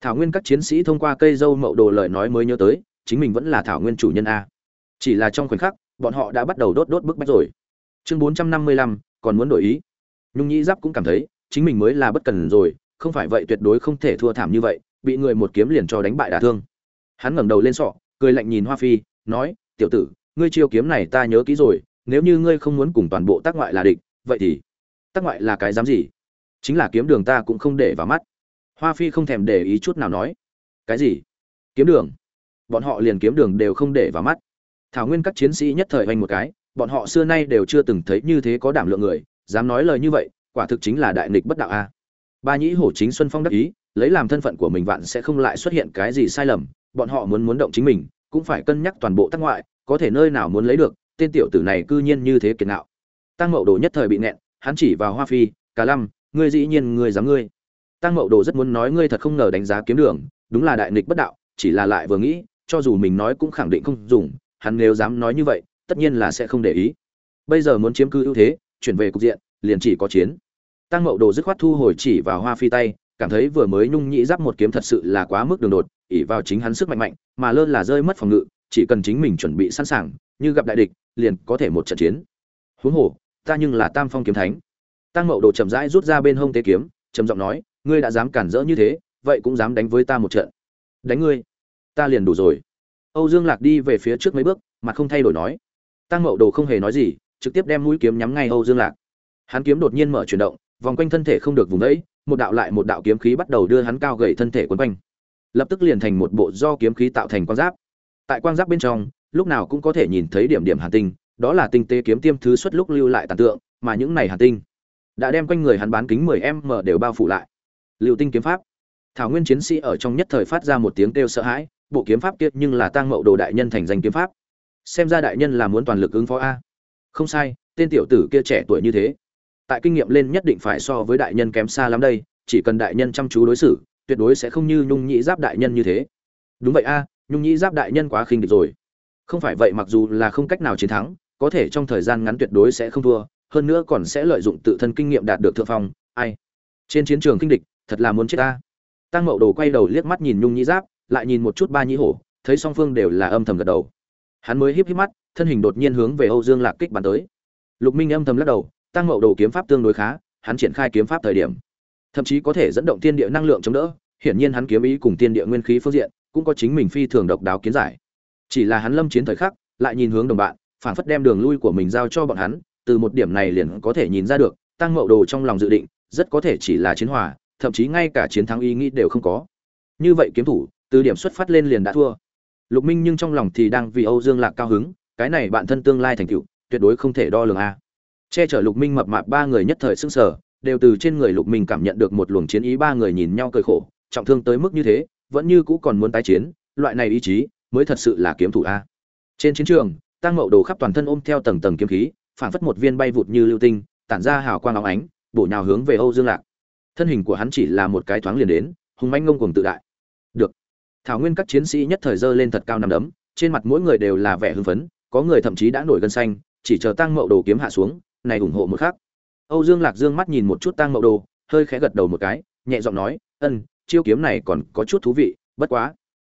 thảo nguyên các chiến sĩ thông qua cây dâu mậu đồ lời nói mới nhớ tới, chính mình vẫn là thảo nguyên chủ nhân a. Chỉ là trong khoảnh khắc, bọn họ đã bắt đầu đốt đốt bức bách rồi. Chương bốn trăm năm mươi lăm, còn muốn đổi ý. Nhung nhĩ giáp cũng cảm thấy, chính mình mới là bất cần rồi, không phải vậy tuyệt đối không thể thua thảm như vậy, bị người một kiếm liền cho đánh bại đả thương. Hắn ngẩng đầu lên sọ, cười lạnh nhìn hoa phi, nói, tiểu tử, ngươi chiêu kiếm này ta nhớ kỹ rồi, nếu như ngươi không muốn cùng toàn bộ tác ngoại là địch, vậy thì, tác ngoại là cái dám gì? Chính là kiếm đường ta cũng không để vào mắt hoa phi không thèm để ý chút nào nói. Cái gì? Kiếm đường. Bọn họ liền kiếm đường đều không để vào mắt. Thảo nguyên các chiến sĩ nhất thời hoành một cái, bọn họ xưa nay đều chưa từng thấy như thế có đảm lượng người, dám nói lời như vậy, quả thực chính là đại nghịch bất đạo a. Ba nhĩ hổ chính xuân phong đắc ý, lấy làm thân phận của mình vạn sẽ không lại xuất hiện cái gì sai lầm, bọn họ muốn muốn động chính mình, cũng phải cân nhắc toàn bộ tác ngoại, có thể nơi nào muốn lấy được, tên tiểu tử này cư nhiên như thế kiệt nạo. Tăng mậu đồ nhất thời bị nẹn hắn chỉ vào hoa phi cả lâm, ngươi dĩ nhiên ngươi dám ngươi tăng mậu đồ rất muốn nói ngươi thật không ngờ đánh giá kiếm đường, đúng là đại nghịch bất đạo, chỉ là lại vừa nghĩ, cho dù mình nói cũng khẳng định không dùng, hắn nếu dám nói như vậy, tất nhiên là sẽ không để ý. Bây giờ muốn chiếm cư ưu thế, chuyển về cục diện, liền chỉ có chiến. Tăng mậu đồ dứt khoát thu hồi chỉ vào hoa phi tay, cảm thấy vừa mới nhung nhĩ giáp một kiếm thật sự là quá mức đường đột ỉ vào chính hắn sức mạnh mạnh, mà lơ là rơi mất phòng ngự, chỉ cần chính mình chuẩn bị sẵn sàng, như gặp đại địch, liền có thể một trận chiến. Huống hồ, ta nhưng là tam phong kiếm thánh. Tăng mậu đồ chậm rãi rút ra bên hông tế kiếm, trầm giọng nói ngươi đã dám cản rỡ như thế, vậy cũng dám đánh với ta một trận. Đánh ngươi? Ta liền đủ rồi. Âu dương lạc đi về phía trước mấy bước, mặt không thay đổi nói. Tăng mậu đồ không hề nói gì, trực tiếp đem mũi kiếm nhắm ngay âu dương lạc. Hắn kiếm đột nhiên mở chuyển động, vòng quanh thân thể không được vùng đấy một đạo lại một đạo kiếm khí bắt đầu đưa hắn cao gậy thân thể quấn quanh. Lập tức liền thành một bộ do kiếm khí tạo thành quang giáp. Tại quang giáp bên trong, lúc nào cũng có thể nhìn thấy điểm điểm hàn tinh, đó là tinh tế kiếm tiêm thứ xuất lúc lưu lại tàn tượng, mà những này hàn tinh đã đem quanh người hắn bán kính 10 m đều bao phủ lại lưu tinh kiếm pháp. Thảo nguyên chiến sĩ ở trong nhất thời phát ra một tiếng kêu sợ hãi, bộ kiếm pháp kia nhưng là tang mậu đồ đại nhân thành danh kiếm pháp. Xem ra đại nhân là muốn toàn lực ứng phó a. Không sai, tên tiểu tử kia trẻ tuổi như thế, tại kinh nghiệm lên nhất định phải so với đại nhân kém xa lắm đây, chỉ cần đại nhân chăm chú đối xử, tuyệt đối sẽ không như nhung nhĩ giáp đại nhân như thế. Đúng vậy a, nhung nhĩ giáp đại nhân quá khinh địch rồi. Không phải vậy mặc dù là không cách nào chiến thắng, có thể trong thời gian ngắn tuyệt đối sẽ không thua, hơn nữa còn sẽ lợi dụng tự thân kinh nghiệm đạt được thượng phong. Ai? Trên chiến trường kinh địch thật là muốn chết ta. Tăng mậu đồ quay đầu liếc mắt nhìn nhung nhĩ giáp, lại nhìn một chút ba nhĩ hổ, thấy song phương đều là âm thầm gật đầu. Hắn mới híp híp mắt, thân hình đột nhiên hướng về âu dương lạc kích bắn tới. Lục minh âm thầm lắc đầu tăng mậu đồ kiếm pháp tương đối khá, hắn triển khai kiếm pháp thời điểm, thậm chí có thể dẫn động tiên địa năng lượng chống đỡ, hiển nhiên hắn kiếm ý cùng tiên địa nguyên khí phương diện, cũng có chính mình phi thường độc đáo kiến giải. Chỉ là hắn lâm chiến thời khắc, lại nhìn hướng đồng bạn, phản phất đem đường lui của mình giao cho bọn hắn, từ một điểm này liền có thể nhìn ra được tăng mậu đồ trong lòng dự định, rất có thể chỉ là chiến hòa thậm chí ngay cả chiến thắng ý nghĩ đều không có. Như vậy kiếm thủ, từ điểm xuất phát lên liền đã thua. Lục minh nhưng trong lòng thì đang vì âu dương lạc cao hứng, cái này bạn thân tương lai thành tựu, tuyệt đối không thể đo lường a. Che chở lục minh mập mạp ba người nhất thời sững sờ, đều từ trên người lục minh cảm nhận được một luồng chiến ý ba người nhìn nhau cười khổ, trọng thương tới mức như thế, vẫn như cũ còn muốn tái chiến, loại này ý chí mới thật sự là kiếm thủ a. Trên chiến trường tăng mậu đồ khắp toàn thân ôm theo tầng tầng kiếm khí phản phất một viên bay vụt như lưu tinh, tản ra hào quang óng ánh, bổ nhào hướng về âu dương lạc thân hình của hắn chỉ là một cái thoáng liền đến, hùng manh ngông cuồng tự đại. Được. Thảo nguyên các chiến sĩ nhất thời dơ lên thật cao nằm đấm, trên mặt mỗi người đều là vẻ hưng phấn, có người thậm chí đã nổi gân xanh, chỉ chờ tăng mậu đồ kiếm hạ xuống, này ủng hộ một khác âu dương lạc dương mắt nhìn một chút tăng mậu đồ, hơi khẽ gật đầu một cái, nhẹ giọng nói, ân, chiêu kiếm này còn có chút thú vị, bất quá.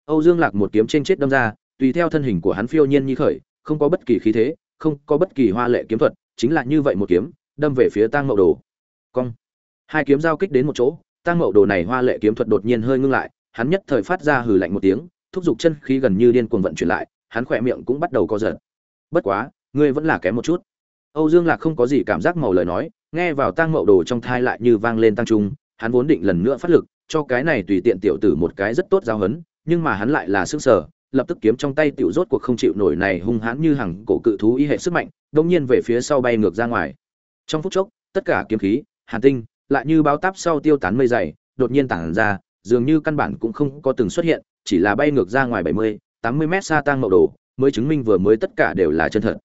Âu dương lạc một kiếm trên chết đâm ra, tùy theo thân hình của hắn phiêu nhiên như khởi, không có bất kỳ khí thế, không có bất kỳ hoa lệ kiếm thuật, chính là như vậy một kiếm, đâm về phía tăng mậu đồ. Cong hai kiếm giao kích đến một chỗ tăng mậu đồ này hoa lệ kiếm thuật đột nhiên hơi ngưng lại, hắn nhất thời phát ra hừ lạnh một tiếng, thúc giục chân khí gần như điên cuồng vận chuyển lại, hắn khỏe miệng cũng bắt đầu co giật. Bất quá, ngươi vẫn là kém một chút. Âu dương lạc không có gì cảm giác màu lời nói, nghe vào tang mậu đồ trong thai lại như vang lên tăng trung, hắn vốn định lần nữa phát lực, cho cái này tùy tiện tiểu tử một cái rất tốt giao hấn, nhưng mà hắn lại là sức sở lập tức kiếm trong tay tiểu rốt cuộc không chịu nổi này hung hãn như hằng cổ cự thú y hệ sức mạnh, đột nhiên về phía sau bay ngược ra ngoài. Trong phút chốc, tất cả kiếm khí, hàn tinh lại như báo táp sau tiêu tán mây dày đột nhiên tản ra dường như căn bản cũng không có từng xuất hiện chỉ là bay ngược ra ngoài bảy mươi, tám mươi mét xa tang mậu đồ mới chứng minh vừa mới tất cả đều là chân thật.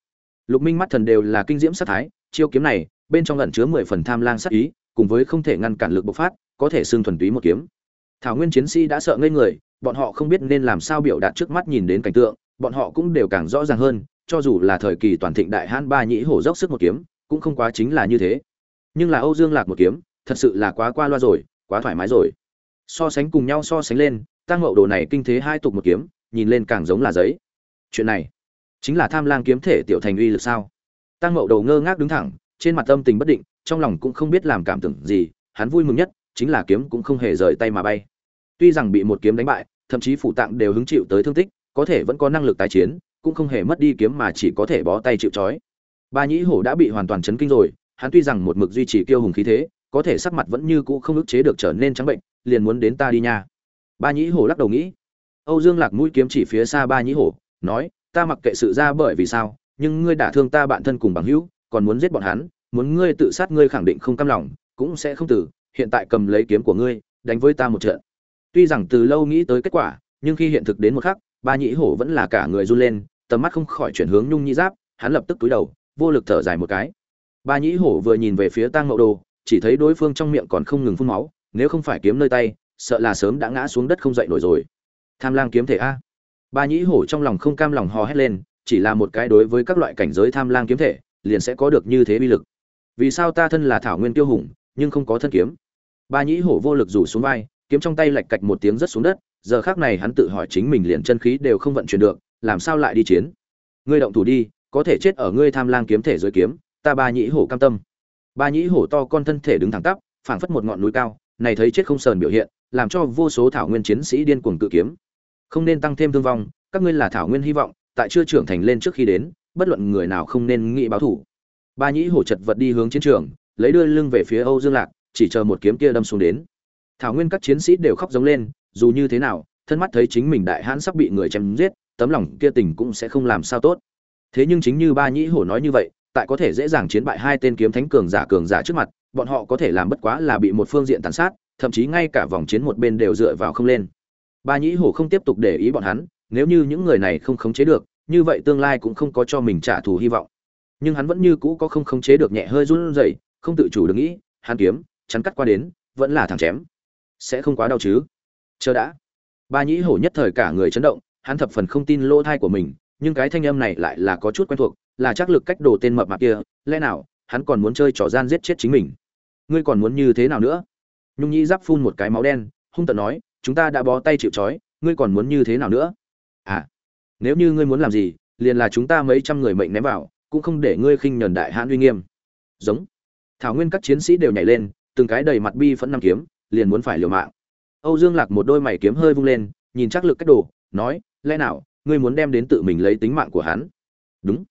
Lục minh mắt thần đều là kinh diễm sát thái chiêu kiếm này bên trong ẩn chứa mười phần tham lang sát ý cùng với không thể ngăn cản lực bộc phát có thể xương thuần túy một kiếm. Thảo nguyên chiến sĩ đã sợ ngây người bọn họ không biết nên làm sao biểu đạt trước mắt nhìn đến cảnh tượng bọn họ cũng đều càng rõ ràng hơn cho dù là thời kỳ toàn thịnh đại hãn ba nhĩ hổ dốc sức một kiếm cũng không quá chính là như thế. Nhưng là âu dương lạc một kiếm thật sự là quá qua loa rồi, quá thoải mái rồi. So sánh cùng nhau so sánh lên tăng mậu đồ này kinh thế hai tục một kiếm, nhìn lên càng giống là giấy. Chuyện này, chính là tham lang kiếm thể tiểu thành uy lực sao? Tăng mậu đầu ngơ ngác đứng thẳng, trên mặt tâm tình bất định, trong lòng cũng không biết làm cảm tưởng gì, hắn vui mừng nhất chính là kiếm cũng không hề rời tay mà bay. Tuy rằng bị một kiếm đánh bại, thậm chí phụ tạng đều hứng chịu tới thương tích, có thể vẫn có năng lực tái chiến, cũng không hề mất đi kiếm mà chỉ có thể bó tay chịu trói. Ba nhĩ hổ đã bị hoàn toàn chấn kinh rồi, hắn tuy rằng một mực duy trì kiêu hùng khí thế có thể sắc mặt vẫn như cũ không ức chế được trở nên trắng bệnh, liền muốn đến ta đi nha. Ba nhĩ hổ lắc đầu nghĩ. Âu dương lạc mũi kiếm chỉ phía xa ba nhĩ hổ, nói, ta mặc kệ sự ra bởi vì sao, nhưng ngươi đả thương ta bạn thân cùng bằng hữu, còn muốn giết bọn hắn, muốn ngươi tự sát ngươi khẳng định không cam lòng, cũng sẽ không tử, hiện tại cầm lấy kiếm của ngươi, đánh với ta một trận. Tuy rằng từ lâu nghĩ tới kết quả, nhưng khi hiện thực đến một khắc, ba nhĩ hổ vẫn là cả người run lên, tầm mắt không khỏi chuyển hướng nhung nhĩ giáp, hắn lập tức túi đầu, vô lực thở dài một cái. Ba nhĩ hổ vừa nhìn về phía tang mậu đồ chỉ thấy đối phương trong miệng còn không ngừng phun máu, nếu không phải kiếm nơi tay, sợ là sớm đã ngã xuống đất không dậy nổi rồi. Tham lang kiếm thể a. Ba nhĩ hổ trong lòng không cam lòng hò hét lên, chỉ là một cái đối với các loại cảnh giới tham lang kiếm thể, liền sẽ có được như thế bi lực. Vì sao ta thân là thảo nguyên tiêu hùng, nhưng không có thân kiếm? Ba nhĩ hổ vô lực rủ xuống vai, kiếm trong tay lạch cạch một tiếng rất xuống đất, giờ khác này hắn tự hỏi chính mình liền chân khí đều không vận chuyển được, làm sao lại đi chiến? Ngươi động thủ đi, có thể chết ở ngươi tham lang kiếm thể dưới kiếm, ta ba nhĩ hổ cam tâm ba nhĩ hổ to con thân thể đứng thẳng tắp, phảng phất một ngọn núi cao, này thấy chết không sờn biểu hiện, làm cho vô số thảo nguyên chiến sĩ điên cuồng cự kiếm. Không nên tăng thêm thương vong, các ngươi là thảo nguyên hy vọng, tại chưa trưởng thành lên trước khi đến, bất luận người nào không nên nghĩ báo thủ. Ba nhĩ hổ chật vật đi hướng chiến trường, lấy đưa lưng về phía âu dương lạc, chỉ chờ một kiếm kia đâm xuống đến. Thảo nguyên các chiến sĩ đều khóc giống lên, dù như thế nào, thân mắt thấy chính mình đại hãn sắp bị người chém giết, tấm lòng kia tình cũng sẽ không làm sao tốt. Thế nhưng chính như ba nhĩ hổ nói như vậy tại có thể dễ dàng chiến bại hai tên kiếm thánh cường giả cường giả trước mặt, bọn họ có thể làm bất quá là bị một phương diện tàn sát, thậm chí ngay cả vòng chiến một bên đều dựa vào không lên. Ba nhĩ hổ không tiếp tục để ý bọn hắn, nếu như những người này không khống chế được, như vậy tương lai cũng không có cho mình trả thù hy vọng. Nhưng hắn vẫn như cũ có không khống chế được nhẹ hơi run rẩy, không tự chủ được nghĩ, hắn kiếm, chắn cắt qua đến, vẫn là thẳng chém. Sẽ không quá đau chứ. Chờ đã. Ba nhĩ hổ nhất thời cả người chấn động, hắn thập phần không tin lỗ thai của mình nhưng cái thanh âm này lại là có chút quen thuộc, là chắc lực cách đồ tên mập mạp kia, lẽ nào, hắn còn muốn chơi trò gian giết chết chính mình? Ngươi còn muốn như thế nào nữa? Nhung nhĩ giáp phun một cái máu đen, hung tợn nói, chúng ta đã bó tay chịu trói, ngươi còn muốn như thế nào nữa? À nếu như ngươi muốn làm gì, liền là chúng ta mấy trăm người mệnh ném vào, cũng không để ngươi khinh nhẫn đại hãn uy nghiêm. Giống. Thảo nguyên các chiến sĩ đều nhảy lên, từng cái đầy mặt bi phẫn năm kiếm, liền muốn phải liều mạng. Âu dương lạc một đôi mày kiếm hơi vung lên, nhìn chắc lực cách đồ, nói, lẽ nào ngươi muốn đem đến tự mình lấy tính mạng của hắn. Đúng.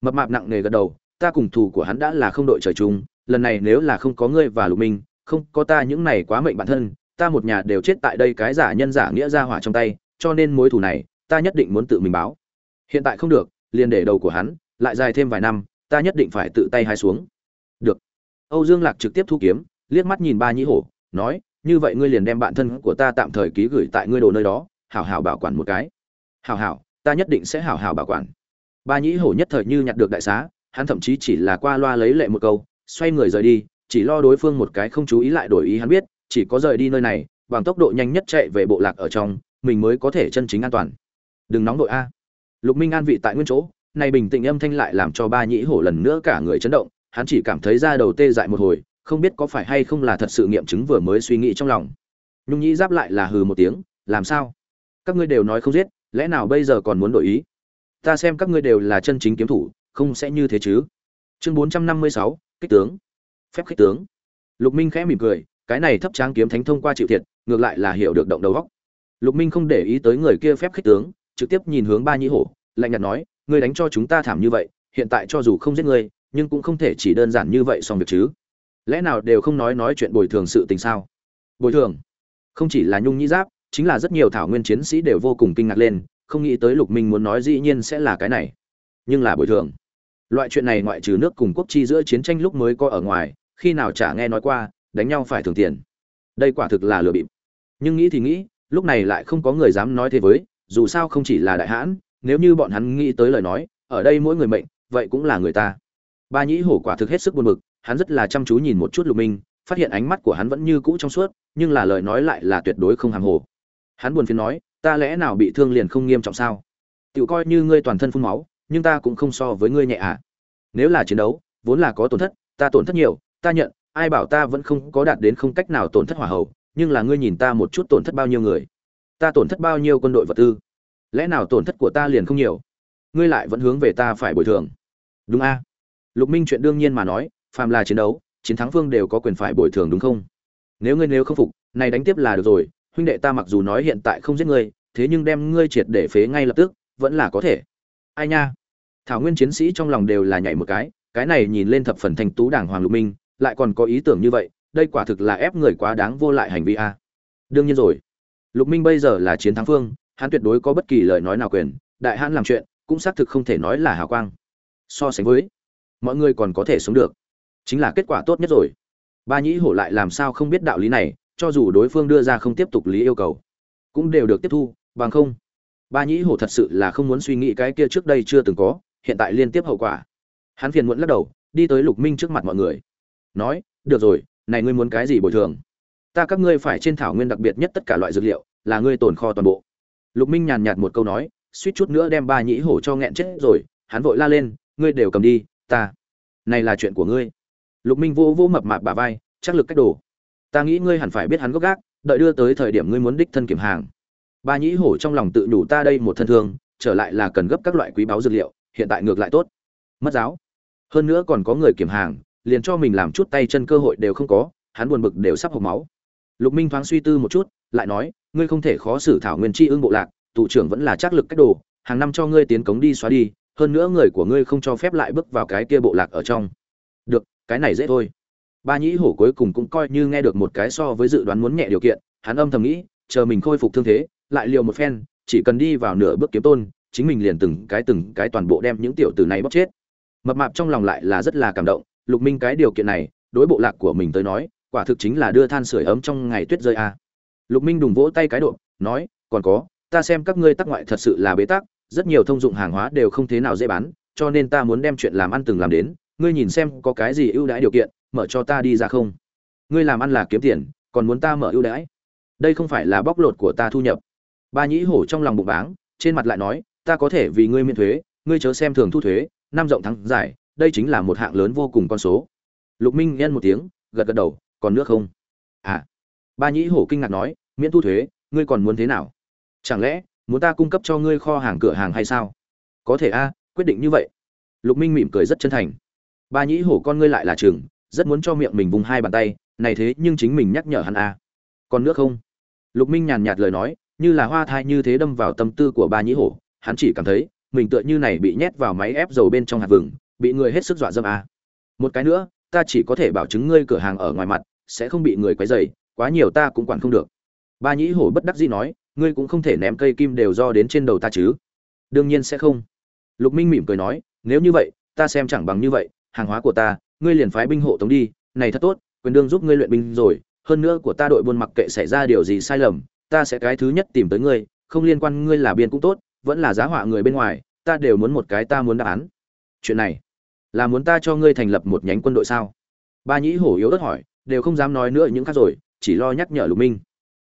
Mập mạp nặng nề gật đầu, ta cùng thù của hắn đã là không đội trời chung, lần này nếu là không có ngươi và lục minh, không, có ta những này quá mệnh bản thân, ta một nhà đều chết tại đây cái giả nhân giả nghĩa ra hỏa trong tay, cho nên mối thù này, ta nhất định muốn tự mình báo. Hiện tại không được, liền để đầu của hắn, lại dài thêm vài năm, ta nhất định phải tự tay hai xuống. Được. Âu dương lạc trực tiếp thu kiếm, liếc mắt nhìn ba nhĩ hổ, nói, như vậy ngươi liền đem bạn thân của ta tạm thời ký gửi tại ngươi đồ nơi đó, hảo hảo bảo quản một cái hảo hảo, ta nhất định sẽ hảo hảo bảo quản. Ba nhĩ hổ nhất thời như nhặt được đại xá, hắn thậm chí chỉ là qua loa lấy lệ một câu, xoay người rời đi, chỉ lo đối phương một cái không chú ý lại đổi ý hắn biết, chỉ có rời đi nơi này, bằng tốc độ nhanh nhất chạy về bộ lạc ở trong, mình mới có thể chân chính an toàn. Đừng nóng đội a. Lục minh an vị tại nguyên chỗ này bình tĩnh âm thanh lại làm cho ba nhĩ hổ lần nữa cả người chấn động, hắn chỉ cảm thấy da đầu tê dại một hồi, không biết có phải hay không là thật sự nghiệm chứng vừa mới suy nghĩ trong lòng. Nhung nhĩ giáp lại là hừ một tiếng, làm sao? Các ngươi đều nói không giết lẽ nào bây giờ còn muốn đổi ý? Ta xem các ngươi đều là chân chính kiếm thủ, không sẽ như thế chứ? Chương bốn trăm năm mươi sáu, kích tướng. Phép kích tướng. Lục minh khẽ mỉm cười, cái này thấp tráng kiếm thánh thông qua chịu thiệt, ngược lại là hiểu được động đầu góc lục minh không để ý tới người kia phép khích tướng, trực tiếp nhìn hướng ba nhĩ hổ, lạnh nhạt nói, ngươi đánh cho chúng ta thảm như vậy, hiện tại cho dù không giết ngươi, nhưng cũng không thể chỉ đơn giản như vậy xong việc chứ. Lẽ nào đều không nói nói chuyện bồi thường sự tình sao? Bồi thường? Không chỉ là nhung nhĩ giáp chính là rất nhiều thảo nguyên chiến sĩ đều vô cùng kinh ngạc lên, không nghĩ tới lục minh muốn nói dĩ nhiên sẽ là cái này. Nhưng là bồi thường. Loại chuyện này ngoại trừ nước cùng quốc chi giữa chiến tranh lúc mới có ở ngoài, khi nào chả nghe nói qua, đánh nhau phải thường tiền. Đây quả thực là lừa bịp. Nhưng nghĩ thì nghĩ, lúc này lại không có người dám nói thế với, dù sao không chỉ là đại hãn, nếu như bọn hắn nghĩ tới lời nói, ở đây mỗi người mệnh, vậy cũng là người ta. Ba nhĩ hổ quả thực hết sức buồn bực, hắn rất là chăm chú nhìn một chút lục minh, phát hiện ánh mắt của hắn vẫn như cũ trong suốt, nhưng là lời nói lại là tuyệt đối không hàng hồ hắn buồn phiền nói, ta lẽ nào bị thương liền không nghiêm trọng sao? Tự coi như ngươi toàn thân phun máu, nhưng ta cũng không so với ngươi nhẹ ạ à. nếu là chiến đấu, vốn là có tổn thất, ta tổn thất nhiều, ta nhận, ai bảo ta vẫn không có đạt đến không cách nào tổn thất hỏa hậu nhưng là ngươi nhìn ta một chút tổn thất bao nhiêu người. Ta tổn thất bao nhiêu quân đội vật tư? Lẽ nào tổn thất của ta liền không nhiều? Ngươi lại vẫn hướng về ta phải bồi thường. Đúng a. Lục minh chuyện đương nhiên mà nói, phàm là chiến đấu, chiến thắng phương đều có quyền phải bồi thường đúng không? Nếu ngươi nếu không phục, này đánh tiếp là được rồi huynh đệ ta mặc dù nói hiện tại không giết ngươi, thế nhưng đem ngươi triệt để phế ngay lập tức, vẫn là có thể. Ai nha? Thảo nguyên chiến sĩ trong lòng đều là nhảy một cái cái này nhìn lên thập phần thành tú đảng hoàng lục minh, lại còn có ý tưởng như vậy, đây quả thực là ép người quá đáng vô lại hành vi a. Đương nhiên rồi. Lục minh bây giờ là chiến thắng phương, hắn tuyệt đối có bất kỳ lời nói nào quyền, đại hãn làm chuyện, cũng xác thực không thể nói là hào quang. So sánh với, mọi người còn có thể sống được. Chính là kết quả tốt nhất rồi. Ba nhĩ hổ lại làm sao không biết đạo lý này cho dù đối phương đưa ra không tiếp tục lý yêu cầu, cũng đều được tiếp thu, bằng không, ba nhĩ hổ thật sự là không muốn suy nghĩ cái kia trước đây chưa từng có, hiện tại liên tiếp hậu quả. Hắn phiền muộn lắc đầu, đi tới lục minh trước mặt mọi người, nói, được rồi, này ngươi muốn cái gì bồi thường? Ta các ngươi phải trên thảo nguyên đặc biệt nhất tất cả loại dược liệu, là ngươi tồn kho toàn bộ. Lục minh nhàn nhạt một câu nói, suýt chút nữa đem ba nhĩ hổ cho nghẹn chết rồi, hắn vội la lên, ngươi đều cầm đi, ta, này là chuyện của ngươi. Lục minh vô vô mập mạp bà vai, chắc lực cách đồ ta nghĩ ngươi hẳn phải biết hắn gốc gác, đợi đưa tới thời điểm ngươi muốn đích thân kiểm hàng. Ba nhĩ hổ trong lòng tự đủ ta đây một thân thương, trở lại là cần gấp các loại quý báu dược liệu, hiện tại ngược lại tốt. Mất giáo. Hơn nữa còn có người kiểm hàng, liền cho mình làm chút tay chân cơ hội đều không có, hắn buồn bực đều sắp hộc máu. Lục minh thoáng suy tư một chút, lại nói, ngươi không thể khó xử thảo nguyên tri ương bộ lạc tụ trưởng vẫn là chắc lực cách đồ, hàng năm cho ngươi tiến cống đi xóa đi, hơn nữa người của ngươi không cho phép lại bước vào cái kia bộ lạc ở trong. Được, cái này dễ thôi ba nhĩ hổ cuối cùng cũng coi như nghe được một cái so với dự đoán muốn nhẹ điều kiện, hắn âm thầm nghĩ, chờ mình khôi phục thương thế, lại liều một phen, chỉ cần đi vào nửa bước kiếm tôn, chính mình liền từng cái từng cái toàn bộ đem những tiểu tử này bóc chết. Mập mạp trong lòng lại là rất là cảm động, lục minh cái điều kiện này, đối bộ lạc của mình tới nói, quả thực chính là đưa than sửa ấm trong ngày tuyết rơi a. Lục minh đùng vỗ tay cái độ, nói, còn có, ta xem các ngươi tắc ngoại thật sự là bế tắc, rất nhiều thông dụng hàng hóa đều không thế nào dễ bán, cho nên ta muốn đem chuyện làm ăn từng làm đến, ngươi nhìn xem có cái gì ưu đãi điều kiện mở cho ta đi ra không? Ngươi làm ăn là kiếm tiền, còn muốn ta mở ưu đãi? Đây không phải là bóc lột của ta thu nhập. Ba nhĩ hổ trong lòng bụng báng, trên mặt lại nói, ta có thể vì ngươi miễn thuế, ngươi chớ xem thường thu thuế, năm rộng thắng giải, đây chính là một hạng lớn vô cùng con số. Lục minh nhân một tiếng, gật gật đầu, còn nước không? À. Ba nhĩ hổ kinh ngạc nói, miễn thu thuế, ngươi còn muốn thế nào? Chẳng lẽ, muốn ta cung cấp cho ngươi kho hàng cửa hàng hay sao? Có thể a, quyết định như vậy. Lục minh mỉm cười rất chân thành. Ba nhĩ hổ con ngươi lại là chừng rất muốn cho miệng mình vùng hai bàn tay, này thế nhưng chính mình nhắc nhở hắn a còn nước không? Lục minh nhàn nhạt lời nói, như là hoa thai như thế đâm vào tâm tư của ba nhĩ hổ, hắn chỉ cảm thấy, mình tựa như này bị nhét vào máy ép dầu bên trong hạt vừng, bị người hết sức dọa dâm a à. một cái nữa, ta chỉ có thể bảo chứng ngươi cửa hàng ở ngoài mặt, sẽ không bị người quấy rầy, quá nhiều ta cũng quản không được. Ba nhĩ hổ bất đắc dĩ nói, ngươi cũng không thể ném cây kim đều do đến trên đầu ta chứ. Đương nhiên sẽ không. Lục minh mỉm cười nói, nếu như vậy, ta xem chẳng bằng như vậy, hàng hóa của ta ngươi liền phái binh hộ tống đi, này thật tốt, quyền đương giúp ngươi luyện binh rồi, hơn nữa của ta đội buôn mặc kệ xảy ra điều gì sai lầm, ta sẽ cái thứ nhất tìm tới ngươi, không liên quan ngươi là biên cũng tốt, vẫn là giá họa người bên ngoài, ta đều muốn một cái ta muốn đáp án. Chuyện này, là muốn ta cho ngươi thành lập một nhánh quân đội sao? Ba nhĩ hổ yếu đất hỏi, đều không dám nói nữa những khác rồi, chỉ lo nhắc nhở lục minh.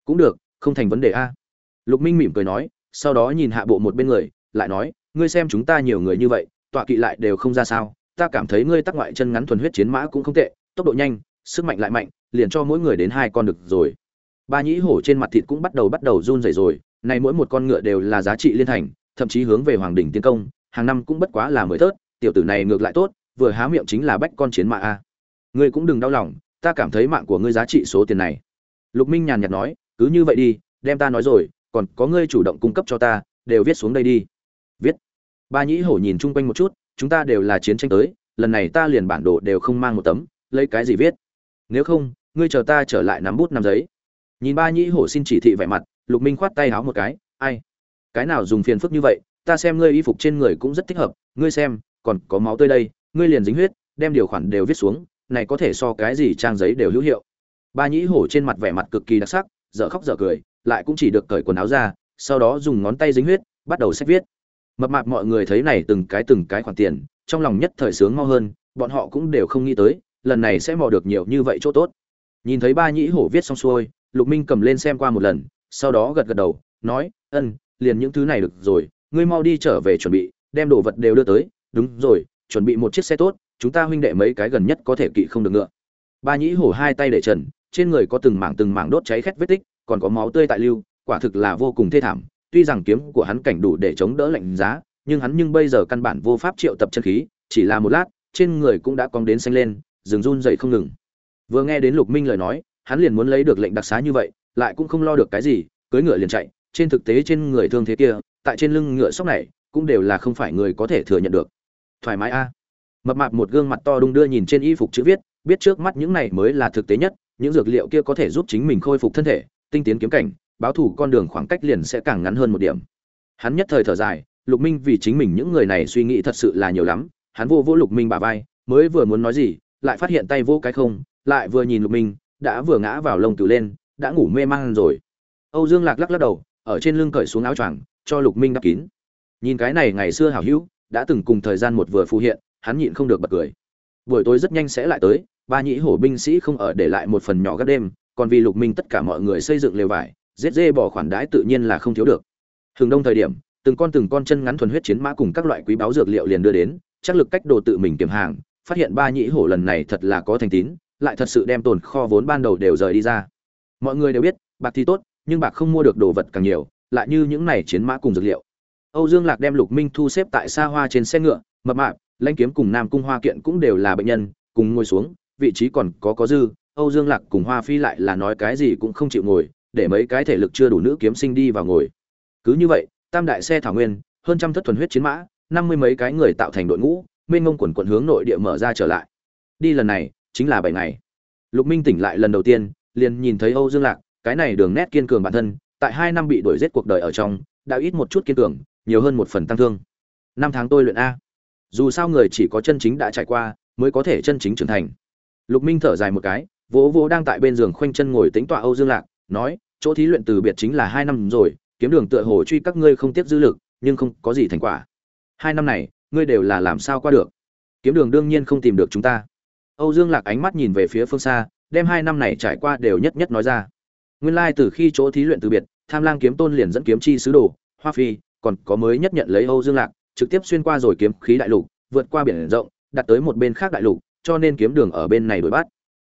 Cũng được, không thành vấn đề a. Lục minh mỉm cười nói, sau đó nhìn hạ bộ một bên người, lại nói, ngươi xem chúng ta nhiều người như vậy, tọa kỵ lại đều không ra sao ta cảm thấy ngươi tắc ngoại chân ngắn thuần huyết chiến mã cũng không tệ, tốc độ nhanh, sức mạnh lại mạnh, liền cho mỗi người đến hai con được rồi. Ba nhĩ hổ trên mặt thịt cũng bắt đầu bắt đầu run rẩy rồi, này mỗi một con ngựa đều là giá trị liên thành, thậm chí hướng về hoàng đỉnh tiến công, hàng năm cũng bất quá là mười thớt, tiểu tử này ngược lại tốt, vừa há miệng chính là bách con chiến mã a. Ngươi cũng đừng đau lòng, ta cảm thấy mạng của ngươi giá trị số tiền này. Lục minh nhàn nhạt nói, cứ như vậy đi, đem ta nói rồi, còn có ngươi chủ động cung cấp cho ta, đều viết xuống đây đi. Viết. Ba nhĩ hổ nhìn chung quanh một chút chúng ta đều là chiến tranh tới, lần này ta liền bản đồ đều không mang một tấm, lấy cái gì viết? Nếu không, ngươi chờ ta trở lại nắm bút nắm giấy. Nhìn ba nhĩ hổ xin chỉ thị vẻ mặt, lục minh khoát tay háo một cái, ai? Cái nào dùng phiền phức như vậy? Ta xem ngươi y phục trên người cũng rất thích hợp, ngươi xem, còn có máu tươi đây, ngươi liền dính huyết, đem điều khoản đều viết xuống, này có thể so cái gì trang giấy đều hữu hiệu. Ba nhĩ hổ trên mặt vẻ mặt cực kỳ đặc sắc, dở khóc dở cười, lại cũng chỉ được cởi quần áo ra, sau đó dùng ngón tay dính huyết, bắt đầu sách viết mập mạp mọi người thấy này từng cái từng cái khoản tiền, trong lòng nhất thời sướng mau hơn, bọn họ cũng đều không nghĩ tới, lần này sẽ mò được nhiều như vậy chỗ tốt. Nhìn thấy ba nhĩ hổ viết xong xuôi, lục minh cầm lên xem qua một lần, sau đó gật gật đầu, nói, ân, liền những thứ này được rồi, ngươi mau đi trở về chuẩn bị, đem đồ vật đều đưa tới. Đúng rồi, chuẩn bị một chiếc xe tốt, chúng ta huynh đệ mấy cái gần nhất có thể kỵ không được ngựa. Ba nhĩ hổ hai tay để trần, trên người có từng mảng từng mảng đốt cháy khét vết tích, còn có máu tươi tại lưu, quả thực là vô cùng thê thảm tuy rằng kiếm của hắn cảnh đủ để chống đỡ lạnh giá, nhưng hắn nhưng bây giờ căn bản vô pháp triệu tập chân khí, chỉ là một lát, trên người cũng đã cong đến xanh lên dừng run dậy không ngừng. Vừa nghe đến lục minh lời nói, hắn liền muốn lấy được lệnh đặc xá như vậy, lại cũng không lo được cái gì, cưỡi ngựa liền chạy, trên thực tế trên người thương thế kia, tại trên lưng ngựa sóc này, cũng đều là không phải người có thể thừa nhận được. Thoải mái a. Mập mạp một gương mặt to đung đưa nhìn trên y phục chữ viết, biết trước mắt những này mới là thực tế nhất, những dược liệu kia có thể giúp chính mình khôi phục thân thể, tinh tiến kiếm cảnh báo thủ con đường khoảng cách liền sẽ càng ngắn hơn một điểm. Hắn nhất thời thở dài, lục minh vì chính mình những người này suy nghĩ thật sự là nhiều lắm, hắn vô vô lục minh bả vai, mới vừa muốn nói gì, lại phát hiện tay vô cái không, lại vừa nhìn lục minh, đã vừa ngã vào lông cừu lên, đã ngủ mê man rồi. Âu dương lạc lắc lắc đầu, ở trên lưng cởi xuống áo choàng, cho lục minh đắp kín. Nhìn cái này ngày xưa hảo hữu, đã từng cùng thời gian một vừa phù hiện, hắn nhịn không được bật cười. Buổi tối rất nhanh sẽ lại tới, ba nhĩ hổ binh sĩ không ở để lại một phần nhỏ gác đêm, còn vì lục minh tất cả mọi người xây dựng lều vải giết dê bỏ khoản đãi tự nhiên là không thiếu được. Thường đông thời điểm, từng con từng con chân ngắn thuần huyết chiến mã cùng các loại quý báu dược liệu liền đưa đến, chắc lực cách đồ tự mình kiểm hàng, phát hiện ba nhĩ hổ lần này thật là có thành tín, lại thật sự đem tồn kho vốn ban đầu đều rời đi ra. Mọi người đều biết, bạc thì tốt, nhưng bạc không mua được đồ vật càng nhiều, lại như những này chiến mã cùng dược liệu. Âu dương lạc đem lục minh thu xếp tại xa hoa trên xe ngựa, mập mạp, lãnh kiếm cùng nam cung hoa kiện cũng đều là bệnh nhân, cùng ngồi xuống, vị trí còn có có dư, âu dương lạc cùng hoa phi lại là nói cái gì cũng không chịu ngồi để mấy cái thể lực chưa đủ nữ kiếm sinh đi vào ngồi. Cứ như vậy, tam đại xe thảo nguyên, hơn trăm thất thuần huyết chiến mã, năm mươi mấy cái người tạo thành đội ngũ, mênh mông quần quận hướng nội địa mở ra trở lại. Đi lần này, chính là bảy ngày. Lục minh tỉnh lại lần đầu tiên, liền nhìn thấy âu dương lạc, cái này đường nét kiên cường bản thân, tại hai năm bị đuổi giết cuộc đời ở trong, đã ít một chút kiên cường, nhiều hơn một phần tăng thương. Năm tháng tôi luyện a. Dù sao người chỉ có chân chính đã trải qua, mới có thể chân chính trưởng thành. Lục minh thở dài một cái, vỗ vỗ đang tại bên giường khoanh chân ngồi tính tọa âu dương lạc nói, chỗ thí luyện từ biệt chính là hai năm rồi, kiếm đường tựa hồ truy các ngươi không tiếp dư lực, nhưng không có gì thành quả. Hai năm này, ngươi đều là làm sao qua được? Kiếm đường đương nhiên không tìm được chúng ta. Âu dương lạc ánh mắt nhìn về phía phương xa, đem hai năm này trải qua đều nhất nhất nói ra. Nguyên lai từ khi chỗ thí luyện từ biệt, tham lang kiếm tôn liền dẫn kiếm chi sứ đồ, hoa phi, còn có mới nhất nhận lấy âu dương lạc, trực tiếp xuyên qua rồi kiếm khí đại lục, vượt qua biển rộng, đặt tới một bên khác đại lục, cho nên kiếm đường ở bên này đuổi bắt.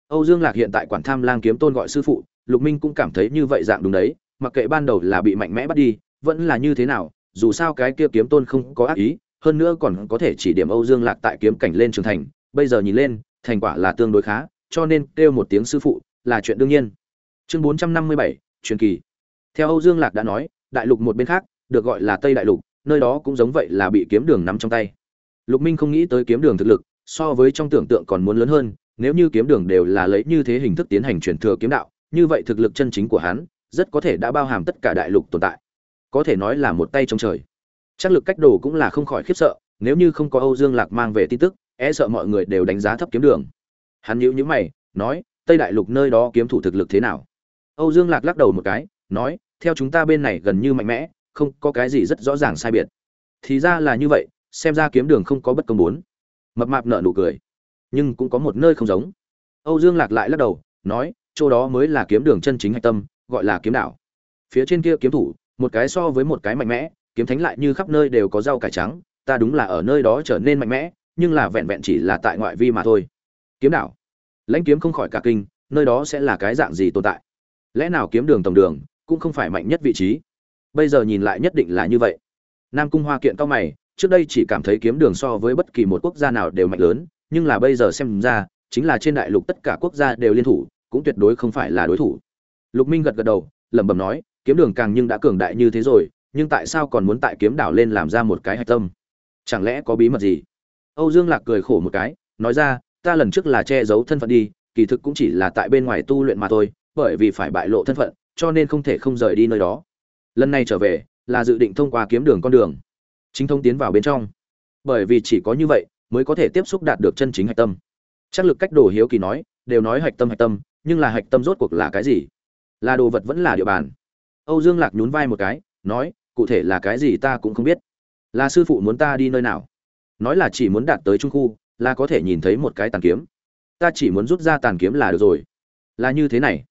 Âu dương lạc hiện tại quản tham lang kiếm tôn gọi sư phụ lục minh cũng cảm thấy như vậy dạng đúng đấy, mặc kệ ban đầu là bị mạnh mẽ bắt đi, vẫn là như thế nào, dù sao cái kia kiếm tôn không có ác ý, hơn nữa còn có thể chỉ điểm âu dương lạc tại kiếm cảnh lên trường thành, bây giờ nhìn lên, thành quả là tương đối khá, cho nên kêu một tiếng sư phụ là chuyện đương nhiên. Chương bốn trăm năm mươi bảy, truyền kỳ. Theo âu dương lạc đã nói, đại lục một bên khác, được gọi là tây đại lục, nơi đó cũng giống vậy là bị kiếm đường nắm trong tay. Lục minh không nghĩ tới kiếm đường thực lực, so với trong tưởng tượng còn muốn lớn hơn, nếu như kiếm đường đều là lấy như thế hình thức tiến hành truyền thừa kiếm đạo như vậy thực lực chân chính của hắn, rất có thể đã bao hàm tất cả đại lục tồn tại. Có thể nói là một tay trong trời. Chắc lực cách đồ cũng là không khỏi khiếp sợ, nếu như không có âu dương lạc mang về tin tức e sợ mọi người đều đánh giá thấp kiếm đường. Hắn nhíu nhíu mày, nói, tây đại lục nơi đó kiếm thủ thực lực thế nào? Âu dương lạc lắc đầu một cái, nói, theo chúng ta bên này gần như mạnh mẽ, không có cái gì rất rõ ràng sai biệt. Thì ra là như vậy, xem ra kiếm đường không có bất công muốn mập mạp nợ nụ cười. Nhưng cũng có một nơi không giống. Âu dương lạc lại lắc đầu, nói chỗ đó mới là kiếm đường chân chính hạch tâm, gọi là kiếm đảo. Phía trên kia kiếm thủ, một cái so với một cái mạnh mẽ, kiếm thánh lại như khắp nơi đều có rau cải trắng, ta đúng là ở nơi đó trở nên mạnh mẽ, nhưng là vẹn vẹn chỉ là tại ngoại vi mà thôi. Kiếm đảo. Lãnh kiếm không khỏi cả kinh, nơi đó sẽ là cái dạng gì tồn tại? Lẽ nào kiếm đường tổng đường cũng không phải mạnh nhất vị trí? Bây giờ nhìn lại nhất định là như vậy. Nam cung hoa kiện cao mày, trước đây chỉ cảm thấy kiếm đường so với bất kỳ một quốc gia nào đều mạnh lớn, nhưng là bây giờ xem ra, chính là trên đại lục tất cả quốc gia đều liên thủ cũng tuyệt đối không phải là đối thủ. Lục minh gật gật đầu, lẩm bẩm nói, kiếm đường càng nhưng đã cường đại như thế rồi, nhưng tại sao còn muốn tại kiếm đảo lên làm ra một cái hạch tâm? Chẳng lẽ có bí mật gì? Âu dương lạc cười khổ một cái, nói ra, ta lần trước là che giấu thân phận đi, kỳ thực cũng chỉ là tại bên ngoài tu luyện mà thôi, bởi vì phải bại lộ thân phận, cho nên không thể không rời đi nơi đó. Lần này trở về, là dự định thông qua kiếm đường con đường. Chính thông tiến vào bên trong. Bởi vì chỉ có như vậy, mới có thể tiếp xúc đạt được chân chính hạch tâm. Chắc lực cách đồ hiếu kỳ nói, đều nói hạch tâm hạch tâm nhưng là hạch tâm rốt cuộc là cái gì? Là đồ vật vẫn là địa bàn. Âu dương lạc nhún vai một cái, nói, cụ thể là cái gì ta cũng không biết. Là sư phụ muốn ta đi nơi nào? Nói là chỉ muốn đạt tới trung khu, là có thể nhìn thấy một cái tàn kiếm. Ta chỉ muốn rút ra tàn kiếm là được rồi. Là như thế này.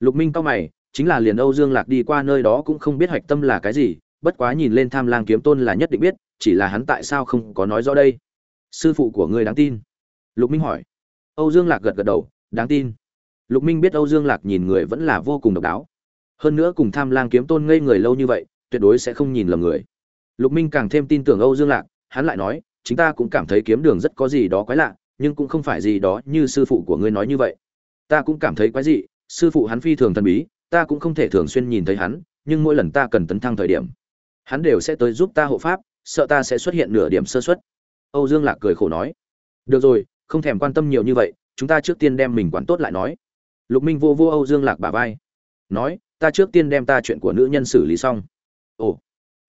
Lục minh cao mày, chính là liền âu dương lạc đi qua nơi đó cũng không biết hạch tâm là cái gì, bất quá nhìn lên tham lang kiếm tôn là nhất định biết, chỉ là hắn tại sao không có nói rõ đây? Sư phụ của ngươi đáng tin. Lục minh hỏi. Âu dương lạc gật gật đầu, đáng tin lục minh biết âu dương lạc nhìn người vẫn là vô cùng độc đáo. Hơn nữa cùng tham lang kiếm tôn ngây người lâu như vậy, tuyệt đối sẽ không nhìn lầm người. Lục minh càng thêm tin tưởng âu dương lạc, hắn lại nói chúng ta cũng cảm thấy kiếm đường rất có gì đó quái lạ, nhưng cũng không phải gì đó như sư phụ của ngươi nói như vậy. Ta cũng cảm thấy quái dị, sư phụ hắn phi thường thần bí, ta cũng không thể thường xuyên nhìn thấy hắn, nhưng mỗi lần ta cần tấn thăng thời điểm, hắn đều sẽ tới giúp ta hộ pháp, sợ ta sẽ xuất hiện nửa điểm sơ suất. Âu dương lạc cười khổ nói, được rồi, không thèm quan tâm nhiều như vậy, chúng ta trước tiên đem mình quản tốt lại nói lục minh vô vô âu dương lạc bả vai. Nói, ta trước tiên đem ta chuyện của nữ nhân xử lý xong. Ồ.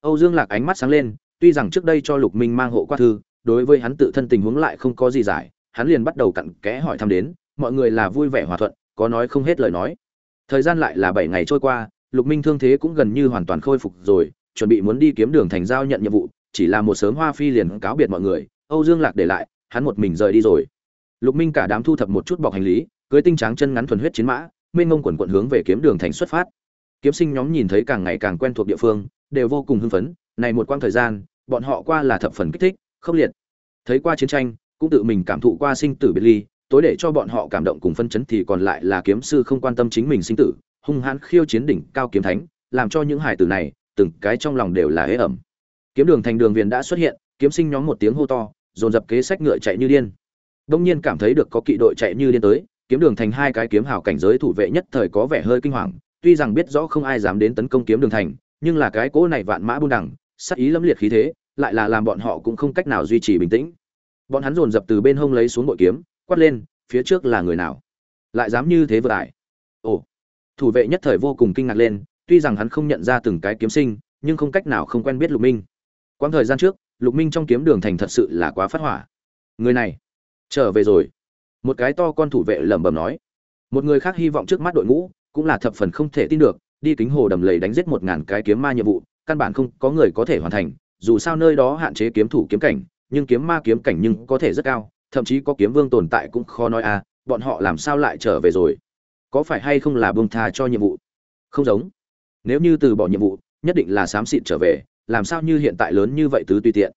Âu dương lạc ánh mắt sáng lên, tuy rằng trước đây cho lục minh mang hộ qua thư, đối với hắn tự thân tình huống lại không có gì giải, hắn liền bắt đầu cặn kẽ hỏi thăm đến, mọi người là vui vẻ hòa thuận, có nói không hết lời nói. Thời gian lại là bảy ngày trôi qua, lục minh thương thế cũng gần như hoàn toàn khôi phục rồi, chuẩn bị muốn đi kiếm đường thành giao nhận nhiệm vụ, chỉ là một sớm hoa phi liền cáo biệt mọi người, âu dương lạc để lại, hắn một mình rời đi rồi. Lục minh cả đám thu thập một chút bọc hành lý cưới tinh tráng chân ngắn thuần huyết chiến mã, mênh ngông quần quận hướng về kiếm đường thành xuất phát. Kiếm sinh nhóm nhìn thấy càng ngày càng quen thuộc địa phương, đều vô cùng hưng phấn. Này một quãng thời gian, bọn họ qua là thập phần kích thích, khốc liệt. Thấy qua chiến tranh, cũng tự mình cảm thụ qua sinh tử biệt ly, tối để cho bọn họ cảm động cùng phân chấn thì còn lại là kiếm sư không quan tâm chính mình sinh tử, hung hãn khiêu chiến đỉnh cao kiếm thánh, làm cho những hải tử này, từng cái trong lòng đều là ế ẩm. Kiếm đường thành đường viền đã xuất hiện, kiếm sinh nhóm một tiếng hô to, dồn dập kế sách ngựa chạy như điên. Đông nhiên cảm thấy được có kỵ đội chạy như điên tới kiếm đường thành hai cái kiếm hào cảnh giới thủ vệ nhất thời có vẻ hơi kinh hoàng, tuy rằng biết rõ không ai dám đến tấn công kiếm đường thành, nhưng là cái cỗ này vạn mã buôn đẳng sắc ý lâm liệt khí thế, lại là làm bọn họ cũng không cách nào duy trì bình tĩnh. Bọn hắn dồn dập từ bên hông lấy xuống bội kiếm, quát lên, phía trước là người nào? Lại dám như thế vừa lại ồ. Thủ vệ nhất thời vô cùng kinh ngạc lên, tuy rằng hắn không nhận ra từng cái kiếm sinh, nhưng không cách nào không quen biết lục minh. Quãng thời gian trước, lục minh trong kiếm đường thành thật sự là quá phát hỏa. Người này, trở về rồi một cái to con thủ vệ lẩm bẩm nói. Một người khác hy vọng trước mắt đội ngũ, cũng là thập phần không thể tin được, đi kính hồ đầm lầy đánh giết một ngàn cái kiếm ma nhiệm vụ, căn bản không có người có thể hoàn thành, dù sao nơi đó hạn chế kiếm thủ kiếm cảnh, nhưng kiếm ma kiếm cảnh nhưng có thể rất cao, thậm chí có kiếm vương tồn tại cũng khó nói à bọn họ làm sao lại trở về rồi? Có phải hay không là buông tha cho nhiệm vụ? Không giống. Nếu như từ bỏ nhiệm vụ, nhất định là xám xịt trở về, làm sao như hiện tại lớn như vậy tứ tùy tiện?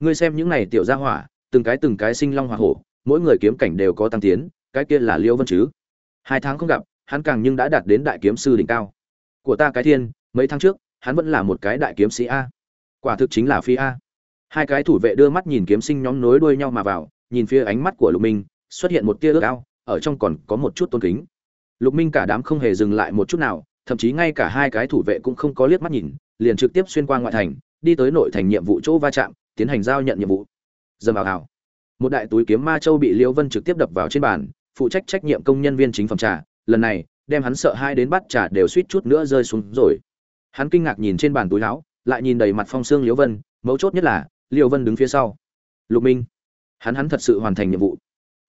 Ngươi xem những này tiểu gia hỏa, từng cái từng cái sinh long hoa hổ mỗi người kiếm cảnh đều có tăng tiến, cái kia là liêu vân chứ? Hai tháng không gặp, hắn càng nhưng đã đạt đến đại kiếm sư đỉnh cao. Của ta cái thiên, mấy tháng trước, hắn vẫn là một cái đại kiếm sĩ a. Quả thực chính là phi a. Hai cái thủ vệ đưa mắt nhìn kiếm sinh nhóm nối đuôi nhau mà vào, nhìn phía ánh mắt của lục minh, xuất hiện một tia ước ao, ở trong còn có một chút tôn kính. Lục minh cả đám không hề dừng lại một chút nào, thậm chí ngay cả hai cái thủ vệ cũng không có liếc mắt nhìn, liền trực tiếp xuyên qua ngoại thành, đi tới nội thành nhiệm vụ chỗ va chạm, tiến hành giao nhận nhiệm vụ. Dầm vào hào một đại túi kiếm ma châu bị liễu vân trực tiếp đập vào trên bàn, phụ trách trách nhiệm công nhân viên chính phẩm trà. Lần này, đem hắn sợ hai đến bắt trà đều suýt chút nữa rơi xuống rồi. Hắn kinh ngạc nhìn trên bàn túi láo, lại nhìn đầy mặt phong xương liễu vân, mấu chốt nhất là, liễu vân đứng phía sau. Lục minh. Hắn hắn thật sự hoàn thành nhiệm vụ.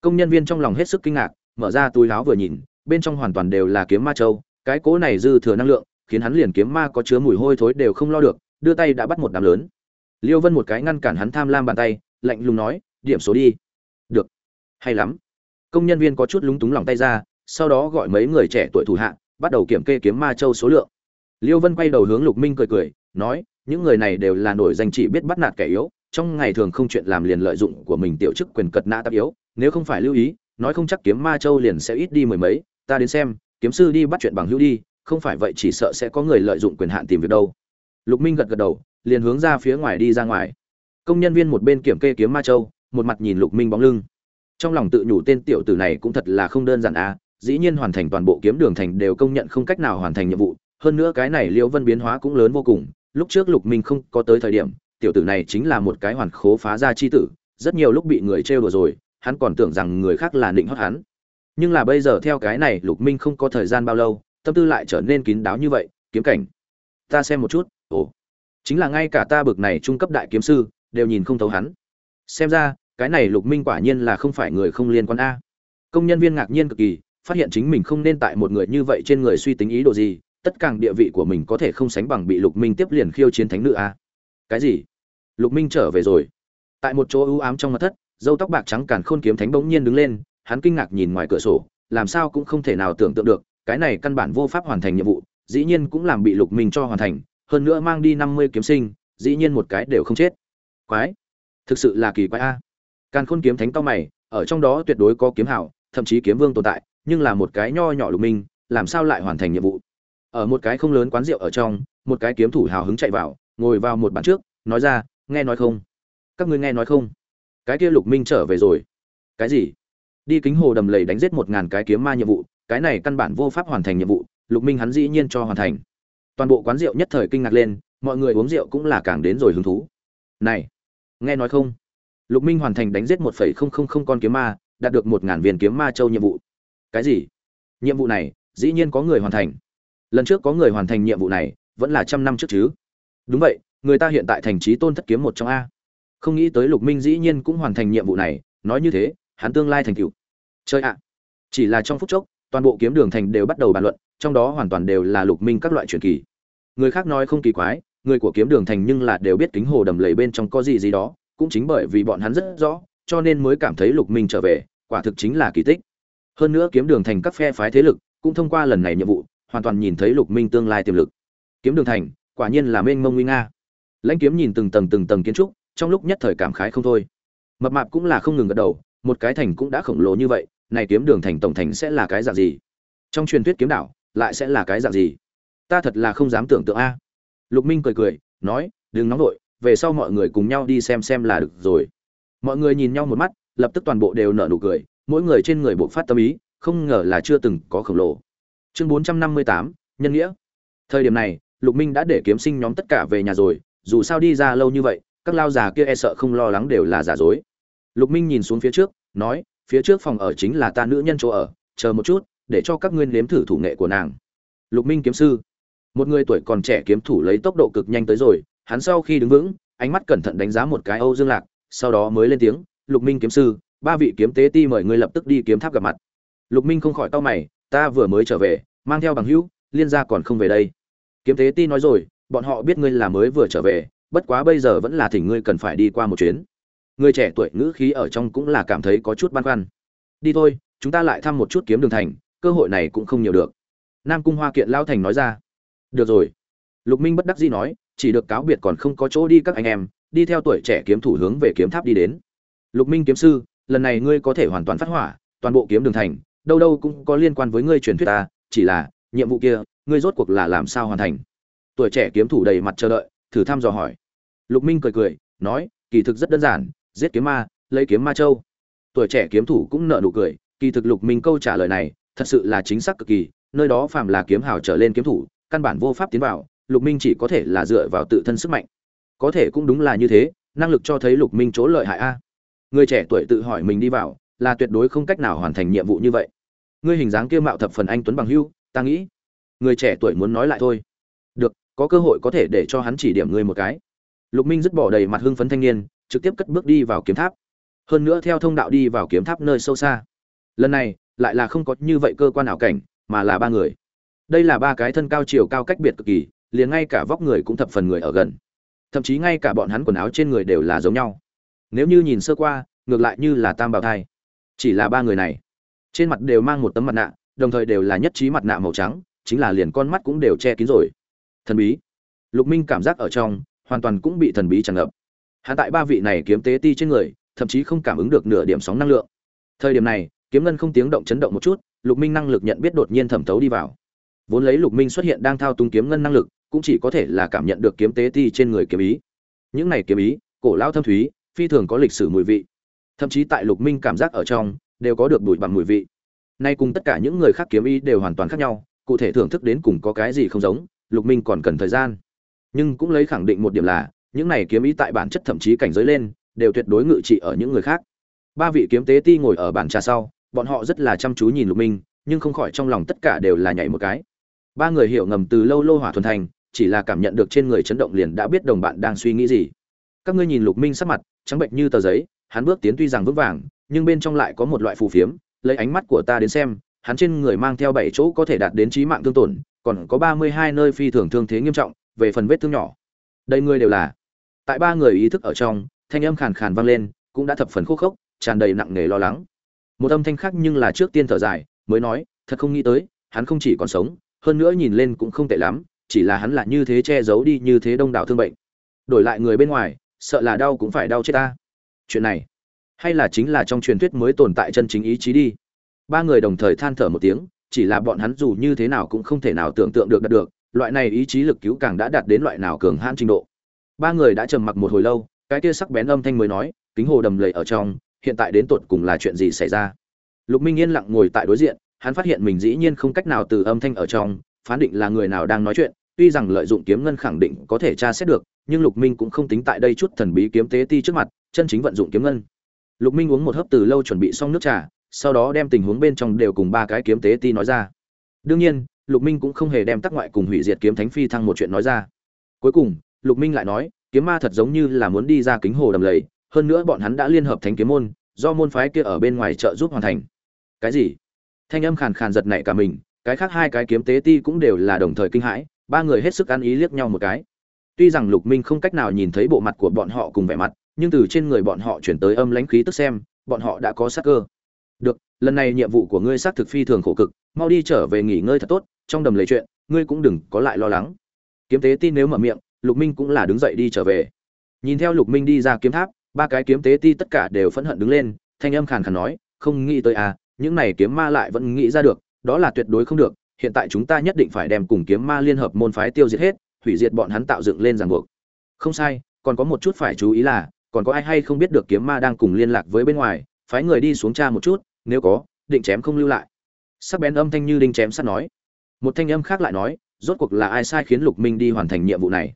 Công nhân viên trong lòng hết sức kinh ngạc, mở ra túi láo vừa nhìn, bên trong hoàn toàn đều là kiếm ma châu, cái cỗ này dư thừa năng lượng, khiến hắn liền kiếm ma có chứa mùi hôi thối đều không lo được, đưa tay đã bắt một đám lớn. Liêu vân một cái ngăn cản hắn tham lam bàn tay, lạnh lùng nói điểm số đi. Được. Hay lắm. Công nhân viên có chút lúng túng lòng tay ra, sau đó gọi mấy người trẻ tuổi thủ hạ, bắt đầu kiểm kê kiếm ma châu số lượng. Liêu vân quay đầu hướng lục minh cười cười, nói, những người này đều là nổi danh chỉ biết bắt nạt kẻ yếu, trong ngày thường không chuyện làm liền lợi dụng của mình tiểu chức quyền cật nã tạp yếu, nếu không phải lưu ý, nói không chắc kiếm ma châu liền sẽ ít đi mười mấy, ta đến xem, kiếm sư đi bắt chuyện bằng hữu đi, không phải vậy chỉ sợ sẽ có người lợi dụng quyền hạn tìm việc đâu. Lục minh gật gật đầu, liền hướng ra phía ngoài đi ra ngoài. Công nhân viên một bên kiểm kê kiếm ma châu một mặt nhìn lục minh bóng lưng. Trong lòng tự nhủ tên tiểu tử này cũng thật là không đơn giản à dĩ nhiên hoàn thành toàn bộ kiếm đường thành đều công nhận không cách nào hoàn thành nhiệm vụ, hơn nữa cái này liễu vân biến hóa cũng lớn vô cùng, lúc trước lục minh không có tới thời điểm, tiểu tử này chính là một cái hoàn khố phá ra chi tử, rất nhiều lúc bị người trêu đùa rồi, hắn còn tưởng rằng người khác là định hót hắn. Nhưng là bây giờ theo cái này lục minh không có thời gian bao lâu, tâm tư lại trở nên kín đáo như vậy, kiếm cảnh. Ta xem một chút, ồ, chính là ngay cả ta bực này trung cấp đại kiếm sư, đều nhìn không thấu hắn xem ra, cái này lục minh quả nhiên là không phải người không liên quan a. Công nhân viên ngạc nhiên cực kỳ, phát hiện chính mình không nên tại một người như vậy trên người suy tính ý đồ gì, tất cả địa vị của mình có thể không sánh bằng bị lục minh tiếp liền khiêu chiến thánh nữ a. Cái gì? Lục minh trở về rồi. Tại một chỗ ưu ám trong mặt thất, dâu tóc bạc trắng càn khôn kiếm thánh bỗng nhiên đứng lên, hắn kinh ngạc nhìn ngoài cửa sổ, làm sao cũng không thể nào tưởng tượng được, cái này căn bản vô pháp hoàn thành nhiệm vụ, dĩ nhiên cũng làm bị lục minh cho hoàn thành, hơn nữa mang đi năm mươi kiếm sinh, dĩ nhiên một cái đều không chết. Quái! Thực sự là kỳ quái a. Càn khôn kiếm thánh cao mày, ở trong đó tuyệt đối có kiếm hảo, thậm chí kiếm vương tồn tại, nhưng là một cái nho nhỏ lục minh, làm sao lại hoàn thành nhiệm vụ? Ở một cái không lớn quán rượu ở trong, một cái kiếm thủ hào hứng chạy vào, ngồi vào một bàn trước, nói ra, nghe nói không? Các ngươi nghe nói không? Cái kia lục minh trở về rồi. Cái gì? Đi kính hồ đầm lầy đánh giết một ngàn cái kiếm ma nhiệm vụ, cái này căn bản vô pháp hoàn thành nhiệm vụ, lục minh hắn dĩ nhiên cho hoàn thành. Toàn bộ quán rượu nhất thời kinh ngạc lên, mọi người uống rượu cũng là càng đến rồi hứng thú. Này nghe nói không? Lục minh hoàn thành đánh giết một phẩy không không không con kiếm ma, đạt được một ngàn viên kiếm ma châu nhiệm vụ. Cái gì? Nhiệm vụ này, dĩ nhiên có người hoàn thành. Lần trước có người hoàn thành nhiệm vụ này, vẫn là trăm năm trước chứ. Đúng vậy, người ta hiện tại thành trí tôn thất kiếm một trong a. Không nghĩ tới lục minh dĩ nhiên cũng hoàn thành nhiệm vụ này, nói như thế, hắn tương lai thành cựu chơi ạ. Chỉ là trong phút chốc, toàn bộ kiếm đường thành đều bắt đầu bàn luận, trong đó hoàn toàn đều là lục minh các loại truyền kỳ. Người khác nói không kỳ quái người của kiếm đường thành nhưng là đều biết kính hồ đầm lầy bên trong có gì gì đó, cũng chính bởi vì bọn hắn rất rõ, cho nên mới cảm thấy lục minh trở về, quả thực chính là kỳ tích. Hơn nữa kiếm đường thành các phe phái thế lực cũng thông qua lần này nhiệm vụ, hoàn toàn nhìn thấy lục minh tương lai tiềm lực. Kiếm đường thành, quả nhiên là mênh mông nguy nga. Lãnh kiếm nhìn từng tầng từng tầng kiến trúc, trong lúc nhất thời cảm khái không thôi. Mập mạp cũng là không ngừng gật đầu, một cái thành cũng đã khổng lồ như vậy, này kiếm đường thành tổng thành sẽ là cái dạng gì? Trong truyền thuyết kiếm đảo, lại sẽ là cái dạng gì? Ta thật là không dám tưởng tượng a lục minh cười cười, nói, đừng nóng vội, về sau mọi người cùng nhau đi xem xem là được rồi. Mọi người nhìn nhau một mắt, lập tức toàn bộ đều nở nụ cười, mỗi người trên người bộ phát tâm ý, không ngờ là chưa từng có khổng lồ. Chương bốn trăm năm mươi tám, nhân nghĩa. Thời điểm này, lục minh đã để kiếm sinh nhóm tất cả về nhà rồi, dù sao đi ra lâu như vậy, các lao già kia e sợ không lo lắng đều là giả dối. Lục minh nhìn xuống phía trước, nói, phía trước phòng ở chính là ta nữ nhân chỗ ở, chờ một chút, để cho các ngươi nếm thử thủ nghệ của nàng. Lục minh kiếm sư một người tuổi còn trẻ kiếm thủ lấy tốc độ cực nhanh tới rồi, hắn sau khi đứng vững, ánh mắt cẩn thận đánh giá một cái âu dương lạc, sau đó mới lên tiếng, lục minh kiếm sư, ba vị kiếm tế ti mời ngươi lập tức đi kiếm tháp gặp mặt. Lục minh không khỏi tao mày, ta vừa mới trở về, mang theo bằng hữu, liên gia còn không về đây. Kiếm tế ti nói rồi, bọn họ biết ngươi là mới vừa trở về, bất quá bây giờ vẫn là thỉnh ngươi cần phải đi qua một chuyến. Người trẻ tuổi ngữ khí ở trong cũng là cảm thấy có chút băn khoăn. Đi thôi, chúng ta lại thăm một chút kiếm đường thành, cơ hội này cũng không nhiều được. Nam cung hoa kiện lao thành nói ra được rồi. Lục minh bất đắc dĩ nói, chỉ được cáo biệt còn không có chỗ đi các anh em, đi theo tuổi trẻ kiếm thủ hướng về kiếm tháp đi đến. Lục minh kiếm sư, lần này ngươi có thể hoàn toàn phát hỏa, toàn bộ kiếm đường thành, đâu đâu cũng có liên quan với ngươi truyền thuyết ta, chỉ là, nhiệm vụ kia, ngươi rốt cuộc là làm sao hoàn thành? Tuổi trẻ kiếm thủ đầy mặt chờ đợi, thử thăm dò hỏi. Lục minh cười cười, nói, kỳ thực rất đơn giản, giết kiếm ma, lấy kiếm ma châu. Tuổi trẻ kiếm thủ cũng nợ nụ cười, kỳ thực lục minh câu trả lời này, thật sự là chính xác cực kỳ, nơi đó phàm là kiếm hào trở lên kiếm thủ căn bản vô pháp tiến vào, lục minh chỉ có thể là dựa vào tự thân sức mạnh. Có thể cũng đúng là như thế, năng lực cho thấy lục minh chỗ lợi hại a. Người trẻ tuổi tự hỏi mình đi vào, là tuyệt đối không cách nào hoàn thành nhiệm vụ như vậy. Ngươi hình dáng kia mạo thập phần anh tuấn bằng hưu, ta nghĩ, người trẻ tuổi muốn nói lại thôi. Được, có cơ hội có thể để cho hắn chỉ điểm ngươi một cái. Lục minh dứt bỏ đầy mặt hưng phấn thanh niên, trực tiếp cất bước đi vào kiếm tháp. Hơn nữa theo thông đạo đi vào kiếm tháp nơi sâu xa. Lần này, lại là không có như vậy cơ quan ảo cảnh, mà là ba người đây là ba cái thân cao chiều cao cách biệt cực kỳ, liền ngay cả vóc người cũng thập phần người ở gần. Thậm chí ngay cả bọn hắn quần áo trên người đều là giống nhau. Nếu như nhìn sơ qua, ngược lại như là tam bào thai. Chỉ là ba người này, trên mặt đều mang một tấm mặt nạ, đồng thời đều là nhất trí mặt nạ màu trắng, chính là liền con mắt cũng đều che kín rồi. Thần bí. Lục minh cảm giác ở trong, hoàn toàn cũng bị thần bí tràn ngập. Hắn tại ba vị này kiếm tế ti trên người, thậm chí không cảm ứng được nửa điểm sóng năng lượng. Thời điểm này, kiếm ngân không tiếng động chấn động một chút, lục minh năng lực nhận biết đột nhiên thẩm thấu đi vào vốn lấy lục minh xuất hiện đang thao túng kiếm ngân năng lực, cũng chỉ có thể là cảm nhận được kiếm tế ti trên người kiếm ý. Những này kiếm ý, cổ lao thâm thúy, phi thường có lịch sử mùi vị. Thậm chí tại lục minh cảm giác ở trong, đều có được bụi bằng mùi vị. Nay cùng tất cả những người khác kiếm ý đều hoàn toàn khác nhau, cụ thể thưởng thức đến cùng có cái gì không giống, lục minh còn cần thời gian. Nhưng cũng lấy khẳng định một điểm là, những này kiếm ý tại bản chất thậm chí cảnh giới lên, đều tuyệt đối ngự trị ở những người khác. Ba vị kiếm tế ti ngồi ở bàn trà sau, bọn họ rất là chăm chú nhìn lục minh, nhưng không khỏi trong lòng tất cả đều là nhảy một cái ba người hiểu ngầm từ lâu lô hỏa thuần thành, chỉ là cảm nhận được trên người chấn động liền đã biết đồng bạn đang suy nghĩ gì. Các ngươi nhìn lục minh sắc mặt, trắng bệnh như tờ giấy, hắn bước tiến tuy rằng vững vàng, nhưng bên trong lại có một loại phù phiếm, lấy ánh mắt của ta đến xem, hắn trên người mang theo bảy chỗ có thể đạt đến trí mạng thương tổn, còn có ba mươi hai nơi phi thường thương thế nghiêm trọng, về phần vết thương nhỏ. Đây ngươi đều là. Tại ba người ý thức ở trong, thanh âm khàn khàn vang lên, cũng đã thập phần khô khốc, tràn đầy nặng nề lo lắng. Một âm thanh khác nhưng là trước tiên thở dài, mới nói, thật không nghĩ tới, hắn không chỉ còn sống hơn nữa nhìn lên cũng không tệ lắm, chỉ là hắn là như thế che giấu đi như thế đông đảo thương bệnh. Đổi lại người bên ngoài, sợ là đau cũng phải đau chết ta. Chuyện này, hay là chính là trong truyền thuyết mới tồn tại chân chính ý chí đi. Ba người đồng thời than thở một tiếng, chỉ là bọn hắn dù như thế nào cũng không thể nào tưởng tượng được đạt được, loại này ý chí lực cứu càng đã đạt đến loại nào cường hãn trình độ. Ba người đã trầm mặc một hồi lâu, cái kia sắc bén âm thanh mới nói, kính hồ đầm lầy ở trong, hiện tại đến tột cùng là chuyện gì xảy ra? Lục minh yên lặng ngồi tại đối diện hắn phát hiện mình dĩ nhiên không cách nào từ âm thanh ở trong, phán định là người nào đang nói chuyện, tuy rằng lợi dụng kiếm ngân khẳng định có thể tra xét được, nhưng lục minh cũng không tính tại đây chút thần bí kiếm tế ti trước mặt, chân chính vận dụng kiếm ngân. Lục minh uống một hớp từ lâu chuẩn bị xong nước trà, sau đó đem tình huống bên trong đều cùng ba cái kiếm tế ti nói ra. Đương nhiên, lục minh cũng không hề đem tác ngoại cùng hủy diệt kiếm thánh phi thăng một chuyện nói ra. Cuối cùng, lục minh lại nói, kiếm ma thật giống như là muốn đi ra kính hồ đầm lầy, hơn nữa bọn hắn đã liên hợp thánh kiếm môn, do môn phái kia ở bên ngoài trợ giúp hoàn thành. Cái gì? Thanh âm khàn khàn giật nảy cả mình, cái khác hai cái kiếm tế ti cũng đều là đồng thời kinh hãi, ba người hết sức ăn ý liếc nhau một cái. Tuy rằng lục minh không cách nào nhìn thấy bộ mặt của bọn họ cùng vẻ mặt, nhưng từ trên người bọn họ chuyển tới âm lãnh khí tức xem, bọn họ đã có sắc cơ. Được, lần này nhiệm vụ của ngươi xác thực phi thường khổ cực, mau đi trở về nghỉ ngơi thật tốt, trong đầm lấy chuyện, ngươi cũng đừng có lại lo lắng. Kiếm tế ti nếu mở miệng, lục minh cũng là đứng dậy đi trở về. Nhìn theo lục minh đi ra kiếm tháp, ba cái kiếm tế ti tất cả đều phẫn hận đứng lên, thanh âm khàn khàn nói, không nghĩ tới à những này kiếm ma lại vẫn nghĩ ra được, đó là tuyệt đối không được, hiện tại chúng ta nhất định phải đem cùng kiếm ma liên hợp môn phái tiêu diệt hết, hủy diệt bọn hắn tạo dựng lên ràng buộc. Không sai, còn có một chút phải chú ý là, còn có ai hay không biết được kiếm ma đang cùng liên lạc với bên ngoài, phái người đi xuống tra một chút, nếu có, định chém không lưu lại. Sắc bén âm thanh như đinh chém sắt nói. Một thanh âm khác lại nói, rốt cuộc là ai sai khiến lục minh đi hoàn thành nhiệm vụ này?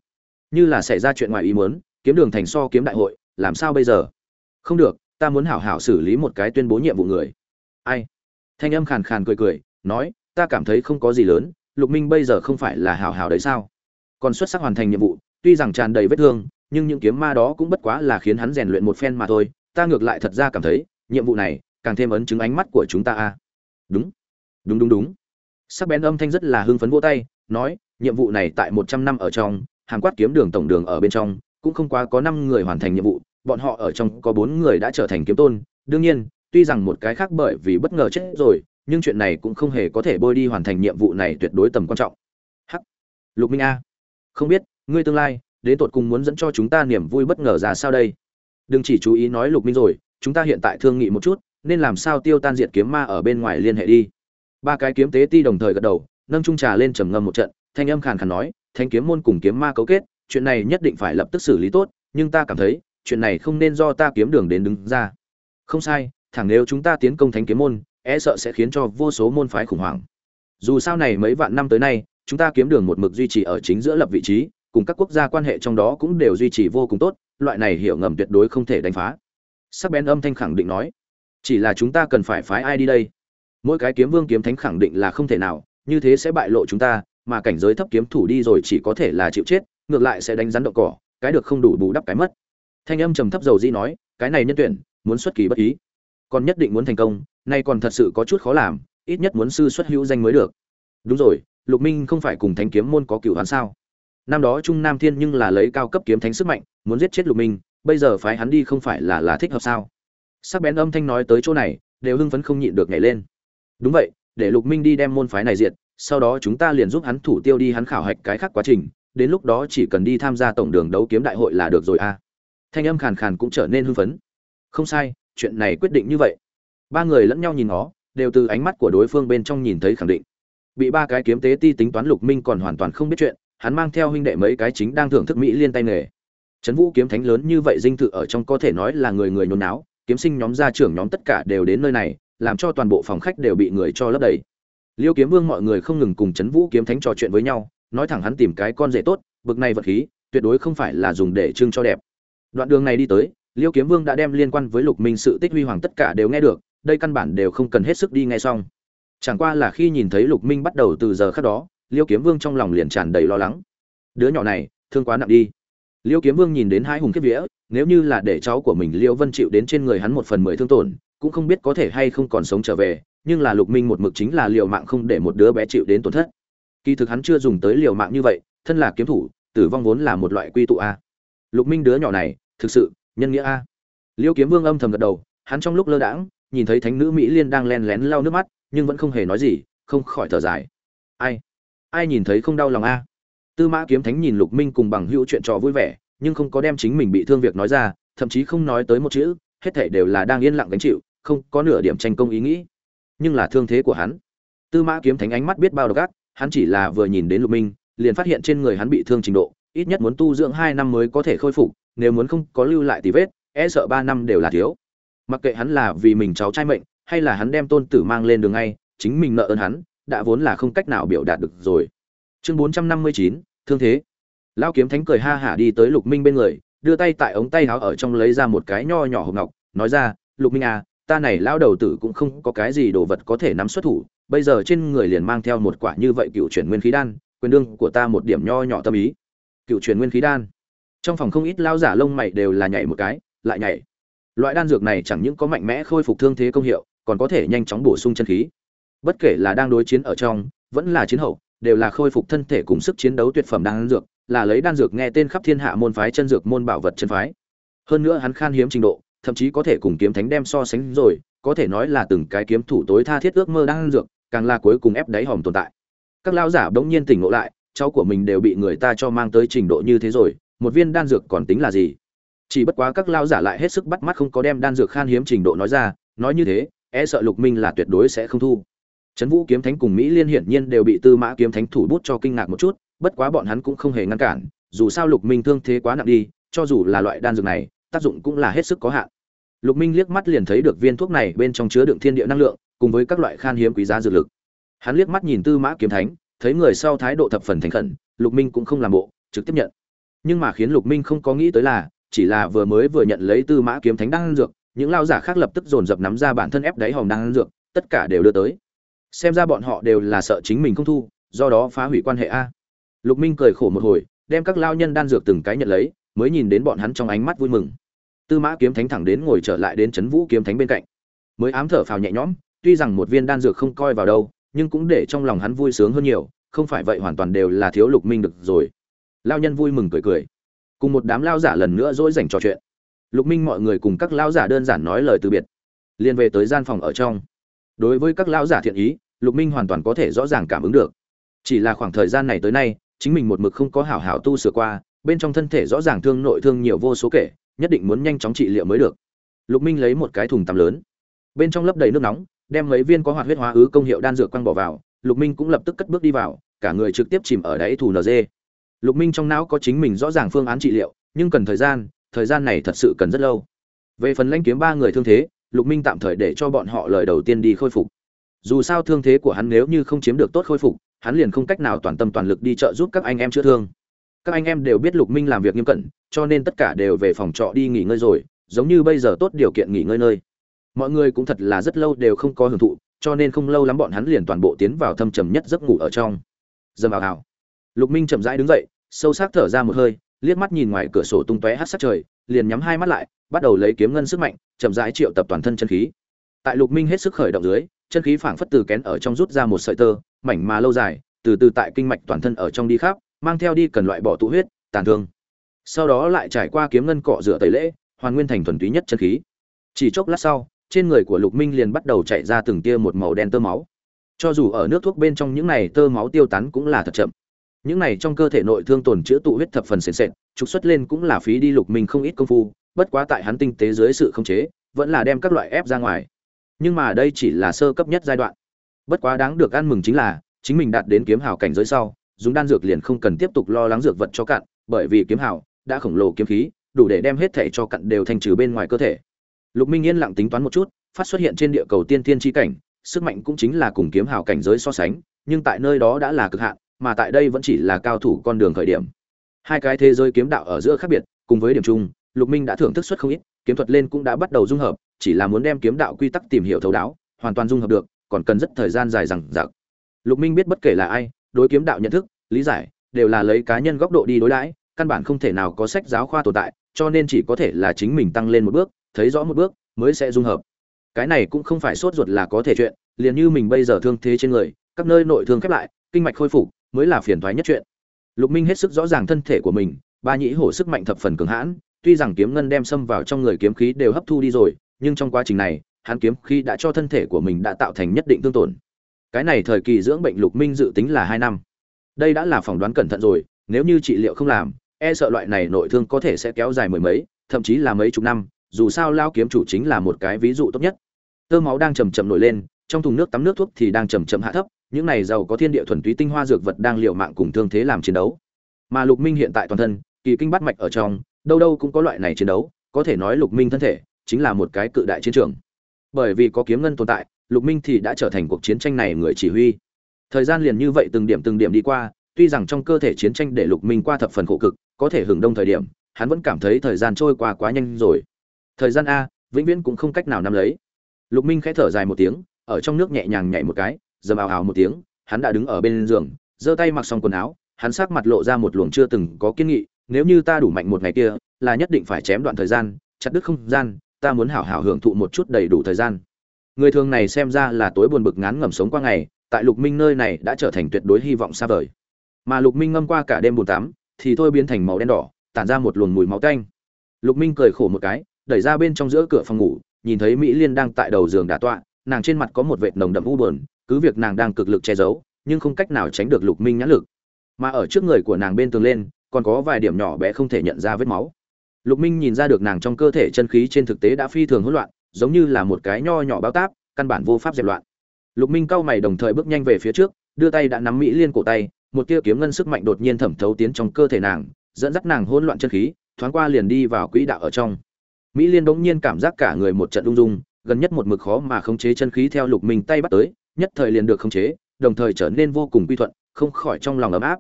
Như là xảy ra chuyện ngoài ý muốn, kiếm đường thành so kiếm đại hội, làm sao bây giờ? Không được, ta muốn hảo hảo xử lý một cái tuyên bố nhiệm vụ người ai? Thanh âm khàn khàn cười cười, nói, ta cảm thấy không có gì lớn, lục minh bây giờ không phải là hảo hảo đấy sao? Còn xuất sắc hoàn thành nhiệm vụ, tuy rằng tràn đầy vết thương, nhưng những kiếm ma đó cũng bất quá là khiến hắn rèn luyện một phen mà thôi. Ta ngược lại thật ra cảm thấy, nhiệm vụ này càng thêm ấn chứng ánh mắt của chúng ta a. Đúng. Đúng đúng đúng. Sắc bén âm thanh rất là hưng phấn vỗ tay, nói, nhiệm vụ này tại một trăm năm ở trong, hàng quát kiếm đường tổng đường ở bên trong, cũng không quá có năm người hoàn thành nhiệm vụ, bọn họ ở trong có bốn người đã trở thành kiếm tôn. Đương nhiên tuy rằng một cái khác bởi vì bất ngờ chết rồi, nhưng chuyện này cũng không hề có thể bôi đi hoàn thành nhiệm vụ này tuyệt đối tầm quan trọng. Hắc. Lục minh a. Không biết, ngươi tương lai, đến tột cùng muốn dẫn cho chúng ta niềm vui bất ngờ ra sao đây? Đừng chỉ chú ý nói lục minh rồi, chúng ta hiện tại thương nghị một chút, nên làm sao tiêu tan diệt kiếm ma ở bên ngoài liên hệ đi? Ba cái kiếm tế ti đồng thời gật đầu, nâng trung trà lên trầm ngâm một trận, thanh âm khàn khàn nói, thanh kiếm môn cùng kiếm ma cấu kết, chuyện này nhất định phải lập tức xử lý tốt, nhưng ta cảm thấy, chuyện này không nên do ta kiếm đường đến đứng ra. Không sai thẳng nếu chúng ta tiến công thánh kiếm môn e sợ sẽ khiến cho vô số môn phái khủng hoảng. Dù sao này mấy vạn năm tới nay, chúng ta kiếm đường một mực duy trì ở chính giữa lập vị trí, cùng các quốc gia quan hệ trong đó cũng đều duy trì vô cùng tốt, loại này hiểu ngầm tuyệt đối không thể đánh phá. Sắc bén âm thanh khẳng định nói, chỉ là chúng ta cần phải phái ai đi đây? Mỗi cái kiếm vương kiếm thánh khẳng định là không thể nào, như thế sẽ bại lộ chúng ta, mà cảnh giới thấp kiếm thủ đi rồi chỉ có thể là chịu chết, ngược lại sẽ đánh rắn động cỏ, cái được không đủ bù đắp cái mất. Thanh âm trầm thấp dầu di nói, cái này nhân tuyển, muốn xuất kỳ bất ý còn nhất định muốn thành công, nay còn thật sự có chút khó làm, ít nhất muốn sư xuất hữu danh mới được. Đúng rồi, lục minh không phải cùng thánh kiếm môn có cựu hắn sao? Năm đó trung nam thiên nhưng là lấy cao cấp kiếm thánh sức mạnh, muốn giết chết lục minh, bây giờ phái hắn đi không phải là là thích hợp sao? Sắc bén âm thanh nói tới chỗ này, đều hưng phấn không nhịn được nhảy lên. Đúng vậy, để lục minh đi đem môn phái này diệt, sau đó chúng ta liền giúp hắn thủ tiêu đi hắn khảo hạch cái khác quá trình, đến lúc đó chỉ cần đi tham gia tổng đường đấu kiếm đại hội là được rồi à. thanh âm khàn khàn cũng trở nên hưng phấn. Không sai chuyện này quyết định như vậy. Ba người lẫn nhau nhìn nó, đều từ ánh mắt của đối phương bên trong nhìn thấy khẳng định. Bị ba cái kiếm tế ti tính toán lục minh còn hoàn toàn không biết chuyện, hắn mang theo huynh đệ mấy cái chính đang thưởng thức mỹ liên tay nghề. Trấn vũ kiếm thánh lớn như vậy dinh thự ở trong có thể nói là người người nhốn náo, kiếm sinh nhóm gia trưởng nhóm tất cả đều đến nơi này, làm cho toàn bộ phòng khách đều bị người cho lấp đầy. Liêu kiếm vương mọi người không ngừng cùng trấn vũ kiếm thánh trò chuyện với nhau, nói thẳng hắn tìm cái con rể tốt, bực này vật khí, tuyệt đối không phải là dùng để trưng cho đẹp. Đoạn đường này đi tới liêu kiếm vương đã đem liên quan với lục minh sự tích huy hoàng tất cả đều nghe được, đây căn bản đều không cần hết sức đi nghe xong. Chẳng qua là khi nhìn thấy lục minh bắt đầu từ giờ khác đó, liêu kiếm vương trong lòng liền tràn đầy lo lắng. Đứa nhỏ này, thương quá nặng đi. Liêu kiếm vương nhìn đến hai hùng kiếp vía, nếu như là để cháu của mình liêu vân chịu đến trên người hắn một phần mười thương tổn, cũng không biết có thể hay không còn sống trở về, nhưng là lục minh một mực chính là liều mạng không để một đứa bé chịu đến tổn thất. Kỳ thực hắn chưa dùng tới liều mạng như vậy, thân là kiếm thủ, tử vong vốn là một loại quy tụ a. Lục minh đứa nhỏ này, thực sự nhân nghĩa a. Liêu kiếm vương âm thầm gật đầu, hắn trong lúc lơ đãng, nhìn thấy thánh nữ mỹ liên đang len lén lau nước mắt, nhưng vẫn không hề nói gì, không khỏi thở dài. Ai? Ai nhìn thấy không đau lòng a? Tư mã kiếm thánh nhìn lục minh cùng bằng hữu chuyện trò vui vẻ, nhưng không có đem chính mình bị thương việc nói ra, thậm chí không nói tới một chữ, hết thảy đều là đang yên lặng gánh chịu, không có nửa điểm tranh công ý nghĩ. Nhưng là thương thế của hắn. Tư mã kiếm thánh ánh mắt biết bao độc ác, hắn chỉ là vừa nhìn đến lục minh, liền phát hiện trên người hắn bị thương trình độ ít nhất muốn tu dưỡng hai năm mới có thể khôi phục, nếu muốn không có lưu lại tí vết e sợ ba năm đều là thiếu. Mặc kệ hắn là vì mình cháu trai mệnh, hay là hắn đem tôn tử mang lên đường ngay, chính mình nợ ơn hắn, đã vốn là không cách nào biểu đạt được rồi. Chương bốn trăm năm mươi chín, thương thế. Lão kiếm thánh cười ha hả đi tới lục minh bên người, đưa tay tại ống tay áo ở trong lấy ra một cái nho nhỏ hộp ngọc, nói ra, lục minh à ta này lão đầu tử cũng không có cái gì đồ vật có thể nắm xuất thủ, bây giờ trên người liền mang theo một quả như vậy cựu chuyển nguyên khí đan, quyền đương của ta một điểm nho nhỏ tâm ý cựu truyền nguyên khí đan. Trong phòng không ít lao giả lông mày đều là nhảy một cái, lại nhảy. Loại đan dược này chẳng những có mạnh mẽ khôi phục thương thế công hiệu, còn có thể nhanh chóng bổ sung chân khí. Bất kể là đang đối chiến ở trong, vẫn là chiến hậu, đều là khôi phục thân thể cùng sức chiến đấu tuyệt phẩm đan dược, là lấy đan dược nghe tên khắp thiên hạ môn phái chân dược môn bảo vật chân phái. Hơn nữa hắn khan hiếm trình độ, thậm chí có thể cùng kiếm thánh đem so sánh rồi, có thể nói là từng cái kiếm thủ tối tha thiết ước mơ đan dược, càng là cuối cùng ép đáy hòm tồn tại. Các lao giả bỗng nhiên tỉnh ngộ lại cháu của mình đều bị người ta cho mang tới trình độ như thế rồi, một viên đan dược còn tính là gì? Chỉ bất quá các lao giả lại hết sức bắt mắt không có đem đan dược khan hiếm trình độ nói ra, nói như thế e sợ lục minh là tuyệt đối sẽ không thu. Trấn vũ kiếm thánh cùng mỹ liên hiển nhiên đều bị tư mã kiếm thánh thủ bút cho kinh ngạc một chút, bất quá bọn hắn cũng không hề ngăn cản, dù sao lục minh thương thế quá nặng đi, cho dù là loại đan dược này, tác dụng cũng là hết sức có hạn. Lục minh liếc mắt liền thấy được viên thuốc này bên trong chứa đựng thiên địa năng lượng, cùng với các loại khan hiếm quý giá dược lực. Hắn liếc mắt nhìn tư mã kiếm thánh thấy người sau thái độ thập phần thành khẩn, lục minh cũng không làm bộ, trực tiếp nhận. Nhưng mà khiến lục minh không có nghĩ tới là, chỉ là vừa mới vừa nhận lấy tư mã kiếm thánh đan dược, những lao giả khác lập tức dồn dập nắm ra bản thân ép đáy hòm đan dược, tất cả đều đưa tới. Xem ra bọn họ đều là sợ chính mình không thu, do đó phá hủy quan hệ a. Lục minh cười khổ một hồi, đem các lao nhân đan dược từng cái nhận lấy, mới nhìn đến bọn hắn trong ánh mắt vui mừng. Tư mã kiếm thánh thẳng đến ngồi trở lại đến chấn vũ kiếm thánh bên cạnh. Mới ám thở phào nhẹ nhõm, tuy rằng một viên đan dược không coi vào đâu nhưng cũng để trong lòng hắn vui sướng hơn nhiều, không phải vậy hoàn toàn đều là thiếu lục minh được rồi. Lao nhân vui mừng cười cười. Cùng một đám lao giả lần nữa dỗi dành trò chuyện. Lục minh mọi người cùng các lao giả đơn giản nói lời từ biệt. Liền về tới gian phòng ở trong. Đối với các lao giả thiện ý, lục minh hoàn toàn có thể rõ ràng cảm ứng được. Chỉ là khoảng thời gian này tới nay, chính mình một mực không có hảo hảo tu sửa qua, bên trong thân thể rõ ràng thương nội thương nhiều vô số kể, nhất định muốn nhanh chóng trị liệu mới được. Lục minh lấy một cái thùng tắm lớn. Bên trong lấp đầy nước nóng đem mấy viên có hoạt huyết hóa ứ công hiệu đan dược quăng bỏ vào, lục minh cũng lập tức cất bước đi vào, cả người trực tiếp chìm ở đáy thù nd lục minh trong não có chính mình rõ ràng phương án trị liệu, nhưng cần thời gian thời gian này thật sự cần rất lâu. Về phần lãnh kiếm ba người thương thế, lục minh tạm thời để cho bọn họ lời đầu tiên đi khôi phục. Dù sao thương thế của hắn nếu như không chiếm được tốt khôi phục, hắn liền không cách nào toàn tâm toàn lực đi trợ giúp các anh em chữa thương. Các anh em đều biết lục minh làm việc nghiêm cẩn, cho nên tất cả đều về phòng trọ đi nghỉ ngơi rồi, giống như bây giờ tốt điều kiện nghỉ ngơi nơi mọi người cũng thật là rất lâu đều không có hưởng thụ, cho nên không lâu lắm bọn hắn liền toàn bộ tiến vào thâm trầm nhất giấc ngủ ở trong. Dầm ào ào. Lục minh chậm rãi đứng dậy, sâu sắc thở ra một hơi, liếc mắt nhìn ngoài cửa sổ tung tóe hát sát trời, liền nhắm hai mắt lại, bắt đầu lấy kiếm ngân sức mạnh, chậm rãi triệu tập toàn thân chân khí. Tại lục minh hết sức khởi động dưới, chân khí phảng phất từ kén ở trong rút ra một sợi tơ, mảnh mà lâu dài, từ từ tại kinh mạch toàn thân ở trong đi khắp, mang theo đi cần loại bỏ tụ huyết, tàn thương. Sau đó lại trải qua kiếm ngân cọ rửa tẩy lễ, hoàn nguyên thành thuần túy nhất chân khí. Chỉ chốc lát sau trên người của lục minh liền bắt đầu chạy ra từng tia một màu đen tơ máu. Cho dù ở nước thuốc bên trong những này tơ máu tiêu tán cũng là thật chậm. Những này trong cơ thể nội thương tồn chữa tụ huyết thập phần sền sệt, trục xuất lên cũng là phí đi lục minh không ít công phu, bất quá tại hắn tinh tế dưới sự khống chế, vẫn là đem các loại ép ra ngoài. Nhưng mà đây chỉ là sơ cấp nhất giai đoạn. Bất quá đáng được ăn mừng chính là, chính mình đạt đến kiếm hào cảnh giới sau, dùng đan dược liền không cần tiếp tục lo lắng dược vật cho cạn bởi vì kiếm hào đã khổng lồ kiếm khí, đủ để đem hết thể cho cặn đều thành trừ bên ngoài cơ thể lục minh yên lặng tính toán một chút, phát xuất hiện trên địa cầu tiên tiên chi cảnh, sức mạnh cũng chính là cùng kiếm hào cảnh giới so sánh, nhưng tại nơi đó đã là cực hạn, mà tại đây vẫn chỉ là cao thủ con đường khởi điểm. Hai cái thế giới kiếm đạo ở giữa khác biệt, cùng với điểm chung, lục minh đã thưởng thức xuất không ít, kiếm thuật lên cũng đã bắt đầu dung hợp, chỉ là muốn đem kiếm đạo quy tắc tìm hiểu thấu đáo, hoàn toàn dung hợp được, còn cần rất thời gian dài rằng dặc. Lục minh biết bất kể là ai, đối kiếm đạo nhận thức, lý giải, đều là lấy cá nhân góc độ đi đối đãi, căn bản không thể nào có sách giáo khoa tồn tại, cho nên chỉ có thể là chính mình tăng lên một bước thấy rõ một bước, mới sẽ dung hợp. Cái này cũng không phải sốt ruột là có thể chuyện, liền như mình bây giờ thương thế trên người, các nơi nội thương khép lại, kinh mạch khôi phục, mới là phiền thoái nhất chuyện. Lục minh hết sức rõ ràng thân thể của mình, ba nhĩ hổ sức mạnh thập phần cường hãn, tuy rằng kiếm ngân đem xâm vào trong người kiếm khí đều hấp thu đi rồi, nhưng trong quá trình này, hắn kiếm khí đã cho thân thể của mình đã tạo thành nhất định tương tổn. Cái này thời kỳ dưỡng bệnh lục minh dự tính là hai năm. Đây đã là phỏng đoán cẩn thận rồi, nếu như trị liệu không làm e sợ loại này nội thương có thể sẽ kéo dài mười mấy, thậm chí là mấy chục năm dù sao lao kiếm chủ chính là một cái ví dụ tốt nhất. Tơ máu đang chầm chậm nổi lên, trong thùng nước tắm nước thuốc thì đang chầm chậm hạ thấp, những này giàu có thiên địa thuần túy tinh hoa dược vật đang liều mạng cùng thương thế làm chiến đấu. Mà lục minh hiện tại toàn thân, kỳ kinh bắt mạch ở trong, đâu đâu cũng có loại này chiến đấu, có thể nói lục minh thân thể chính là một cái cự đại chiến trường. Bởi vì có kiếm ngân tồn tại, lục minh thì đã trở thành cuộc chiến tranh này người chỉ huy. Thời gian liền như vậy từng điểm từng điểm đi qua, tuy rằng trong cơ thể chiến tranh để lục minh qua thập phần khổ cực, có thể hưởng đông thời điểm, hắn vẫn cảm thấy thời gian trôi qua quá nhanh rồi thời gian a, vĩnh viễn cũng không cách nào nắm lấy. Lục minh khẽ thở dài một tiếng, ở trong nước nhẹ nhàng nhảy một cái, dầm ào ào một tiếng, hắn đã đứng ở bên giường, giơ tay mặc xong quần áo, hắn sắc mặt lộ ra một luồng chưa từng có kiên nghị, nếu như ta đủ mạnh một ngày kia, là nhất định phải chém đoạn thời gian, chặt đứt không gian, ta muốn hảo hảo hưởng thụ một chút đầy đủ thời gian. Người thường này xem ra là tối buồn bực ngán ngẩm sống qua ngày, tại lục minh nơi này đã trở thành tuyệt đối hy vọng xa vời. Mà lục minh ngâm qua cả đêm buồn tắm, thì thôi biến thành màu đen đỏ, tản ra một luồng mùi máu tanh. Lục minh cười khổ một cái đẩy ra bên trong giữa cửa phòng ngủ, nhìn thấy mỹ liên đang tại đầu giường đả tọa, nàng trên mặt có một vệt nồng đậm u buồn, cứ việc nàng đang cực lực che giấu, nhưng không cách nào tránh được lục minh nhãn lực. Mà ở trước người của nàng bên tường lên, còn có vài điểm nhỏ bé không thể nhận ra vết máu. Lục minh nhìn ra được nàng trong cơ thể chân khí trên thực tế đã phi thường hỗn loạn, giống như là một cái nho nhỏ báo táp, căn bản vô pháp dẹp loạn. Lục minh cau mày đồng thời bước nhanh về phía trước, đưa tay đã nắm mỹ liên cổ tay, một tia kiếm ngân sức mạnh đột nhiên thẩm thấu tiến trong cơ thể nàng, dẫn dắt nàng hỗn loạn chân khí, thoáng qua liền đi vào quỹ đạo ở trong mỹ liên bỗng nhiên cảm giác cả người một trận rung rung, gần nhất một mực khó mà khống chế chân khí theo lục minh tay bắt tới, nhất thời liền được khống chế, đồng thời trở nên vô cùng quy thuận, không khỏi trong lòng ấm áp.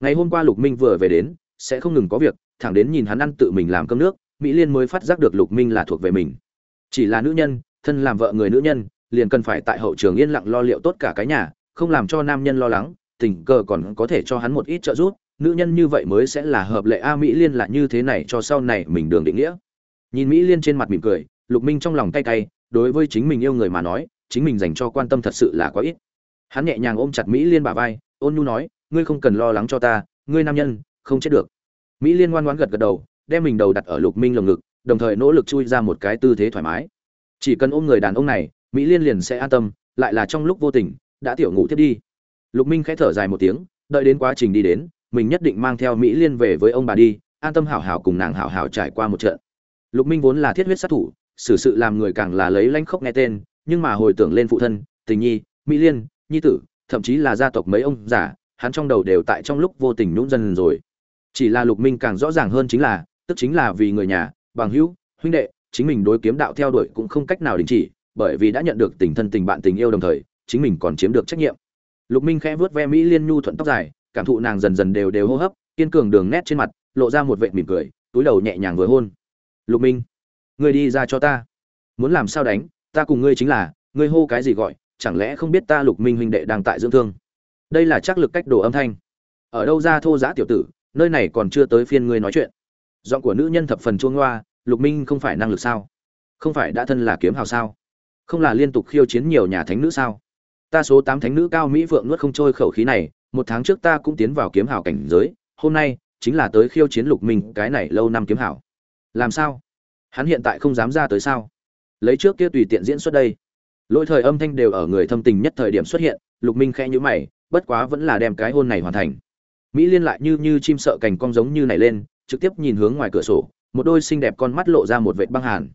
Ngày hôm qua lục minh vừa về đến, sẽ không ngừng có việc, thẳng đến nhìn hắn ăn tự mình làm cơm nước, mỹ liên mới phát giác được lục minh là thuộc về mình. Chỉ là nữ nhân, thân làm vợ người nữ nhân, liền cần phải tại hậu trường yên lặng lo liệu tốt cả cái nhà, không làm cho nam nhân lo lắng, tình cờ còn có thể cho hắn một ít trợ giúp, nữ nhân như vậy mới sẽ là hợp lệ a, mỹ liên là như thế này cho sau này mình đường định nghĩa nhìn mỹ liên trên mặt mỉm cười, lục minh trong lòng cay cay, đối với chính mình yêu người mà nói, chính mình dành cho quan tâm thật sự là quá ít. Hắn nhẹ nhàng ôm chặt mỹ liên bả vai, ôn nhu nói, ngươi không cần lo lắng cho ta, ngươi nam nhân, không chết được. Mỹ liên ngoan ngoãn gật gật đầu, đem mình đầu đặt ở lục minh lồng ngực, đồng thời nỗ lực chui ra một cái tư thế thoải mái. Chỉ cần ôm người đàn ông này, mỹ liên liền sẽ an tâm, lại là trong lúc vô tình, đã tiểu ngủ tiếp đi. Lục minh khẽ thở dài một tiếng, đợi đến quá trình đi đến, mình nhất định mang theo mỹ liên về với ông bà đi, an tâm hảo hảo cùng nàng hảo hảo trải qua một trận lục minh vốn là thiết huyết sát thủ, xử sự làm người càng là lấy lãnh khốc nghe tên, nhưng mà hồi tưởng lên phụ thân, tình nhi, mỹ liên, nhi tử, thậm chí là gia tộc mấy ông giả hắn trong đầu đều tại trong lúc vô tình nhũn dần rồi. Chỉ là lục minh càng rõ ràng hơn chính là, tức chính là vì người nhà, bằng hữu, huynh đệ, chính mình đối kiếm đạo theo đuổi cũng không cách nào đình chỉ, bởi vì đã nhận được tình thân tình bạn tình yêu đồng thời, chính mình còn chiếm được trách nhiệm. Lục minh khẽ vuốt ve mỹ liên nhu thuận tóc dài, cảm thụ nàng dần dần đều đều hô hấp, kiên cường đường nét trên mặt, lộ ra một vệt mỉm cười, túi đầu nhẹ nhàng vừa hôn lục minh, ngươi đi ra cho ta. Muốn làm sao đánh, ta cùng ngươi chính là, ngươi hô cái gì gọi, chẳng lẽ không biết ta lục minh huynh đệ đang tại dưỡng thương? Đây là chắc lực cách đồ âm thanh. Ở đâu ra thô giã tiểu tử, nơi này còn chưa tới phiên ngươi nói chuyện. Giọng của nữ nhân thập phần chuông loa lục minh không phải năng lực sao? Không phải đã thân là kiếm hào sao? Không là liên tục khiêu chiến nhiều nhà thánh nữ sao? Ta số tám thánh nữ cao mỹ vượng nuốt không trôi khẩu khí này, một tháng trước ta cũng tiến vào kiếm hào cảnh giới, hôm nay chính là tới khiêu chiến lục minh, cái này lâu năm kiếm hào làm sao? Hắn hiện tại không dám ra tới sao? Lấy trước kia tùy tiện diễn xuất đây. Lỗi thời âm thanh đều ở người thâm tình nhất thời điểm xuất hiện, lục minh khẽ nhữ mày, bất quá vẫn là đem cái hôn này hoàn thành. Mỹ liên lại như như chim sợ cành cong giống như này lên, trực tiếp nhìn hướng ngoài cửa sổ, một đôi xinh đẹp con mắt lộ ra một vệt băng hàn.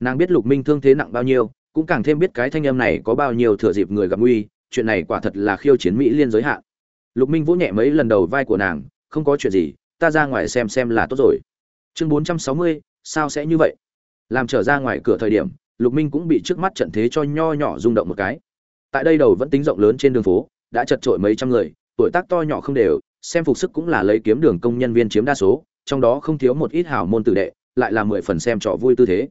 Nàng biết lục minh thương thế nặng bao nhiêu, cũng càng thêm biết cái thanh âm này có bao nhiêu thừa dịp người gặp nguy, chuyện này quả thật là khiêu chiến mỹ liên giới hạn. Lục minh vỗ nhẹ mấy lần đầu vai của nàng, không có chuyện gì, ta ra ngoài xem xem là tốt rồi chương bốn trăm sáu mươi, sao sẽ như vậy? Làm trở ra ngoài cửa thời điểm, lục minh cũng bị trước mắt trận thế cho nho nhỏ rung động một cái. Tại đây đầu vẫn tính rộng lớn trên đường phố, đã chật trội mấy trăm người, tuổi tác to nhỏ không đều, xem phục sức cũng là lấy kiếm đường công nhân viên chiếm đa số, trong đó không thiếu một ít hảo môn tử đệ, lại là mười phần xem trò vui tư thế.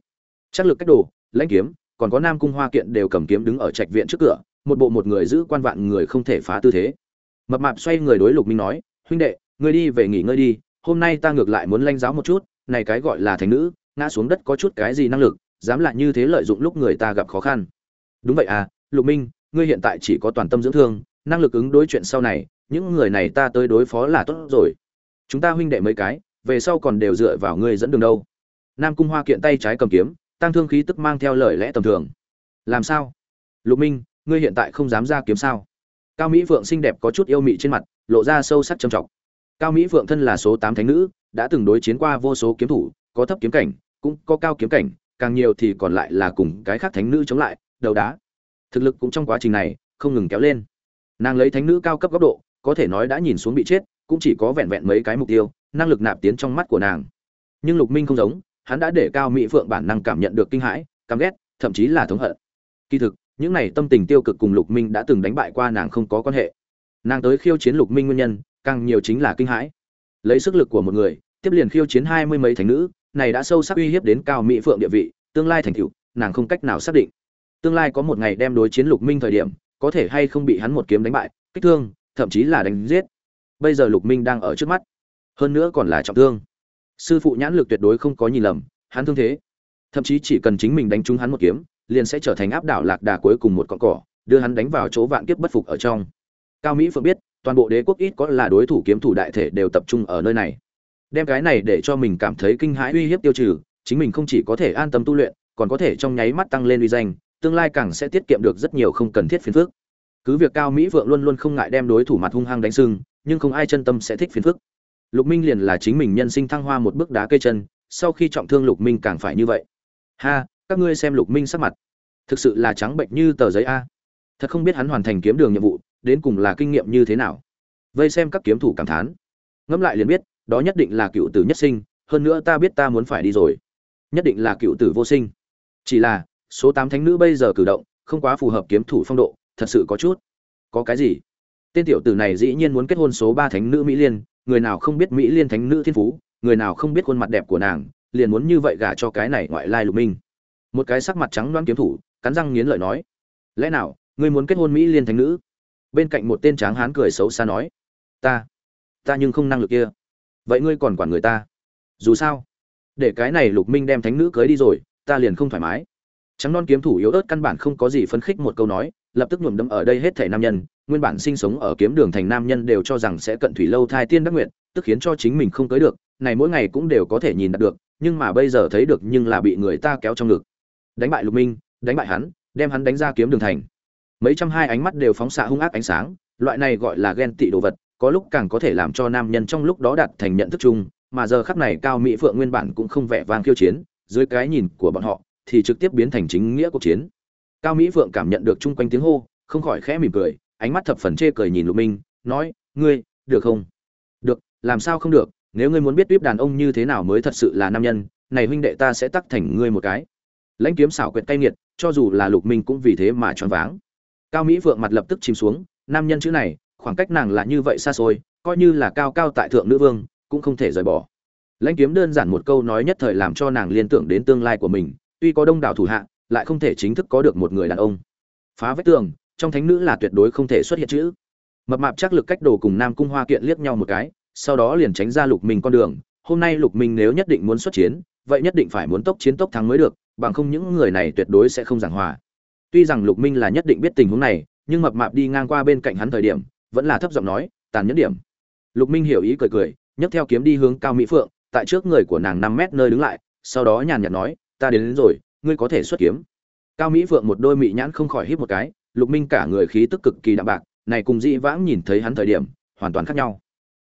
Chắc lực cách đồ, lãnh kiếm, còn có nam cung hoa kiện đều cầm kiếm đứng ở trạch viện trước cửa, một bộ một người giữ quan vạn người không thể phá tư thế. Mập mạp xoay người đối lục minh nói, huynh đệ, ngươi đi về nghỉ ngơi đi, hôm nay ta ngược lại muốn lanh giáo một chút này cái gọi là thành nữ, ngã xuống đất có chút cái gì năng lực, dám lại như thế lợi dụng lúc người ta gặp khó khăn. Đúng vậy à lục minh, ngươi hiện tại chỉ có toàn tâm dưỡng thương, năng lực ứng đối chuyện sau này, những người này ta tới đối phó là tốt rồi. Chúng ta huynh đệ mấy cái, về sau còn đều dựa vào ngươi dẫn đường đâu. Nam cung hoa kiện tay trái cầm kiếm, tăng thương khí tức mang theo lời lẽ tầm thường. Làm sao? Lục minh, ngươi hiện tại không dám ra kiếm sao? Cao mỹ phượng xinh đẹp có chút yêu mị trên mặt, lộ ra sâu sắc trầm trọng cao mỹ phượng thân là số tám thánh nữ, đã từng đối chiến qua vô số kiếm thủ, có thấp kiếm cảnh, cũng có cao kiếm cảnh, càng nhiều thì còn lại là cùng cái khác thánh nữ chống lại đầu đá. Thực lực cũng trong quá trình này không ngừng kéo lên. Nàng lấy thánh nữ cao cấp góc độ, có thể nói đã nhìn xuống bị chết, cũng chỉ có vẹn vẹn mấy cái mục tiêu, năng lực nạp tiến trong mắt của nàng. Nhưng lục minh không giống, hắn đã để cao mỹ phượng bản năng cảm nhận được kinh hãi, căm ghét, thậm chí là thống hận. Kỳ thực, những này tâm tình tiêu cực cùng lục minh đã từng đánh bại qua nàng không có quan hệ. Nàng tới khiêu chiến lục minh nguyên nhân càng nhiều chính là kinh hãi. Lấy sức lực của một người, tiếp liền khiêu chiến hai mươi mấy thành nữ, này đã sâu sắc uy hiếp đến cao mỹ phượng địa vị, tương lai thành tựu, nàng không cách nào xác định. Tương lai có một ngày đem đối chiến lục minh thời điểm, có thể hay không bị hắn một kiếm đánh bại, kích thương, thậm chí là đánh giết. Bây giờ lục minh đang ở trước mắt, hơn nữa còn là trọng thương. Sư phụ nhãn lực tuyệt đối không có nhìn lầm, hắn thương thế. Thậm chí chỉ cần chính mình đánh trúng hắn một kiếm, liền sẽ trở thành áp đảo lạc đà cuối cùng một con cỏ, đưa hắn đánh vào chỗ vạn kiếp bất phục ở trong. Cao mỹ phượng biết toàn bộ đế quốc ít có là đối thủ kiếm thủ đại thể đều tập trung ở nơi này. Đem cái này để cho mình cảm thấy kinh hãi uy hiếp tiêu trừ, chính mình không chỉ có thể an tâm tu luyện, còn có thể trong nháy mắt tăng lên uy danh, tương lai càng sẽ tiết kiệm được rất nhiều không cần thiết phiền phức. Cứ việc cao mỹ vượng luôn luôn không ngại đem đối thủ mặt hung hăng đánh sưng, nhưng không ai chân tâm sẽ thích phiền phức. Lục minh liền là chính mình nhân sinh thăng hoa một bước đá cây chân, sau khi trọng thương lục minh càng phải như vậy. Ha, các ngươi xem lục minh sắc mặt. Thực sự là trắng bệnh như tờ giấy a. Thật không biết hắn hoàn thành kiếm đường nhiệm vụ đến cùng là kinh nghiệm như thế nào? Vây xem các kiếm thủ cảm thán. Ngẫm lại liền biết, đó nhất định là cựu tử nhất sinh, hơn nữa ta biết ta muốn phải đi rồi. Nhất định là cựu tử vô sinh. Chỉ là, số tám thánh nữ bây giờ cử động, không quá phù hợp kiếm thủ phong độ, thật sự có chút. Có cái gì? Tên tiểu tử này dĩ nhiên muốn kết hôn số ba thánh nữ mỹ liên, người nào không biết mỹ liên thánh nữ thiên phú, người nào không biết khuôn mặt đẹp của nàng, liền muốn như vậy gả cho cái này ngoại lai lục minh. Một cái sắc mặt trắng loan kiếm thủ, cắn răng nghiến lợi nói, lẽ nào, ngươi muốn kết hôn mỹ liên thánh nữ? Bên cạnh một tên tráng hán cười xấu xa nói, ta ta nhưng không năng lực kia. Vậy ngươi còn quản người ta? Dù sao, để cái này lục minh đem thánh nữ cưới đi rồi, ta liền không thoải mái. Trắng non kiếm thủ yếu ớt căn bản không có gì phấn khích một câu nói, lập tức nhuộm đâm ở đây hết thể nam nhân, nguyên bản sinh sống ở kiếm đường thành nam nhân đều cho rằng sẽ cận thủy lâu thai tiên đắc nguyện, tức khiến cho chính mình không cưới được, này mỗi ngày cũng đều có thể nhìn được, nhưng mà bây giờ thấy được nhưng là bị người ta kéo trong ngực. Đánh bại lục minh, đánh bại hắn, đem hắn đánh ra kiếm đường thành mấy trăm hai ánh mắt đều phóng xạ hung ác ánh sáng, loại này gọi là ghen tị đồ vật, có lúc càng có thể làm cho nam nhân trong lúc đó đạt thành nhận thức chung, mà giờ khắp này cao mỹ phượng nguyên bản cũng không vẻ vang khiêu chiến, dưới cái nhìn của bọn họ, thì trực tiếp biến thành chính nghĩa cuộc chiến. Cao mỹ phượng cảm nhận được chung quanh tiếng hô, không khỏi khẽ mỉm cười, ánh mắt thập phần chê cười nhìn lục minh, nói, ngươi, được không? Được, làm sao không được, nếu ngươi muốn biết tuyếp đàn ông như thế nào mới thật sự là nam nhân, này huynh đệ ta sẽ tắc thành ngươi một cái. Lãnh kiếm xảo quyệt cay nghiệt, cho dù là lục minh cũng vì thế mà choáng váng cao mỹ phượng mặt lập tức chìm xuống, nam nhân chữ này, khoảng cách nàng là như vậy xa xôi, coi như là cao cao tại thượng nữ vương, cũng không thể rời bỏ. Lãnh kiếm đơn giản một câu nói nhất thời làm cho nàng liên tưởng đến tương lai của mình, tuy có đông đảo thủ hạ, lại không thể chính thức có được một người đàn ông. Phá vách tường, trong thánh nữ là tuyệt đối không thể xuất hiện chữ. Mập mạp chắc lực cách đồ cùng nam cung hoa kiện liếc nhau một cái, sau đó liền tránh ra lục minh con đường, hôm nay lục minh nếu nhất định muốn xuất chiến, vậy nhất định phải muốn tốc chiến tốc thắng mới được, bằng không những người này tuyệt đối sẽ không giảng hòa tuy rằng lục minh là nhất định biết tình huống này nhưng mập mạp đi ngang qua bên cạnh hắn thời điểm vẫn là thấp giọng nói tàn nhẫn điểm. Lục minh hiểu ý cười cười nhấc theo kiếm đi hướng cao mỹ phượng tại trước người của nàng năm mét nơi đứng lại sau đó nhàn nhạt nói ta đến, đến rồi ngươi có thể xuất kiếm. Cao mỹ phượng một đôi mị nhãn không khỏi hít một cái lục minh cả người khí tức cực kỳ đạm bạc này cùng dĩ vãng nhìn thấy hắn thời điểm hoàn toàn khác nhau.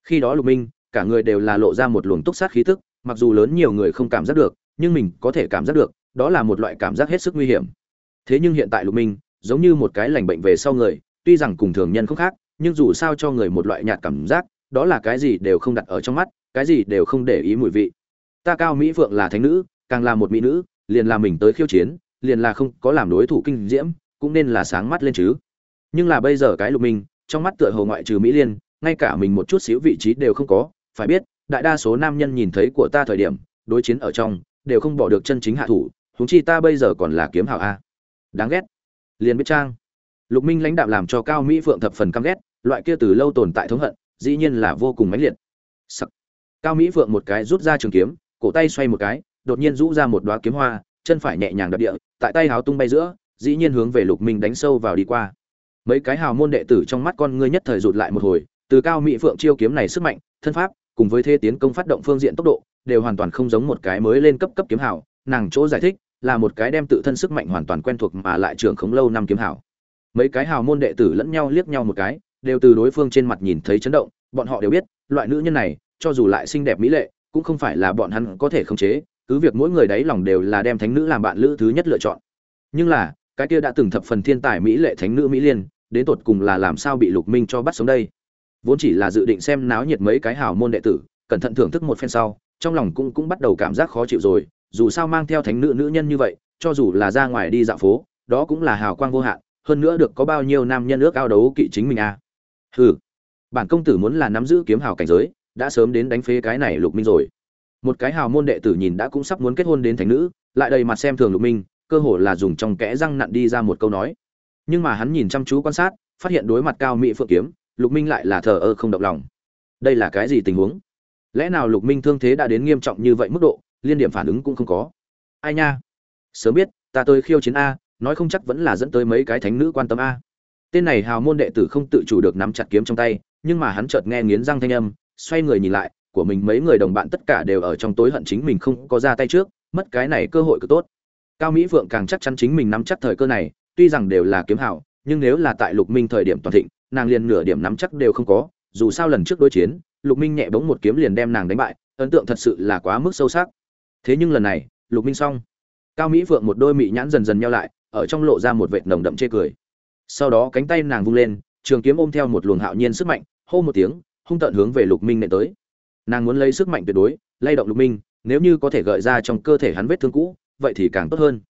Khi đó lục minh cả người đều là lộ ra một luồng túc sát khí tức mặc dù lớn nhiều người không cảm giác được nhưng mình có thể cảm giác được đó là một loại cảm giác hết sức nguy hiểm thế nhưng hiện tại lục minh, giống như một cái lành bệnh về sau người, tuy rằng cùng thường nhân không khác, nhưng dù sao cho người một loại nhạt cảm giác, đó là cái gì đều không đặt ở trong mắt, cái gì đều không để ý mùi vị. Ta cao mỹ phượng là thánh nữ, càng là một mỹ nữ, liền là mình tới khiêu chiến, liền là không có làm đối thủ kinh diễm, cũng nên là sáng mắt lên chứ. Nhưng là bây giờ cái lục minh, trong mắt tựa hồ ngoại trừ mỹ liên, ngay cả mình một chút xíu vị trí đều không có, phải biết, đại đa số nam nhân nhìn thấy của ta thời điểm, đối chiến ở trong, đều không bỏ được chân chính hạ thủ, huống chi ta bây giờ còn là kiếm hảo a đáng ghét. Liền biết trang. Lục minh lãnh đạo làm cho cao mỹ phượng thập phần căm ghét, loại kia từ lâu tồn tại thống hận, dĩ nhiên là vô cùng mãnh liệt. Sắc. cao mỹ phượng một cái rút ra trường kiếm, cổ tay xoay một cái, đột nhiên rũ ra một đóa kiếm hoa, chân phải nhẹ nhàng đập địa, tại tay háo tung bay giữa, dĩ nhiên hướng về lục minh đánh sâu vào đi qua. Mấy cái hào môn đệ tử trong mắt con ngươi nhất thời rụt lại một hồi, từ cao mỹ phượng chiêu kiếm này sức mạnh, thân pháp, cùng với thế tiến công phát động phương diện tốc độ, đều hoàn toàn không giống một cái mới lên cấp cấp kiếm hảo nàng chỗ giải thích là một cái đem tự thân sức mạnh hoàn toàn quen thuộc mà lại trưởng khống lâu năm kiếm hảo. Mấy cái hào môn đệ tử lẫn nhau liếc nhau một cái, đều từ đối phương trên mặt nhìn thấy chấn động, bọn họ đều biết, loại nữ nhân này, cho dù lại xinh đẹp mỹ lệ, cũng không phải là bọn hắn có thể khống chế, cứ việc mỗi người đấy lòng đều là đem thánh nữ làm bạn lữ thứ nhất lựa chọn. Nhưng là, cái kia đã từng thập phần thiên tài mỹ lệ thánh nữ mỹ liên, đến tột cùng là làm sao bị lục minh cho bắt sống đây? Vốn chỉ là dự định xem náo nhiệt mấy cái hào môn đệ tử, cẩn thận thưởng thức một phen sau, trong lòng cũng cũng bắt đầu cảm giác khó chịu rồi dù sao mang theo thánh nữ nữ nhân như vậy, cho dù là ra ngoài đi dạo phố, đó cũng là hào quang vô hạn, hơn nữa được có bao nhiêu nam nhân ước ao đấu kỵ chính mình à. Hừ, bản công tử muốn là nắm giữ kiếm hào cảnh giới, đã sớm đến đánh phế cái này lục minh rồi. Một cái hào môn đệ tử nhìn đã cũng sắp muốn kết hôn đến thánh nữ, lại đầy mặt xem thường lục minh, cơ hồ là dùng trong kẽ răng nặn đi ra một câu nói. Nhưng mà hắn nhìn chăm chú quan sát, phát hiện đối mặt cao mỹ phượng kiếm, lục minh lại là thờ ơ không động lòng. Đây là cái gì tình huống? Lẽ nào lục minh thương thế đã đến nghiêm trọng như vậy mức độ liên điểm phản ứng cũng không có. Ai nha? Sớm biết, ta tới khiêu chiến a, nói không chắc vẫn là dẫn tới mấy cái thánh nữ quan tâm a. Tên này hào môn đệ tử không tự chủ được nắm chặt kiếm trong tay, nhưng mà hắn chợt nghe nghiến răng thanh âm, xoay người nhìn lại, của mình mấy người đồng bạn tất cả đều ở trong tối hận chính mình không có ra tay trước, mất cái này cơ hội cứ tốt. Cao mỹ phượng càng chắc chắn chính mình nắm chắc thời cơ này, tuy rằng đều là kiếm hảo nhưng nếu là tại lục minh thời điểm toàn thịnh, nàng liền nửa điểm nắm chắc đều không có, dù sao lần trước đối chiến, lục minh nhẹ bóng một kiếm liền đem nàng đánh bại, ấn tượng thật sự là quá mức sâu sắc thế nhưng lần này, lục minh xong. Cao mỹ phượng một đôi mị nhãn dần dần nhau lại, ở trong lộ ra một vệt nồng đậm chê cười. Sau đó cánh tay nàng vung lên, trường kiếm ôm theo một luồng hạo nhiên sức mạnh, hô một tiếng, hung tận hướng về lục minh nệ tới. Nàng muốn lấy sức mạnh tuyệt đối, lay động lục minh, nếu như có thể gợi ra trong cơ thể hắn vết thương cũ, vậy thì càng tốt hơn.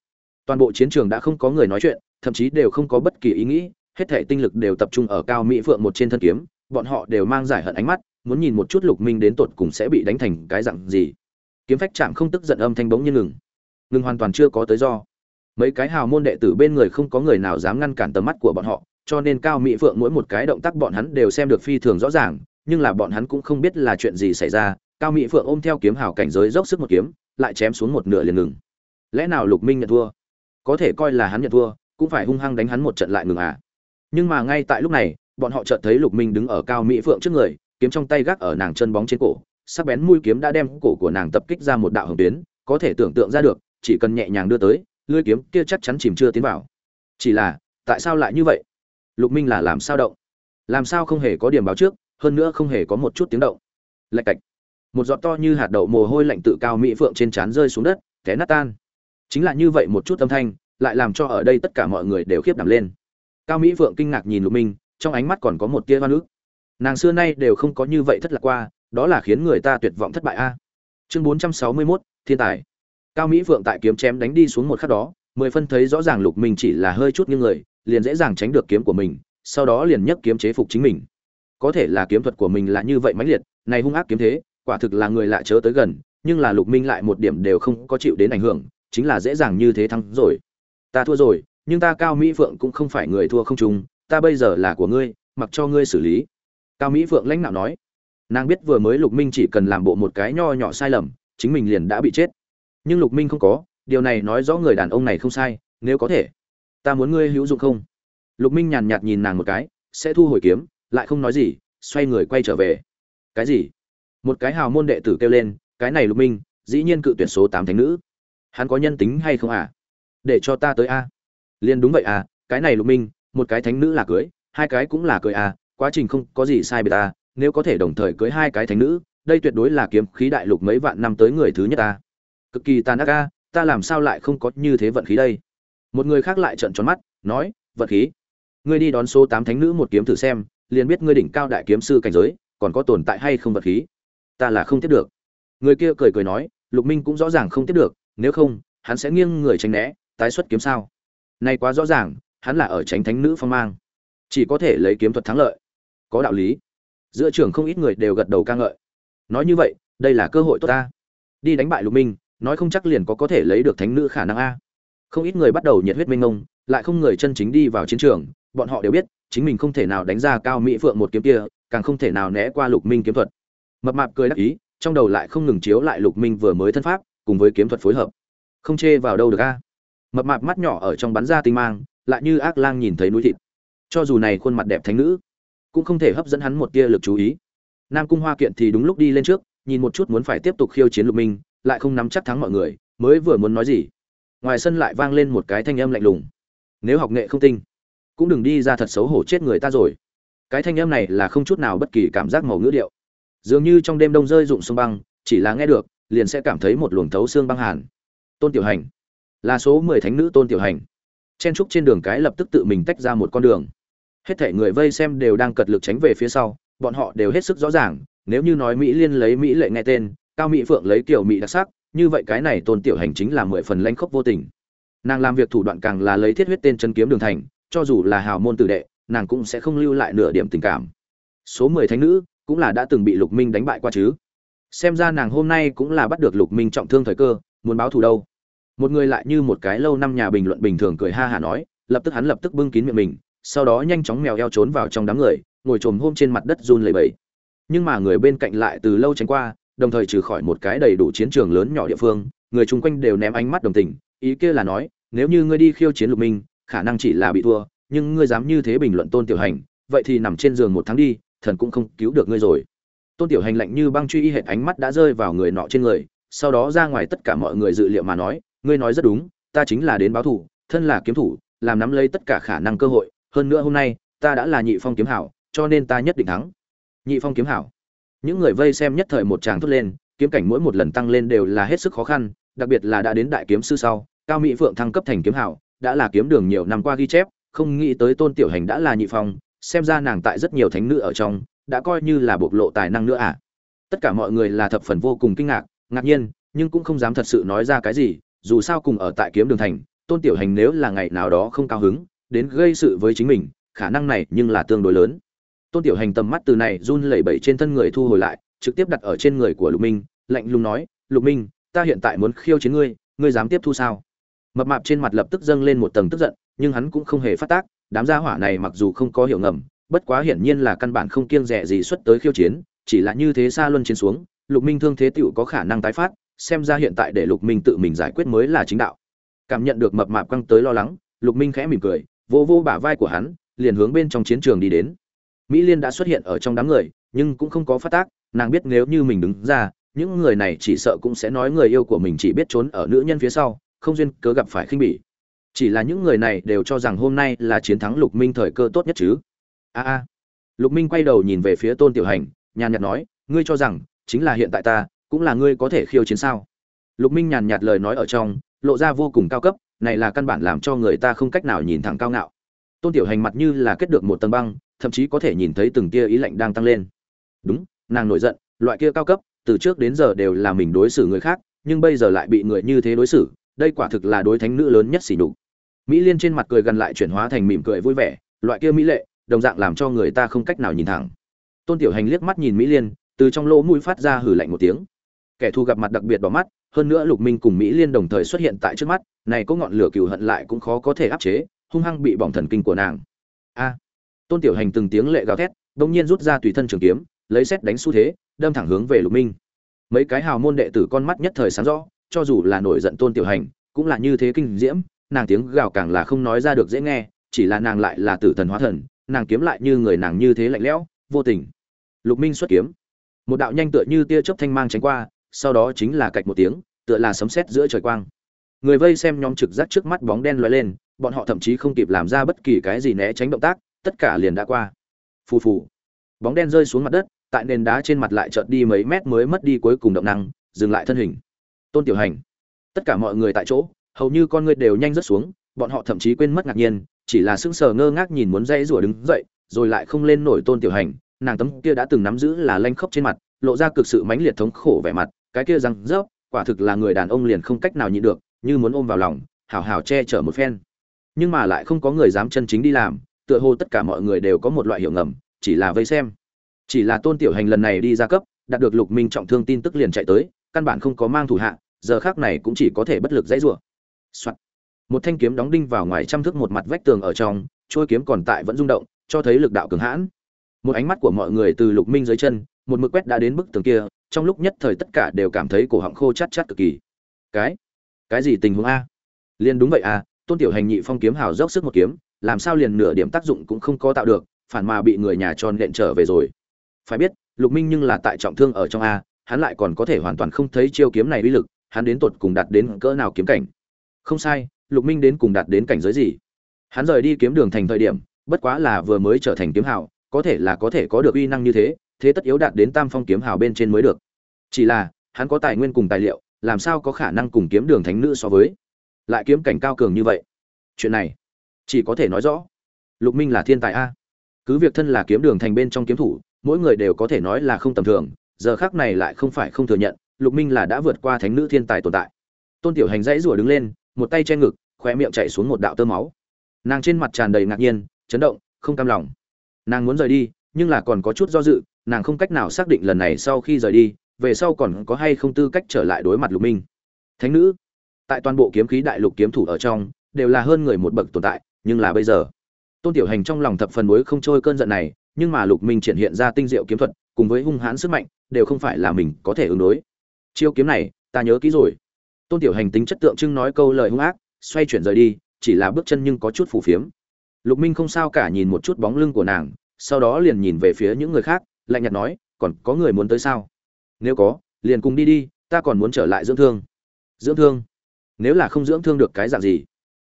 Toàn bộ chiến trường đã không có người nói chuyện, thậm chí đều không có bất kỳ ý nghĩ, hết thể tinh lực đều tập trung ở cao mỹ phượng một trên thân kiếm, bọn họ đều mang giải hận ánh mắt, muốn nhìn một chút lục minh đến tột cùng sẽ bị đánh thành cái dạng gì kiếm phách chạm không tức giận âm thanh bỗng như ngừng. Ngừng hoàn toàn chưa có tới do. Mấy cái hào môn đệ tử bên người không có người nào dám ngăn cản tầm mắt của bọn họ, cho nên cao mỹ phượng mỗi một cái động tác bọn hắn đều xem được phi thường rõ ràng, nhưng là bọn hắn cũng không biết là chuyện gì xảy ra. Cao mỹ phượng ôm theo kiếm hào cảnh giới dốc sức một kiếm, lại chém xuống một nửa liền ngừng. Lẽ nào lục minh nhận thua? Có thể coi là hắn nhận thua, cũng phải hung hăng đánh hắn một trận lại ngừng à. Nhưng mà ngay tại lúc này, bọn họ chợt thấy lục minh đứng ở cao mỹ phượng trước người, kiếm trong tay gác ở nàng chân bóng trên cổ sắc bén mũi kiếm đã đem cổ của nàng tập kích ra một đạo hồng tuyến, có thể tưởng tượng ra được, chỉ cần nhẹ nhàng đưa tới, lưỡi kiếm kia chắc chắn chìm chưa tiến vào. Chỉ là, tại sao lại như vậy? Lục minh là làm sao động? Làm sao không hề có điểm báo trước, hơn nữa không hề có một chút tiếng động? Lạch cạch. Một giọt to như hạt đậu mồ hôi lạnh tự cao mỹ phượng trên trán rơi xuống đất, té nát tan. Chính là như vậy một chút âm thanh, lại làm cho ở đây tất cả mọi người đều khiếp đảm lên. Cao mỹ phượng kinh ngạc nhìn lục minh, trong ánh mắt còn có một tia hoa nước nàng xưa nay đều không có như vậy thất lạc qua đó là khiến người ta tuyệt vọng thất bại a. Chương bốn trăm sáu mươi 461, thiên tài. Cao mỹ phượng tại kiếm chém đánh đi xuống một khắc đó mười phân thấy rõ ràng lục minh chỉ là hơi chút như người liền dễ dàng tránh được kiếm của mình sau đó liền nhấc kiếm chế phục chính mình. Có thể là kiếm thuật của mình là như vậy mãnh liệt này hung ác kiếm thế quả thực là người lạ chớ tới gần nhưng là lục minh lại một điểm đều không có chịu đến ảnh hưởng chính là dễ dàng như thế thắng rồi. Ta thua rồi nhưng ta cao mỹ phượng cũng không phải người thua không chung ta bây giờ là của ngươi mặc cho ngươi xử lý. Cao mỹ phượng lãnh đạo nói nàng biết vừa mới lục minh chỉ cần làm bộ một cái nho nhỏ sai lầm, chính mình liền đã bị chết. Nhưng lục minh không có, điều này nói rõ người đàn ông này không sai, nếu có thể, ta muốn ngươi hữu dụng không? Lục minh nhàn nhạt nhìn nàng một cái, sẽ thu hồi kiếm, lại không nói gì, xoay người quay trở về. Cái gì? Một cái hào môn đệ tử kêu lên, cái này lục minh, dĩ nhiên cự tuyển số tám thánh nữ. Hắn có nhân tính hay không à? Để cho ta tới a. Liền đúng vậy à cái này lục minh, một cái thánh nữ là cưới, hai cái cũng là cưới à quá trình không có gì sai biệt ta nếu có thể đồng thời cưới hai cái thánh nữ, đây tuyệt đối là kiếm khí đại lục mấy vạn năm tới người thứ nhất ta. Cực kỳ tàn ác ca ta làm sao lại không có như thế vận khí đây? Một người khác lại trợn tròn mắt, nói, vận khí. Ngươi đi đón số tám thánh nữ một kiếm thử xem, liền biết ngươi đỉnh cao đại kiếm sư cảnh giới, còn có tồn tại hay không vận khí. Ta là không tiếp được. Người kia cười cười nói, lục minh cũng rõ ràng không tiếp được, nếu không, hắn sẽ nghiêng người tránh né, tái xuất kiếm sao? Nay quá rõ ràng, hắn là ở tránh thánh nữ phong mang. Chỉ có thể lấy kiếm thuật thắng lợi. Có đạo lý giữa trường không ít người đều gật đầu ca ngợi. Nói như vậy, đây là cơ hội tốt ta. Đi đánh bại lục minh, nói không chắc liền có có thể lấy được thánh nữ khả năng a. Không ít người bắt đầu nhiệt huyết minh ông lại không người chân chính đi vào chiến trường, bọn họ đều biết, chính mình không thể nào đánh ra cao mỹ phượng một kiếm kia, càng không thể nào né qua lục minh kiếm thuật. Mập mạp cười đắc ý, trong đầu lại không ngừng chiếu lại lục minh vừa mới thân pháp, cùng với kiếm thuật phối hợp. Không chê vào đâu được a. Mập mạp mắt nhỏ ở trong bắn ra tinh mang, lại như ác lang nhìn thấy núi thịt. Cho dù này khuôn mặt đẹp thánh nữ cũng không thể hấp dẫn hắn một tia lực chú ý. Nam cung hoa kiện thì đúng lúc đi lên trước, nhìn một chút muốn phải tiếp tục khiêu chiến lục minh, lại không nắm chắc thắng mọi người, mới vừa muốn nói gì. Ngoài sân lại vang lên một cái thanh âm lạnh lùng. Nếu học nghệ không tinh, cũng đừng đi ra thật xấu hổ chết người ta rồi. Cái thanh âm này là không chút nào bất kỳ cảm giác màu ngữ điệu. Dường như trong đêm đông rơi rụng sông băng, chỉ là nghe được, liền sẽ cảm thấy một luồng thấu xương băng hàn. Tôn tiểu hành. Là số mười thánh nữ tôn tiểu hành. Chen trúc trên đường cái lập tức tự mình tách ra một con đường hết thể người vây xem đều đang cật lực tránh về phía sau, bọn họ đều hết sức rõ ràng, nếu như nói mỹ liên lấy mỹ lệ nghe tên, cao mỹ phượng lấy kiểu mỹ đặc sắc, như vậy cái này tôn tiểu hành chính là mười phần lanh khốc vô tình. Nàng làm việc thủ đoạn càng là lấy thiết huyết tên chân kiếm đường thành, cho dù là hào môn tử đệ, nàng cũng sẽ không lưu lại nửa điểm tình cảm. Số mười thánh nữ cũng là đã từng bị lục minh đánh bại qua chứ. Xem ra nàng hôm nay cũng là bắt được lục minh trọng thương thời cơ, muốn báo thù đâu. Một người lại như một cái lâu năm nhà bình luận bình thường cười ha hả nói, lập tức hắn lập tức bưng kín miệng mình sau đó nhanh chóng mèo eo trốn vào trong đám người, ngồi trồm hôm trên mặt đất run lẩy bẩy. Nhưng mà người bên cạnh lại từ lâu tránh qua, đồng thời trừ khỏi một cái đầy đủ chiến trường lớn nhỏ địa phương, người chung quanh đều ném ánh mắt đồng tình, ý kia là nói, nếu như ngươi đi khiêu chiến lục minh, khả năng chỉ là bị thua, nhưng ngươi dám như thế bình luận tôn tiểu hành, vậy thì nằm trên giường một tháng đi, thần cũng không cứu được ngươi rồi. Tôn tiểu hành lạnh như băng truy y hệt ánh mắt đã rơi vào người nọ trên người, sau đó ra ngoài tất cả mọi người dự liệu mà nói, ngươi nói rất đúng, ta chính là đến báo thủ, thân là kiếm thủ, làm nắm lấy tất cả khả năng cơ hội hơn nữa hôm nay, ta đã là nhị phong kiếm hảo, cho nên ta nhất định thắng. Nhị phong kiếm hảo. Những người vây xem nhất thời một tràng thốt lên, kiếm cảnh mỗi một lần tăng lên đều là hết sức khó khăn, đặc biệt là đã đến đại kiếm sư sau, cao mỹ phượng thăng cấp thành kiếm hảo, đã là kiếm đường nhiều năm qua ghi chép, không nghĩ tới tôn tiểu hành đã là nhị phong, xem ra nàng tại rất nhiều thánh nữ ở trong, đã coi như là bộc lộ tài năng nữa à. Tất cả mọi người là thập phần vô cùng kinh ngạc ngạc nhiên, nhưng cũng không dám thật sự nói ra cái gì, dù sao cùng ở tại kiếm đường thành, tôn tiểu hành nếu là ngày nào đó không cao hứng đến gây sự với chính mình, khả năng này nhưng là tương đối lớn. Tôn tiểu hành tầm mắt từ này run lẩy bẩy trên thân người thu hồi lại, trực tiếp đặt ở trên người của lục minh, lạnh lùng nói, lục minh, ta hiện tại muốn khiêu chiến ngươi ngươi dám tiếp thu sao? Mập mạp trên mặt lập tức dâng lên một tầng tức giận, nhưng hắn cũng không hề phát tác, đám gia hỏa này mặc dù không có hiểu ngầm, bất quá hiển nhiên là căn bản không kiêng rẻ gì xuất tới khiêu chiến, chỉ là như thế xa luân chiến xuống, lục minh thương thế tựu có khả năng tái phát, xem ra hiện tại để lục minh tự mình giải quyết mới là chính đạo. Cảm nhận được mập mạp căng tới lo lắng, lục minh khẽ mỉm cười vô vô bả vai của hắn, liền hướng bên trong chiến trường đi đến. Mỹ liên đã xuất hiện ở trong đám người, nhưng cũng không có phát tác, nàng biết nếu như mình đứng ra, những người này chỉ sợ cũng sẽ nói người yêu của mình chỉ biết trốn ở nữ nhân phía sau, không duyên cớ gặp phải khinh bỉ. Chỉ là những người này đều cho rằng hôm nay là chiến thắng lục minh thời cơ tốt nhất chứ. A a. Lục minh quay đầu nhìn về phía tôn tiểu hành, nhàn nhạt nói, ngươi cho rằng chính là hiện tại ta, cũng là ngươi có thể khiêu chiến sao? Lục minh nhàn nhạt lời nói ở trong, lộ ra vô cùng cao cấp này là căn bản làm cho người ta không cách nào nhìn thẳng cao ngạo. Tôn tiểu hành mặt như là kết được một tầng băng, thậm chí có thể nhìn thấy từng tia ý lạnh đang tăng lên. Đúng, nàng nổi giận, loại kia cao cấp, từ trước đến giờ đều là mình đối xử người khác, nhưng bây giờ lại bị người như thế đối xử, đây quả thực là đối thánh nữ lớn nhất xỉ nhục. Mỹ liên trên mặt cười gần lại chuyển hóa thành mỉm cười vui vẻ, loại kia mỹ lệ, đồng dạng làm cho người ta không cách nào nhìn thẳng. Tôn tiểu hành liếc mắt nhìn mỹ liên, từ trong lỗ mũi phát ra hử lạnh một tiếng. Kẻ thù gặp mặt đặc biệt đỏ mắt hơn nữa lục minh cùng mỹ liên đồng thời xuất hiện tại trước mắt, này có ngọn lửa cừu hận lại cũng khó có thể áp chế, hung hăng bị bỏng thần kinh của nàng. A. Tôn tiểu hành từng tiếng lệ gào thét bỗng nhiên rút ra tùy thân trường kiếm, lấy xét đánh xu thế, đâm thẳng hướng về lục minh. Mấy cái hào môn đệ tử con mắt nhất thời sáng rõ, cho dù là nổi giận tôn tiểu hành, cũng là như thế kinh diễm, nàng tiếng gào càng là không nói ra được dễ nghe, chỉ là nàng lại là tử thần hóa thần, nàng kiếm lại như người nàng như thế lạnh lẽo, vô tình. Lục minh xuất kiếm. Một đạo nhanh tựa như tia chớp thanh mang tránh qua sau đó chính là cạch một tiếng, tựa là sấm sét giữa trời quang. Người vây xem nhóm trực giác trước mắt bóng đen lóe lên, bọn họ thậm chí không kịp làm ra bất kỳ cái gì né tránh động tác, tất cả liền đã qua. Phù phù. Bóng đen rơi xuống mặt đất, tại nền đá trên mặt lại chợt đi mấy mét mới mất đi cuối cùng động năng, dừng lại thân hình. Tôn tiểu hành. Tất cả mọi người tại chỗ, hầu như con người đều nhanh rất xuống, bọn họ thậm chí quên mất ngạc nhiên, chỉ là sững sờ ngơ ngác nhìn muốn dây rủa đứng dậy, rồi lại không lên nổi tôn tiểu hành, nàng tấm kia đã từng nắm giữ là lanh khốc trên mặt, lộ ra cực sự mãnh liệt thống khổ vẻ mặt cái kia răng rớp, quả thực là người đàn ông liền không cách nào nhịn được, như muốn ôm vào lòng hào hào che chở một phen. Nhưng mà lại không có người dám chân chính đi làm, tựa hồ tất cả mọi người đều có một loại hiểu ngầm, chỉ là vây xem. Chỉ là tôn tiểu hành lần này đi ra cấp, đạt được lục minh trọng thương tin tức liền chạy tới, căn bản không có mang thủ hạ, giờ khác này cũng chỉ có thể bất lực dãy rủa. Soạt. Một thanh kiếm đóng đinh vào ngoài trăm thước một mặt vách tường ở trong trôi kiếm còn tại vẫn rung động, cho thấy lực đạo cường hãn. Một ánh mắt của mọi người từ lục minh dưới chân, một mực quét đã đến bức tường kia trong lúc nhất thời tất cả đều cảm thấy cổ họng khô chát chát cực kỳ. Cái? Cái gì tình huống a? Liền đúng vậy à tôn tiểu hành nhị phong kiếm hào dốc sức một kiếm, làm sao liền nửa điểm tác dụng cũng không có tạo được, phản mà bị người nhà tròn nện trở về rồi. Phải biết, lục minh nhưng là tại trọng thương ở trong a, hắn lại còn có thể hoàn toàn không thấy chiêu kiếm này uy lực, hắn đến tột cùng đạt đến cỡ nào kiếm cảnh? Không sai, lục minh đến cùng đạt đến cảnh giới gì? Hắn rời đi kiếm đường thành thời điểm, bất quá là vừa mới trở thành kiếm hào, có thể là có thể có được uy năng như thế thế tất yếu đạt đến tam phong kiếm hào bên trên mới được chỉ là, hắn có tài nguyên cùng tài liệu, làm sao có khả năng cùng kiếm đường thánh nữ so với? Lại kiếm cảnh cao cường như vậy. Chuyện này, chỉ có thể nói rõ. Lục minh là thiên tài a. Cứ việc thân là kiếm đường thành bên trong kiếm thủ, mỗi người đều có thể nói là không tầm thường, giờ khác này lại không phải không thừa nhận, lục minh là đã vượt qua thánh nữ thiên tài tồn tại. Tôn tiểu hành dãy rủa đứng lên, một tay che ngực khoe miệng chạy xuống một đạo tơ máu. Nàng trên mặt tràn đầy ngạc nhiên, chấn động, không cam lòng. Nàng muốn rời đi, nhưng là còn có chút do dự, nàng không cách nào xác định lần này sau khi rời đi về sau còn có hay không tư cách trở lại đối mặt lục minh? Thánh nữ, tại toàn bộ kiếm khí đại lục kiếm thủ ở trong, đều là hơn người một bậc tồn tại, nhưng là bây giờ, tôn tiểu hành trong lòng thập phần mối không trôi cơn giận này, nhưng mà lục minh triển hiện ra tinh diệu kiếm thuật, cùng với hung hãn sức mạnh, đều không phải là mình có thể ứng đối. Chiêu kiếm này, ta nhớ kỹ rồi. Tôn tiểu hành tính chất tượng trưng nói câu lời hung ác, xoay chuyển rời đi, chỉ là bước chân nhưng có chút phù phiếm. Lục minh không sao cả nhìn một chút bóng lưng của nàng, sau đó liền nhìn về phía những người khác, lạnh nhạt nói, còn có người muốn tới sao? Nếu có, liền cùng đi đi, ta còn muốn trở lại dưỡng thương. Dưỡng thương? Nếu là không dưỡng thương được cái dạng gì?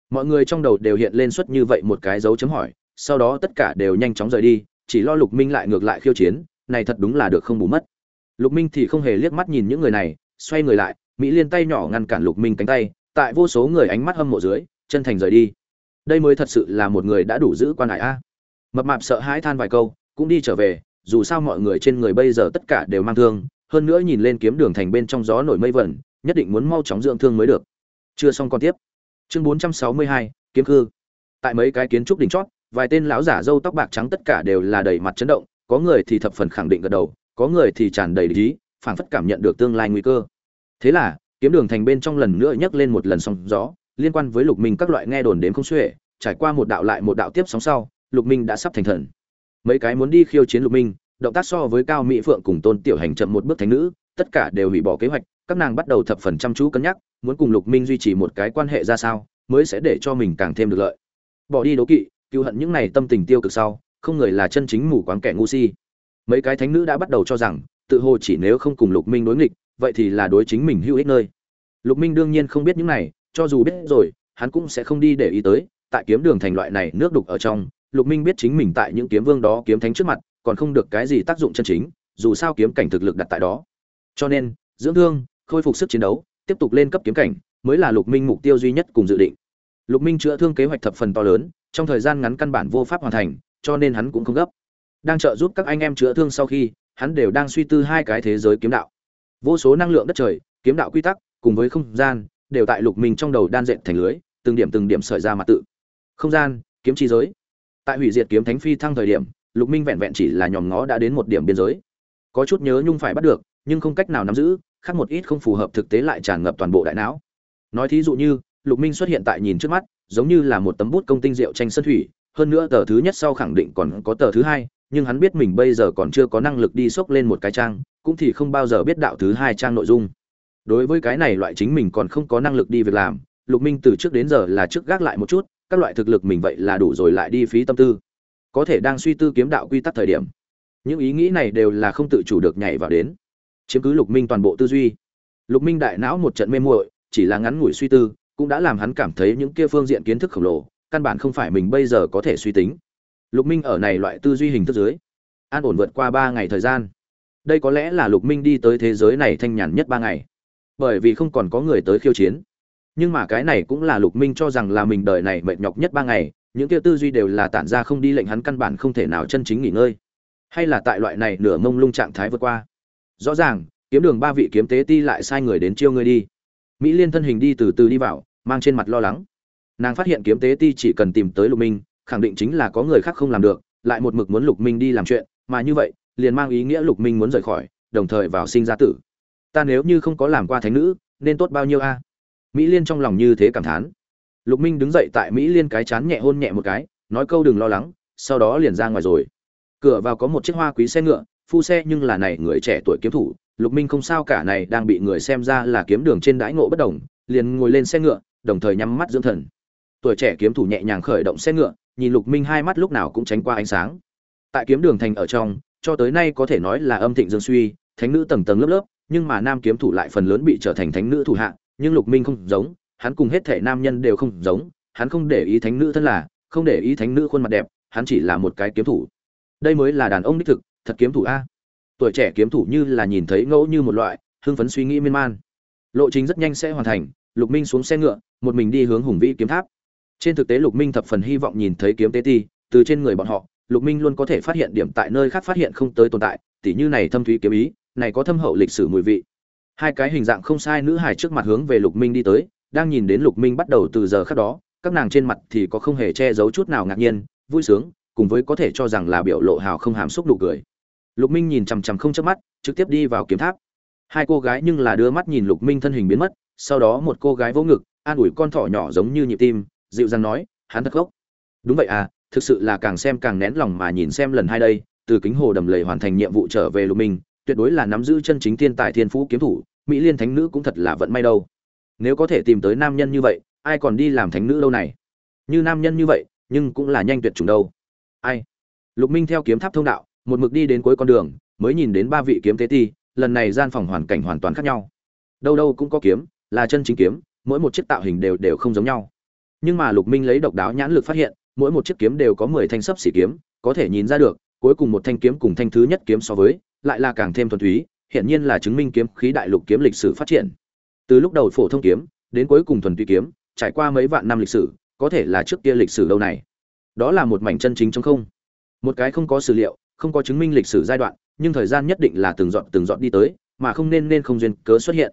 Mọi người trong đầu đều hiện lên suất như vậy một cái dấu chấm hỏi, sau đó tất cả đều nhanh chóng rời đi, chỉ lo lục minh lại ngược lại khiêu chiến, này thật đúng là được không bù mất. Lục minh thì không hề liếc mắt nhìn những người này, xoay người lại, mỹ liên tay nhỏ ngăn cản lục minh cánh tay, tại vô số người ánh mắt hâm mộ dưới, chân thành rời đi. Đây mới thật sự là một người đã đủ giữ quan hải a. Mập mạp sợ hãi than vài câu, cũng đi trở về, dù sao mọi người trên người bây giờ tất cả đều mang thương hơn nữa nhìn lên kiếm đường thành bên trong gió nổi mây vẩn nhất định muốn mau chóng dưỡng thương mới được. Chưa xong còn tiếp. Chương 462, kiếm cư tại mấy cái kiến trúc đỉnh chót vài tên lão giả râu tóc bạc trắng tất cả đều là đầy mặt chấn động có người thì thập phần khẳng định gật đầu có người thì tràn đầy lý phảng phất cảm nhận được tương lai nguy cơ. Thế là kiếm đường thành bên trong lần nữa nhấc lên một lần sóng gió liên quan với lục minh các loại nghe đồn đến không xuể trải qua một đạo lại một đạo tiếp sóng sau lục minh đã sắp thành thần. Mấy cái muốn đi khiêu chiến lục minh động tác so với cao mỹ phượng cùng tôn tiểu hành chậm một bước thánh nữ, tất cả đều hủy bỏ kế hoạch, các nàng bắt đầu thập phần chăm chú cân nhắc, muốn cùng lục minh duy trì một cái quan hệ ra sao, mới sẽ để cho mình càng thêm được lợi. Bỏ đi đố kỵ, cứu hận những này tâm tình tiêu cực sau, không người là chân chính mù quáng kẻ ngu si. Mấy cái thánh nữ đã bắt đầu cho rằng, tự hồ chỉ nếu không cùng lục minh đối nghịch, vậy thì là đối chính mình hữu ích nơi. Lục minh đương nhiên không biết những này, cho dù biết rồi, hắn cũng sẽ không đi để ý tới, tại kiếm đường thành loại này nước đục ở trong, lục minh biết chính mình tại những kiếm vương đó kiếm thánh trước mặt còn không được cái gì tác dụng chân chính, dù sao kiếm cảnh thực lực đặt tại đó. Cho nên, dưỡng thương, khôi phục sức chiến đấu, tiếp tục lên cấp kiếm cảnh, mới là lục minh mục tiêu duy nhất cùng dự định. Lục minh chữa thương kế hoạch thập phần to lớn, trong thời gian ngắn căn bản vô pháp hoàn thành, cho nên hắn cũng không gấp. Đang trợ giúp các anh em chữa thương sau khi, hắn đều đang suy tư hai cái thế giới kiếm đạo. Vô số năng lượng đất trời, kiếm đạo quy tắc, cùng với không gian, đều tại lục minh trong đầu đan dệt thành lưới, từng điểm từng điểm sợi ra mặt tự. Không gian, kiếm chi giới. Tại hủy diệt kiếm thánh phi thăng thời điểm lục minh vẹn vẹn chỉ là nhòm ngó đã đến một điểm biên giới. Có chút nhớ nhung phải bắt được, nhưng không cách nào nắm giữ, khác một ít không phù hợp thực tế lại tràn ngập toàn bộ đại não. Nói thí dụ như, lục minh xuất hiện tại nhìn trước mắt, giống như là một tấm bút công tinh rượu tranh sân thủy, hơn nữa tờ thứ nhất sau khẳng định còn có tờ thứ hai, nhưng hắn biết mình bây giờ còn chưa có năng lực đi xốc lên một cái trang, cũng thì không bao giờ biết đạo thứ hai trang nội dung. Đối với cái này loại chính mình còn không có năng lực đi việc làm, lục minh từ trước đến giờ là trước gác lại một chút, các loại thực lực mình vậy là đủ rồi lại đi phí tâm tư có thể đang suy tư kiếm đạo quy tắc thời điểm. Những ý nghĩ này đều là không tự chủ được nhảy vào đến. Chiếm cứ lục minh toàn bộ tư duy. Lục minh đại não một trận mê muội, chỉ là ngắn ngủi suy tư, cũng đã làm hắn cảm thấy những kia phương diện kiến thức khổng lồ, căn bản không phải mình bây giờ có thể suy tính. Lục minh ở này loại tư duy hình thức dưới, an ổn vượt qua ba ngày thời gian. Đây có lẽ là lục minh đi tới thế giới này thanh nhàn nhất ba ngày. Bởi vì không còn có người tới khiêu chiến. Nhưng mà cái này cũng là lục minh cho rằng là mình đời này mệt nhọc nhất ba ngày những kia tư duy đều là tản ra không đi lệnh hắn căn bản không thể nào chân chính nghỉ ngơi. Hay là tại loại này nửa mông lung trạng thái vượt qua. Rõ ràng, kiếm đường ba vị kiếm tế ti lại sai người đến chiêu ngươi đi. Mỹ liên thân hình đi từ từ đi vào, mang trên mặt lo lắng. Nàng phát hiện kiếm tế ti chỉ cần tìm tới lục minh, khẳng định chính là có người khác không làm được, lại một mực muốn lục minh đi làm chuyện, mà như vậy, liền mang ý nghĩa lục minh muốn rời khỏi, đồng thời vào sinh ra tử. Ta nếu như không có làm qua thánh nữ, nên tốt bao nhiêu a? Mỹ liên trong lòng như thế cảm thán lục minh đứng dậy tại mỹ liên cái chán nhẹ hôn nhẹ một cái, nói câu đừng lo lắng, sau đó liền ra ngoài rồi. Cửa vào có một chiếc hoa quý xe ngựa, phu xe nhưng là này người trẻ tuổi kiếm thủ, lục minh không sao cả này đang bị người xem ra là kiếm đường trên đãi ngộ bất đồng, liền ngồi lên xe ngựa, đồng thời nhắm mắt dưỡng thần. Tuổi trẻ kiếm thủ nhẹ nhàng khởi động xe ngựa, nhìn lục minh hai mắt lúc nào cũng tránh qua ánh sáng. Tại kiếm đường thành ở trong, cho tới nay có thể nói là âm thịnh dương suy, thánh nữ tầng tầng lớp lớp, nhưng mà nam kiếm thủ lại phần lớn bị trở thành thánh nữ thủ hạ, nhưng lục minh không giống hắn cùng hết thể nam nhân đều không giống, hắn không để ý thánh nữ thân là, không để ý thánh nữ khuôn mặt đẹp, hắn chỉ là một cái kiếm thủ. Đây mới là đàn ông đích thực, thật kiếm thủ a. Tuổi trẻ kiếm thủ như là nhìn thấy ngẫu như một loại, hưng phấn suy nghĩ miên man. Lộ trình rất nhanh sẽ hoàn thành, lục minh xuống xe ngựa, một mình đi hướng hùng vĩ kiếm tháp. Trên thực tế lục minh thập phần hy vọng nhìn thấy kiếm tế ti, từ trên người bọn họ, lục minh luôn có thể phát hiện điểm tại nơi khác phát hiện không tới tồn tại, tỉ như này thâm thúy kiếm ý, này có thâm hậu lịch sử mùi vị. Hai cái hình dạng không sai nữ hài trước mặt hướng về lục minh đi tới đang nhìn đến lục minh bắt đầu từ giờ khác đó, các nàng trên mặt thì có không hề che giấu chút nào ngạc nhiên, vui sướng, cùng với có thể cho rằng là biểu lộ hào không hàm xúc nụ cười. Lục minh nhìn chằm chằm không chớp mắt, trực tiếp đi vào kiếm tháp. Hai cô gái nhưng là đưa mắt nhìn lục minh thân hình biến mất, sau đó một cô gái vỗ ngực, an ủi con thỏ nhỏ giống như nhịp tim, dịu dàng nói, hắn thật gốc. Đúng vậy à thực sự là càng xem càng nén lòng mà nhìn xem lần hai đây, từ kính hồ đầm lầy hoàn thành nhiệm vụ trở về lục minh, tuyệt đối là nắm giữ chân chính thiên tài thiên phú kiếm thủ, mỹ liên thánh nữ cũng thật là vận may đâu nếu có thể tìm tới nam nhân như vậy, ai còn đi làm thánh nữ lâu này? Như nam nhân như vậy, nhưng cũng là nhanh tuyệt chủng đâu. Ai? Lục minh theo kiếm tháp thông đạo, một mực đi đến cuối con đường, mới nhìn đến ba vị kiếm tế ti, lần này gian phòng hoàn cảnh hoàn toàn khác nhau. Đâu đâu cũng có kiếm, là chân chính kiếm, mỗi một chiếc tạo hình đều đều không giống nhau. Nhưng mà lục minh lấy độc đáo nhãn lực phát hiện, mỗi một chiếc kiếm đều có mười thanh sấp xỉ kiếm, có thể nhìn ra được, cuối cùng một thanh kiếm cùng thanh thứ nhất kiếm so với, lại là càng thêm thuần túy hiện nhiên là chứng minh kiếm khí đại lục kiếm lịch sử phát triển từ lúc đầu phổ thông kiếm, đến cuối cùng thuần túy kiếm, trải qua mấy vạn năm lịch sử, có thể là trước kia lịch sử lâu này. Đó là một mảnh chân chính trong không. Một cái không có sử liệu, không có chứng minh lịch sử giai đoạn, nhưng thời gian nhất định là từng dọn từng dọn đi tới, mà không nên nên không duyên cớ xuất hiện.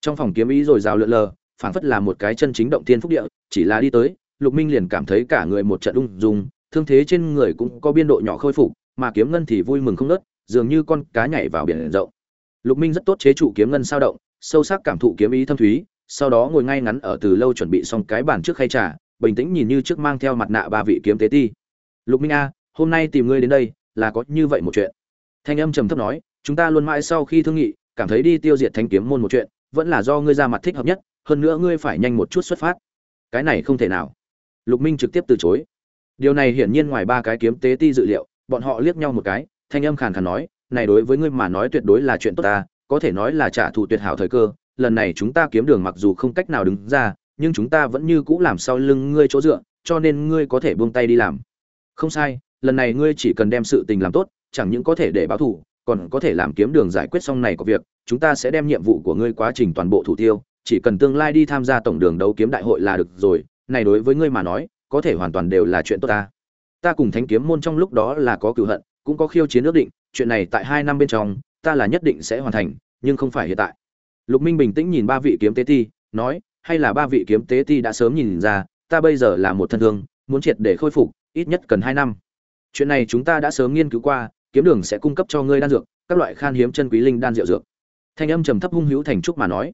Trong phòng kiếm ý rồi rào lượn lờ, phảng phất là một cái chân chính động tiên phúc địa, chỉ là đi tới, lục minh liền cảm thấy cả người một trận ung dung, thương thế trên người cũng có biên độ nhỏ khôi phục, mà kiếm ngân thì vui mừng không nớt dường như con cá nhảy vào biển rộng. Lục minh rất tốt chế trụ kiếm ngân sao động sâu sắc cảm thụ kiếm ý thâm thúy, sau đó ngồi ngay ngắn ở từ lâu chuẩn bị xong cái bàn trước khay trà, bình tĩnh nhìn như trước mang theo mặt nạ ba vị kiếm tế ti. Lục minh a, hôm nay tìm ngươi đến đây là có như vậy một chuyện. Thanh âm trầm thấp nói, chúng ta luôn mãi sau khi thương nghị, cảm thấy đi tiêu diệt thanh kiếm môn một chuyện, vẫn là do ngươi ra mặt thích hợp nhất, hơn nữa ngươi phải nhanh một chút xuất phát. Cái này không thể nào. Lục minh trực tiếp từ chối. Điều này hiển nhiên ngoài ba cái kiếm tế ti dự liệu, bọn họ liếc nhau một cái, thanh âm khàn khàn nói, này đối với ngươi mà nói tuyệt đối là chuyện tốt ta có thể nói là trả thù tuyệt hảo thời cơ, lần này chúng ta kiếm đường mặc dù không cách nào đứng ra, nhưng chúng ta vẫn như cũ làm sau lưng ngươi chỗ dựa, cho nên ngươi có thể buông tay đi làm. Không sai, lần này ngươi chỉ cần đem sự tình làm tốt, chẳng những có thể để báo thù, còn có thể làm kiếm đường giải quyết xong này có việc, chúng ta sẽ đem nhiệm vụ của ngươi quá trình toàn bộ thủ tiêu, chỉ cần tương lai đi tham gia tổng đường đấu kiếm đại hội là được rồi, này đối với ngươi mà nói, có thể hoàn toàn đều là chuyện tốt ta. Ta cùng thánh kiếm môn trong lúc đó là có cựu hận, cũng có khiêu chiến ước định, chuyện này tại hai năm bên trong ta là nhất định sẽ hoàn thành, nhưng không phải hiện tại. Lục minh bình tĩnh nhìn ba vị kiếm tế ti, nói, hay là ba vị kiếm tế ti đã sớm nhìn ra, ta bây giờ là một thân thương, muốn triệt để khôi phục, ít nhất cần hai năm. Chuyện này chúng ta đã sớm nghiên cứu qua, kiếm đường sẽ cung cấp cho ngươi đan dược, các loại khan hiếm chân quý linh đan rượu dược. Thanh âm trầm thấp hung hữu thành trúc mà nói.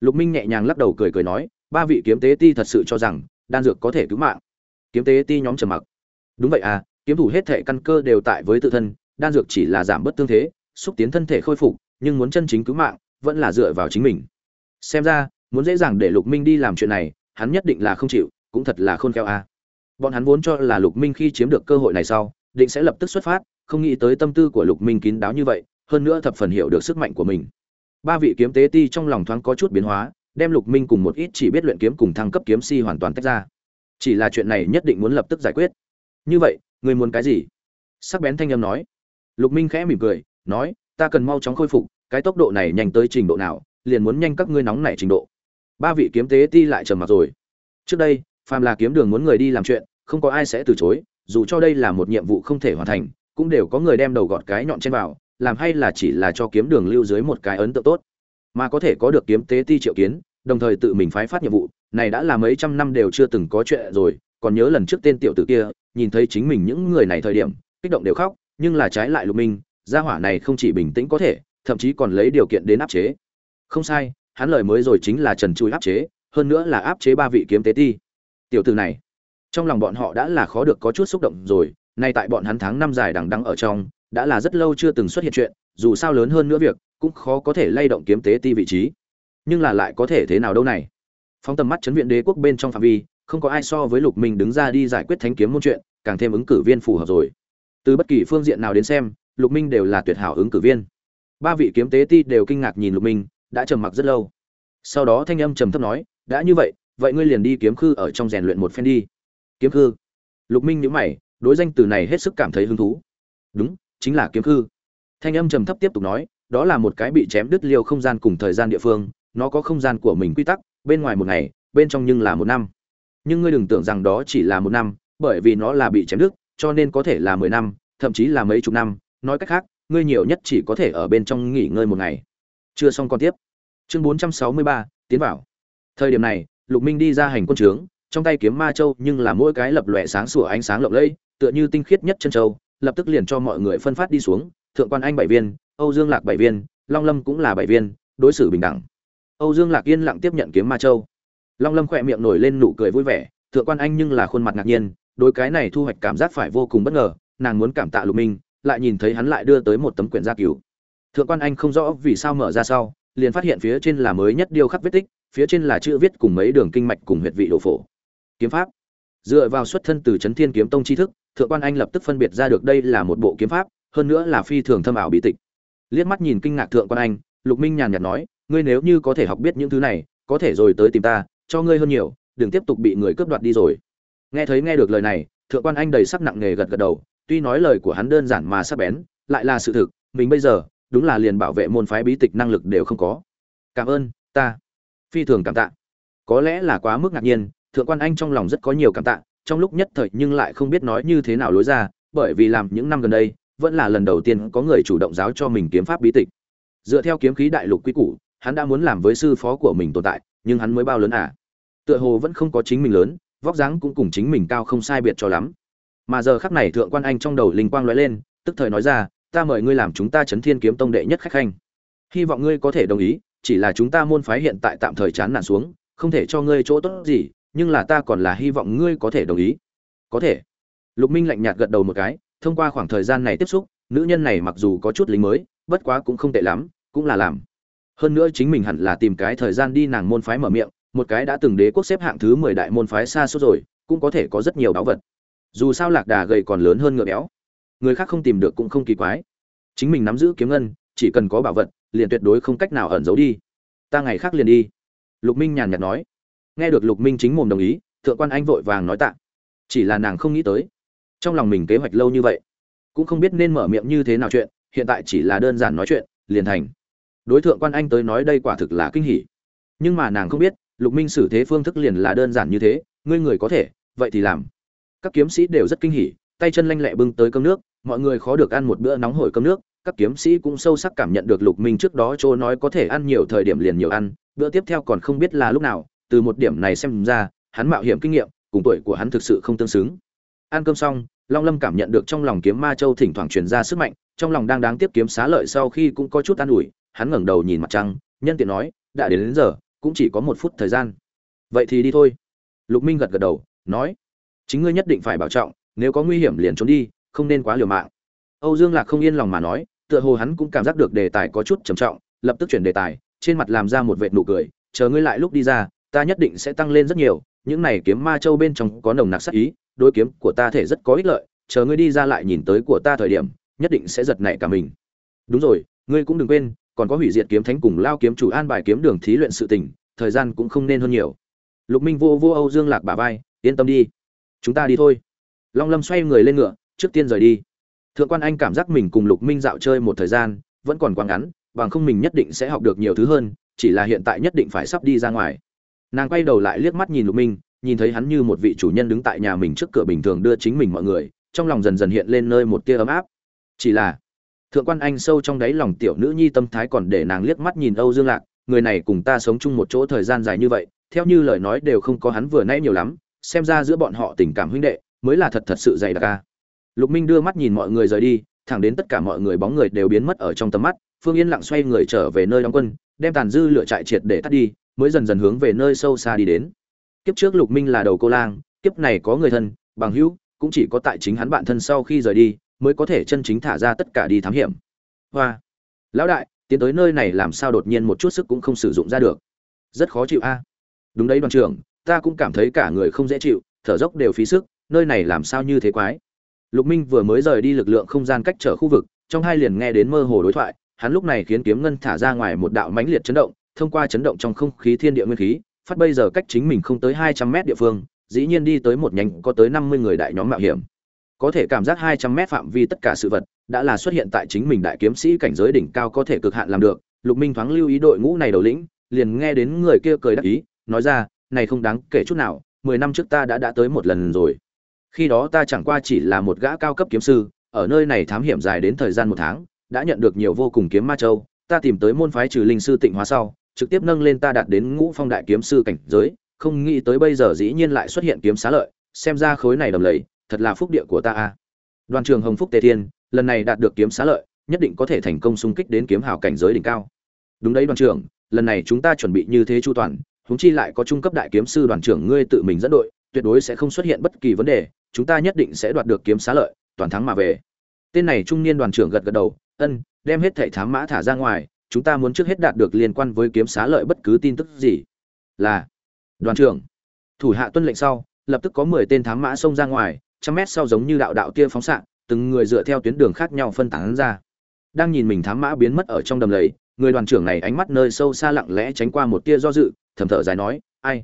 Lục minh nhẹ nhàng lắc đầu cười cười nói, ba vị kiếm tế ti thật sự cho rằng, đan dược có thể cứu mạng. Kiếm tế ti nhóm trầm mặc. Đúng vậy à kiếm thủ hết thể căn cơ đều tại với tự thân, đan dược chỉ là giảm bớt tương thế xúc tiến thân thể khôi phục, nhưng muốn chân chính cứu mạng, vẫn là dựa vào chính mình. Xem ra, muốn dễ dàng để lục minh đi làm chuyện này, hắn nhất định là không chịu, cũng thật là khôn khéo a. À. bọn hắn vốn cho là lục minh khi chiếm được cơ hội này sau, định sẽ lập tức xuất phát, không nghĩ tới tâm tư của lục minh kín đáo như vậy, hơn nữa thập phần hiểu được sức mạnh của mình. Ba vị kiếm tế ti trong lòng thoáng có chút biến hóa, đem lục minh cùng một ít chỉ biết luyện kiếm cùng thăng cấp kiếm si hoàn toàn tách ra. Chỉ là chuyện này nhất định muốn lập tức giải quyết. Như vậy người muốn cái gì? Sắc bén thanh âm nói. Lục minh khẽ mỉm cười nói, ta cần mau chóng khôi phục, cái tốc độ này nhanh tới trình độ nào, liền muốn nhanh các ngươi nóng nảy trình độ. Ba vị kiếm tế ti lại trầm mặc rồi. Trước đây, phàm là kiếm đường muốn người đi làm chuyện, không có ai sẽ từ chối, dù cho đây là một nhiệm vụ không thể hoàn thành, cũng đều có người đem đầu gọt cái nhọn trên vào, làm hay là chỉ là cho kiếm đường lưu dưới một cái ấn tượng tốt. Mà có thể có được kiếm tế ti triệu kiến, đồng thời tự mình phái phát nhiệm vụ, này đã là mấy trăm năm đều chưa từng có chuyện rồi, còn nhớ lần trước tên tiểu tử kia, nhìn thấy chính mình những người này thời điểm, kích động đều khóc, nhưng là trái lại lục minh gia hỏa này không chỉ bình tĩnh có thể, thậm chí còn lấy điều kiện đến áp chế. Không sai, hắn lời mới rồi chính là trần chui áp chế, hơn nữa là áp chế ba vị kiếm tế ti. Tiểu tử này, trong lòng bọn họ đã là khó được có chút xúc động rồi, nay tại bọn hắn tháng năm dài đằng đẵng ở trong, đã là rất lâu chưa từng xuất hiện chuyện, dù sao lớn hơn nữa việc, cũng khó có thể lay động kiếm tế ti vị trí. Nhưng là lại có thể thế nào đâu này? Phóng tầm mắt chấn viện đế quốc bên trong phạm vi, không có ai so với lục minh đứng ra đi giải quyết thánh kiếm môn chuyện, càng thêm ứng cử viên phù hợp rồi. Từ bất kỳ phương diện nào đến xem lục minh đều là tuyệt hảo ứng cử viên. Ba vị kiếm tế ti đều kinh ngạc nhìn lục minh, đã trầm mặc rất lâu. Sau đó thanh âm trầm thấp nói, đã như vậy vậy ngươi liền đi kiếm khư ở trong rèn luyện một phen đi. Kiếm khư? Lục minh nhíu mày, đối danh từ này hết sức cảm thấy hứng thú. Đúng, chính là kiếm khư. Thanh âm trầm thấp tiếp tục nói, đó là một cái bị chém đứt liêu không gian cùng thời gian địa phương, nó có không gian của mình quy tắc, bên ngoài một ngày, bên trong nhưng là một năm. Nhưng ngươi đừng tưởng rằng đó chỉ là một năm, bởi vì nó là bị chém đứt, cho nên có thể là mười năm, thậm chí là mấy chục năm nói cách khác, ngươi nhiều nhất chỉ có thể ở bên trong nghỉ ngơi một ngày. Chưa xong còn tiếp. Chương bốn trăm sáu mươi ba, tiến vào. Thời điểm này, lục minh đi ra hành quân trướng, trong tay kiếm ma châu nhưng là mỗi cái lập lòe sáng sủa ánh sáng lộng lẫy, tựa như tinh khiết nhất chân châu, lập tức liền cho mọi người phân phát đi xuống, thượng quan anh bảy viên, âu dương lạc bảy viên, long lâm cũng là bảy viên, đối xử bình đẳng. Âu dương lạc yên lặng tiếp nhận kiếm ma châu. Long lâm khỏe miệng nổi lên nụ cười vui vẻ, thượng quan anh nhưng là khuôn mặt ngạc nhiên, đối cái này thu hoạch cảm giác phải vô cùng bất ngờ, nàng muốn cảm tạ lục minh lại nhìn thấy hắn lại đưa tới một tấm quyển gia cứu thượng quan anh không rõ vì sao mở ra sau, liền phát hiện phía trên là mới nhất điêu khắc vết tích, phía trên là chữ viết cùng mấy đường kinh mạch cùng huyệt vị đồ phổ. Kiếm pháp. Dựa vào xuất thân từ chấn thiên kiếm tông tri thức, thượng quan anh lập tức phân biệt ra được đây là một bộ kiếm pháp, hơn nữa là phi thường thâm ảo bí tịch. Liếc mắt nhìn kinh ngạc thượng quan anh, lục minh nhàn nhạt nói, ngươi nếu như có thể học biết những thứ này, có thể rồi tới tìm ta, cho ngươi hơn nhiều, đừng tiếp tục bị người cướp đoạt đi rồi. Nghe thấy nghe được lời này, thượng quan anh đầy sắc nặng nề gật gật đầu tuy nói lời của hắn đơn giản mà sắc bén, lại là sự thực, mình bây giờ, đúng là liền bảo vệ môn phái bí tịch năng lực đều không có. Cảm ơn, ta. Phi thường cảm tạ. Có lẽ là quá mức ngạc nhiên, thượng quan anh trong lòng rất có nhiều cảm tạ, trong lúc nhất thời nhưng lại không biết nói như thế nào lối ra, bởi vì làm những năm gần đây, vẫn là lần đầu tiên có người chủ động giáo cho mình kiếm pháp bí tịch. Dựa theo kiếm khí đại lục quy củ, hắn đã muốn làm với sư phó của mình tồn tại, nhưng hắn mới bao lớn à? Tựa hồ vẫn không có chính mình lớn, vóc dáng cũng cùng chính mình cao không sai biệt cho lắm mà giờ khắc này thượng quan anh trong đầu linh quang lóe lên, tức thời nói ra, ta mời ngươi làm chúng ta chấn thiên kiếm tông đệ nhất khách khanh. Hy vọng ngươi có thể đồng ý, chỉ là chúng ta môn phái hiện tại tạm thời chán nản xuống, không thể cho ngươi chỗ tốt gì, nhưng là ta còn là hy vọng ngươi có thể đồng ý. Có thể. Lục minh lạnh nhạt gật đầu một cái, thông qua khoảng thời gian này tiếp xúc, nữ nhân này mặc dù có chút lính mới, bất quá cũng không tệ lắm, cũng là làm. Hơn nữa chính mình hẳn là tìm cái thời gian đi nàng môn phái mở miệng, một cái đã từng đế quốc xếp hạng thứ mười đại môn phái xa suốt rồi, cũng có thể có rất nhiều báu vật dù sao lạc đà gầy còn lớn hơn ngựa béo. Người khác không tìm được cũng không kỳ quái. Chính mình nắm giữ kiếm ngân, chỉ cần có bảo vật, liền tuyệt đối không cách nào ẩn giấu đi. Ta ngày khác liền đi. Lục minh nhàn nhạt nói. Nghe được lục minh chính mồm đồng ý, thượng quan anh vội vàng nói tạ. Chỉ là nàng không nghĩ tới. Trong lòng mình kế hoạch lâu như vậy, cũng không biết nên mở miệng như thế nào chuyện, hiện tại chỉ là đơn giản nói chuyện, liền thành. Đối tượng quan anh tới nói đây quả thực là kinh hỉ. Nhưng mà nàng không biết, lục minh xử thế phương thức liền là đơn giản như thế, ngươi người có thể, vậy thì làm các kiếm sĩ đều rất kinh hỉ tay chân lanh lẹ bưng tới cơm nước mọi người khó được ăn một bữa nóng hổi cơm nước các kiếm sĩ cũng sâu sắc cảm nhận được lục minh trước đó chỗ nói có thể ăn nhiều thời điểm liền nhiều ăn bữa tiếp theo còn không biết là lúc nào từ một điểm này xem ra hắn mạo hiểm kinh nghiệm cùng tuổi của hắn thực sự không tương xứng. Ăn cơm xong long lâm cảm nhận được trong lòng kiếm ma châu thỉnh thoảng truyền ra sức mạnh trong lòng đang đáng tiếp kiếm xá lợi sau khi cũng có chút an ủi hắn ngẩng đầu nhìn mặt trăng nhân tiện nói đã đến, đến giờ cũng chỉ có một phút thời gian. Vậy thì đi thôi. Lục minh gật gật đầu nói chính ngươi nhất định phải bảo trọng, nếu có nguy hiểm liền trốn đi, không nên quá liều mạng. Âu dương lạc không yên lòng mà nói, tựa hồ hắn cũng cảm giác được đề tài có chút trầm trọng, lập tức chuyển đề tài, trên mặt làm ra một vệt nụ cười, chờ ngươi lại lúc đi ra, ta nhất định sẽ tăng lên rất nhiều, những này kiếm ma châu bên trong có nồng nặc sát ý đôi kiếm của ta thể rất có ích lợi, chờ ngươi đi ra lại nhìn tới của ta thời điểm, nhất định sẽ giật nảy cả mình. Đúng rồi, ngươi cũng đừng quên, còn có hủy diệt kiếm thánh cùng lao kiếm chủ an bài kiếm đường thí luyện sự tình, thời gian cũng không nên hơn nhiều. Lục minh vô vô âu dương lạc bà vai, yên tâm đi chúng ta đi thôi. Long lâm xoay người lên ngựa, trước tiên rời đi. Thượng quan anh cảm giác mình cùng lục minh dạo chơi một thời gian, vẫn còn quá ngắn, bằng không mình nhất định sẽ học được nhiều thứ hơn, chỉ là hiện tại nhất định phải sắp đi ra ngoài. Nàng quay đầu lại liếc mắt nhìn lục minh, nhìn thấy hắn như một vị chủ nhân đứng tại nhà mình trước cửa bình thường đưa chính mình mọi người, trong lòng dần dần hiện lên nơi một tia ấm áp. Chỉ là, thượng quan anh sâu trong đáy lòng tiểu nữ nhi tâm thái còn để nàng liếc mắt nhìn âu dương lạc, người này cùng ta sống chung một chỗ thời gian dài như vậy, theo như lời nói đều không có hắn vừa nãy nhiều lắm xem ra giữa bọn họ tình cảm huynh đệ mới là thật thật sự dày đặc ca. Lục minh đưa mắt nhìn mọi người rời đi, thẳng đến tất cả mọi người bóng người đều biến mất ở trong tầm mắt, phương yên lặng xoay người trở về nơi đóng quân, đem tàn dư lửa trại triệt để tắt đi, mới dần dần hướng về nơi sâu xa đi đến. Kiếp trước lục minh là đầu cô lang, kiếp này có người thân, bằng hữu, cũng chỉ có tại chính hắn bạn thân sau khi rời đi, mới có thể chân chính thả ra tất cả đi thám hiểm. Hoa! Lão đại, tiến tới nơi này làm sao đột nhiên một chút sức cũng không sử dụng ra được? Rất khó chịu a. Đúng đấy đoàn trưởng ta cũng cảm thấy cả người không dễ chịu, thở dốc đều phí sức, nơi này làm sao như thế quái. Lục minh vừa mới rời đi lực lượng không gian cách trở khu vực, trong hai liền nghe đến mơ hồ đối thoại, hắn lúc này khiến kiếm ngân thả ra ngoài một đạo mãnh liệt chấn động, thông qua chấn động trong không khí thiên địa nguyên khí, phát bây giờ cách chính mình không tới hai trăm mét địa phương, dĩ nhiên đi tới một nhánh có tới năm mươi người đại nhóm mạo hiểm. Có thể cảm giác hai trăm mét phạm vi tất cả sự vật đã là xuất hiện tại chính mình đại kiếm sĩ cảnh giới đỉnh cao có thể cực hạn làm được. Lục minh thoáng lưu ý đội ngũ này đầu lĩnh, liền nghe đến người kia cười đắc ý, nói ra này không đáng kể chút nào, mười năm trước ta đã đã tới một lần rồi. Khi đó ta chẳng qua chỉ là một gã cao cấp kiếm sư, ở nơi này thám hiểm dài đến thời gian một tháng, đã nhận được nhiều vô cùng kiếm ma châu, ta tìm tới môn phái trừ linh sư tịnh hóa sau, trực tiếp nâng lên ta đạt đến ngũ phong đại kiếm sư cảnh giới, không nghĩ tới bây giờ dĩ nhiên lại xuất hiện kiếm xá lợi, xem ra khối này đầm lầy, thật là phúc địa của ta a. Đoàn trường hồng phúc tề thiên, lần này đạt được kiếm xá lợi, nhất định có thể thành công xung kích đến kiếm hào cảnh giới đỉnh cao. Đúng đấy đoàn trưởng, lần này chúng ta chuẩn bị như thế chu toàn huống chi lại có trung cấp đại kiếm sư đoàn trưởng ngươi tự mình dẫn đội, tuyệt đối sẽ không xuất hiện bất kỳ vấn đề, chúng ta nhất định sẽ đoạt được kiếm xá lợi, toàn thắng mà về. Tên này trung niên đoàn trưởng gật gật đầu, ân, đem hết thảy thám mã thả ra ngoài, chúng ta muốn trước hết đạt được liên quan với kiếm xá lợi bất cứ tin tức gì. Là, đoàn trưởng. Thủ hạ tuân lệnh sau, lập tức có mười tên thám mã xông ra ngoài, trăm mét sau giống như đạo đạo tia phóng xạ, từng người dựa theo tuyến đường khác nhau phân tán ra. Đang nhìn mình thám mã biến mất ở trong đầm lầy, người đoàn trưởng này ánh mắt nơi sâu xa lặng lẽ tránh qua một tia do dự thầm thở dài nói, ai?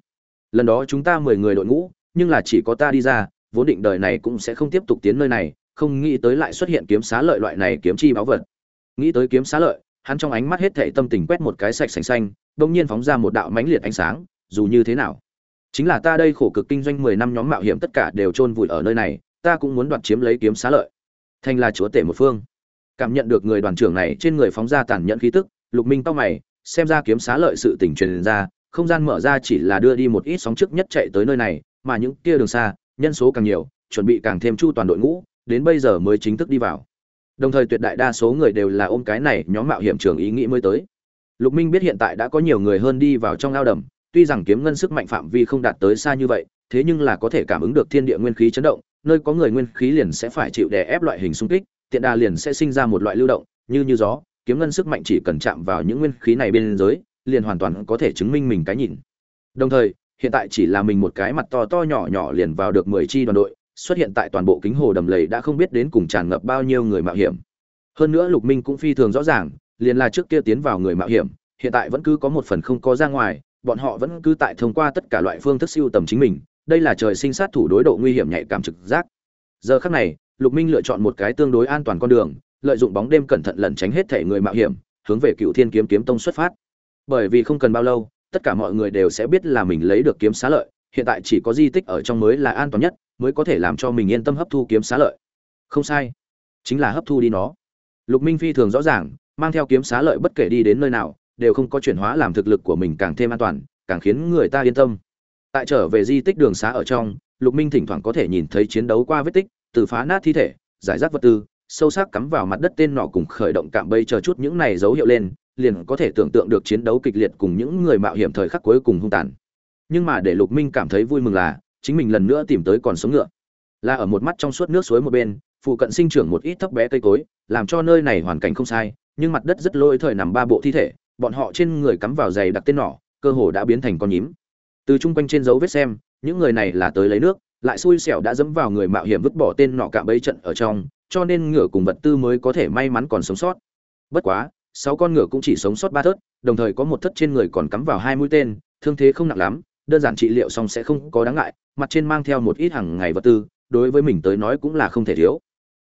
Lần đó chúng ta mười người đội ngũ, nhưng là chỉ có ta đi ra, vốn định đời này cũng sẽ không tiếp tục tiến nơi này, không nghĩ tới lại xuất hiện kiếm xá lợi loại này kiếm chi báo vật. Nghĩ tới kiếm xá lợi, hắn trong ánh mắt hết thảy tâm tình quét một cái sạch sành xanh bỗng nhiên phóng ra một đạo mãnh liệt ánh sáng, dù như thế nào? Chính là ta đây khổ cực kinh doanh mười năm nhóm mạo hiểm tất cả đều chôn vùi ở nơi này, ta cũng muốn đoạt chiếm lấy kiếm xá lợi. Thành là chúa tể một phương. Cảm nhận được người đoàn trưởng này trên người phóng ra tàn nhẫn khí tức, lục minh tao mày, xem ra kiếm xá lợi sự tình truyền ra không gian mở ra chỉ là đưa đi một ít sóng trước nhất chạy tới nơi này, mà những kia đường xa, nhân số càng nhiều, chuẩn bị càng thêm chu toàn đội ngũ, đến bây giờ mới chính thức đi vào. Đồng thời tuyệt đại đa số người đều là ôm cái này nhóm mạo hiểm trường ý nghĩ mới tới. Lục minh biết hiện tại đã có nhiều người hơn đi vào trong ao đầm, tuy rằng kiếm ngân sức mạnh phạm vi không đạt tới xa như vậy, thế nhưng là có thể cảm ứng được thiên địa nguyên khí chấn động, nơi có người nguyên khí liền sẽ phải chịu đè ép loại hình xung kích, tiện đà liền sẽ sinh ra một loại lưu động, như như gió, kiếm ngân sức mạnh chỉ cần chạm vào những nguyên khí này bên dưới liền hoàn toàn có thể chứng minh mình cái nhìn. Đồng thời, hiện tại chỉ là mình một cái mặt to to nhỏ nhỏ liền vào được mười chi đoàn đội, xuất hiện tại toàn bộ kính hồ đầm lầy đã không biết đến cùng tràn ngập bao nhiêu người mạo hiểm. Hơn nữa lục minh cũng phi thường rõ ràng, liền là trước kia tiến vào người mạo hiểm, hiện tại vẫn cứ có một phần không có ra ngoài, bọn họ vẫn cứ tại thông qua tất cả loại phương thức siêu tầm chính mình, đây là trời sinh sát thủ đối độ nguy hiểm nhạy cảm trực giác. Giờ khắc này, lục minh lựa chọn một cái tương đối an toàn con đường, lợi dụng bóng đêm cẩn thận lẩn tránh hết thể người mạo hiểm, hướng về cựu thiên kiếm kiếm tông xuất phát bởi vì không cần bao lâu, tất cả mọi người đều sẽ biết là mình lấy được kiếm xá lợi, hiện tại chỉ có di tích ở trong mới là an toàn nhất, mới có thể làm cho mình yên tâm hấp thu kiếm xá lợi. Không sai, chính là hấp thu đi nó. Lục minh phi thường rõ ràng, mang theo kiếm xá lợi bất kể đi đến nơi nào, đều không có chuyển hóa làm thực lực của mình càng thêm an toàn, càng khiến người ta yên tâm. Tại trở về di tích đường xá ở trong, lục minh thỉnh thoảng có thể nhìn thấy chiến đấu qua vết tích, từ phá nát thi thể, giải rác vật tư, sâu sắc cắm vào mặt đất tên nọ cùng khởi động cạm bây chờ chút những này dấu hiệu lên liền có thể tưởng tượng được chiến đấu kịch liệt cùng những người mạo hiểm thời khắc cuối cùng hung tàn. Nhưng mà để lục minh cảm thấy vui mừng là, chính mình lần nữa tìm tới còn sống ngựa. Là ở một mắt trong suốt nước suối một bên, phụ cận sinh trưởng một ít thấp bé cây cối, làm cho nơi này hoàn cảnh không sai, nhưng mặt đất rất lôi thời nằm ba bộ thi thể, bọn họ trên người cắm vào giày đặc tên nỏ, cơ hồ đã biến thành con nhím. Từ chung quanh trên dấu vết xem, những người này là tới lấy nước, lại xui xẻo đã dẫm vào người mạo hiểm vứt bỏ tên nọ cả bấy trận ở trong, cho nên ngựa cùng vật tư mới có thể may mắn còn sống sót. Bất quá sáu con ngựa cũng chỉ sống sót ba thớt, đồng thời có một thất trên người còn cắm vào hai mũi tên, thương thế không nặng lắm, đơn giản trị liệu xong sẽ không có đáng ngại, mặt trên mang theo một ít hàng ngày vật tư, đối với mình tới nói cũng là không thể thiếu.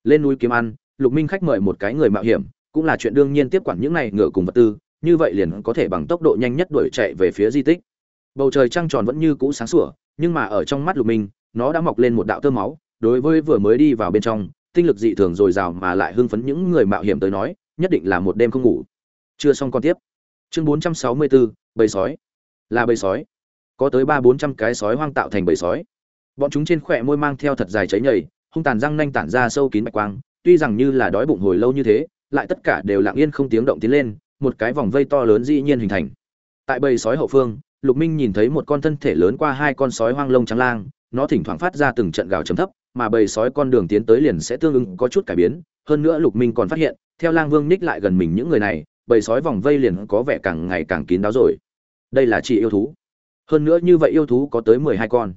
Lên núi kiếm ăn, lục minh khách mời một cái người mạo hiểm, cũng là chuyện đương nhiên tiếp quản những này ngựa cùng vật tư, như vậy liền có thể bằng tốc độ nhanh nhất đuổi chạy về phía di tích. Bầu trời trăng tròn vẫn như cũ sáng sủa, nhưng mà ở trong mắt lục minh, nó đã mọc lên một đạo tơ máu, đối với vừa mới đi vào bên trong, tinh lực dị thường dồi dào mà lại hưng phấn những người mạo hiểm tới nói nhất định là một đêm không ngủ. Chưa xong con tiếp. Chương 464, bầy sói. Là bầy sói. Có tới ba bốn trăm cái sói hoang tạo thành bầy sói. Bọn chúng trên khỏe môi mang theo thật dài cháy nhầy hung tàn răng nanh tản ra sâu kín bạch quang tuy rằng như là đói bụng hồi lâu như thế lại tất cả đều lặng yên không tiếng động tiến lên một cái vòng vây to lớn dĩ nhiên hình thành. Tại bầy sói hậu phương lục minh nhìn thấy một con thân thể lớn qua hai con sói hoang lông trắng lang nó thỉnh thoảng phát ra từng trận gào chấm thấp mà bầy sói con đường tiến tới liền sẽ tương ứng có chút cải biến hơn nữa lục minh còn phát hiện, theo lang vương ních lại gần mình những người này, bầy sói vòng vây liền có vẻ càng ngày càng kín đáo rồi. Đây là chỉ yêu thú. Hơn nữa như vậy yêu thú có tới mười hai con.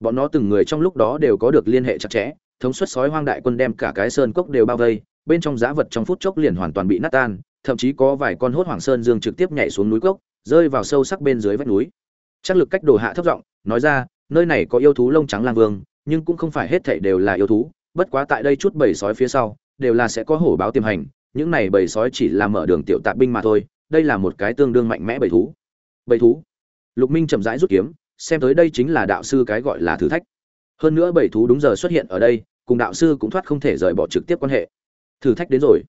Bọn nó từng người trong lúc đó đều có được liên hệ chặt chẽ, thống suất sói hoang đại quân đem cả cái sơn cốc đều bao vây, bên trong giá vật trong phút chốc liền hoàn toàn bị nát tan, thậm chí có vài con hốt hoàng sơn dương trực tiếp nhảy xuống núi cốc, rơi vào sâu sắc bên dưới vách núi. Chắc lực cách đồ hạ thấp giọng, nói ra, nơi này có yêu thú lông trắng lang vương, nhưng cũng không phải hết thảy đều là yêu thú, bất quá tại đây chút bầy sói phía sau đều là sẽ có hổ báo tiềm hành, những này bầy sói chỉ là mở đường tiểu tạp binh mà thôi, đây là một cái tương đương mạnh mẽ bầy thú. Bầy thú? Lục minh chậm rãi rút kiếm, xem tới đây chính là đạo sư cái gọi là thử thách. Hơn nữa bầy thú đúng giờ xuất hiện ở đây, cùng đạo sư cũng thoát không thể rời bỏ trực tiếp quan hệ. Thử thách đến rồi.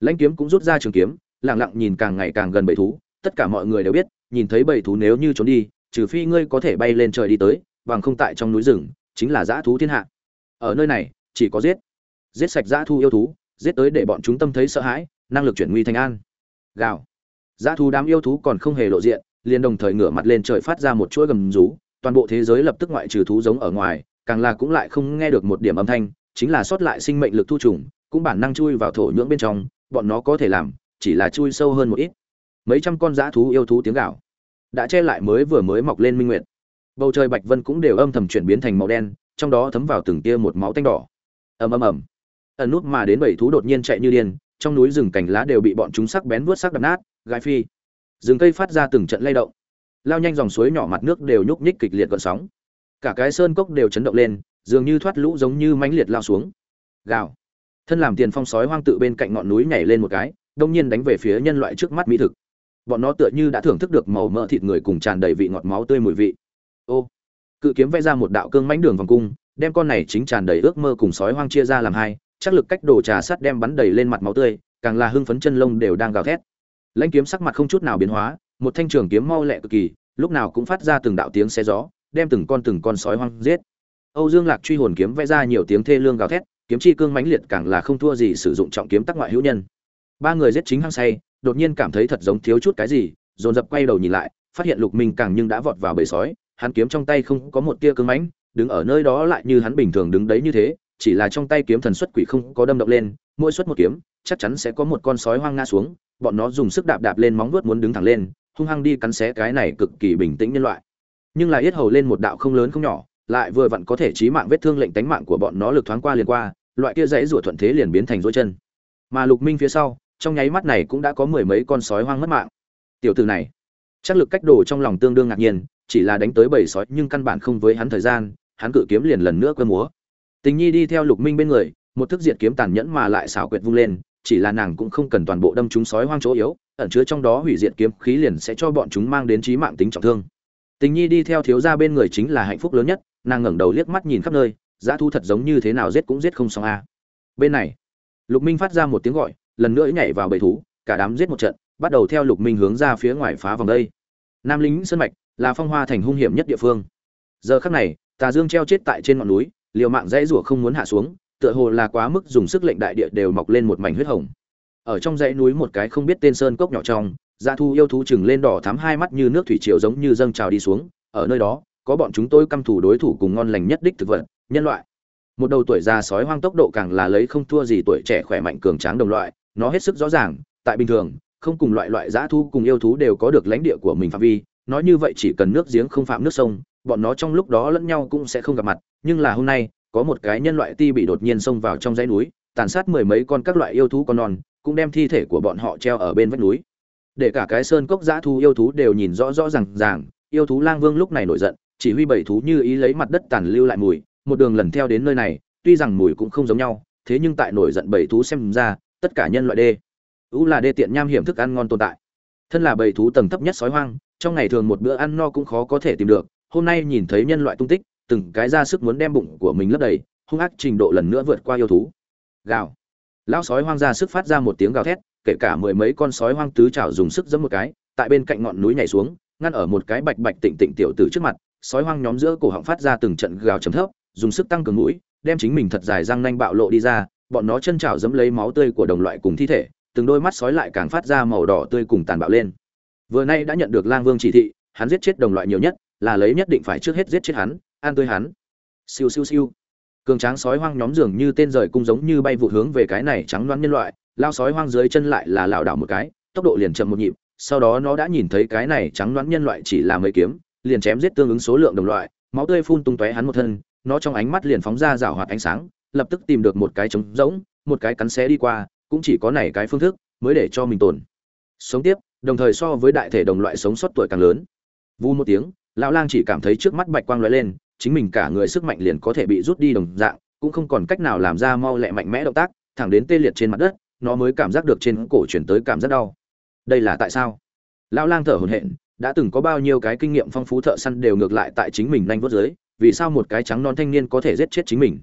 Lãnh kiếm cũng rút ra trường kiếm lẳng lặng nhìn càng ngày càng gần bầy thú, tất cả mọi người đều biết, nhìn thấy bầy thú nếu như trốn đi, trừ phi ngươi có thể bay lên trời đi tới, bằng không tại trong núi rừng, chính là dã thú thiên hạ. Ở nơi này, chỉ có giết giết sạch dã thu yêu thú, giết tới để bọn chúng tâm thấy sợ hãi, năng lực chuyển nguy thành an. Gào. Dã thú đám yêu thú còn không hề lộ diện, liền đồng thời ngửa mặt lên trời phát ra một chuỗi gầm rú, toàn bộ thế giới lập tức ngoại trừ thú giống ở ngoài, càng là cũng lại không nghe được một điểm âm thanh, chính là sót lại sinh mệnh lực thu trùng, cũng bản năng chui vào thổ nhưỡng bên trong, bọn nó có thể làm, chỉ là chui sâu hơn một ít. Mấy trăm con dã thú yêu thú tiếng gào đã che lại mới vừa mới mọc lên minh nguyệt. Bầu trời bạch vân cũng đều âm thầm chuyển biến thành màu đen, trong đó thấm vào từng tia một máu tanh đỏ. Ầm ầm ầm ẩn nút mà đến bảy thú đột nhiên chạy như điên, trong núi rừng cành lá đều bị bọn chúng sắc bén vuốt sắc đập nát gai phi. Rừng cây phát ra từng trận lay động. Lao nhanh dòng suối nhỏ mặt nước đều nhúc nhích kịch liệt gợn sóng. Cả cái sơn cốc đều chấn động lên, dường như thoát lũ giống như mãnh liệt lao xuống. Gào. Thân làm tiền phong sói hoang tự bên cạnh ngọn núi nhảy lên một cái, đông nhiên đánh về phía nhân loại trước mắt mỹ thực. Bọn nó tựa như đã thưởng thức được màu mỡ thịt người cùng tràn đầy vị ngọt máu tươi mùi vị. Ô. Cự kiếm vẽ ra một đạo cương mãnh đường vòng cung, đem con này chính tràn đầy ước mơ cùng sói hoang chia ra làm hai chắc lực cách đồ trà sắt đem bắn đầy lên mặt máu tươi, càng là hưng phấn chân lông đều đang gào thét. Lãnh kiếm sắc mặt không chút nào biến hóa, một thanh trường kiếm mau lẹ cực kỳ, lúc nào cũng phát ra từng đạo tiếng xé gió, đem từng con từng con sói hoang giết. Âu dương lạc truy hồn kiếm vẽ ra nhiều tiếng thê lương gào thét, kiếm chi cương mãnh liệt càng là không thua gì sử dụng trọng kiếm tác ngoại hữu nhân. Ba người giết chính hăng say, đột nhiên cảm thấy thật giống thiếu chút cái gì, dồn dập quay đầu nhìn lại, phát hiện lục minh càng nhưng đã vọt vào bầy sói, hắn kiếm trong tay không có một tia cứng mãnh, đứng ở nơi đó lại như hắn bình thường đứng đấy như thế chỉ là trong tay kiếm thần xuất quỷ không có đâm động lên, mỗi xuất một kiếm, chắc chắn sẽ có một con sói hoang ngã xuống, bọn nó dùng sức đạp đạp lên móng vuốt muốn đứng thẳng lên, hung hăng đi cắn xé cái này cực kỳ bình tĩnh nhân loại. Nhưng lại yết hầu lên một đạo không lớn không nhỏ, lại vừa vặn có thể chí mạng vết thương lệnh tánh mạng của bọn nó lực thoáng qua liền qua, loại kia dãy rủa thuận thế liền biến thành dối chân. Mà lục minh phía sau, trong nháy mắt này cũng đã có mười mấy con sói hoang mất mạng. Tiểu tử này, chắc lực cách đồ trong lòng tương đương ngạc nhiên, chỉ là đánh tới bầy sói nhưng căn bản không với hắn thời gian, hắn cự kiếm liền lần nữa quơ múa tình nhi đi theo lục minh bên người, một thức diệt kiếm tàn nhẫn mà lại xảo quyệt vung lên, chỉ là nàng cũng không cần toàn bộ đâm chúng sói hoang chỗ yếu, ẩn chứa trong đó hủy diệt kiếm khí liền sẽ cho bọn chúng mang đến chí mạng tính trọng thương. Tình nhi đi theo thiếu gia bên người chính là hạnh phúc lớn nhất, nàng ngẩng đầu liếc mắt nhìn khắp nơi giá thu thật giống như thế nào giết cũng giết không xong a. Bên này, lục minh phát ra một tiếng gọi, lần nữa nhảy vào bầy thú, cả đám giết một trận, bắt đầu theo lục minh hướng ra phía ngoài phá vòng đây. Nam lính sơn mạch là phong hoa thành hung hiểm nhất địa phương. Giờ khắc này, tà dương treo chết tại trên ngọn núi liều mạng dãy rủa không muốn hạ xuống, tựa hồ là quá mức dùng sức lệnh đại địa đều mọc lên một mảnh huyết hồng. Ở trong dãy núi một cái không biết tên sơn cốc nhỏ trong dạ thu yêu thú chừng lên đỏ thắm hai mắt như nước thủy triều giống như dâng trào đi xuống, ở nơi đó, có bọn chúng tôi căm thủ đối thủ cùng ngon lành nhất đích thực vật, nhân loại. Một đầu tuổi già sói hoang tốc độ càng là lấy không thua gì tuổi trẻ khỏe mạnh cường tráng đồng loại, nó hết sức rõ ràng, tại bình thường, không cùng loại loại dã thu cùng yêu thú đều có được lãnh địa của mình phạm vi, nói như vậy chỉ cần nước giếng không phạm nước sông bọn nó trong lúc đó lẫn nhau cũng sẽ không gặp mặt, nhưng là hôm nay, có một cái nhân loại ti bị đột nhiên xông vào trong dãy núi, tàn sát mười mấy con các loại yêu thú con non, cũng đem thi thể của bọn họ treo ở bên vách núi. Để cả cái sơn cốc dã thu yêu thú đều nhìn rõ rõ ràng ràng, yêu thú lang vương lúc này nổi giận, chỉ huy bảy thú như ý lấy mặt đất tàn lưu lại mùi, một đường lần theo đến nơi này, tuy rằng mùi cũng không giống nhau, thế nhưng tại nổi giận bảy thú xem ra, tất cả nhân loại đê. Ú là đê tiện nham hiểm thức ăn ngon tồn tại. Thân là bảy thú tầng thấp nhất sói hoang, trong ngày thường một bữa ăn no cũng khó có thể tìm được hôm nay nhìn thấy nhân loại tung tích, từng cái ra sức muốn đem bụng của mình lấp đầy, hung ác trình độ lần nữa vượt qua yêu thú. Gào. Lão sói hoang ra sức phát ra một tiếng gào thét, kể cả mười mấy con sói hoang tứ chảo dùng sức giẫm một cái, tại bên cạnh ngọn núi nhảy xuống, ngăn ở một cái bạch bạch tịnh tịnh tiểu tử trước mặt, sói hoang nhóm giữa cổ họng phát ra từng trận gào trầm thấp, dùng sức tăng cường mũi, đem chính mình thật dài răng nanh bạo lộ đi ra, bọn nó chân chảo dẫm lấy máu tươi của đồng loại cùng thi thể, từng đôi mắt sói lại càng phát ra màu đỏ tươi cùng tàn bạo lên. Vừa nay đã nhận được lang vương chỉ thị, hắn giết chết đồng loại nhiều nhất là lấy nhất định phải trước hết giết chết hắn, an tươi hắn. Siêu siêu siêu. Cường tráng sói hoang nhóm dường như tên rời cung giống như bay vụ hướng về cái này trắng loáng nhân loại, lao sói hoang dưới chân lại là lảo đảo một cái, tốc độ liền chậm một nhịp, sau đó nó đã nhìn thấy cái này trắng loáng nhân loại chỉ là mấy kiếm, liền chém giết tương ứng số lượng đồng loại, máu tươi phun tung tóe hắn một thân, nó trong ánh mắt liền phóng ra rảo hoạt ánh sáng, lập tức tìm được một cái trống rỗng, một cái cắn xé đi qua, cũng chỉ có này cái phương thức mới để cho mình tồn. Sống tiếp, đồng thời so với đại thể đồng loại sống sót tuổi càng lớn. Vu một tiếng lão lang chỉ cảm thấy trước mắt bạch quang lóe lên, chính mình cả người sức mạnh liền có thể bị rút đi đồng dạng, cũng không còn cách nào làm ra mau lẹ mạnh mẽ động tác, thẳng đến tê liệt trên mặt đất, nó mới cảm giác được trên cổ chuyển tới cảm giác đau. Đây là tại sao? Lão lang thở hổn hển, đã từng có bao nhiêu cái kinh nghiệm phong phú thợ săn đều ngược lại tại chính mình nhanh vớt dưới, vì sao một cái trắng non thanh niên có thể giết chết chính mình?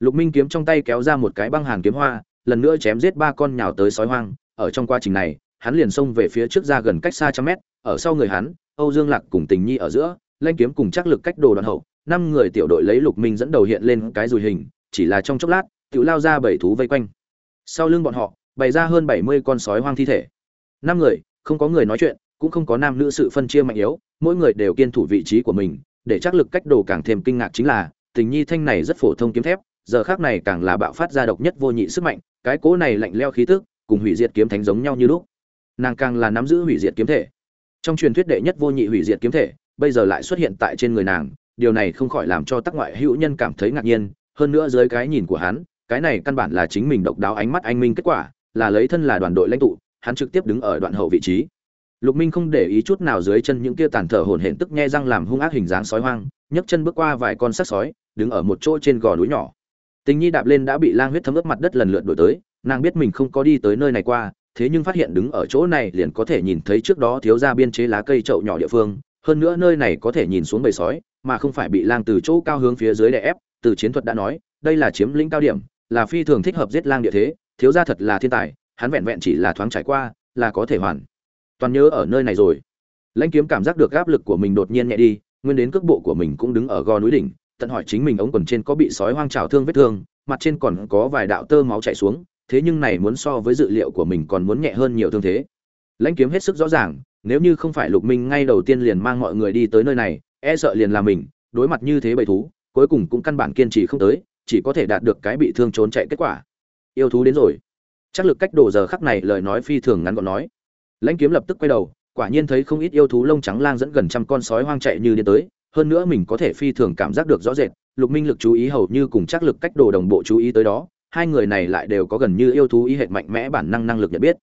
Lục minh kiếm trong tay kéo ra một cái băng hàn kiếm hoa, lần nữa chém giết ba con nhào tới sói hoang. Ở trong quá trình này, hắn liền xông về phía trước ra gần cách xa trăm mét, ở sau người hắn âu dương lạc cùng tình nhi ở giữa, lanh kiếm cùng chắc lực cách đồ đoạn hậu, năm người tiểu đội lấy lục minh dẫn đầu hiện lên cái dùi hình, chỉ là trong chốc lát, tiểu lao ra bảy thú vây quanh. Sau lưng bọn họ, bày ra hơn bảy mươi con sói hoang thi thể. Năm người, không có người nói chuyện, cũng không có nam nữ sự phân chia mạnh yếu, mỗi người đều kiên thủ vị trí của mình, để chắc lực cách đồ càng thêm kinh ngạc chính là, tình nhi thanh này rất phổ thông kiếm thép, giờ khác này càng là bạo phát ra độc nhất vô nhị sức mạnh, cái cố này lạnh lẽo khí tức, cùng hủy diệt kiếm thánh giống nhau như lúc. Nàng càng là nắm giữ hủy diệt kiếm thể trong truyền thuyết đệ nhất vô nhị hủy diệt kiếm thể, bây giờ lại xuất hiện tại trên người nàng, điều này không khỏi làm cho tác ngoại hữu nhân cảm thấy ngạc nhiên, hơn nữa dưới cái nhìn của hắn, cái này căn bản là chính mình độc đáo ánh mắt anh minh kết quả, là lấy thân là đoàn đội lãnh tụ, hắn trực tiếp đứng ở đoạn hậu vị trí. Lục minh không để ý chút nào dưới chân những kia tàn thở hồn hển tức nhe răng làm hung ác hình dáng sói hoang, nhấc chân bước qua vài con sắc sói, đứng ở một chỗ trên gò núi nhỏ. Tình nhi đạp lên đã bị lang huyết thấm ướt mặt đất lần lượt đổi tới, nàng biết mình không có đi tới nơi này qua thế nhưng phát hiện đứng ở chỗ này liền có thể nhìn thấy trước đó thiếu ra biên chế lá cây trậu nhỏ địa phương, hơn nữa nơi này có thể nhìn xuống bầy sói, mà không phải bị lang từ chỗ cao hướng phía dưới đè ép, từ chiến thuật đã nói, đây là chiếm lĩnh cao điểm, là phi thường thích hợp giết lang địa thế, thiếu ra thật là thiên tài, hắn vẹn vẹn chỉ là thoáng trải qua, là có thể hoàn toàn nhớ ở nơi này rồi. Lãnh kiếm cảm giác được áp lực của mình đột nhiên nhẹ đi, nguyên đến cước bộ của mình cũng đứng ở gò núi đỉnh, tận hỏi chính mình ống quần trên có bị sói hoang trào thương vết thương, mặt trên còn có vài đạo tơ máu chảy xuống thế nhưng này muốn so với dự liệu của mình còn muốn nhẹ hơn nhiều thương thế. Lãnh kiếm hết sức rõ ràng, nếu như không phải lục minh ngay đầu tiên liền mang mọi người đi tới nơi này e sợ liền là mình, đối mặt như thế bầy thú, cuối cùng cũng căn bản kiên trì không tới, chỉ có thể đạt được cái bị thương trốn chạy kết quả. Yêu thú đến rồi. Chắc lực cách đồ giờ khắc này lời nói phi thường ngắn gọn nói. Lãnh kiếm lập tức quay đầu, quả nhiên thấy không ít yêu thú lông trắng lang dẫn gần trăm con sói hoang chạy như điên tới, hơn nữa mình có thể phi thường cảm giác được rõ rệt, lục minh lực chú ý hầu như cùng chắc lực cách đồ đồng bộ chú ý tới đó hai người này lại đều có gần như yêu thú ý hệ mạnh mẽ bản năng năng lực nhận biết.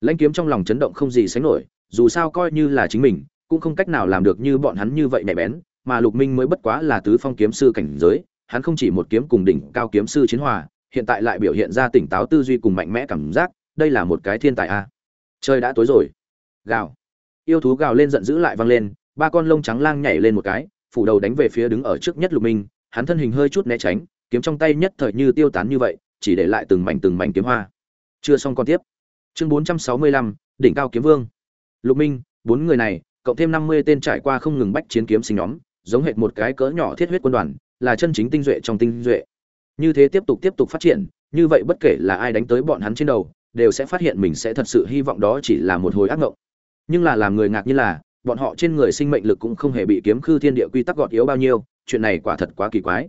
Lãnh kiếm trong lòng chấn động không gì sánh nổi, dù sao coi như là chính mình, cũng không cách nào làm được như bọn hắn như vậy nhạy bén, mà lục minh mới bất quá là tứ phong kiếm sư cảnh giới, hắn không chỉ một kiếm cùng đỉnh cao kiếm sư chiến hòa, hiện tại lại biểu hiện ra tỉnh táo tư duy cùng mạnh mẽ cảm giác, đây là một cái thiên tài a. Trời đã tối rồi. Gào. Yêu thú gào lên giận dữ lại vang lên, ba con lông trắng lang nhảy lên một cái, phủ đầu đánh về phía đứng ở trước nhất lục minh, hắn thân hình hơi chút né tránh, kiếm trong tay nhất thời như tiêu tán như vậy chỉ để lại từng mảnh từng mảnh kiếm hoa. Chưa xong con tiếp. Chương bốn trăm sáu mươi lăm, đỉnh cao kiếm vương. Lục minh, bốn người này, cộng thêm năm mươi tên trải qua không ngừng bách chiến kiếm sinh nhóm, giống hệt một cái cỡ nhỏ thiết huyết quân đoàn, là chân chính tinh duệ trong tinh duệ. Như thế tiếp tục tiếp tục phát triển, như vậy bất kể là ai đánh tới bọn hắn trên đầu, đều sẽ phát hiện mình sẽ thật sự hy vọng đó chỉ là một hồi ác ngộng. Nhưng là làm người ngạc như là, bọn họ trên người sinh mệnh lực cũng không hề bị kiếm khư thiên địa quy tắc gọt yếu bao nhiêu, chuyện này quả thật quá kỳ quái.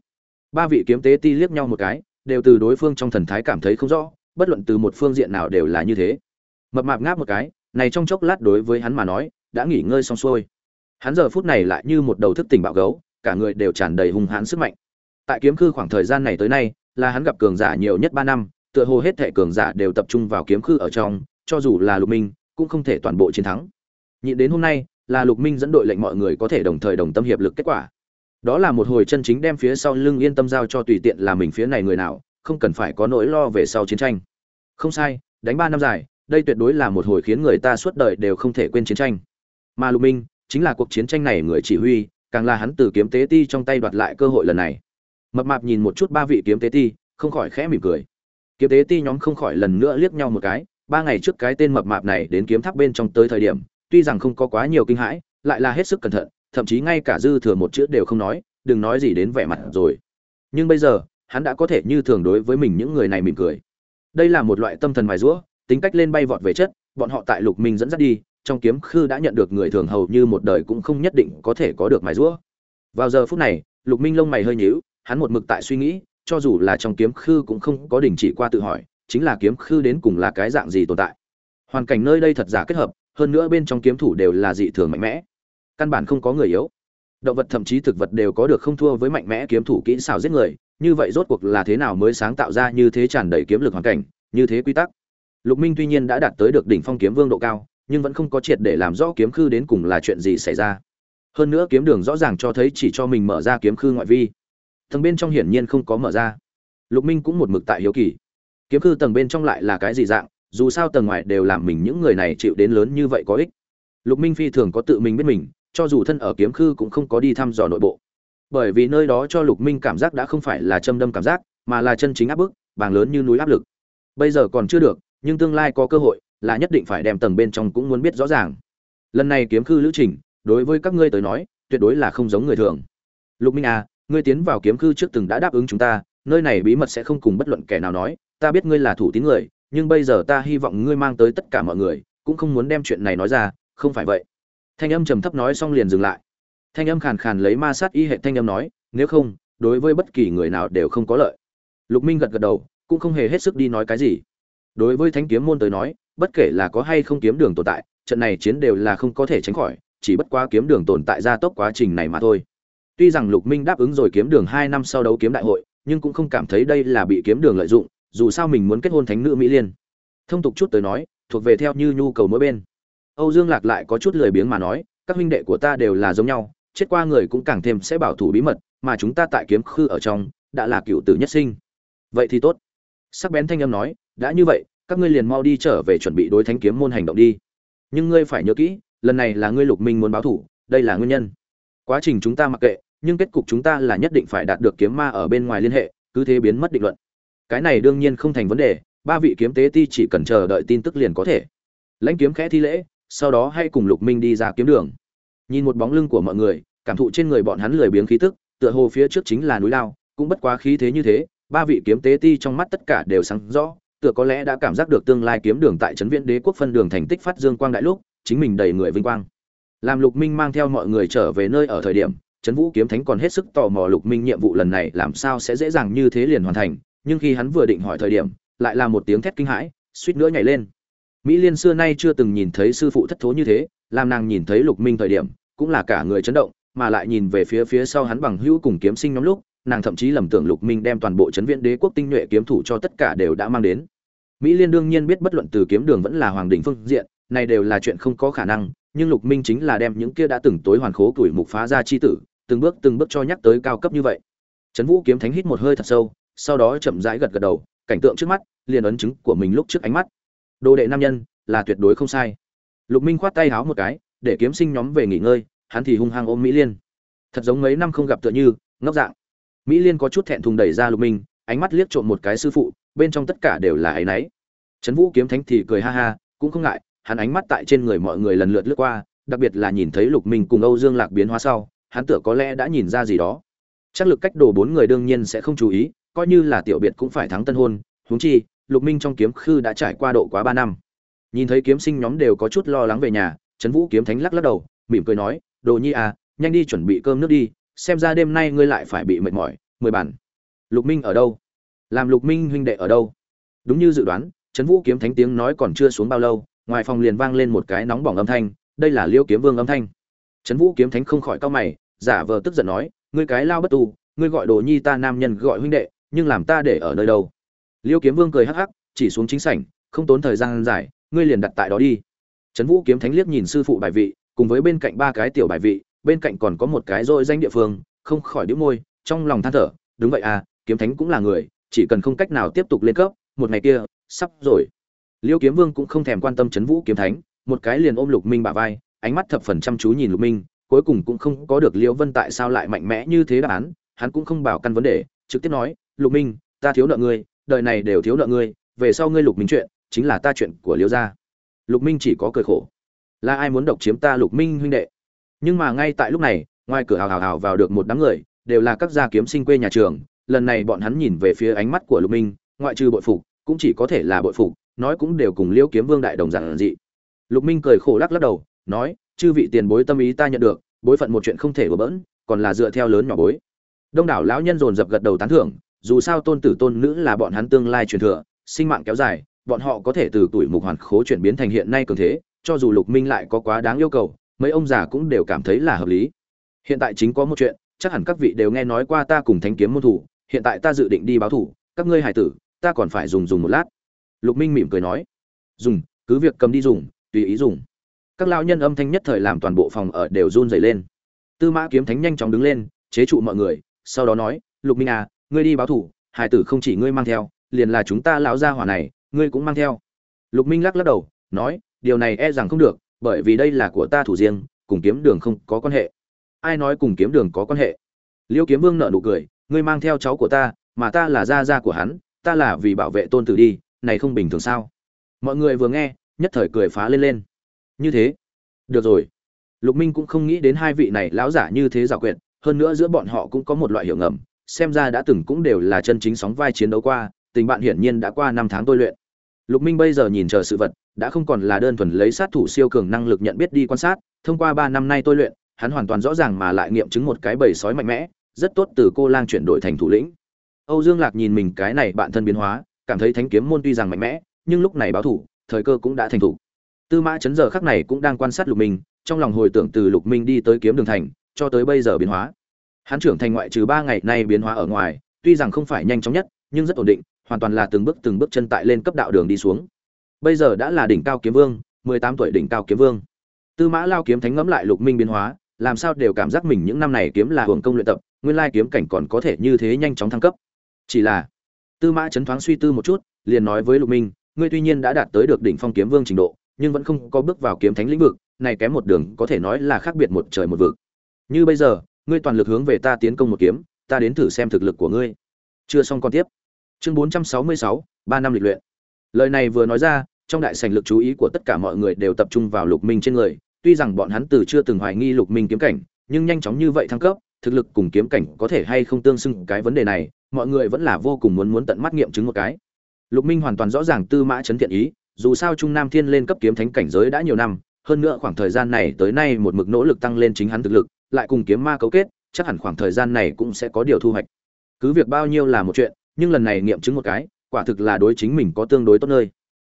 Ba vị kiếm tế ti liếc nhau một cái đều từ đối phương trong thần thái cảm thấy không rõ, bất luận từ một phương diện nào đều là như thế. Mập mạp ngáp một cái, này trong chốc lát đối với hắn mà nói, đã nghỉ ngơi xong xuôi. Hắn giờ phút này lại như một đầu thức tỉnh bạo gấu, cả người đều tràn đầy hung hãn sức mạnh. Tại kiếm khư khoảng thời gian này tới nay, là hắn gặp cường giả nhiều nhất ba năm, tựa hồ hết thệ cường giả đều tập trung vào kiếm khư ở trong, cho dù là lục minh, cũng không thể toàn bộ chiến thắng. Nhịn đến hôm nay, là lục minh dẫn đội lệnh mọi người có thể đồng thời đồng tâm hiệp lực kết quả đó là một hồi chân chính đem phía sau lưng yên tâm giao cho tùy tiện là mình phía này người nào, không cần phải có nỗi lo về sau chiến tranh. Không sai, đánh ba năm dài, đây tuyệt đối là một hồi khiến người ta suốt đời đều không thể quên chiến tranh. Mà lục minh, chính là cuộc chiến tranh này người chỉ huy, càng là hắn từ kiếm tế ti trong tay đoạt lại cơ hội lần này. Mập mạp nhìn một chút ba vị kiếm tế ti, không khỏi khẽ mỉm cười. Kiếm tế ti nhóm không khỏi lần nữa liếc nhau một cái, ba ngày trước cái tên mập mạp này đến kiếm tháp bên trong tới thời điểm, tuy rằng không có quá nhiều kinh hãi, lại là hết sức cẩn thận thậm chí ngay cả dư thừa một chữ đều không nói, đừng nói gì đến vẻ mặt rồi. Nhưng bây giờ, hắn đã có thể như thường đối với mình những người này mỉm cười. Đây là một loại tâm thần mài rũa tính cách lên bay vọt về chất, bọn họ tại lục minh dẫn dắt đi, trong kiếm khư đã nhận được người thường hầu như một đời cũng không nhất định có thể có được mài rũa vào giờ phút này, lục minh lông mày hơi nhíu, hắn một mực tại suy nghĩ, cho dù là trong kiếm khư cũng không có đình chỉ qua tự hỏi, chính là kiếm khư đến cùng là cái dạng gì tồn tại. Hoàn cảnh nơi đây thật giả kết hợp, hơn nữa bên trong kiếm thủ đều là dị thường mạnh mẽ căn bản không có người yếu. Động vật thậm chí thực vật đều có được không thua với mạnh mẽ kiếm thủ kỹ xảo giết người, như vậy rốt cuộc là thế nào mới sáng tạo ra như thế tràn đầy kiếm lực hoàn cảnh, như thế quy tắc. Lục minh tuy nhiên đã đạt tới được đỉnh phong kiếm vương độ cao, nhưng vẫn không có triệt để làm rõ kiếm khư đến cùng là chuyện gì xảy ra. Hơn nữa kiếm đường rõ ràng cho thấy chỉ cho mình mở ra kiếm khư ngoại vi. Tầng bên trong hiển nhiên không có mở ra. Lục minh cũng một mực tại hiếu kỳ. Kiếm khư tầng bên trong lại là cái gì dạng, dù sao tầng ngoài đều làm mình những người này chịu đến lớn như vậy có ích. Lục minh phi thường có tự mình biết mình cho dù thân ở kiếm khư cũng không có đi thăm dò nội bộ. Bởi vì nơi đó cho lục minh cảm giác đã không phải là châm đâm cảm giác, mà là chân chính áp bức, bàng lớn như núi áp lực. Bây giờ còn chưa được, nhưng tương lai có cơ hội, là nhất định phải đem tầng bên trong cũng muốn biết rõ ràng. Lần này kiếm khư lữ trình, đối với các ngươi tới nói, tuyệt đối là không giống người thường. Lục minh à ngươi tiến vào kiếm khư trước từng đã đáp ứng chúng ta, nơi này bí mật sẽ không cùng bất luận kẻ nào nói, ta biết ngươi là thủ tín người, nhưng bây giờ ta hy vọng ngươi mang tới tất cả mọi người, cũng không muốn đem chuyện này nói ra, không phải vậy thanh âm trầm thấp nói xong liền dừng lại. Thanh âm khàn khàn lấy ma sát y hệ thanh âm nói, nếu không, đối với bất kỳ người nào đều không có lợi. Lục minh gật gật đầu, cũng không hề hết sức đi nói cái gì. Đối với thánh kiếm môn tới nói, bất kể là có hay không kiếm đường tồn tại, trận này chiến đều là không có thể tránh khỏi, chỉ bất quá kiếm đường tồn tại ra tốc quá trình này mà thôi. Tuy rằng lục minh đáp ứng rồi kiếm đường hai năm sau đấu kiếm đại hội, nhưng cũng không cảm thấy đây là bị kiếm đường lợi dụng, dù sao mình muốn kết hôn thánh nữ mỹ liên. Thông tục chút tới nói, thuộc về theo như nhu cầu mỗi bên âu dương lạc lại có chút lười biếng mà nói, các huynh đệ của ta đều là giống nhau, chết qua người cũng càng thêm sẽ bảo thủ bí mật, mà chúng ta tại kiếm khư ở trong, đã là cựu tử nhất sinh. Vậy thì tốt. Sắc bén thanh âm nói, đã như vậy, các ngươi liền mau đi trở về chuẩn bị đối thánh kiếm môn hành động đi. Nhưng ngươi phải nhớ kỹ, lần này là ngươi lục minh muốn báo thủ, đây là nguyên nhân. Quá trình chúng ta mặc kệ, nhưng kết cục chúng ta là nhất định phải đạt được kiếm ma ở bên ngoài liên hệ, cứ thế biến mất định luận. Cái này đương nhiên không thành vấn đề, ba vị kiếm tế ti chỉ cần chờ đợi tin tức liền có thể. Lãnh kiếm khẽ thi lễ sau đó hay cùng lục minh đi ra kiếm đường. Nhìn một bóng lưng của mọi người, cảm thụ trên người bọn hắn lười biếng khí tức, tựa hồ phía trước chính là núi lao, cũng bất quá khí thế như thế, ba vị kiếm tế ti trong mắt tất cả đều sáng rõ, tựa có lẽ đã cảm giác được tương lai kiếm đường tại trấn viễn đế quốc phân đường thành tích phát dương quang đại lúc, chính mình đầy người vinh quang. Làm lục minh mang theo mọi người trở về nơi ở thời điểm trấn vũ kiếm thánh còn hết sức tò mò lục minh nhiệm vụ lần này làm sao sẽ dễ dàng như thế liền hoàn thành, nhưng khi hắn vừa định hỏi thời điểm, lại là một tiếng thét kinh hãi, suýt nữa nhảy lên mỹ liên xưa nay chưa từng nhìn thấy sư phụ thất thố như thế, làm nàng nhìn thấy lục minh thời điểm, cũng là cả người chấn động, mà lại nhìn về phía phía sau hắn bằng hữu cùng kiếm sinh nhóm lúc, nàng thậm chí lầm tưởng lục minh đem toàn bộ chấn viện đế quốc tinh nhuệ kiếm thủ cho tất cả đều đã mang đến. Mỹ liên đương nhiên biết bất luận từ kiếm đường vẫn là hoàng đình phương diện, này đều là chuyện không có khả năng, nhưng lục minh chính là đem những kia đã từng tối hoàn khố tuổi mục phá ra chi tử, từng bước từng bước cho nhắc tới cao cấp như vậy. Trấn vũ kiếm thánh hít một hơi thật sâu, sau đó chậm rãi gật gật đầu, cảnh tượng trước mắt, liền ấn chứng của mình lúc trước ánh mắt đồ đệ nam nhân, là tuyệt đối không sai. Lục minh khoát tay háo một cái, để kiếm sinh nhóm về nghỉ ngơi, hắn thì hung hăng ôm mỹ liên. Thật giống mấy năm không gặp tựa như, ngốc dạng. Mỹ liên có chút thẹn thùng đẩy ra lục minh, ánh mắt liếc trộm một cái sư phụ, bên trong tất cả đều là áy náy. Trấn vũ kiếm thánh thì cười ha ha, cũng không ngại, hắn ánh mắt tại trên người mọi người lần lượt lướt qua, đặc biệt là nhìn thấy lục minh cùng âu dương lạc biến hóa sau, hắn tựa có lẽ đã nhìn ra gì đó. Chắc lực cách đồ bốn người đương nhiên sẽ không chú ý, coi như là tiểu biệt cũng phải thắng tân hôn, huống chi lục minh trong kiếm khư đã trải qua độ quá ba năm. Nhìn thấy kiếm sinh nhóm đều có chút lo lắng về nhà, trấn vũ kiếm thánh lắc lắc đầu, mỉm cười nói, đồ nhi à nhanh đi chuẩn bị cơm nước đi, xem ra đêm nay ngươi lại phải bị mệt mỏi, mười bản. Lục minh ở đâu? Làm lục minh huynh đệ ở đâu? Đúng như dự đoán, trấn vũ kiếm thánh tiếng nói còn chưa xuống bao lâu, ngoài phòng liền vang lên một cái nóng bỏng âm thanh, đây là liêu kiếm vương âm thanh. Trấn vũ kiếm thánh không khỏi cau mày, giả vờ tức giận nói, ngươi cái lao bất tu, ngươi gọi đồ nhi ta nam nhân gọi huynh đệ, nhưng làm ta để ở nơi đâu? Liêu kiếm vương cười hắc hắc, chỉ xuống chính sảnh, không tốn thời gian dài, ngươi liền đặt tại đó đi. Trấn vũ kiếm thánh liếc nhìn sư phụ bài vị, cùng với bên cạnh ba cái tiểu bài vị, bên cạnh còn có một cái dội danh địa phương, không khỏi đĩu môi, trong lòng than thở, đúng vậy à kiếm thánh cũng là người, chỉ cần không cách nào tiếp tục lên cấp, một ngày kia, sắp rồi. Liêu kiếm vương cũng không thèm quan tâm trấn vũ kiếm thánh, một cái liền ôm lục minh bả vai, ánh mắt thập phần chăm chú nhìn lục minh, cuối cùng cũng không có được liêu vân tại sao lại mạnh mẽ như thế đáp án, hắn cũng không bảo căn vấn đề, trực tiếp nói, lục minh, ta thiếu nợ ngươi đời này đều thiếu nợ ngươi, về sau ngươi lục minh chuyện, chính là ta chuyện của liêu gia. Lục minh chỉ có cười khổ. Là ai muốn độc chiếm ta lục minh huynh đệ? Nhưng mà ngay tại lúc này, ngoài cửa hào hào hào vào được một đám người, đều là các gia kiếm sinh quê nhà trường. Lần này bọn hắn nhìn về phía ánh mắt của lục minh, ngoại trừ bội phục, cũng chỉ có thể là bội phục, nói cũng đều cùng liêu kiếm vương đại đồng giản dị. Lục minh cười khổ lắc lắc đầu, nói, chư vị tiền bối tâm ý ta nhận được, bối phận một chuyện không thể của bỡn, còn là dựa theo lớn nhỏ bối. Đông đảo lão nhân dồn dập gật đầu tán thưởng dù sao tôn tử tôn nữ là bọn hắn tương lai truyền thừa, sinh mạng kéo dài, bọn họ có thể từ tuổi mục hoàn khố chuyển biến thành hiện nay cường thế, cho dù lục minh lại có quá đáng yêu cầu, mấy ông già cũng đều cảm thấy là hợp lý. Hiện tại chính có một chuyện, chắc hẳn các vị đều nghe nói qua ta cùng thánh kiếm môn thủ, hiện tại ta dự định đi báo thủ, các ngươi hải tử, ta còn phải dùng dùng một lát. Lục minh mỉm cười nói. Dùng, cứ việc cầm đi dùng, tùy ý dùng. Các lao nhân âm thanh nhất thời làm toàn bộ phòng ở đều run rẩy lên. Tư mã kiếm thánh nhanh chóng đứng lên, chế trụ mọi người, sau đó nói, lục minh à ngươi đi báo thủ, hải tử không chỉ ngươi mang theo, liền là chúng ta lão gia hỏa này, ngươi cũng mang theo. Lục minh lắc lắc đầu, nói, điều này e rằng không được, bởi vì đây là của ta thủ riêng, cùng kiếm đường không có quan hệ. Ai nói cùng kiếm đường có quan hệ? Liêu kiếm vương nợ nụ cười, ngươi mang theo cháu của ta, mà ta là gia gia của hắn, ta là vì bảo vệ tôn tử đi, này không bình thường sao? Mọi người vừa nghe, nhất thời cười phá lên lên. Như thế. Được rồi. Lục minh cũng không nghĩ đến hai vị này lão giả như thế giả quyệt, hơn nữa giữa bọn họ cũng có một loại hiểu ngầm xem ra đã từng cũng đều là chân chính sóng vai chiến đấu qua, tình bạn hiển nhiên đã qua năm tháng tôi luyện. Lục minh bây giờ nhìn chờ sự vật, đã không còn là đơn thuần lấy sát thủ siêu cường năng lực nhận biết đi quan sát, thông qua ba năm nay tôi luyện, hắn hoàn toàn rõ ràng mà lại nghiệm chứng một cái bầy sói mạnh mẽ, rất tốt từ cô lang chuyển đổi thành thủ lĩnh. Âu dương lạc nhìn mình cái này bạn thân biến hóa, cảm thấy thánh kiếm môn tuy rằng mạnh mẽ, nhưng lúc này báo thủ, thời cơ cũng đã thành thủ. Tư mã chấn giờ khắc này cũng đang quan sát lục minh, trong lòng hồi tưởng từ lục minh đi tới kiếm đường thành, cho tới bây giờ biến hóa hắn trưởng thành ngoại trừ ba ngày nay biến hóa ở ngoài, tuy rằng không phải nhanh chóng nhất, nhưng rất ổn định, hoàn toàn là từng bước từng bước chân tại lên cấp đạo đường đi xuống. Bây giờ đã là đỉnh cao kiếm vương, mười tám tuổi đỉnh cao kiếm vương. Tư mã lao kiếm thánh ngẫm lại lục minh biến hóa, làm sao đều cảm giác mình những năm này kiếm là hưởng công luyện tập, nguyên lai kiếm cảnh còn có thể như thế nhanh chóng thăng cấp. Chỉ là, tư mã chấn thoáng suy tư một chút, liền nói với lục minh, ngươi tuy nhiên đã đạt tới được đỉnh phong kiếm vương trình độ, nhưng vẫn không có bước vào kiếm thánh lĩnh vực, này kém một đường có thể nói là khác biệt một trời một vực. Như bây giờ ngươi toàn lực hướng về ta tiến công một kiếm ta đến thử xem thực lực của ngươi. Chưa xong con tiếp. Chương bốn trăm sáu mươi sáu ba năm lịch luyện. Lời này vừa nói ra trong đại sảnh lực chú ý của tất cả mọi người đều tập trung vào lục minh trên người tuy rằng bọn hắn từ chưa từng hoài nghi lục minh kiếm cảnh nhưng nhanh chóng như vậy thăng cấp thực lực cùng kiếm cảnh có thể hay không tương xứng, cái vấn đề này mọi người vẫn là vô cùng muốn muốn tận mắt nghiệm chứng một cái. Lục minh hoàn toàn rõ ràng tư mã chấn thiện ý dù sao trung nam thiên lên cấp kiếm thánh cảnh giới đã nhiều năm hơn nữa khoảng thời gian này tới nay một mực nỗ lực tăng lên chính hắn thực lực lại cùng kiếm ma cấu kết, chắc hẳn khoảng thời gian này cũng sẽ có điều thu hoạch. Cứ việc bao nhiêu là một chuyện, nhưng lần này nghiệm chứng một cái, quả thực là đối chính mình có tương đối tốt nơi.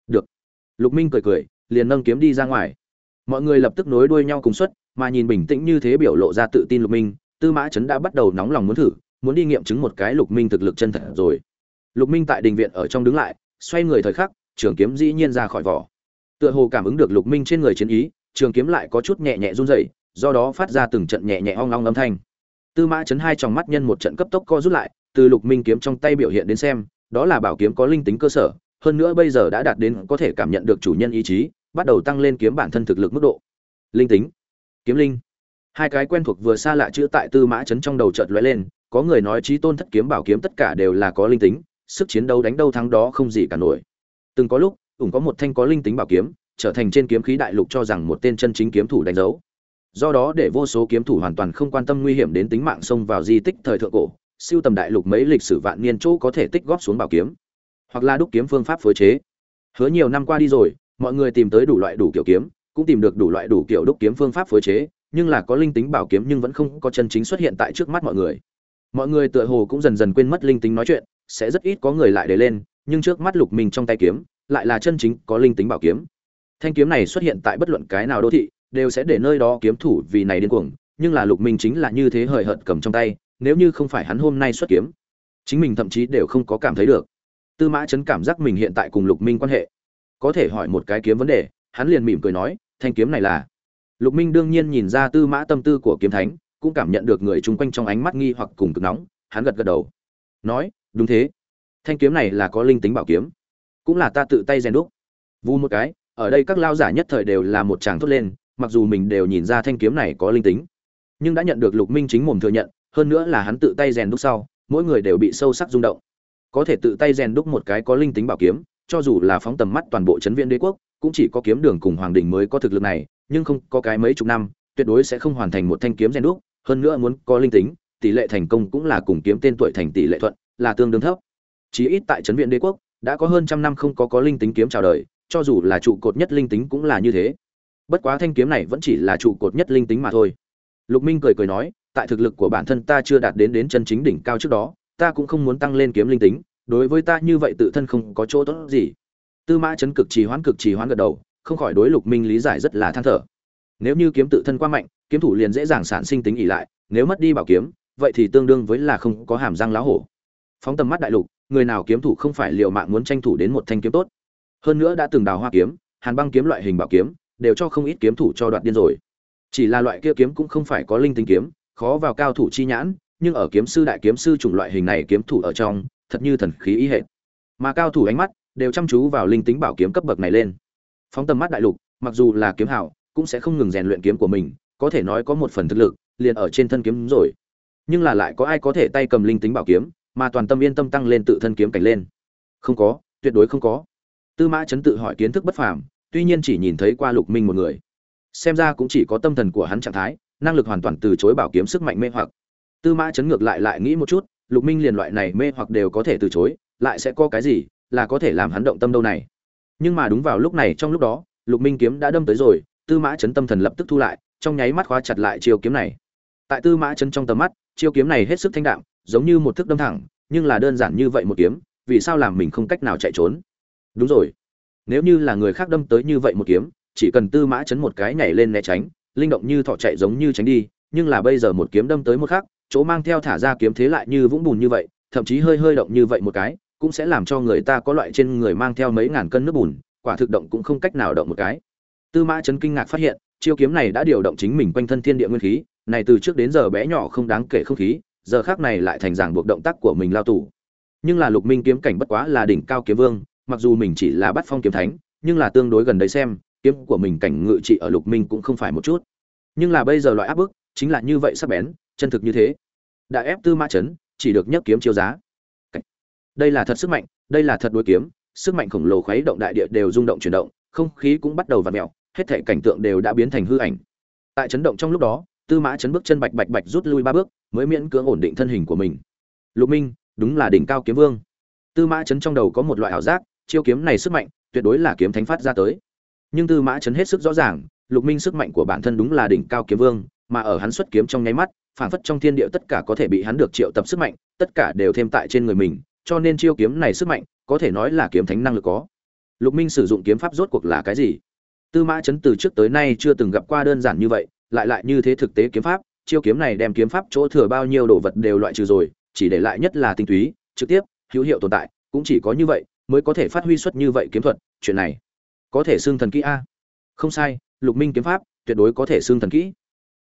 Được. Lục minh cười cười, liền nâng kiếm đi ra ngoài. Mọi người lập tức nối đuôi nhau cùng xuất, mà nhìn bình tĩnh như thế biểu lộ ra tự tin lục minh, tư mã chấn đã bắt đầu nóng lòng muốn thử, muốn đi nghiệm chứng một cái lục minh thực lực chân thật rồi. Lục minh tại đình viện ở trong đứng lại, xoay người thời khắc, trường kiếm dĩ nhiên ra khỏi vỏ. Tựa hồ cảm ứng được lục minh trên người chiến ý, trường kiếm lại có chút nhẹ nhẹ run rẩy do đó phát ra từng trận nhẹ nhẹ ong ong âm thanh. Tư mã chấn hai trong mắt nhân một trận cấp tốc co rút lại, từ lục minh kiếm trong tay biểu hiện đến xem, đó là bảo kiếm có linh tính cơ sở, hơn nữa bây giờ đã đạt đến có thể cảm nhận được chủ nhân ý chí, bắt đầu tăng lên kiếm bản thân thực lực mức độ. Linh tính, kiếm linh. Hai cái quen thuộc vừa xa lạ chữ tại tư mã chấn trong đầu chợt lóe lên, có người nói trí tôn thất kiếm bảo kiếm tất cả đều là có linh tính, sức chiến đấu đánh đâu thắng đó không gì cả nổi. Từng có lúc ủng có một thanh có linh tính bảo kiếm, trở thành trên kiếm khí đại lục cho rằng một tên chân chính kiếm thủ đánh dấu do đó để vô số kiếm thủ hoàn toàn không quan tâm nguy hiểm đến tính mạng xông vào di tích thời thượng cổ, siêu tầm đại lục mấy lịch sử vạn niên chỗ có thể tích góp xuống bảo kiếm, hoặc là đúc kiếm phương pháp phối chế. Hứa nhiều năm qua đi rồi, mọi người tìm tới đủ loại đủ kiểu kiếm, cũng tìm được đủ loại đủ kiểu đúc kiếm phương pháp phối chế, nhưng là có linh tính bảo kiếm nhưng vẫn không có chân chính xuất hiện tại trước mắt mọi người. Mọi người tựa hồ cũng dần dần quên mất linh tính nói chuyện, sẽ rất ít có người lại để lên, nhưng trước mắt lục minh trong tay kiếm, lại là chân chính có linh tính bảo kiếm. Thanh kiếm này xuất hiện tại bất luận cái nào đô thị đều sẽ để nơi đó kiếm thủ vì này điên cuồng, nhưng là lục minh chính là như thế hời hợt cầm trong tay, nếu như không phải hắn hôm nay xuất kiếm, chính mình thậm chí đều không có cảm thấy được. Tư mã chấn cảm giác mình hiện tại cùng lục minh quan hệ, có thể hỏi một cái kiếm vấn đề, hắn liền mỉm cười nói, thanh kiếm này là. Lục minh đương nhiên nhìn ra tư mã tâm tư của kiếm thánh, cũng cảm nhận được người chung quanh trong ánh mắt nghi hoặc cùng cực nóng, hắn gật gật đầu. Nói, đúng thế. Thanh kiếm này là có linh tính bảo kiếm, cũng là ta tự tay rèn đúc. Vu một cái, ở đây các lao giả nhất thời đều là một tràng thốt lên mặc dù mình đều nhìn ra thanh kiếm này có linh tính, nhưng đã nhận được lục minh chính mồm thừa nhận, hơn nữa là hắn tự tay rèn đúc sau, mỗi người đều bị sâu sắc rung động. Có thể tự tay rèn đúc một cái có linh tính bảo kiếm, cho dù là phóng tầm mắt toàn bộ chấn viện đế quốc, cũng chỉ có kiếm đường cùng hoàng đình mới có thực lực này, nhưng không có cái mấy chục năm, tuyệt đối sẽ không hoàn thành một thanh kiếm rèn đúc, hơn nữa muốn có linh tính, tỷ lệ thành công cũng là cùng kiếm tên tuổi thành tỷ lệ thuận, là tương đương thấp. Chí ít tại chấn viện đế quốc, đã có hơn trăm năm không có có linh tính kiếm chào đời, cho dù là trụ cột nhất linh tính cũng là như thế bất quá thanh kiếm này vẫn chỉ là trụ cột nhất linh tính mà thôi. Lục minh cười cười nói, tại thực lực của bản thân ta chưa đạt đến đến chân chính đỉnh cao trước đó, ta cũng không muốn tăng lên kiếm linh tính, đối với ta như vậy tự thân không có chỗ tốt gì. Tư mã chấn cực trì hoãn cực trì hoãn gật đầu, không khỏi đối lục minh lý giải rất là than thở. Nếu như kiếm tự thân quá mạnh, kiếm thủ liền dễ dàng sản sinh tính ỉ lại, nếu mất đi bảo kiếm, vậy thì tương đương với là không có hàm răng lá hổ. Phóng tầm mắt đại lục, người nào kiếm thủ không phải liều mạng muốn tranh thủ đến một thanh kiếm tốt? Hơn nữa đã từng đào hoa kiếm, hàn băng kiếm loại hình bảo kiếm đều cho không ít kiếm thủ cho đoạt điên rồi. Chỉ là loại kia kiếm cũng không phải có linh tính kiếm, khó vào cao thủ chi nhãn, nhưng ở kiếm sư đại kiếm sư chủng loại hình này kiếm thủ ở trong, thật như thần khí ý hệ mà cao thủ ánh mắt đều chăm chú vào linh tính bảo kiếm cấp bậc này lên. Phóng tầm mắt đại lục, mặc dù là kiếm hảo, cũng sẽ không ngừng rèn luyện kiếm của mình, có thể nói có một phần thực lực, liền ở trên thân kiếm rồi. Nhưng là lại có ai có thể tay cầm linh tính bảo kiếm, mà toàn tâm yên tâm tăng lên tự thân kiếm cảnh lên? Không có, tuyệt đối không có. Tư mã chấn tự hỏi kiến thức bất phàm tuy nhiên chỉ nhìn thấy qua lục minh một người. Xem ra cũng chỉ có tâm thần của hắn trạng thái, năng lực hoàn toàn từ chối bảo kiếm sức mạnh mê hoặc. Tư mã chấn ngược lại lại nghĩ một chút, lục minh liền loại này mê hoặc đều có thể từ chối, lại sẽ có cái gì là có thể làm hắn động tâm đâu này. Nhưng mà đúng vào lúc này trong lúc đó, lục minh kiếm đã đâm tới rồi, tư mã chấn tâm thần lập tức thu lại, trong nháy mắt khóa chặt lại chiêu kiếm này. Tại tư mã chấn trong tầm mắt, chiêu kiếm này hết sức thanh đạm, giống như một thức đâm thẳng, nhưng là đơn giản như vậy một kiếm, vì sao làm mình không cách nào chạy trốn? Đúng rồi nếu như là người khác đâm tới như vậy một kiếm, chỉ cần tư mã chấn một cái nhảy lên né tránh, linh động như thọ chạy giống như tránh đi, nhưng là bây giờ một kiếm đâm tới một khác chỗ mang theo thả ra kiếm thế lại như vũng bùn như vậy, thậm chí hơi hơi động như vậy một cái, cũng sẽ làm cho người ta có loại trên người mang theo mấy ngàn cân nước bùn, quả thực động cũng không cách nào động một cái. Tư mã chấn kinh ngạc phát hiện, chiêu kiếm này đã điều động chính mình quanh thân thiên địa nguyên khí, này từ trước đến giờ bé nhỏ không đáng kể không khí, giờ khác này lại thành giảng buộc động tác của mình lao tù. Nhưng là lục minh kiếm cảnh bất quá là đỉnh cao kiếm vương mặc dù mình chỉ là bắt phong kiếm thánh, nhưng là tương đối gần đấy xem, kiếm của mình cảnh ngự trị ở lục minh cũng không phải một chút. Nhưng là bây giờ loại áp bức, chính là như vậy sắp bén, chân thực như thế. Đã ép tư mã chấn, chỉ được nhấc kiếm chiêu giá. Đây là thật sức mạnh, đây là thật đối kiếm, sức mạnh khổng lồ khuấy động đại địa đều rung động chuyển động, không khí cũng bắt đầu vặn mèo, hết thảy cảnh tượng đều đã biến thành hư ảnh. Tại chấn động trong lúc đó, tư mã chấn bước chân bạch bạch bạch rút lui ba bước, mới miễn cưỡng ổn định thân hình của mình. Lục minh, đúng là đỉnh cao kiếm vương. Tư mã chấn trong đầu có một loại ảo giác chiêu kiếm này sức mạnh, tuyệt đối là kiếm thánh phát ra tới. Nhưng tư mã chấn hết sức rõ ràng, lục minh sức mạnh của bản thân đúng là đỉnh cao kiếm vương, mà ở hắn xuất kiếm trong nháy mắt, phảng phất trong thiên địa tất cả có thể bị hắn được triệu tập sức mạnh, tất cả đều thêm tại trên người mình, cho nên chiêu kiếm này sức mạnh, có thể nói là kiếm thánh năng lực có. Lục minh sử dụng kiếm pháp rốt cuộc là cái gì? Tư mã chấn từ trước tới nay chưa từng gặp qua đơn giản như vậy, lại lại như thế thực tế kiếm pháp, chiêu kiếm này đem kiếm pháp chỗ thừa bao nhiêu đồ vật đều loại trừ rồi, chỉ để lại nhất là tinh túy, trực tiếp, hữu hiệu tồn tại, cũng chỉ có như vậy mới có thể phát huy xuất như vậy kiếm thuật, chuyện này có thể xưng thần kỹ a? Không sai, lục minh kiếm pháp tuyệt đối có thể xưng thần kỹ.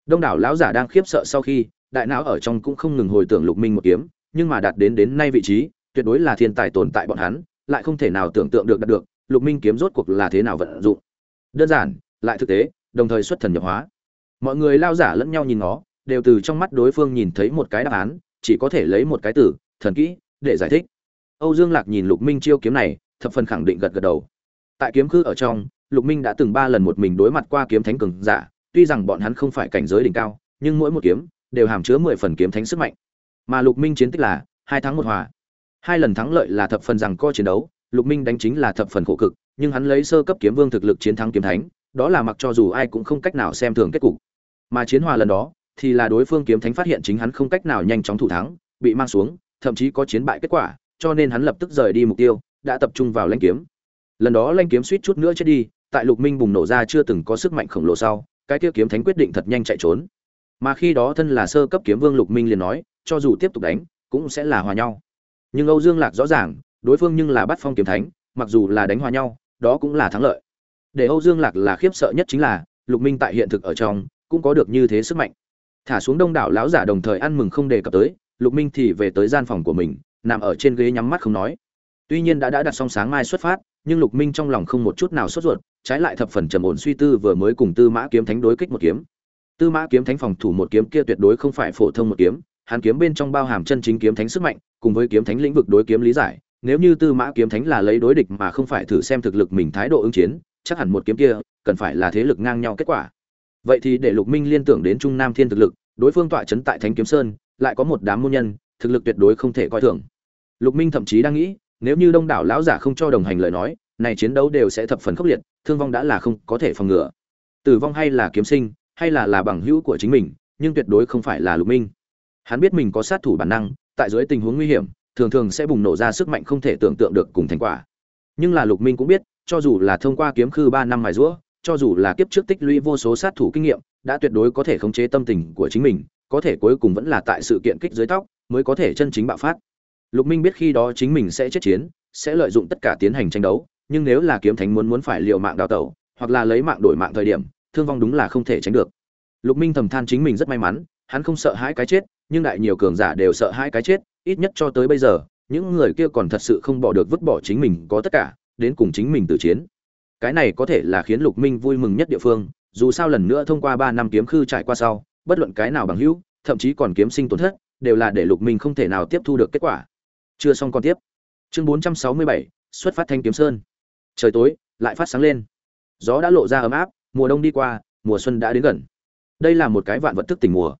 Đông đảo lão giả đang khiếp sợ sau khi, đại não ở trong cũng không ngừng hồi tưởng lục minh một kiếm, nhưng mà đạt đến đến nay vị trí, tuyệt đối là thiên tài tồn tại bọn hắn, lại không thể nào tưởng tượng được đạt được, lục minh kiếm rốt cuộc là thế nào vận dụng. Đơn giản, lại thực tế, đồng thời xuất thần nhập hóa. Mọi người lao giả lẫn nhau nhìn nó đều từ trong mắt đối phương nhìn thấy một cái đáp án, chỉ có thể lấy một cái từ, thần kỹ, để giải thích âu dương lạc nhìn lục minh chiêu kiếm này, thập phần khẳng định gật gật đầu. Tại kiếm khư ở trong, lục minh đã từng ba lần một mình đối mặt qua kiếm thánh cường giả, tuy rằng bọn hắn không phải cảnh giới đỉnh cao, nhưng mỗi một kiếm đều hàm chứa mười phần kiếm thánh sức mạnh. Mà lục minh chiến tích là hai thắng một hòa. Hai lần thắng lợi là thập phần rằng co chiến đấu, lục minh đánh chính là thập phần khổ cực, nhưng hắn lấy sơ cấp kiếm vương thực lực chiến thắng kiếm thánh, đó là mặc cho dù ai cũng không cách nào xem thường kết cục. Mà chiến hòa lần đó thì là đối phương kiếm thánh phát hiện chính hắn không cách nào nhanh chóng thủ thắng, bị mang xuống, thậm chí có chiến bại kết quả cho nên hắn lập tức rời đi mục tiêu, đã tập trung vào lãnh kiếm. Lần đó lãnh kiếm suýt chút nữa chết đi, tại lục minh bùng nổ ra chưa từng có sức mạnh khổng lồ sau, cái kia kiếm thánh quyết định thật nhanh chạy trốn. Mà khi đó thân là sơ cấp kiếm vương lục minh liền nói, cho dù tiếp tục đánh, cũng sẽ là hòa nhau. Nhưng âu dương lạc rõ ràng, đối phương nhưng là bắt phong kiếm thánh, mặc dù là đánh hòa nhau, đó cũng là thắng lợi. Để âu dương lạc là khiếp sợ nhất chính là, lục minh tại hiện thực ở trong, cũng có được như thế sức mạnh. Thả xuống đông đảo lão giả đồng thời ăn mừng không đề cập tới, lục minh thì về tới gian phòng của mình nằm ở trên ghế nhắm mắt không nói. Tuy nhiên đã đã đặt xong sáng mai xuất phát, nhưng lục minh trong lòng không một chút nào sốt ruột, trái lại thập phần trầm ổn suy tư vừa mới cùng tư mã kiếm thánh đối kích một kiếm. Tư mã kiếm thánh phòng thủ một kiếm kia tuyệt đối không phải phổ thông một kiếm hàn kiếm bên trong bao hàm chân chính kiếm thánh sức mạnh, cùng với kiếm thánh lĩnh vực đối kiếm lý giải. Nếu như tư mã kiếm thánh là lấy đối địch mà không phải thử xem thực lực mình thái độ ứng chiến, chắc hẳn một kiếm kia cần phải là thế lực ngang nhau kết quả. Vậy thì để lục minh liên tưởng đến trung nam thiên thực lực, đối phương tọa chấn tại thánh kiếm sơn, lại có một đám môn nhân, thực lực tuyệt đối không thể coi thường lục minh thậm chí đang nghĩ, nếu như đông đảo lão giả không cho đồng hành lời nói, này chiến đấu đều sẽ thập phần khốc liệt, thương vong đã là không có thể phòng ngừa. Tử vong hay là kiếm sinh, hay là là bằng hữu của chính mình, nhưng tuyệt đối không phải là lục minh. Hắn biết mình có sát thủ bản năng, tại dưới tình huống nguy hiểm, thường thường sẽ bùng nổ ra sức mạnh không thể tưởng tượng được cùng thành quả. Nhưng là lục minh cũng biết, cho dù là thông qua kiếm khư ba năm mài rũa cho dù là kiếp trước tích lũy vô số sát thủ kinh nghiệm, đã tuyệt đối có thể khống chế tâm tình của chính mình, có thể cuối cùng vẫn là tại sự kiện kích dưới tóc, mới có thể chân chính bạo phát lục minh biết khi đó chính mình sẽ chết chiến, sẽ lợi dụng tất cả tiến hành tranh đấu, nhưng nếu là kiếm thánh muốn muốn phải liều mạng đào tẩu, hoặc là lấy mạng đổi mạng thời điểm, thương vong đúng là không thể tránh được. Lục minh thầm than chính mình rất may mắn, hắn không sợ hãi cái chết, nhưng đại nhiều cường giả đều sợ hãi cái chết, ít nhất cho tới bây giờ, những người kia còn thật sự không bỏ được vứt bỏ chính mình có tất cả, đến cùng chính mình tử chiến. Cái này có thể là khiến lục minh vui mừng nhất địa phương, dù sao lần nữa thông qua ba năm kiếm khư trải qua sau, bất luận cái nào bằng hữu, thậm chí còn kiếm sinh tổn thất, đều là để lục minh không thể nào tiếp thu được kết quả chưa xong còn tiếp. Chương bốn trăm sáu mươi bảy, xuất phát thanh kiếm sơn. Trời tối, lại phát sáng lên. Gió đã lộ ra ấm áp, mùa đông đi qua, mùa xuân đã đến gần. Đây là một cái vạn vật thức tỉnh mùa.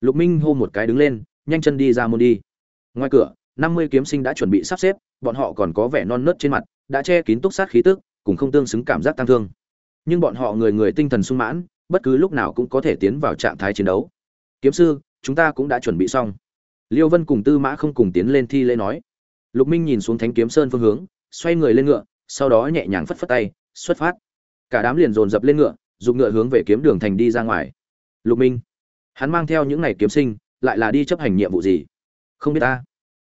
Lục minh hô một cái đứng lên, nhanh chân đi ra môn đi. Ngoài cửa, năm mươi kiếm sinh đã chuẩn bị sắp xếp, bọn họ còn có vẻ non nớt trên mặt, đã che kín túc sát khí tức, cùng không tương xứng cảm giác tăng thương. Nhưng bọn họ người người tinh thần sung mãn, bất cứ lúc nào cũng có thể tiến vào trạng thái chiến đấu. Kiếm sư, chúng ta cũng đã chuẩn bị xong liêu vân cùng tư mã không cùng tiến lên thi lễ nói. Lục minh nhìn xuống thánh kiếm sơn phương hướng, xoay người lên ngựa, sau đó nhẹ nhàng phất phất tay, xuất phát. Cả đám liền dồn dập lên ngựa dùng ngựa hướng về kiếm đường thành đi ra ngoài. Lục minh, hắn mang theo những ngày kiếm sinh, lại là đi chấp hành nhiệm vụ gì? Không biết ta.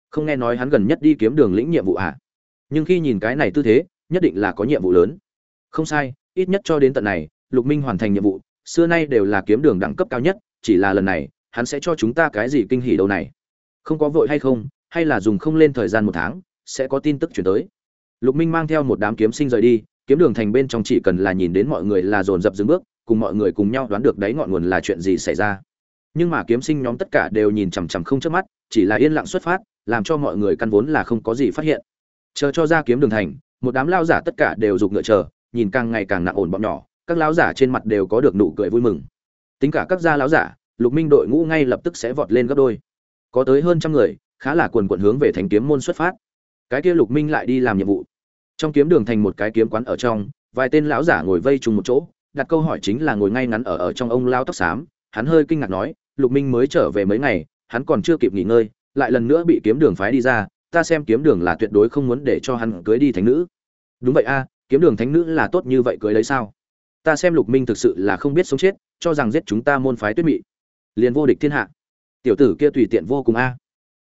Không nghe nói hắn gần nhất đi kiếm đường lĩnh nhiệm vụ à? Nhưng khi nhìn cái này tư thế, nhất định là có nhiệm vụ lớn. Không sai, ít nhất cho đến tận này, lục minh hoàn thành nhiệm vụ, xưa nay đều là kiếm đường đẳng cấp cao nhất, chỉ là lần này, hắn sẽ cho chúng ta cái gì kinh hỉ đâu này? Không có vội hay không, hay là dùng không lên thời gian một tháng, sẽ có tin tức chuyển tới. Lục minh mang theo một đám kiếm sinh rời đi, kiếm đường thành bên trong chỉ cần là nhìn đến mọi người là dồn dập dừng bước, cùng mọi người cùng nhau đoán được đấy ngọn nguồn là chuyện gì xảy ra. Nhưng mà kiếm sinh nhóm tất cả đều nhìn chằm chằm không chớp mắt, chỉ là yên lặng xuất phát, làm cho mọi người căn vốn là không có gì phát hiện. Chờ cho ra kiếm đường thành, một đám lao giả tất cả đều giục ngựa chờ, nhìn càng ngày càng nặng ổn bọn nhỏ, các lão giả trên mặt đều có được nụ cười vui mừng. Tính cả các gia lão giả, lục minh đội ngũ ngay lập tức sẽ vọt lên gấp đôi có tới hơn trăm người, khá là quần quận hướng về thành kiếm môn xuất phát. Cái kia lục minh lại đi làm nhiệm vụ. Trong kiếm đường thành một cái kiếm quán ở trong, vài tên lão giả ngồi vây chung một chỗ, đặt câu hỏi chính là ngồi ngay ngắn ở ở trong ông lao tóc xám. Hắn hơi kinh ngạc nói, lục minh mới trở về mấy ngày, hắn còn chưa kịp nghỉ ngơi, lại lần nữa bị kiếm đường phái đi ra, ta xem kiếm đường là tuyệt đối không muốn để cho hắn cưới đi thánh nữ. Đúng vậy a, kiếm đường thánh nữ là tốt như vậy cưới lấy sao? Ta xem lục minh thực sự là không biết sống chết, cho rằng giết chúng ta môn phái tuyết mị. Liền vô địch thiên hạ tiểu tử kia tùy tiện vô cùng a.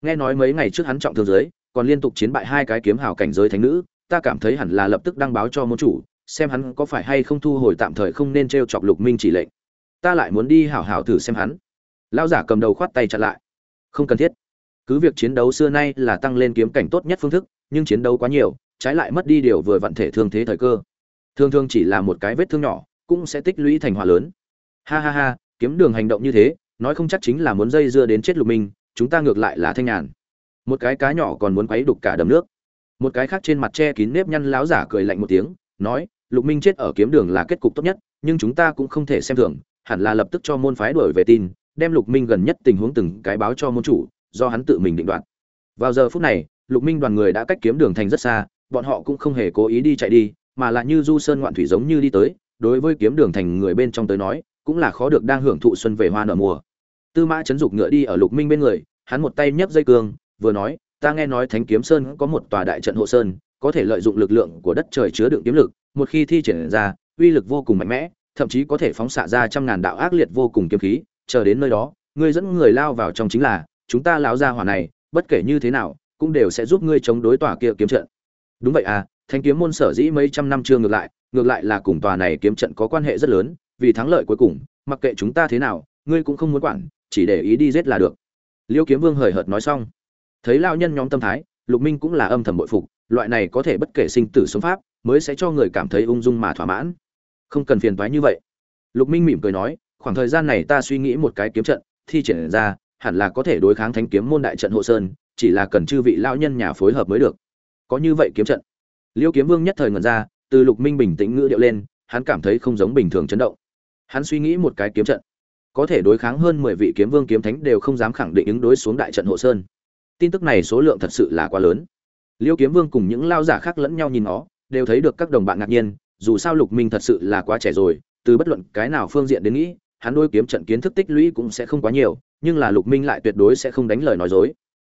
Nghe nói mấy ngày trước hắn trọng thương giới còn liên tục chiến bại hai cái kiếm hào cảnh giới thánh nữ, ta cảm thấy hẳn là lập tức đăng báo cho môn chủ, xem hắn có phải hay không thu hồi tạm thời không nên t r e o chọc lục minh chỉ lệnh. Ta lại muốn đi hảo hảo thử xem hắn. Lão giả cầm đầu khoát tay chặn lại. Không cần thiết. Cứ việc chiến đấu xưa nay là tăng lên kiếm cảnh tốt nhất phương thức, nhưng chiến đấu quá nhiều, trái lại mất đi điều vừa vận thể thương thế thời cơ. Thường thường chỉ là một cái vết thương nhỏ, cũng sẽ tích lũy thành hòa lớn. Ha ha ha, kiếm đường hành động như thế nói không chắc chính là muốn dây dưa đến chết lục minh, chúng ta ngược lại là thanh nhàn. Một cái cá nhỏ còn muốn quấy đục cả đầm nước. Một cái khác trên mặt che kín nếp nhăn láo giả cười lạnh một tiếng, nói, lục minh chết ở kiếm đường là kết cục tốt nhất, nhưng chúng ta cũng không thể xem thường, hẳn là lập tức cho môn phái đổi về tin, đem lục minh gần nhất tình huống từng cái báo cho môn chủ, do hắn tự mình định đoạt. Vào giờ phút này, lục minh đoàn người đã cách kiếm đường thành rất xa, bọn họ cũng không hề cố ý đi chạy đi, mà là như du sơn ngoạn thủy giống như đi tới, đối với kiếm đường thành người bên trong tới nói cũng là khó được đang hưởng thụ xuân về hoa nở mùa. Tư mã chấn dục ngựa đi ở lục minh bên người, hắn một tay nhấc dây cương, vừa nói, ta nghe nói thánh kiếm sơn có một tòa đại trận hộ sơn, có thể lợi dụng lực lượng của đất trời chứa đựng kiếm lực, một khi thi triển ra, uy lực vô cùng mạnh mẽ, thậm chí có thể phóng xạ ra trăm ngàn đạo ác liệt vô cùng kiếm khí, chờ đến nơi đó, ngươi dẫn người lao vào trong chính là, chúng ta láo ra hỏa này, bất kể như thế nào, cũng đều sẽ giúp ngươi chống đối tòa kia kiếm trận. Đúng vậy à Thánh kiếm môn sở dĩ mấy trăm năm chưa ngược lại ngược lại là cùng tòa này kiếm trận có quan hệ rất lớn vì thắng lợi cuối cùng, mặc kệ chúng ta thế nào, ngươi cũng không muốn quản, chỉ để ý đi giết là được. Liêu kiếm vương hời hợt nói xong. Thấy lao nhân nhóm tâm thái, lục minh cũng là âm thầm bội phục, loại này có thể bất kể sinh tử sống pháp, mới sẽ cho người cảm thấy ung dung mà thỏa mãn. Không cần phiền toái như vậy. Lục minh mỉm cười nói, khoảng thời gian này ta suy nghĩ một cái kiếm trận, thi triển ra, hẳn là có thể đối kháng thánh kiếm môn đại trận hộ sơn, chỉ là cần chư vị lão nhân nhà phối hợp mới được. Có như vậy kiếm trận? Liêu kiếm vương nhất thời ngẩn ra, từ lục minh bình tĩnh ngữ điệu lên, hắn cảm thấy không giống bình thường chấn động hắn suy nghĩ một cái kiếm trận. Có thể đối kháng hơn mười vị kiếm vương kiếm thánh đều không dám khẳng định ứng đối xuống đại trận hộ sơn. Tin tức này số lượng thật sự là quá lớn. Liêu kiếm vương cùng những lao giả khác lẫn nhau nhìn nó, đều thấy được các đồng bạn ngạc nhiên, dù sao lục minh thật sự là quá trẻ rồi, từ bất luận cái nào phương diện đến nghĩ, hắn đôi kiếm trận kiến thức tích lũy cũng sẽ không quá nhiều, nhưng là lục minh lại tuyệt đối sẽ không đánh lời nói dối.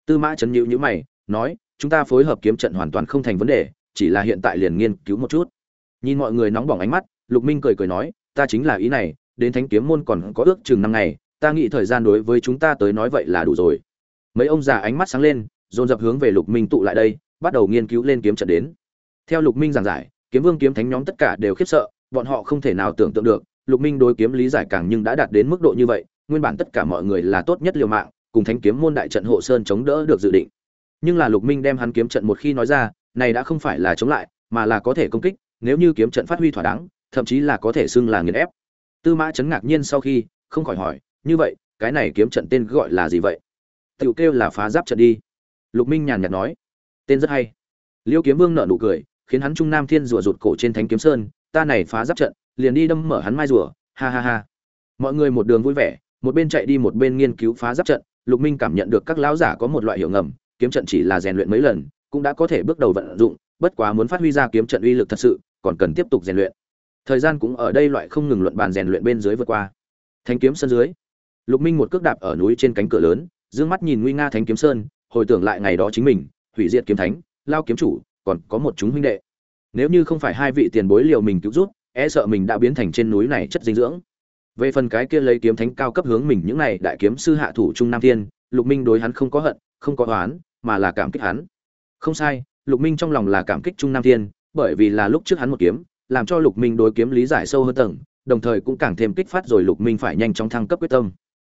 Tư mã Chấn nhữ nhữ mày, nói, chúng ta phối hợp kiếm trận hoàn toàn không thành vấn đề, chỉ là hiện tại liền nghiên cứu một chút. Nhìn mọi người nóng bỏng ánh mắt, lục minh cười cười nói ta chính là ý này, đến thánh kiếm môn còn có ước chừng năm ngày, ta nghĩ thời gian đối với chúng ta tới nói vậy là đủ rồi. Mấy ông già ánh mắt sáng lên, dồn dập hướng về lục minh tụ lại đây, bắt đầu nghiên cứu lên kiếm trận đến. Theo lục minh giảng giải, kiếm vương kiếm thánh nhóm tất cả đều khiếp sợ, bọn họ không thể nào tưởng tượng được, lục minh đối kiếm lý giải càng nhưng đã đạt đến mức độ như vậy, nguyên bản tất cả mọi người là tốt nhất liều mạng, cùng thánh kiếm môn đại trận hộ sơn chống đỡ được dự định. Nhưng là lục minh đem hắn kiếm trận một khi nói ra, này đã không phải là chống lại, mà là có thể công kích, nếu như kiếm trận phát huy thỏa đáng thậm chí là có thể xưng là nghiền ép. Tư mã chấn ngạc nhiên sau khi, không khỏi hỏi, như vậy, cái này kiếm trận tên gọi là gì vậy? Tiểu kêu là phá giáp trận đi. Lục minh nhàn nhạt nói, tên rất hay. Liêu kiếm vương nở nụ cười, khiến hắn trung nam thiên rùa rụt cổ trên thánh kiếm sơn, ta này phá giáp trận, liền đi đâm mở hắn mai rùa. Ha ha ha. Mọi người một đường vui vẻ, một bên chạy đi một bên nghiên cứu phá giáp trận, lục minh cảm nhận được các lão giả có một loại hiểu ngầm, kiếm trận chỉ là rèn luyện mấy lần, cũng đã có thể bước đầu vận dụng, bất quá muốn phát huy ra kiếm trận uy lực thật sự, còn cần tiếp tục rèn luyện thời gian cũng ở đây loại không ngừng luận bàn rèn luyện bên dưới vượt qua. Thánh kiếm sơn dưới. Lục minh một cước đạp ở núi trên cánh cửa lớn, dương mắt nhìn nguy nga thánh kiếm sơn, hồi tưởng lại ngày đó chính mình, hủy diệt kiếm thánh, lao kiếm chủ, còn có một chúng huynh đệ. Nếu như không phải hai vị tiền bối liều mình cứu rút e sợ mình đã biến thành trên núi này chất dinh dưỡng. Về phần cái kia lấy kiếm thánh cao cấp hướng mình những này đại kiếm sư hạ thủ trung nam thiên, lục minh đối hắn không có hận, không có oán, mà là cảm kích hắn. Không sai, lục minh trong lòng là cảm kích trung nam thiên, bởi vì là lúc trước hắn một kiếm làm cho lục minh đối kiếm lý giải sâu hơn tầng, đồng thời cũng càng thêm kích phát rồi lục minh phải nhanh chóng thăng cấp quyết tâm.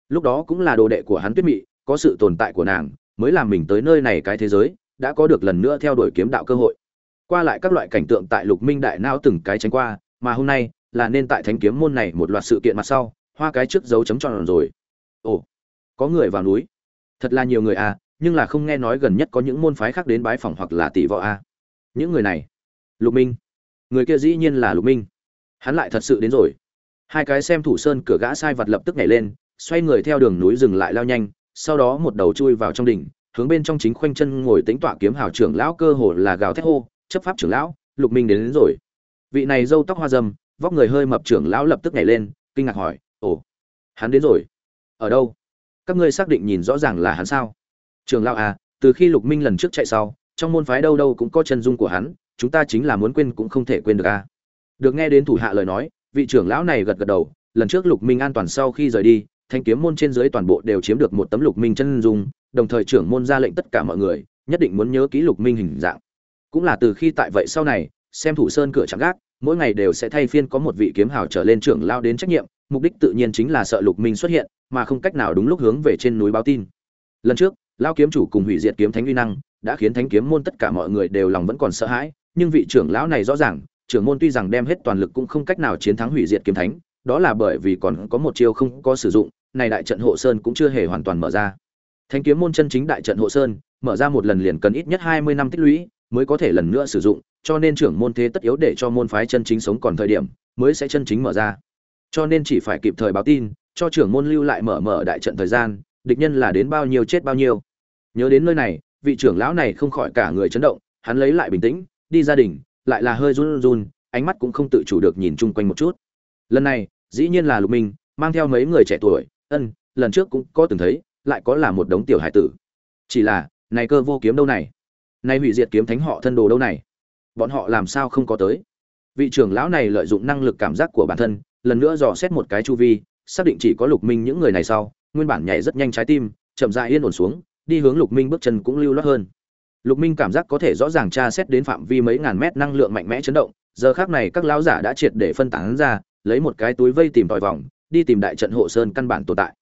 Lúc đó cũng là đồ đệ của hắn tuyết mị, có sự tồn tại của nàng, mới làm mình tới nơi này cái thế giới, đã có được lần nữa theo đuổi kiếm đạo cơ hội. Qua lại các loại cảnh tượng tại lục minh đại não từng cái tránh qua, mà hôm nay là nên tại thánh kiếm môn này một loạt sự kiện mặt sau, hoa cái trước dấu chấm tròn rồi. Ồ, có người vào núi. Thật là nhiều người à nhưng là không nghe nói gần nhất có những môn phái khác đến bái phỏng hoặc là tỷ võ a à. những người này, lục minh người kia dĩ nhiên là lục minh. Hắn lại thật sự đến rồi. Hai cái xem thủ sơn cửa gã sai vật lập tức nhảy lên xoay người theo đường núi dừng lại lao nhanh sau đó một đầu chui vào trong đỉnh hướng bên trong chính khoanh chân ngồi tính tọa kiếm hào trưởng lão cơ hồ là gào thét hô chấp pháp trưởng lão lục minh đến, đến rồi. Vị này râu tóc hoa dâm vóc người hơi mập trưởng lão lập tức nhảy lên kinh ngạc hỏi ồ hắn đến rồi? Ở đâu? Các ngươi xác định nhìn rõ ràng là hắn sao? Trường lão à từ khi lục minh lần trước chạy sau trong môn phái đâu đâu cũng có chân dung của hắn chúng ta chính là muốn quên cũng không thể quên được à. Được nghe đến thủ hạ lời nói, vị trưởng lão này gật gật đầu, lần trước lục minh an toàn sau khi rời đi, thanh kiếm môn trên dưới toàn bộ đều chiếm được một tấm lục minh chân dung, đồng thời trưởng môn ra lệnh tất cả mọi người, nhất định muốn nhớ kỹ lục minh hình dạng. Cũng là từ khi tại vậy sau này, xem thủ sơn cửa chẳng gác, mỗi ngày đều sẽ thay phiên có một vị kiếm hào trở lên trưởng lao đến trách nhiệm, mục đích tự nhiên chính là sợ lục minh xuất hiện, mà không cách nào đúng lúc hướng về trên núi báo tin. Lần trước lao kiếm chủ cùng hủy diệt kiếm thánh uy năng, đã khiến thánh kiếm môn tất cả mọi người đều lòng vẫn còn sợ hãi nhưng vị trưởng lão này rõ ràng, trưởng môn tuy rằng đem hết toàn lực cũng không cách nào chiến thắng hủy diệt kiếm thánh, đó là bởi vì còn có một chiêu không có sử dụng, này đại trận hộ sơn cũng chưa hề hoàn toàn mở ra. Thánh kiếm môn chân chính đại trận hộ sơn, mở ra một lần liền cần ít nhất hai mươi năm tích lũy, mới có thể lần nữa sử dụng, cho nên trưởng môn thế tất yếu để cho môn phái chân chính sống còn thời điểm, mới sẽ chân chính mở ra. Cho nên chỉ phải kịp thời báo tin, cho trưởng môn lưu lại mở mở đại trận thời gian, địch nhân là đến bao nhiêu chết bao nhiêu. Nhớ đến nơi này, vị trưởng lão này không khỏi cả người chấn động, hắn lấy lại bình tĩnh đi gia đình, lại là hơi run run, ánh mắt cũng không tự chủ được nhìn chung quanh một chút. Lần này, dĩ nhiên là lục minh, mang theo mấy người trẻ tuổi, ân, lần trước cũng có từng thấy, lại có là một đống tiểu hải tử. Chỉ là, này cơ vô kiếm đâu này? Nay hủy diệt kiếm thánh họ thân đồ đâu này? Bọn họ làm sao không có tới? Vị trưởng lão này lợi dụng năng lực cảm giác của bản thân, lần nữa dò xét một cái chu vi, xác định chỉ có lục minh những người này sau, nguyên bản nhảy rất nhanh trái tim, chậm rãi yên ổn xuống, đi hướng lục minh bước chân cũng lưu loát hơn lục minh cảm giác có thể rõ ràng tra xét đến phạm vi mấy ngàn mét năng lượng mạnh mẽ chấn động, giờ khác này các lão giả đã triệt để phân tán ra, lấy một cái túi vây tìm tòi vòng, đi tìm đại trận hộ sơn căn bản tồn tại.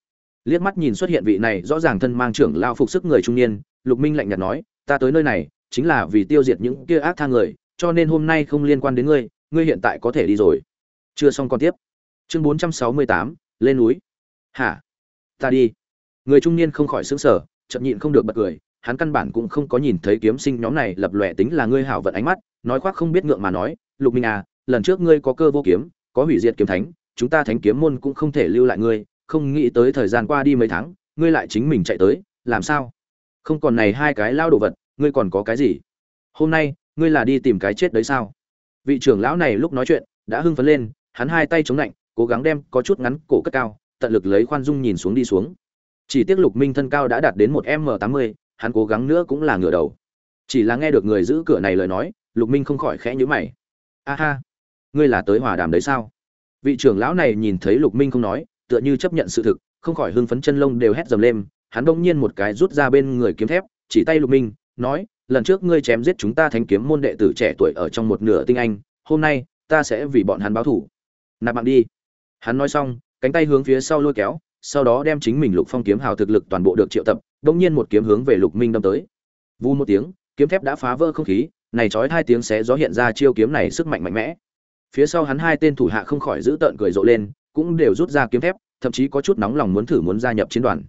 Liếc mắt nhìn xuất hiện vị này rõ ràng thân mang trưởng lao phục sức người trung niên, lục minh lạnh nhạt nói, ta tới nơi này, chính là vì tiêu diệt những kia ác thang người, cho nên hôm nay không liên quan đến ngươi ngươi hiện tại có thể đi rồi. Chưa xong còn tiếp. Chương bốn trăm sáu mươi tám, lên núi. Hả? Ta đi. Người trung niên không khỏi sững sờ, chậm nhịn không được bật cười hắn căn bản cũng không có nhìn thấy kiếm sinh nhóm này lập lòe tính là ngươi hảo vận ánh mắt, nói khoác không biết ngượng mà nói, lục minh à lần trước ngươi có cơ vô kiếm, có hủy diệt kiếm thánh, chúng ta thánh kiếm môn cũng không thể lưu lại ngươi, không nghĩ tới thời gian qua đi mấy tháng, ngươi lại chính mình chạy tới, làm sao? Không còn này hai cái lao đồ vật, ngươi còn có cái gì? Hôm nay, ngươi là đi tìm cái chết đấy sao? Vị trưởng lão này lúc nói chuyện, đã hưng phấn lên, hắn hai tay chống lạnh, cố gắng đem có chút ngắn cổ cất cao, tận lực lấy khoan dung nhìn xuống đi xuống. Chỉ tiếc lục minh thân cao đã đạt đến một m tám mươi hắn cố gắng nữa cũng là ngửa đầu. Chỉ là nghe được người giữ cửa này lời nói, lục minh không khỏi khẽ nhíu mày. A ha, ngươi là tới hòa đàm đấy sao? Vị trưởng lão này nhìn thấy lục minh không nói, tựa như chấp nhận sự thực, không khỏi hưng phấn chân lông đều hét dầm lên, hắn đung nhiên một cái rút ra bên người kiếm thép, chỉ tay lục minh, nói, lần trước ngươi chém giết chúng ta thánh kiếm môn đệ tử trẻ tuổi ở trong một nửa tinh anh, hôm nay ta sẽ vì bọn hắn báo thủ nạp mạng đi. Hắn nói xong, cánh tay hướng phía sau lôi kéo, sau đó đem chính mình lục phong kiếm hào thực lực toàn bộ được triệu tập đông nhiên một kiếm hướng về lục minh đâm tới. Vu một tiếng, kiếm thép đã phá vỡ không khí, này trói hai tiếng xé gió hiện ra chiêu kiếm này sức mạnh mạnh mẽ. Phía sau hắn hai tên thủ hạ không khỏi giữ tợn cười rộ lên, cũng đều rút ra kiếm thép, thậm chí có chút nóng lòng muốn thử muốn gia nhập chiến đoàn.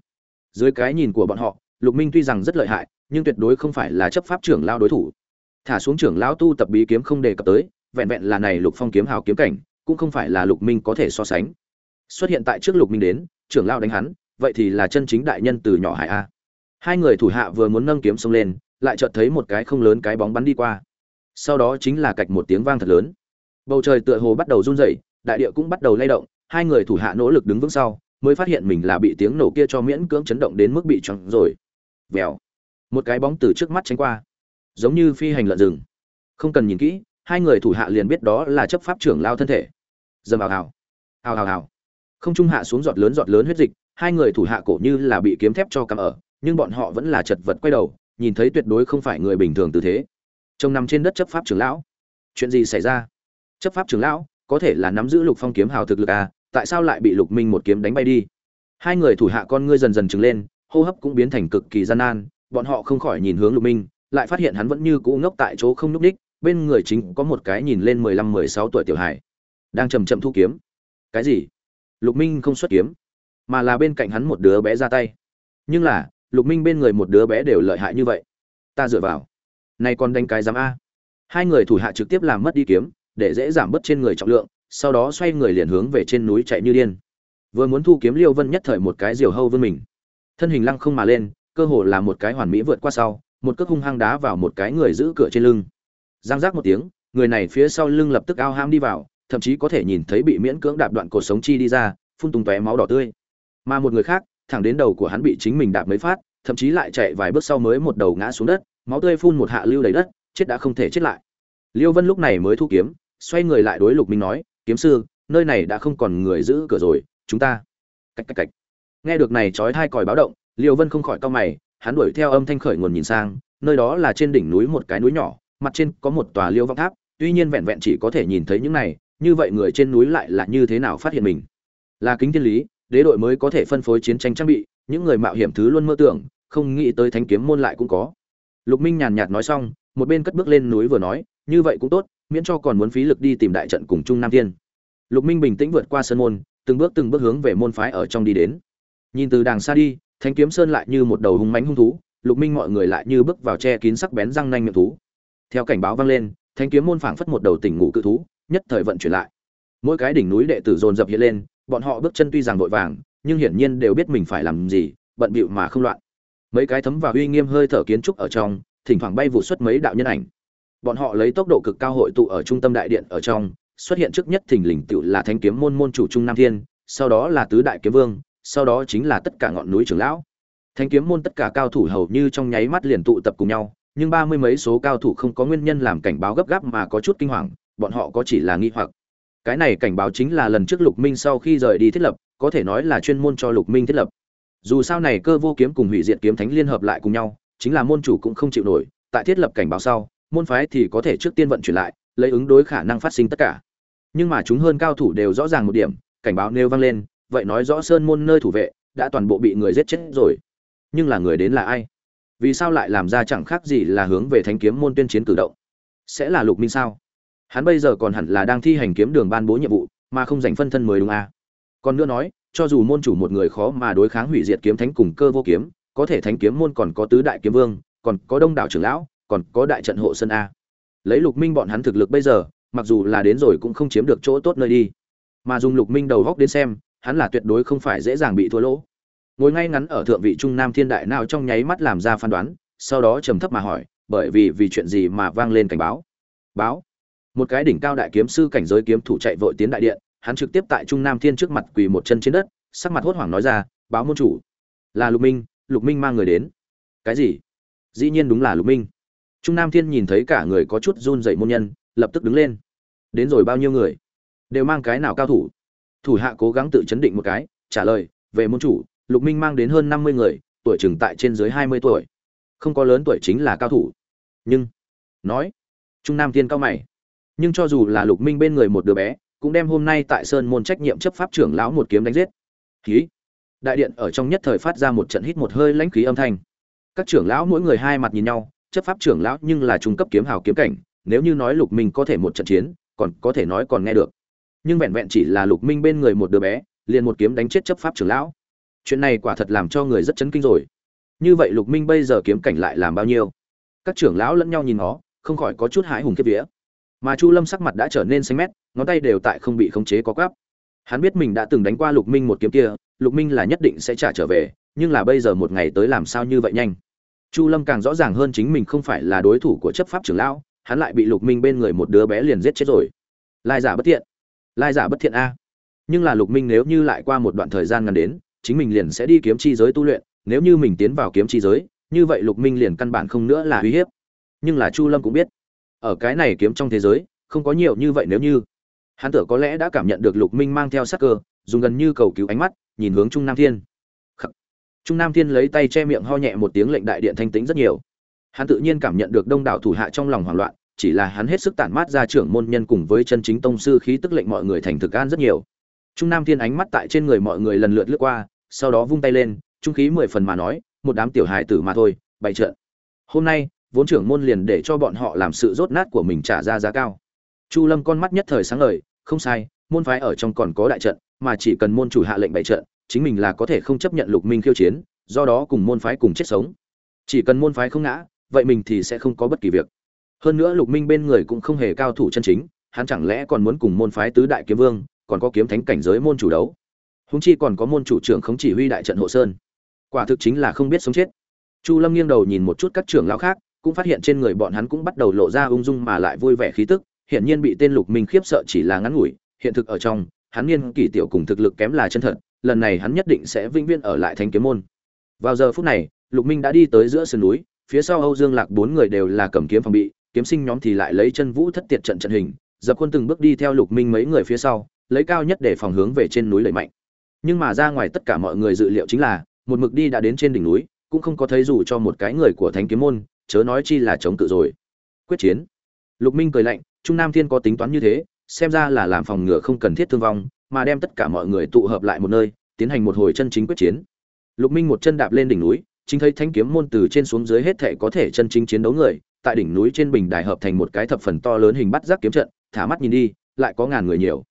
Dưới cái nhìn của bọn họ, lục minh tuy rằng rất lợi hại, nhưng tuyệt đối không phải là chấp pháp trưởng lao đối thủ. Thả xuống trưởng lão tu tập bí kiếm không đề cập tới, vẹn vẹn là này lục phong kiếm hào kiếm cảnh, cũng không phải là lục minh có thể so sánh. Xuất hiện tại trước lục minh đến, trưởng lao đánh hắn, vậy thì là chân chính đại nhân từ nhỏ hải a hai người thủ hạ vừa muốn nâng kiếm xông lên, lại chợt thấy một cái không lớn cái bóng bắn đi qua. Sau đó chính là cạch một tiếng vang thật lớn. Bầu trời tựa hồ bắt đầu run rẩy, đại địa cũng bắt đầu lay động, hai người thủ hạ nỗ lực đứng vững sau, mới phát hiện mình là bị tiếng nổ kia cho miễn cưỡng chấn động đến mức bị choáng rồi. Vèo. Một cái bóng từ trước mắt tránh qua. Giống như phi hành lợn rừng. Không cần nhìn kỹ, hai người thủ hạ liền biết đó là chấp pháp trưởng lao thân thể. Dầm ào ào. Ào ào ào. Không trung hạ xuống giọt lớn giọt lớn huyết dịch, hai người thủ hạ cổ như là bị kiếm thép cho cắm ở nhưng bọn họ vẫn là chật vật quay đầu, nhìn thấy tuyệt đối không phải người bình thường tư thế. Trông nằm trên đất chấp pháp trưởng lão. Chuyện gì xảy ra? Chấp pháp trưởng lão, có thể là nắm giữ lục phong kiếm hào thực lực à tại sao lại bị lục minh một kiếm đánh bay đi? Hai người thủ hạ con ngươi dần dần trừng lên, hô hấp cũng biến thành cực kỳ gian nan, bọn họ không khỏi nhìn hướng lục minh, lại phát hiện hắn vẫn như cũ ngốc tại chỗ không nhúc đích bên người chính có một cái nhìn lên mười lăm, mười sáu tuổi tiểu hải đang chầm chậm thu kiếm. Cái gì? Lục minh không xuất kiếm, mà là bên cạnh hắn một đứa bé ra tay. Nhưng là lục minh bên người một đứa bé đều lợi hại như vậy. Ta dựa vào. Nay còn đánh cái giám a. Hai người thủ hạ trực tiếp làm mất đi kiếm, để dễ giảm bớt trên người trọng lượng, sau đó xoay người liền hướng về trên núi chạy như điên. Vừa muốn thu kiếm liêu vân nhất thời một cái diều hâu vươn mình. Thân hình lăng không mà lên, cơ hồ là một cái hoàn mỹ vượt qua sau, một cước hung hăng đá vào một cái người giữ cửa trên lưng. Giang giác một tiếng, người này phía sau lưng lập tức ao ham đi vào, thậm chí có thể nhìn thấy bị miễn cưỡng đạp đoạn cột sống chi đi ra, phun tung tóe máu đỏ tươi. Mà một người khác thẳng đến đầu của hắn bị chính mình đạp mấy phát, thậm chí lại chạy vài bước sau mới một đầu ngã xuống đất, máu tươi phun một hạ lưu đầy đất, chết đã không thể chết lại. Liêu vân lúc này mới thu kiếm, xoay người lại đối lục minh nói, kiếm sư, nơi này đã không còn người giữ cửa rồi, chúng ta cách cách cách. Nghe được này chói tai còi báo động, liêu vân không khỏi cau mày, hắn đuổi theo âm thanh khởi nguồn nhìn sang, nơi đó là trên đỉnh núi một cái núi nhỏ, mặt trên có một tòa liêu vong tháp, tuy nhiên vẹn vẹn chỉ có thể nhìn thấy những này, như vậy người trên núi lại là như thế nào phát hiện mình? Là kính thiên lý đế đội mới có thể phân phối chiến tranh trang bị, những người mạo hiểm thứ luôn mơ tưởng, không nghĩ tới thánh kiếm môn lại cũng có. Lục minh nhàn nhạt nói xong, một bên cất bước lên núi vừa nói, như vậy cũng tốt, miễn cho còn muốn phí lực đi tìm đại trận cùng trung nam thiên. Lục minh bình tĩnh vượt qua sân môn, từng bước từng bước hướng về môn phái ở trong đi đến. Nhìn từ đàng xa đi, thánh kiếm sơn lại như một đầu hung mãnh hung thú, lục minh mọi người lại như bước vào che kín sắc bén răng nanh miệng thú. Theo cảnh báo vang lên, thánh kiếm môn phảng phất một đầu tỉnh ngủ cự thú, nhất thời vận chuyển lại. Mỗi cái đỉnh núi đệ tử dồn dập hiện lên bọn họ bước chân tuy rằng vội vàng, nhưng hiển nhiên đều biết mình phải làm gì, bận bịu mà không loạn. Mấy cái thấm và uy nghiêm hơi thở kiến trúc ở trong, thỉnh thoảng bay vụ xuất mấy đạo nhân ảnh. Bọn họ lấy tốc độ cực cao hội tụ ở trung tâm đại điện ở trong, xuất hiện trước nhất thình lình tựu là thánh kiếm môn môn chủ trung nam thiên, sau đó là tứ đại kiếm vương, sau đó chính là tất cả ngọn núi trưởng lão. Thánh kiếm môn tất cả cao thủ hầu như trong nháy mắt liền tụ tập cùng nhau, nhưng ba mươi mấy số cao thủ không có nguyên nhân làm cảnh báo gấp gáp mà có chút kinh hoàng, bọn họ có chỉ là nghi hoặc cái này cảnh báo chính là lần trước lục minh sau khi rời đi thiết lập, có thể nói là chuyên môn cho lục minh thiết lập. Dù sao này cơ vô kiếm cùng hủy diệt kiếm thánh liên hợp lại cùng nhau, chính là môn chủ cũng không chịu nổi, tại thiết lập cảnh báo sau, môn phái thì có thể trước tiên vận chuyển lại, lấy ứng đối khả năng phát sinh tất cả. Nhưng mà chúng hơn cao thủ đều rõ ràng một điểm, cảnh báo nêu vang lên, vậy nói rõ sơn môn nơi thủ vệ, đã toàn bộ bị người giết chết rồi. Nhưng là người đến là ai? Vì sao lại làm ra chẳng khác gì là hướng về thánh kiếm môn tuyên chiến cử động? Sẽ là lục minh sao? Hắn bây giờ còn hẳn là đang thi hành kiếm đường ban bố nhiệm vụ, mà không dành phân thân mới đúng à. còn nữa nói, cho dù môn chủ một người khó mà đối kháng hủy diệt kiếm thánh cùng cơ vô kiếm, có thể thánh kiếm môn còn có tứ đại kiếm vương, còn có đông đảo trưởng lão, còn có đại trận hộ sân a. Lấy lục minh bọn hắn thực lực bây giờ, mặc dù là đến rồi cũng không chiếm được chỗ tốt nơi đi. Mà dùng lục minh đầu góc đến xem, hắn là tuyệt đối không phải dễ dàng bị thua lỗ. Ngồi ngay ngắn ở thượng vị trung nam thiên đại nào trong nháy mắt làm ra phán đoán, sau đó trầm thấp mà hỏi, bởi vì vì chuyện gì mà vang lên cảnh báo? Báo một cái đỉnh cao đại kiếm sư cảnh giới kiếm thủ chạy vội tiến đại điện, hắn trực tiếp tại trung nam thiên trước mặt quỳ một chân trên đất, sắc mặt hốt hoảng nói ra, báo môn chủ. Là lục minh lục minh mang người đến. Cái gì? Dĩ nhiên đúng là lục minh. Trung nam thiên nhìn thấy cả người có chút run dậy môn nhân, lập tức đứng lên. Đến rồi bao nhiêu người? Đều mang cái nào cao thủ? Thủ hạ cố gắng tự chấn định một cái, trả lời, về môn chủ, lục minh mang đến hơn năm mươi người, tuổi chừng tại trên dưới hai mươi tuổi. Không có lớn tuổi chính là cao thủ. Nhưng, nói, trung nam thiên cao mày nhưng cho dù là lục minh bên người một đứa bé, cũng đem hôm nay tại sơn môn trách nhiệm chấp pháp trưởng lão một kiếm đánh giết. Khí đại điện ở trong nhất thời phát ra một trận hít một hơi lãnh khí âm thanh. Các trưởng lão mỗi người hai mặt nhìn nhau, chấp pháp trưởng lão nhưng là trung cấp kiếm hào kiếm cảnh, nếu như nói lục minh có thể một trận chiến, còn có thể nói còn nghe được. Nhưng vẹn vẹn chỉ là lục minh bên người một đứa bé, liền một kiếm đánh chết chấp pháp trưởng lão. Chuyện này quả thật làm cho người rất chấn kinh rồi. Như vậy lục minh bây giờ kiếm cảnh lại làm bao nhiêu? Các trưởng lão lẫn nhau nhìn nó không khỏi có chút hãi hùng kiếp vía mà chu lâm sắc mặt đã trở nên xanh mét, ngón tay đều tại không bị khống chế có gáp hắn biết mình đã từng đánh qua lục minh một kiếm kia, lục minh là nhất định sẽ trả trở về, nhưng là bây giờ một ngày tới làm sao như vậy nhanh? Chu lâm càng rõ ràng hơn chính mình không phải là đối thủ của chấp pháp trưởng lão, hắn lại bị lục minh bên người một đứa bé liền giết chết rồi. Lai giả bất thiện. Lai giả bất thiện a. Nhưng là lục minh nếu như lại qua một đoạn thời gian ngắn đến, chính mình liền sẽ đi kiếm chi giới tu luyện, nếu như mình tiến vào kiếm chi giới, như vậy lục minh liền căn bản không nữa là uy hiếp. Nhưng là chu lâm cũng biết ở cái này kiếm trong thế giới, không có nhiều như vậy nếu như. Hắn tử có lẽ đã cảm nhận được lục minh mang theo sắc cơ, dùng gần như cầu cứu ánh mắt, nhìn hướng trung nam thiên. Khắc. trung nam thiên lấy tay che miệng ho nhẹ một tiếng lệnh đại điện thanh tĩnh rất nhiều. Hắn tự nhiên cảm nhận được đông đảo thủ hạ trong lòng hoảng loạn, chỉ là hắn hết sức tản mát ra trưởng môn nhân cùng với chân chính tông sư khí tức lệnh mọi người thành thực an rất nhiều. Trung nam thiên ánh mắt tại trên người mọi người lần lượt lướt qua, sau đó vung tay lên, trung khí mười phần mà nói, một đám tiểu hài tử mà thôi, bày trợn hôm nay vốn trưởng môn liền để cho bọn họ làm sự rốt nát của mình trả ra giá cao. Chu lâm con mắt nhất thời sáng ngời, không sai, môn phái ở trong còn có đại trận, mà chỉ cần môn chủ hạ lệnh bày trận, chính mình là có thể không chấp nhận lục minh khiêu chiến, do đó cùng môn phái cùng chết sống. Chỉ cần môn phái không ngã, vậy mình thì sẽ không có bất kỳ việc. Hơn nữa lục minh bên người cũng không hề cao thủ chân chính, hắn chẳng lẽ còn muốn cùng môn phái tứ đại kiếm vương, còn có kiếm thánh cảnh giới môn chủ đấu? Húng chi còn có môn chủ trưởng không chỉ huy đại trận hộ sơn. Quả thực chính là không biết sống chết. Chu lâm nghiêng đầu nhìn một chút các trưởng lão khác cũng phát hiện trên người bọn hắn cũng bắt đầu lộ ra ung dung mà lại vui vẻ khí tức, hiển nhiên bị tên lục minh khiếp sợ chỉ là ngắn ngủi, hiện thực ở trong, hắn niên kỷ tiểu cùng thực lực kém là chân thật, lần này hắn nhất định sẽ vĩnh viễn ở lại thánh kiếm môn. Vào giờ phút này, lục minh đã đi tới giữa sườn núi, phía sau âu dương lạc bốn người đều là cầm kiếm phòng bị, kiếm sinh nhóm thì lại lấy chân vũ thất tiệt trận trận hình, dập quân từng bước đi theo lục minh mấy người phía sau, lấy cao nhất để phòng hướng về trên núi lầy mạnh. Nhưng mà ra ngoài tất cả mọi người dự liệu chính là, một mực đi đã đến trên đỉnh núi, cũng không có thấy dù cho một cái người của thánh kiếm môn chớ nói chi là chống cự rồi. Quyết chiến. Lục minh cười lạnh, trung nam thiên có tính toán như thế, xem ra là làm phòng ngừa không cần thiết thương vong, mà đem tất cả mọi người tụ hợp lại một nơi, tiến hành một hồi chân chính quyết chiến. Lục minh một chân đạp lên đỉnh núi, chính thấy thanh kiếm môn từ trên xuống dưới hết thảy có thể chân chính chiến đấu người, tại đỉnh núi trên bình đài hợp thành một cái thập phần to lớn hình bắt giác kiếm trận, thả mắt nhìn đi, lại có ngàn người nhiều.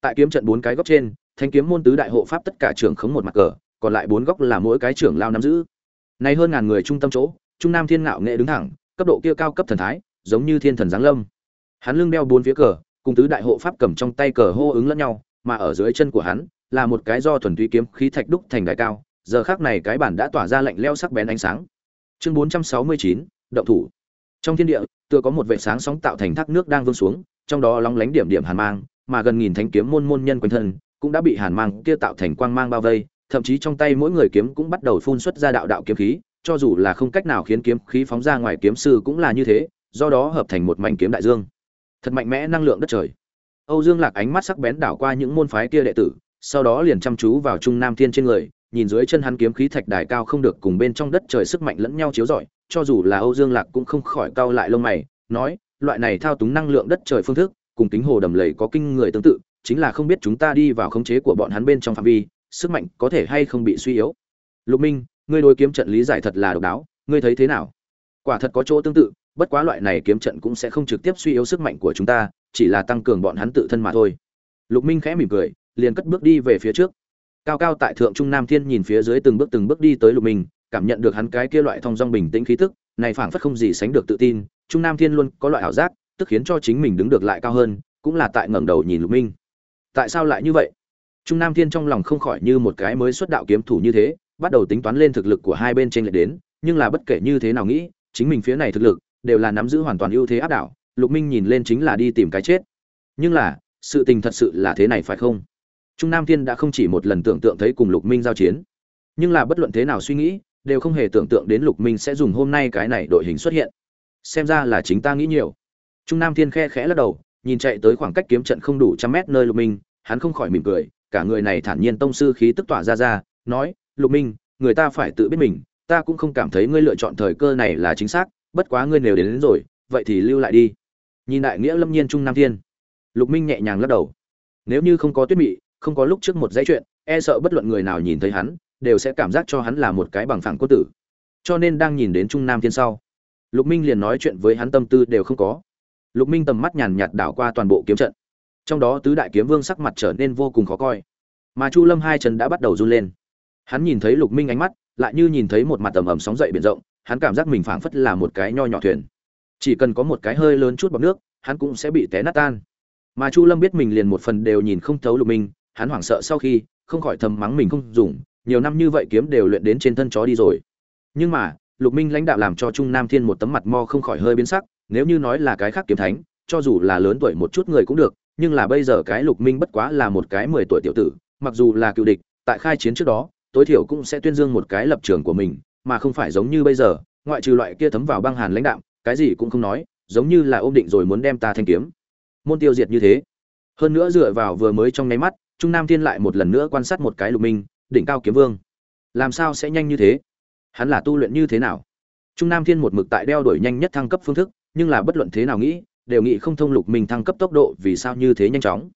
Tại kiếm trận bốn cái góc trên thanh kiếm môn tứ đại hộ pháp tất cả trưởng khống một mặt cờ, còn lại bốn góc là mỗi cái trưởng lao nắm giữ. Nay hơn ngàn người trung tâm chỗ trung nam thiên ngạo nghệ đứng thẳng, cấp độ kia cao cấp thần thái, giống như thiên thần giáng lâm. Hắn lưng đeo bốn phía cờ, cùng tứ đại hộ pháp cầm trong tay cờ hô ứng lẫn nhau, mà ở dưới chân của hắn, là một cái do thuần túy kiếm khí thạch đúc thành đại cao, giờ khác này cái bản đã tỏa ra lạnh leo sắc bén ánh sáng. Chương bốn trăm sáu mươi chín, động thủ. Trong thiên địa, tựa có một vệ sáng sóng tạo thành thác nước đang vương xuống, trong đó lóng lánh điểm điểm hàn mang, mà gần nghìn thanh kiếm môn môn nhân quanh thân, cũng đã bị hàn mang kia tạo thành quang mang bao vây, thậm chí trong tay mỗi người kiếm cũng bắt đầu phun xuất ra đạo đạo kiếm khí cho dù là không cách nào khiến kiếm khí phóng ra ngoài kiếm sư cũng là như thế, do đó hợp thành một mảnh kiếm đại dương. Thật mạnh mẽ năng lượng đất trời. Âu dương lạc ánh mắt sắc bén đảo qua những môn phái kia đệ tử, sau đó liền chăm chú vào trung nam thiên trên người, nhìn dưới chân hắn kiếm khí thạch đài cao không được cùng bên trong đất trời sức mạnh lẫn nhau chiếu rọi, cho dù là âu dương lạc cũng không khỏi cau lại lông mày, nói, loại này thao túng năng lượng đất trời phương thức, cùng tính hồ đầm lầy có kinh người tương tự, chính là không biết chúng ta đi vào khống chế của bọn hắn bên trong phạm vi, sức mạnh có thể hay không bị suy yếu. Lục minh ngươi đối kiếm trận lý giải thật là độc đáo, ngươi thấy thế nào? Quả thật có chỗ tương tự, bất quá loại này kiếm trận cũng sẽ không trực tiếp suy yếu sức mạnh của chúng ta, chỉ là tăng cường bọn hắn tự thân mà thôi. Lục minh khẽ mỉm cười, liền cất bước đi về phía trước. Cao cao tại thượng trung nam thiên nhìn phía dưới từng bước từng bước đi tới lục minh, cảm nhận được hắn cái kia loại thong dong bình tĩnh khí tức, này phảng phất không gì sánh được tự tin, trung nam thiên luôn có loại ảo giác, tức khiến cho chính mình đứng được lại cao hơn, cũng là tại ngẩng đầu nhìn lục minh. Tại sao lại như vậy? Trung nam thiên trong lòng không khỏi như một cái mới xuất đạo kiếm thủ như thế bắt đầu tính toán lên thực lực của hai bên trên lệch đến, nhưng là bất kể như thế nào nghĩ, chính mình phía này thực lực đều là nắm giữ hoàn toàn ưu thế áp đảo, lục minh nhìn lên chính là đi tìm cái chết. Nhưng là, sự tình thật sự là thế này phải không? Trung nam thiên đã không chỉ một lần tưởng tượng thấy cùng lục minh giao chiến, nhưng là bất luận thế nào suy nghĩ, đều không hề tưởng tượng đến lục minh sẽ dùng hôm nay cái này đội hình xuất hiện. Xem ra là chính ta nghĩ nhiều. Trung nam thiên khe khẽ lắc đầu, nhìn chạy tới khoảng cách kiếm trận không đủ trăm mét nơi lục minh, hắn không khỏi mỉm cười, cả người này thản nhiên tông sư khí tức tỏa ra ra, nói lục minh người ta phải tự biết mình ta cũng không cảm thấy ngươi lựa chọn thời cơ này là chính xác bất quá ngươi nếu đến, đến rồi vậy thì lưu lại đi. Nhìn đại nghĩa lâm nhiên trung nam thiên. Lục minh nhẹ nhàng lắc đầu. Nếu như không có tuyết mị không có lúc trước một dãy chuyện e sợ bất luận người nào nhìn thấy hắn đều sẽ cảm giác cho hắn là một cái bằng phẳng quân tử. Cho nên đang nhìn đến trung nam thiên sau lục minh liền nói chuyện với hắn tâm tư đều không có. Lục minh tầm mắt nhàn nhạt đảo qua toàn bộ kiếm trận. Trong đó tứ đại kiếm vương sắc mặt trở nên vô cùng khó coi. Mà chu lâm hai chân đã bắt đầu run lên hắn nhìn thấy lục minh ánh mắt, lại như nhìn thấy một mặt tầm ầm sóng dậy biển rộng, hắn cảm giác mình phảng phất là một cái nho nhỏ thuyền. Chỉ cần có một cái hơi lớn chút bọc nước, hắn cũng sẽ bị té nát tan. Mà chu lâm biết mình liền một phần đều nhìn không thấu lục minh, hắn hoảng sợ sau khi, không khỏi thầm mắng mình không dùng, nhiều năm như vậy kiếm đều luyện đến trên thân chó đi rồi. Nhưng mà, lục minh lãnh đạo làm cho trung nam thiên một tấm mặt mo không khỏi hơi biến sắc, nếu như nói là cái khác kiếm thánh, cho dù là lớn tuổi một chút người cũng được, nhưng là bây giờ cái lục minh bất quá là một cái mười tuổi tiểu tử, mặc dù là cựu địch, tại khai chiến trước đó tối thiểu cũng sẽ tuyên dương một cái lập trường của mình, mà không phải giống như bây giờ, ngoại trừ loại kia thấm vào băng hàn lãnh đạm, cái gì cũng không nói, giống như là ôm định rồi muốn đem ta thanh kiếm. Môn tiêu diệt như thế. Hơn nữa dựa vào vừa mới trong nháy mắt, trung nam thiên lại một lần nữa quan sát một cái lục minh, đỉnh cao kiếm vương. Làm sao sẽ nhanh như thế? Hắn là tu luyện như thế nào? Trung nam thiên một mực tại đeo đuổi nhanh nhất thăng cấp phương thức, nhưng là bất luận thế nào nghĩ, đều nghĩ không thông lục minh thăng cấp tốc độ vì sao như thế nhanh chóng.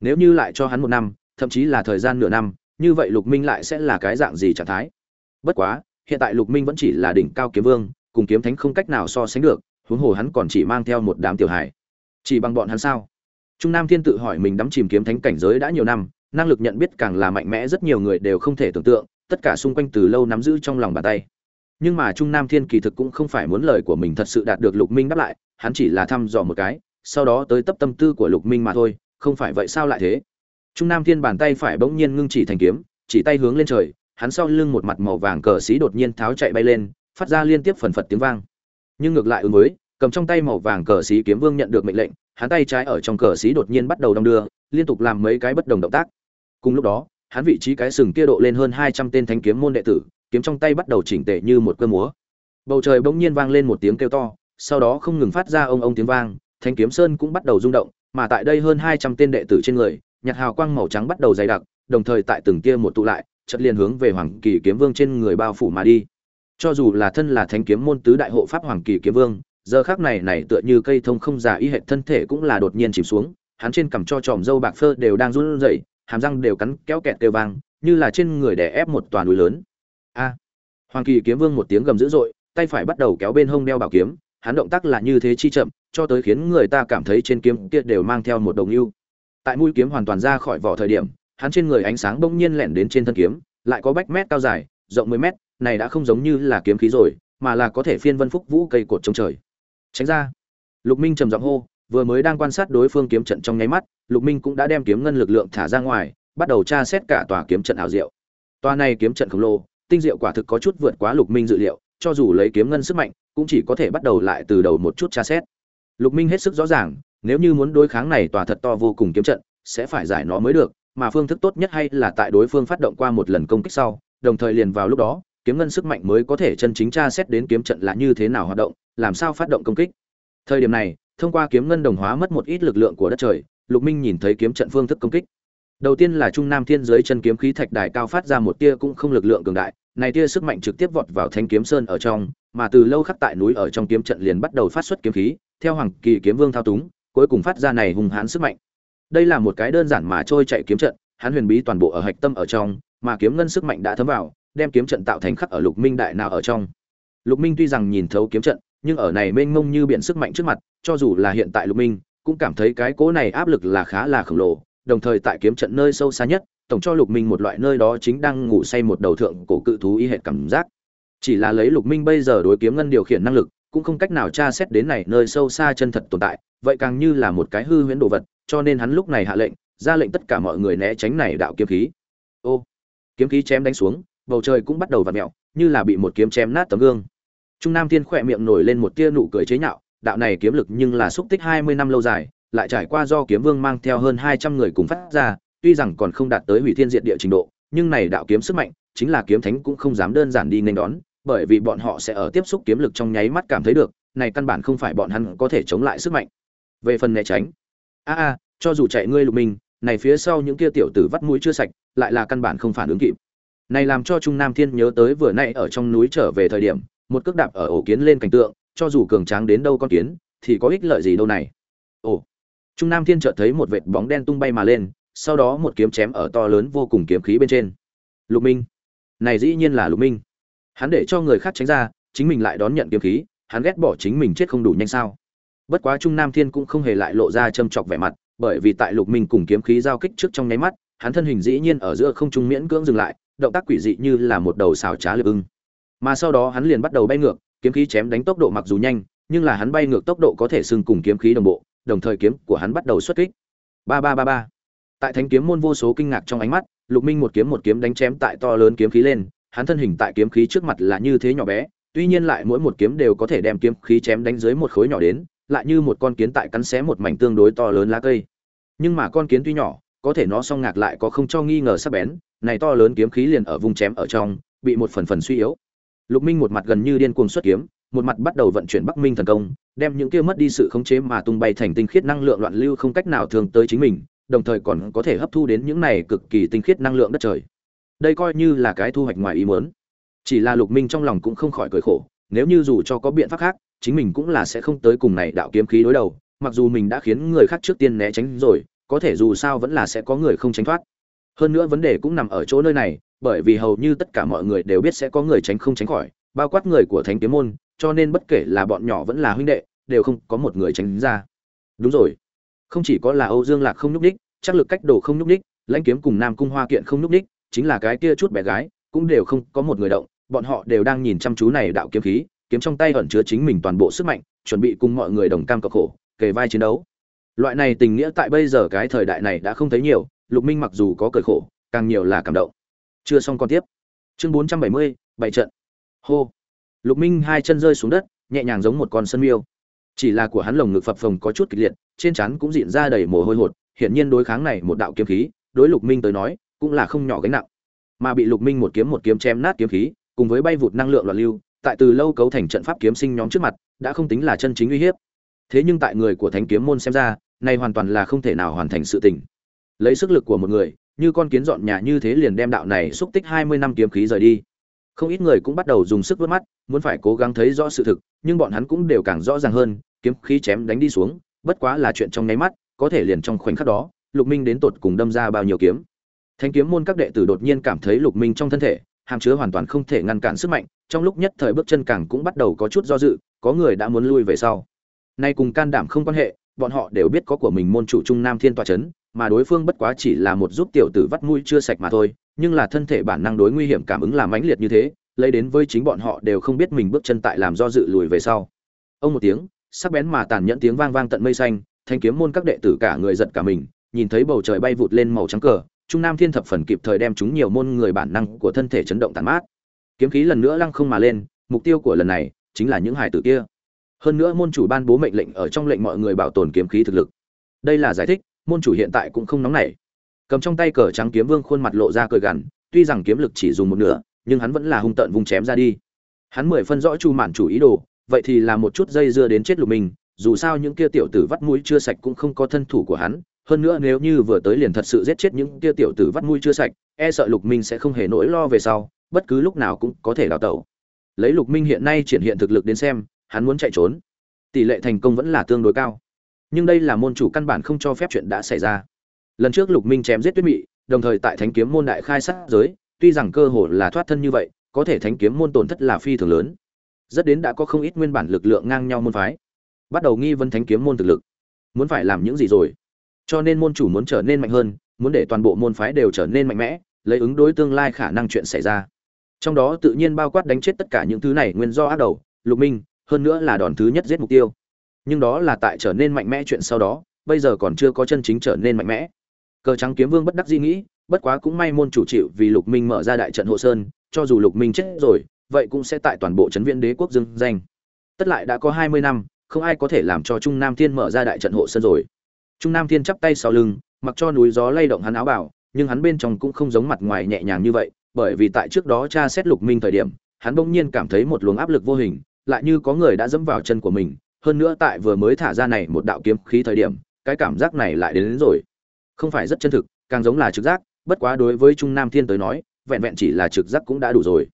Nếu như lại cho hắn một năm, thậm chí là thời gian nửa năm như vậy lục minh lại sẽ là cái dạng gì trạng thái? Bất quá, hiện tại lục minh vẫn chỉ là đỉnh cao kiếm vương, cùng kiếm thánh không cách nào so sánh được, huống hồ hắn còn chỉ mang theo một đám tiểu hài. Chỉ bằng bọn hắn sao? Trung nam thiên tự hỏi mình đắm chìm kiếm thánh cảnh giới đã nhiều năm, năng lực nhận biết càng là mạnh mẽ, rất nhiều người đều không thể tưởng tượng, tất cả xung quanh từ lâu nắm giữ trong lòng bàn tay. Nhưng mà trung nam thiên kỳ thực cũng không phải muốn lời của mình thật sự đạt được lục minh đáp lại, hắn chỉ là thăm dò một cái, sau đó tới tấp tâm tư của lục minh mà thôi, không phải vậy sao lại thế? Trung nam thiên bàn tay phải bỗng nhiên ngưng chỉ thành kiếm, chỉ tay hướng lên trời, hắn sau lưng một mặt màu vàng cờ xí đột nhiên tháo chạy bay lên, phát ra liên tiếp phần phật tiếng vang. Nhưng ngược lại ứng với, cầm trong tay màu vàng cờ xí kiếm vương nhận được mệnh lệnh, hắn tay trái ở trong cờ xí đột nhiên bắt đầu đong đưa, liên tục làm mấy cái bất đồng động tác. Cùng lúc đó, hắn vị trí cái sừng kia độ lên hơn hai trăm tên thánh kiếm môn đệ tử, kiếm trong tay bắt đầu chỉnh tề như một cơ múa. Bầu trời bỗng nhiên vang lên một tiếng kêu to, sau đó không ngừng phát ra ông ông tiếng vang thanh kiếm sơn cũng bắt đầu rung động, mà tại đây hơn hai trăm tên đệ tử trên người nhạt hào quang màu trắng bắt đầu dày đặc, đồng thời tại từng kia một tụ lại, chợt liền hướng về hoàng kỳ kiếm vương trên người bao phủ mà đi. Cho dù là thân là thánh kiếm môn tứ đại hộ pháp hoàng kỳ kiếm vương, giờ khắc này này tựa như cây thông không giả y hệ thân thể cũng là đột nhiên chìm xuống, hắn trên cằm cho tròm râu bạc phơ đều đang run rẩy, hàm răng đều cắn kéo kẹt kêu vang, như là trên người đè ép một toàn núi lớn. A! Hoàng kỳ kiếm vương một tiếng gầm dữ dội, tay phải bắt đầu kéo bên hông đeo bảo kiếm, hắn động tác là như thế chi chậm, cho tới khiến người ta cảm thấy trên kiếm kia đều mang theo một đồng yêu tại mũi kiếm hoàn toàn ra khỏi vỏ thời điểm, hắn trên người ánh sáng bỗng nhiên lẻn đến trên thân kiếm, lại có bách mét cao dài, rộng mười mét, này đã không giống như là kiếm khí rồi, mà là có thể phiên vân phúc vũ cây cột trong trời. Tránh ra. Lục minh trầm giọng hô, vừa mới đang quan sát đối phương kiếm trận trong nháy mắt, lục minh cũng đã đem kiếm ngân lực lượng thả ra ngoài, bắt đầu tra xét cả tòa kiếm trận ảo diệu. Tòa này kiếm trận khổng lồ, tinh diệu quả thực có chút vượt quá lục minh dự liệu, cho dù lấy kiếm ngân sức mạnh, cũng chỉ có thể bắt đầu lại từ đầu một chút tra xét. Lục minh hết sức rõ ràng nếu như muốn đối kháng này tòa thật to vô cùng kiếm trận, sẽ phải giải nó mới được, mà phương thức tốt nhất hay là tại đối phương phát động qua một lần công kích sau, đồng thời liền vào lúc đó, kiếm ngân sức mạnh mới có thể chân chính tra xét đến kiếm trận là như thế nào hoạt động, làm sao phát động công kích. Thời điểm này, thông qua kiếm ngân đồng hóa mất một ít lực lượng của đất trời, lục minh nhìn thấy kiếm trận phương thức công kích. Đầu tiên là trung nam thiên giới chân kiếm khí thạch đài cao phát ra một tia cũng không lực lượng cường đại, này tia sức mạnh trực tiếp vọt vào thanh kiếm sơn ở trong, mà từ lâu khắc tại núi ở trong kiếm trận liền bắt đầu phát xuất kiếm khí, theo hoàng kỳ kiếm vương thao túng cuối cùng phát ra này hùng hãn sức mạnh. Đây là một cái đơn giản mà trôi chạy kiếm trận, hắn huyền bí toàn bộ ở hạch tâm ở trong, mà kiếm ngân sức mạnh đã thấm vào, đem kiếm trận tạo thành khắc ở lục minh đại nào ở trong. Lục minh tuy rằng nhìn thấu kiếm trận, nhưng ở này mênh mông như biển sức mạnh trước mặt, cho dù là hiện tại lục minh, cũng cảm thấy cái cố này áp lực là khá là khổng lồ, đồng thời tại kiếm trận nơi sâu xa nhất, tổng cho lục minh một loại nơi đó chính đang ngủ say một đầu thượng cổ cự thú y hệ cảm giác. Chỉ là lấy lục minh bây giờ đối kiếm ngân điều khiển năng lực, cũng không cách nào tra xét đến này nơi sâu xa chân thật tồn tại vậy càng như là một cái hư huyễn đồ vật cho nên hắn lúc này hạ lệnh ra lệnh tất cả mọi người né tránh này đạo kiếm khí. Ô kiếm khí chém đánh xuống bầu trời cũng bắt đầu vặn mèo, như là bị một kiếm chém nát tấm gương. Trung nam thiên khỏe miệng nổi lên một tia nụ cười chế nhạo đạo này kiếm lực nhưng là xúc tích hai mươi năm lâu dài lại trải qua do kiếm vương mang theo hơn hai trăm người cùng phát ra tuy rằng còn không đạt tới hủy thiên diệt địa trình độ nhưng này đạo kiếm sức mạnh chính là kiếm thánh cũng không dám đơn giản đi nên đón bởi vì bọn họ sẽ ở tiếp xúc kiếm lực trong nháy mắt cảm thấy được này căn bản không phải bọn hắn có thể chống lại sức mạnh về phần né tránh. A a, cho dù chạy ngươi lục minh này phía sau những kia tiểu tử vắt mũi chưa sạch, lại là căn bản không phản ứng kịp. Này làm cho trung nam thiên nhớ tới vừa nãy ở trong núi trở về thời điểm, một cước đạp ở ổ kiến lên cảnh tượng, cho dù cường tráng đến đâu con kiến, thì có ích lợi gì đâu này. Ồ. Trung nam thiên chợt thấy một vệt bóng đen tung bay mà lên, sau đó một kiếm chém ở to lớn vô cùng kiếm khí bên trên. Lục minh. Này dĩ nhiên là lục minh. Hắn để cho người khác tránh ra, chính mình lại đón nhận kiếm khí, hắn ghét bỏ chính mình chết không đủ nhanh sao bất quá trung nam thiên cũng không hề lại lộ ra châm chọc vẻ mặt, bởi vì tại lục minh cùng kiếm khí giao kích trước trong nháy mắt, hắn thân hình dĩ nhiên ở giữa không trung miễn cưỡng dừng lại, động tác quỷ dị như là một đầu xào trá liệp ưng. Mà sau đó hắn liền bắt đầu bay ngược, kiếm khí chém đánh tốc độ mặc dù nhanh, nhưng là hắn bay ngược tốc độ có thể xưng cùng kiếm khí đồng bộ, đồng thời kiếm của hắn bắt đầu xuất kích. Ba ba ba ba. Tại thánh kiếm môn vô số kinh ngạc trong ánh mắt, lục minh một kiếm một kiếm đánh chém tại to lớn kiếm khí lên, hắn thân hình tại kiếm khí trước mặt là như thế nhỏ bé, tuy nhiên lại mỗi một kiếm đều có thể đem kiếm khí chém đánh dưới một khối nhỏ đến lại như một con kiến tại cắn xé một mảnh tương đối to lớn lá cây. Nhưng mà con kiến tuy nhỏ, có thể nó song ngạc lại có không cho nghi ngờ sắc bén, này to lớn kiếm khí liền ở vùng chém ở trong, bị một phần phần suy yếu. Lục minh một mặt gần như điên cuồng xuất kiếm, một mặt bắt đầu vận chuyển bắc minh thần công, đem những kia mất đi sự khống chế mà tung bay thành tinh khiết năng lượng loạn lưu không cách nào thường tới chính mình, đồng thời còn có thể hấp thu đến những này cực kỳ tinh khiết năng lượng đất trời. Đây coi như là cái thu hoạch ngoài ý muốn. Chỉ là lục minh trong lòng cũng không khỏi cười khổ, nếu như dù cho có biện pháp khác chính mình cũng là sẽ không tới cùng này đạo kiếm khí đối đầu, mặc dù mình đã khiến người khác trước tiên né tránh rồi, có thể dù sao vẫn là sẽ có người không tránh thoát. Hơn nữa vấn đề cũng nằm ở chỗ nơi này, bởi vì hầu như tất cả mọi người đều biết sẽ có người tránh không tránh khỏi, bao quát người của thánh kiếm môn, cho nên bất kể là bọn nhỏ vẫn là huynh đệ, đều không có một người tránh ra. Đúng rồi. Không chỉ có là âu dương lạc không nhúc ních chắc lực cách đồ không nhúc ních lãnh kiếm cùng nam cung hoa kiện không nhúc ních chính là cái kia chút bé gái, cũng đều không có một người động, bọn họ đều đang nhìn chăm chú này đạo kiếm khí kiếm trong tay ẩn chứa chính mình toàn bộ sức mạnh, chuẩn bị cùng mọi người đồng cam cộng khổ, kề vai chiến đấu. Loại này tình nghĩa tại bây giờ cái thời đại này đã không thấy nhiều, lục minh mặc dù có cười khổ, càng nhiều là cảm động. Chưa xong con tiếp. Chương bốn trăm bảy mươi, bảy trận. Hô. Lục minh hai chân rơi xuống đất, nhẹ nhàng giống một con sân miêu. Chỉ là của hắn lồng ngực phập phồng có chút kịch liệt, trên trán cũng rịn ra đầy mồ hôi hột, hiển nhiên đối kháng này một đạo kiếm khí, đối lục minh tới nói, cũng là không nhỏ gánh nặng. Mà bị lục minh một kiếm một kiếm chém nát kiếm khí, cùng với bay vụt năng lượng loạn lưu tại từ lâu cấu thành trận pháp kiếm sinh nhóm trước mặt, đã không tính là chân chính uy hiếp. Thế nhưng tại người của thánh kiếm môn xem ra, này hoàn toàn là không thể nào hoàn thành sự tình. Lấy sức lực của một người, như con kiến dọn nhà như thế liền đem đạo này xúc tích hai mươi năm kiếm khí rời đi. Không ít người cũng bắt đầu dùng sức vớt mắt, muốn phải cố gắng thấy rõ sự thực, nhưng bọn hắn cũng đều càng rõ ràng hơn, kiếm khí chém đánh đi xuống, bất quá là chuyện trong nháy mắt, có thể liền trong khoảnh khắc đó, lục minh đến tột cùng đâm ra bao nhiêu kiếm. Thánh kiếm môn các đệ tử đột nhiên cảm thấy lục minh trong thân thể hàm chứa hoàn toàn không thể ngăn cản sức mạnh, trong lúc nhất thời bước chân càng cũng bắt đầu có chút do dự, có người đã muốn lui về sau. Nay cùng can đảm không quan hệ, bọn họ đều biết có của mình môn chủ trung nam thiên tọa chấn, mà đối phương bất quá chỉ là một giúp tiểu tử vắt mũi chưa sạch mà thôi, nhưng là thân thể bản năng đối nguy hiểm cảm ứng làm mãnh liệt như thế, lấy đến với chính bọn họ đều không biết mình bước chân tại làm do dự lùi về sau. Ông một tiếng, sắc bén mà tàn nhẫn tiếng vang vang tận mây xanh, thanh kiếm môn các đệ tử cả người giật cả mình, nhìn thấy bầu trời bay vụt lên màu trắng cờ trung nam thiên thập phần kịp thời đem chúng nhiều môn người bản năng của thân thể chấn động tàn mát. Kiếm khí lần nữa lăng không mà lên, mục tiêu của lần này chính là những hải tử kia. Hơn nữa môn chủ ban bố mệnh lệnh ở trong lệnh mọi người bảo tồn kiếm khí thực lực. Đây là giải thích, môn chủ hiện tại cũng không nóng nảy. Cầm trong tay cờ trắng kiếm vương khuôn mặt lộ ra cười gằn, tuy rằng kiếm lực chỉ dùng một nửa, nhưng hắn vẫn là hung tợn vùng chém ra đi. Hắn mười phân rõ chu mạn chủ ý đồ, vậy thì là một chút dây dưa đến chết lục mình, dù sao những kia tiểu tử vắt mũi chưa sạch cũng không có thân thủ của hắn hơn nữa nếu như vừa tới liền thật sự giết chết những kia tiểu tử vắt mũi chưa sạch e sợ lục minh sẽ không hề nỗi lo về sau, bất cứ lúc nào cũng có thể đào tẩu. Lấy lục minh hiện nay triển hiện thực lực đến xem, hắn muốn chạy trốn. Tỷ lệ thành công vẫn là tương đối cao. Nhưng đây là môn chủ căn bản không cho phép chuyện đã xảy ra. Lần trước lục minh chém giết tuyết mị, đồng thời tại thánh kiếm môn đại khai sát giới, tuy rằng cơ hội là thoát thân như vậy, có thể thánh kiếm môn tổn thất là phi thường lớn. Rất đến đã có không ít nguyên bản lực lượng ngang nhau môn phái, bắt đầu nghi vấn thánh kiếm môn thực lực. Muốn phải làm những gì rồi? Cho nên môn chủ muốn trở nên mạnh hơn, muốn để toàn bộ môn phái đều trở nên mạnh mẽ, lấy ứng đối tương lai khả năng chuyện xảy ra. Trong đó tự nhiên bao quát đánh chết tất cả những thứ này nguyên do ác đầu, lục minh, hơn nữa là đòn thứ nhất giết mục tiêu. Nhưng đó là tại trở nên mạnh mẽ chuyện sau đó, bây giờ còn chưa có chân chính trở nên mạnh mẽ. Cờ trắng kiếm vương bất đắc dĩ nghĩ, bất quá cũng may môn chủ chịu vì lục minh mở ra đại trận hộ sơn, cho dù lục minh chết rồi, vậy cũng sẽ tại toàn bộ trấn viện đế quốc dương danh. Tất lại đã có hai mươi năm, không ai có thể làm cho trung nam thiên mở ra đại trận hộ sơn rồi trung nam thiên chắp tay sau lưng mặc cho núi gió lay động hắn áo bảo nhưng hắn bên trong cũng không giống mặt ngoài nhẹ nhàng như vậy bởi vì tại trước đó cha xét lục minh thời điểm hắn bỗng nhiên cảm thấy một luồng áp lực vô hình lại như có người đã dẫm vào chân của mình hơn nữa tại vừa mới thả ra này một đạo kiếm khí thời điểm cái cảm giác này lại đến, đến rồi. Không phải rất chân thực càng giống là trực giác bất quá đối với trung nam thiên tới nói vẹn vẹn chỉ là trực giác cũng đã đủ rồi.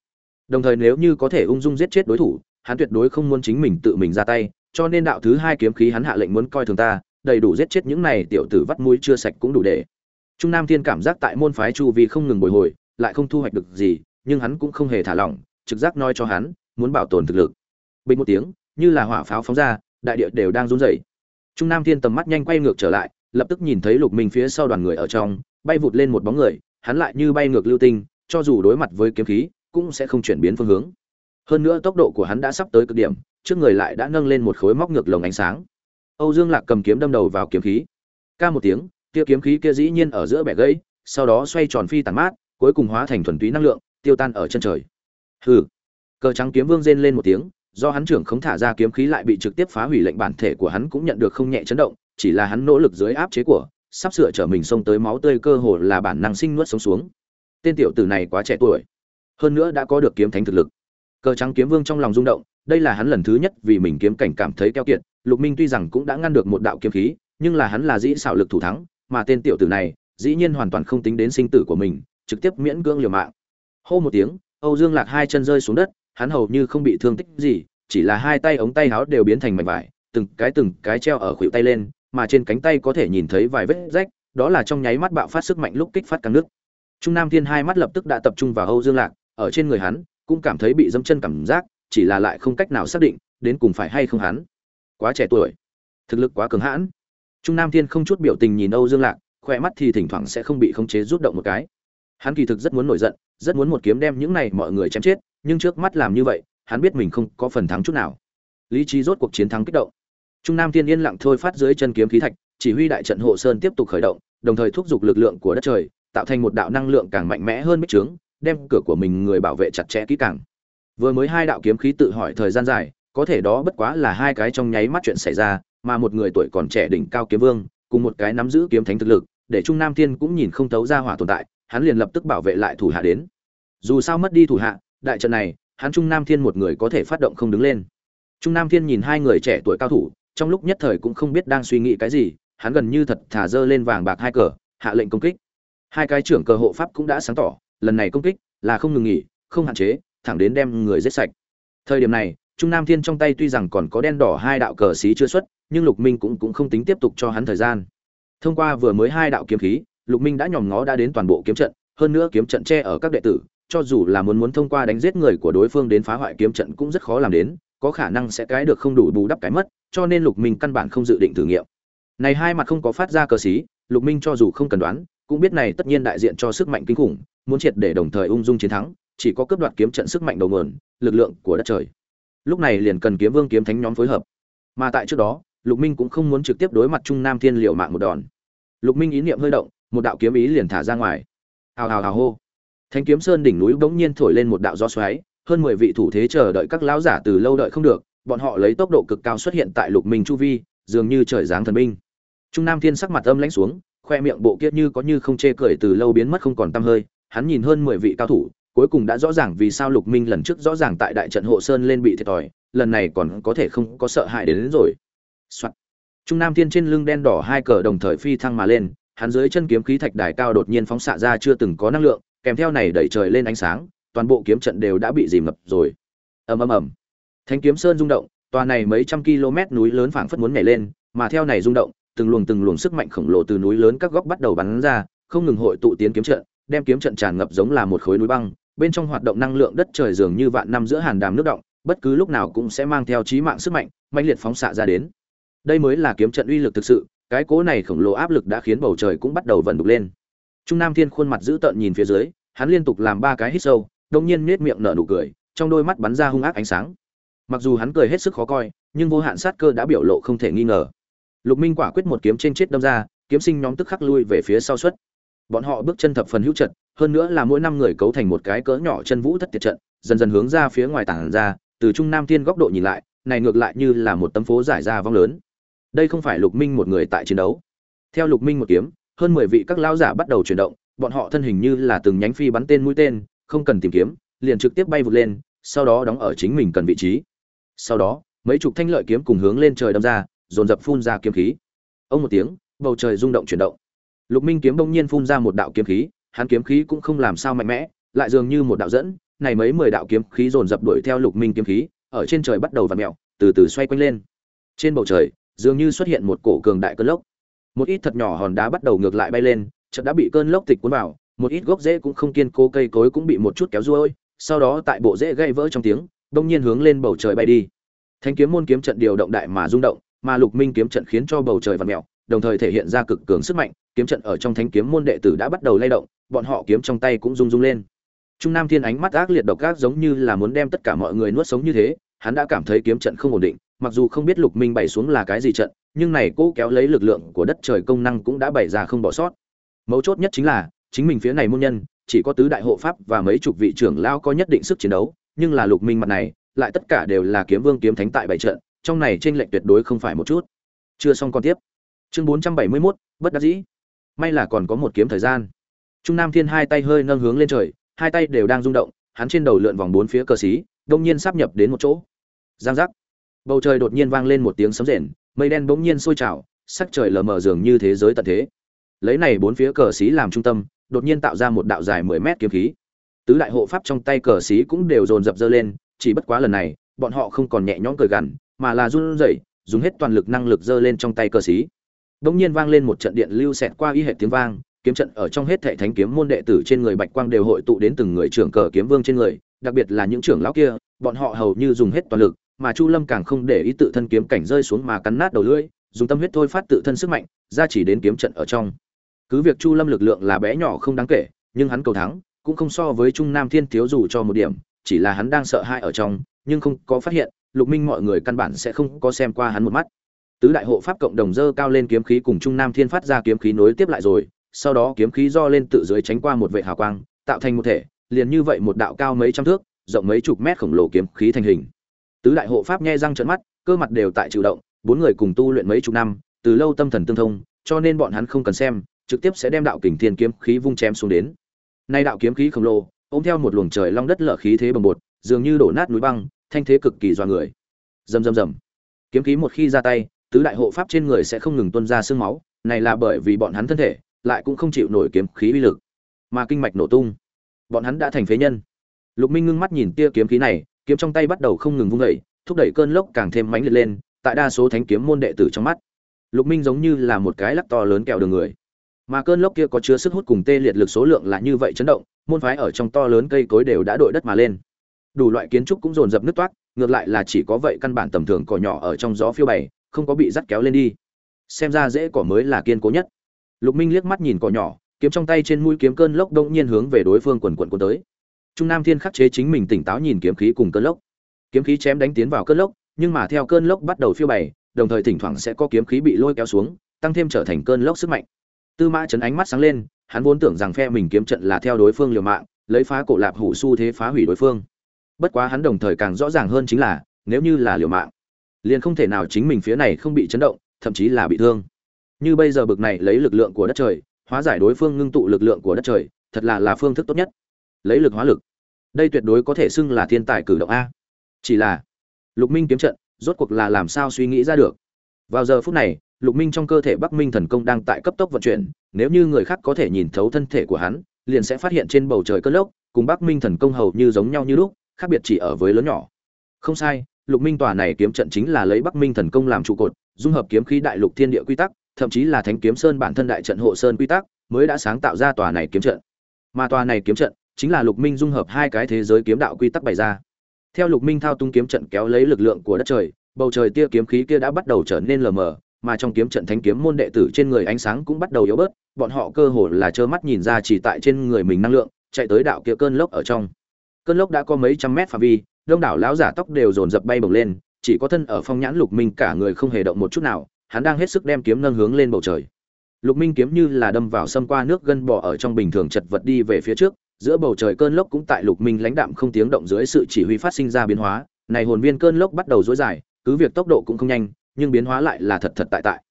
Đồng thời nếu như có thể ung dung giết chết đối thủ hắn tuyệt đối không muốn chính mình tự mình ra tay cho nên đạo thứ hai kiếm khí hắn hạ lệnh muốn coi thường ta đầy đủ giết chết những này tiểu tử vắt mũi chưa sạch cũng đủ để. Trung nam thiên cảm giác tại môn phái chu Vi không ngừng bồi hồi, lại không thu hoạch được gì, nhưng hắn cũng không hề thả lỏng, trực giác nói cho hắn, muốn bảo tồn thực lực. Bình một tiếng, như là hỏa pháo phóng ra, đại địa đều đang run rẩy. Trung nam thiên tầm mắt nhanh quay ngược trở lại, lập tức nhìn thấy lục minh phía sau đoàn người ở trong, bay vụt lên một bóng người, hắn lại như bay ngược lưu tinh, cho dù đối mặt với kiếm khí, cũng sẽ không chuyển biến phương hướng. Hơn nữa tốc độ của hắn đã sắp tới cực điểm, trước người lại đã nâng lên một khối móc ngược lồng ánh sáng âu dương lạc cầm kiếm đâm đầu vào kiếm khí. Ca một tiếng kia kiếm khí kia dĩ nhiên ở giữa bẻ gãy, sau đó xoay tròn phi tàn mát, cuối cùng hóa thành thuần túy năng lượng, tiêu tan ở chân trời. Hừ. Cờ trắng kiếm vương rên lên một tiếng, do hắn trưởng không thả ra kiếm khí lại bị trực tiếp phá hủy lệnh bản thể của hắn cũng nhận được không nhẹ chấn động, chỉ là hắn nỗ lực dưới áp chế của, sắp sửa trở mình xông tới máu tươi cơ hồ là bản năng sinh nuốt sống xuống. Tên tiểu tử này quá trẻ tuổi. Hơn nữa đã có được kiếm thánh thực lực. Cờ trắng kiếm vương trong lòng rung động, đây là hắn lần thứ nhất vì mình kiếm cảnh cảm thấy keo kiệt lục minh tuy rằng cũng đã ngăn được một đạo kiếm khí, nhưng là hắn là dĩ xảo lực thủ thắng, mà tên tiểu tử này, dĩ nhiên hoàn toàn không tính đến sinh tử của mình, trực tiếp miễn cưỡng liều mạng. Hô một tiếng, âu dương lạc hai chân rơi xuống đất, hắn hầu như không bị thương tích gì, chỉ là hai tay ống tay áo đều biến thành mảnh vải, từng cái từng cái treo ở khuỷu tay lên, mà trên cánh tay có thể nhìn thấy vài vết rách, đó là trong nháy mắt bạo phát sức mạnh lúc kích phát căng nước. Trung nam thiên hai mắt lập tức đã tập trung vào âu dương lạc, ở trên người hắn, cũng cảm thấy bị dẫm chân cảm giác, chỉ là lại không cách nào xác định, đến cùng phải hay không hắn quá trẻ tuổi, thực lực quá cứng hãn. Trung nam thiên không chút biểu tình nhìn âu dương lạc, khỏe mắt thì thỉnh thoảng sẽ không bị khống chế rút động một cái. Hắn kỳ thực rất muốn nổi giận, rất muốn một kiếm đem những này mọi người chém chết, nhưng trước mắt làm như vậy, hắn biết mình không có phần thắng chút nào. Lý trí rốt cuộc chiến thắng kích động. Trung nam thiên yên lặng thôi phát dưới chân kiếm khí thạch, chỉ huy đại trận hộ sơn tiếp tục khởi động, đồng thời thúc giục lực lượng của đất trời, tạo thành một đạo năng lượng càng mạnh mẽ hơn bích trướng, đem cửa của mình người bảo vệ chặt chẽ kỹ càng. Vừa mới hai đạo kiếm khí tự hỏi thời gian dài có thể đó bất quá là hai cái trong nháy mắt chuyện xảy ra, mà một người tuổi còn trẻ đỉnh cao kiếm vương, cùng một cái nắm giữ kiếm thánh thực lực, để trung nam thiên cũng nhìn không thấu ra hỏa tồn tại, hắn liền lập tức bảo vệ lại thủ hạ đến. Dù sao mất đi thủ hạ, đại trận này, hắn trung nam thiên một người có thể phát động không đứng lên. Trung nam thiên nhìn hai người trẻ tuổi cao thủ, trong lúc nhất thời cũng không biết đang suy nghĩ cái gì, hắn gần như thật thả dơ lên vàng bạc hai cờ, hạ lệnh công kích. Hai cái trưởng cờ hộ pháp cũng đã sáng tỏ, lần này công kích là không ngừng nghỉ, không hạn chế, thẳng đến đem người giết sạch. Thời điểm này trung nam thiên trong tay tuy rằng còn có đen đỏ hai đạo cờ xí chưa xuất, nhưng lục minh cũng cũng không tính tiếp tục cho hắn thời gian. Thông qua vừa mới hai đạo kiếm khí, lục minh đã nhòm ngó đã đến toàn bộ kiếm trận, hơn nữa kiếm trận che ở các đệ tử, cho dù là muốn muốn thông qua đánh giết người của đối phương đến phá hoại kiếm trận cũng rất khó làm đến, có khả năng sẽ cái được không đủ bù đắp cái mất, cho nên lục minh căn bản không dự định thử nghiệm. Này hai mặt không có phát ra cờ xí, lục minh cho dù không cần đoán, cũng biết này tất nhiên đại diện cho sức mạnh kinh khủng, muốn triệt để đồng thời ung dung chiến thắng, chỉ có cướp đoạt kiếm trận sức mạnh đầu nguồn, lực lượng của đất trời lúc này liền cần kiếm vương kiếm thánh nhóm phối hợp. Mà tại trước đó, lục minh cũng không muốn trực tiếp đối mặt trung nam thiên liệu mạng một đòn. Lục minh ý niệm hơi động, một đạo kiếm ý liền thả ra ngoài. Hào hào hào hô. Thánh kiếm sơn đỉnh núi bỗng nhiên thổi lên một đạo gió xoáy, hơn mười vị thủ thế chờ đợi các lão giả từ lâu đợi không được, bọn họ lấy tốc độ cực cao xuất hiện tại lục minh chu vi, dường như trời giáng thần binh. Trung nam thiên sắc mặt âm lãnh xuống, khoe miệng bộ kiết như có như không chê cười từ lâu biến mất không còn tăm hơi, hắn nhìn hơn mười vị cao thủ cuối cùng đã rõ ràng vì sao lục minh lần trước rõ ràng tại đại trận hộ sơn lên bị thiệt thòi lần này còn có thể không có sợ hãi đến, đến rồi. Soạn. trung nam thiên trên lưng đen đỏ hai cờ đồng thời phi thăng mà lên hắn dưới chân kiếm khí thạch đài cao đột nhiên phóng xạ ra chưa từng có năng lượng kèm theo này đẩy trời lên ánh sáng toàn bộ kiếm trận đều đã bị dìm ngập rồi. Ầm ầm ầm. Thanh kiếm sơn rung động tòa này mấy trăm km núi lớn phảng phất muốn nhảy lên mà theo này rung động từng luồng từng luồng sức mạnh khổng lồ từ núi lớn các góc bắt đầu bắn ra không ngừng hội tụ tiến kiếm trận đem kiếm trận tràn ngập giống là một khối núi băng bên trong hoạt động năng lượng đất trời dường như vạn năm giữa hàn đàm nước động, bất cứ lúc nào cũng sẽ mang theo chí mạng sức mạnh, mãnh liệt phóng xạ ra đến. Đây mới là kiếm trận uy lực thực sự, cái cố này khổng lồ áp lực đã khiến bầu trời cũng bắt đầu vận đục lên. Trung nam thiên khuôn mặt dữ tợn nhìn phía dưới, hắn liên tục làm ba cái hít sâu đông nhiên nhếch miệng nở nụ cười, trong đôi mắt bắn ra hung ác ánh sáng. Mặc dù hắn cười hết sức khó coi, nhưng vô hạn sát cơ đã biểu lộ không thể nghi ngờ. Lục minh quả quyết một kiếm trên chết đâm ra, kiếm sinh nhóm tức khắc lui về phía sau suất bọn họ bước chân thập phần hữu trận hơn nữa là mỗi năm người cấu thành một cái cỡ nhỏ chân vũ thất tiệt trận, dần dần hướng ra phía ngoài tảng ra, từ trung nam thiên góc độ nhìn lại, này ngược lại như là một tấm phố giải ra vong lớn. Đây không phải lục minh một người tại chiến đấu. Theo lục minh một kiếm, hơn mười vị các lao giả bắt đầu chuyển động, bọn họ thân hình như là từng nhánh phi bắn tên mũi tên, không cần tìm kiếm, liền trực tiếp bay vụt lên, sau đó đóng ở chính mình cần vị trí. Sau đó, mấy chục thanh lợi kiếm cùng hướng lên trời đâm ra, dồn dập phun ra kiếm khí. Ông một tiếng, bầu trời rung động chuyển động lục minh kiếm bỗng nhiên phun ra một đạo kiếm khí, hắn kiếm khí cũng không làm sao mạnh mẽ, lại dường như một đạo dẫn, này mấy mười đạo kiếm khí dồn dập đuổi theo lục minh kiếm khí, ở trên trời bắt đầu vặn mèo, từ từ xoay quanh lên trên bầu trời, dường như xuất hiện một cổ cường đại cơn lốc một ít thật nhỏ hòn đá bắt đầu ngược lại bay lên, chợt đã bị cơn lốc tịch cuốn vào, một ít gốc rễ cũng không kiên cố, cây cối cũng bị một chút kéo duỗi. sau đó tại bộ rễ gãy vỡ trong tiếng, bỗng nhiên hướng lên bầu trời bay đi thanh kiếm môn kiếm trận điều động đại mà rung động, mà lục minh kiếm trận khiến cho bầu trời vặn mèo đồng thời thể hiện ra cực cường sức mạnh, kiếm trận ở trong thánh kiếm môn đệ tử đã bắt đầu lay động, bọn họ kiếm trong tay cũng rung rung lên. Trung nam thiên ánh mắt ác liệt độc ác giống như là muốn đem tất cả mọi người nuốt sống như thế, hắn đã cảm thấy kiếm trận không ổn định, mặc dù không biết lục minh bày xuống là cái gì trận, nhưng này cố kéo lấy lực lượng của đất trời công năng cũng đã bày ra không bỏ sót. Mấu chốt nhất chính là, chính mình phía này môn nhân, chỉ có tứ đại hộ pháp và mấy chục vị trưởng lao có nhất định sức chiến đấu, nhưng là lục minh mặt này, lại tất cả đều là kiếm vương kiếm thánh tại bảy trận, trong này trên lệnh tuyệt đối không phải một chút. Chưa xong còn tiếp chương bốn trăm bảy mươi 471, bất đắc dĩ. May là còn có một kiếm thời gian. Trung nam thiên hai tay hơi nâng hướng lên trời hai tay đều đang rung động hắn trên đầu lượn vòng bốn phía cờ xí đông nhiên sắp nhập đến một chỗ. Giang giác. Bầu trời đột nhiên vang lên một tiếng sấm rền mây đen bỗng nhiên sôi trào sắc trời lờ mờ dường như thế giới tận thế. Lấy này bốn phía cờ xí làm trung tâm đột nhiên tạo ra một đạo dài mười mét kiếm khí. Tứ đại hộ pháp trong tay cờ xí cũng đều dồn dập dơ lên chỉ bất quá lần này bọn họ không còn nhẹ nhõm cười gằn mà là run rẩy dùng hết toàn lực năng lực dơ lên trong tay cờ xí đông nhiên vang lên một trận điện lưu xẹt qua y hệ tiếng vang, kiếm trận ở trong hết thệ thánh kiếm môn đệ tử trên người bạch quang đều hội tụ đến từng người trưởng cờ kiếm vương trên người, đặc biệt là những trưởng lão kia, bọn họ hầu như dùng hết toàn lực, mà chu lâm càng không để ý tự thân kiếm cảnh rơi xuống mà cắn nát đầu lưỡi, dùng tâm huyết thôi phát tự thân sức mạnh, ra chỉ đến kiếm trận ở trong. Cứ việc chu lâm lực lượng là bé nhỏ không đáng kể, nhưng hắn cầu thắng, cũng không so với trung nam thiên thiếu dù cho một điểm, chỉ là hắn đang sợ hãi ở trong, nhưng không có phát hiện, lục minh mọi người căn bản sẽ không có xem qua hắn một mắt tứ đại hộ pháp cộng đồng dơ cao lên kiếm khí cùng trung nam thiên phát ra kiếm khí nối tiếp lại rồi, sau đó kiếm khí do lên tự dưới tránh qua một vệ hào quang, tạo thành một thể, liền như vậy một đạo cao mấy trăm thước, rộng mấy chục mét khổng lồ kiếm khí thành hình. Tứ đại hộ pháp nghe răng trợn mắt, cơ mặt đều tại chịu động, bốn người cùng tu luyện mấy chục năm, từ lâu tâm thần tương thông, cho nên bọn hắn không cần xem, trực tiếp sẽ đem đạo kình thiên kiếm khí vung chém xuống đến. Nay đạo kiếm khí khổng lồ, ôm theo một luồng trời long đất lở khí thế bồng bột, dường như đổ nát núi băng, thanh thế cực kỳ doa người. Rầm rầm rầm. Kiếm khí một khi ra tay tứ đại hộ pháp trên người sẽ không ngừng tuôn ra sương máu, này là bởi vì bọn hắn thân thể lại cũng không chịu nổi kiếm khí uy lực, mà kinh mạch nổ tung. Bọn hắn đã thành phế nhân. Lục minh ngưng mắt nhìn tia kiếm khí này, kiếm trong tay bắt đầu không ngừng vung dậy, thúc đẩy cơn lốc càng thêm mãnh liệt lên, tại đa số thánh kiếm môn đệ tử trong mắt, lục minh giống như là một cái lắc to lớn kẹo đường người. Mà cơn lốc kia có chứa sức hút cùng tê liệt lực số lượng là như vậy chấn động, môn phái ở trong to lớn cây cối đều đã đội đất mà lên. Đủ loại kiến trúc cũng dồn dập nứt toát ngược lại là chỉ có vậy căn bản tầm thường cỏ nhỏ ở trong gió phiêu bày không có bị dắt kéo lên đi. Xem ra dễ cỏ mới là kiên cố nhất. Lục minh liếc mắt nhìn cỏ nhỏ, kiếm trong tay trên mũi kiếm cơn lốc đông nhiên hướng về đối phương quần quần cuốn tới. Trung nam thiên khắc chế chính mình tỉnh táo nhìn kiếm khí cùng cơn lốc. Kiếm khí chém đánh tiến vào cơn lốc, nhưng mà theo cơn lốc bắt đầu phiêu bày, đồng thời thỉnh thoảng sẽ có kiếm khí bị lôi kéo xuống, tăng thêm trở thành cơn lốc sức mạnh. Tư mã chấn ánh mắt sáng lên, hắn vốn tưởng rằng phe mình kiếm trận là theo đối phương liều mạng, lấy phá cổ lạp hủ xu thế phá hủy đối phương. Bất quá hắn đồng thời càng rõ ràng hơn chính là, nếu như là liều mạng liền không thể nào chính mình phía này không bị chấn động, thậm chí là bị thương. Như bây giờ bực này lấy lực lượng của đất trời, hóa giải đối phương ngưng tụ lực lượng của đất trời, thật là là phương thức tốt nhất. Lấy lực hóa lực. Đây tuyệt đối có thể xưng là thiên tài cử động a. Chỉ là, lục minh kiếm trận, rốt cuộc là làm sao suy nghĩ ra được? Vào giờ phút này, lục minh trong cơ thể bắc minh thần công đang tại cấp tốc vận chuyển, nếu như người khác có thể nhìn thấu thân thể của hắn, liền sẽ phát hiện trên bầu trời cơn lốc, cùng bắc minh thần công hầu như giống nhau như lúc, khác biệt chỉ ở với lớn nhỏ. Không sai lục minh tòa này kiếm trận chính là lấy bắc minh thần công làm trụ cột, dung hợp kiếm khí đại lục thiên địa quy tắc, thậm chí là thánh kiếm sơn bản thân đại trận hộ sơn quy tắc, mới đã sáng tạo ra tòa này kiếm trận. Mà tòa này kiếm trận chính là lục minh dung hợp hai cái thế giới kiếm đạo quy tắc bày ra. Theo lục minh thao tung kiếm trận kéo lấy lực lượng của đất trời, bầu trời tia kiếm khí kia đã bắt đầu trở nên lờ mờ, mà trong kiếm trận thánh kiếm môn đệ tử trên người ánh sáng cũng bắt đầu yếu bớt, bọn họ cơ hồ là trơ mắt nhìn ra chỉ tại trên người mình năng lượng, chạy tới đạo kia cơn lốc ở trong. Cơn lốc đã có mấy trăm mét phạm vi đông đảo lão giả tóc đều dồn dập bay bổng lên, chỉ có thân ở phong nhãn lục minh cả người không hề động một chút nào, hắn đang hết sức đem kiếm nâng hướng lên bầu trời. Lục minh kiếm như là đâm vào xâm qua nước gân bò ở trong bình thường chật vật đi về phía trước, giữa bầu trời cơn lốc cũng tại lục minh lãnh đạm không tiếng động dưới sự chỉ huy phát sinh ra biến hóa, này hồn viên cơn lốc bắt đầu dối dài, cứ việc tốc độ cũng không nhanh, nhưng biến hóa lại là thật thật tại tại.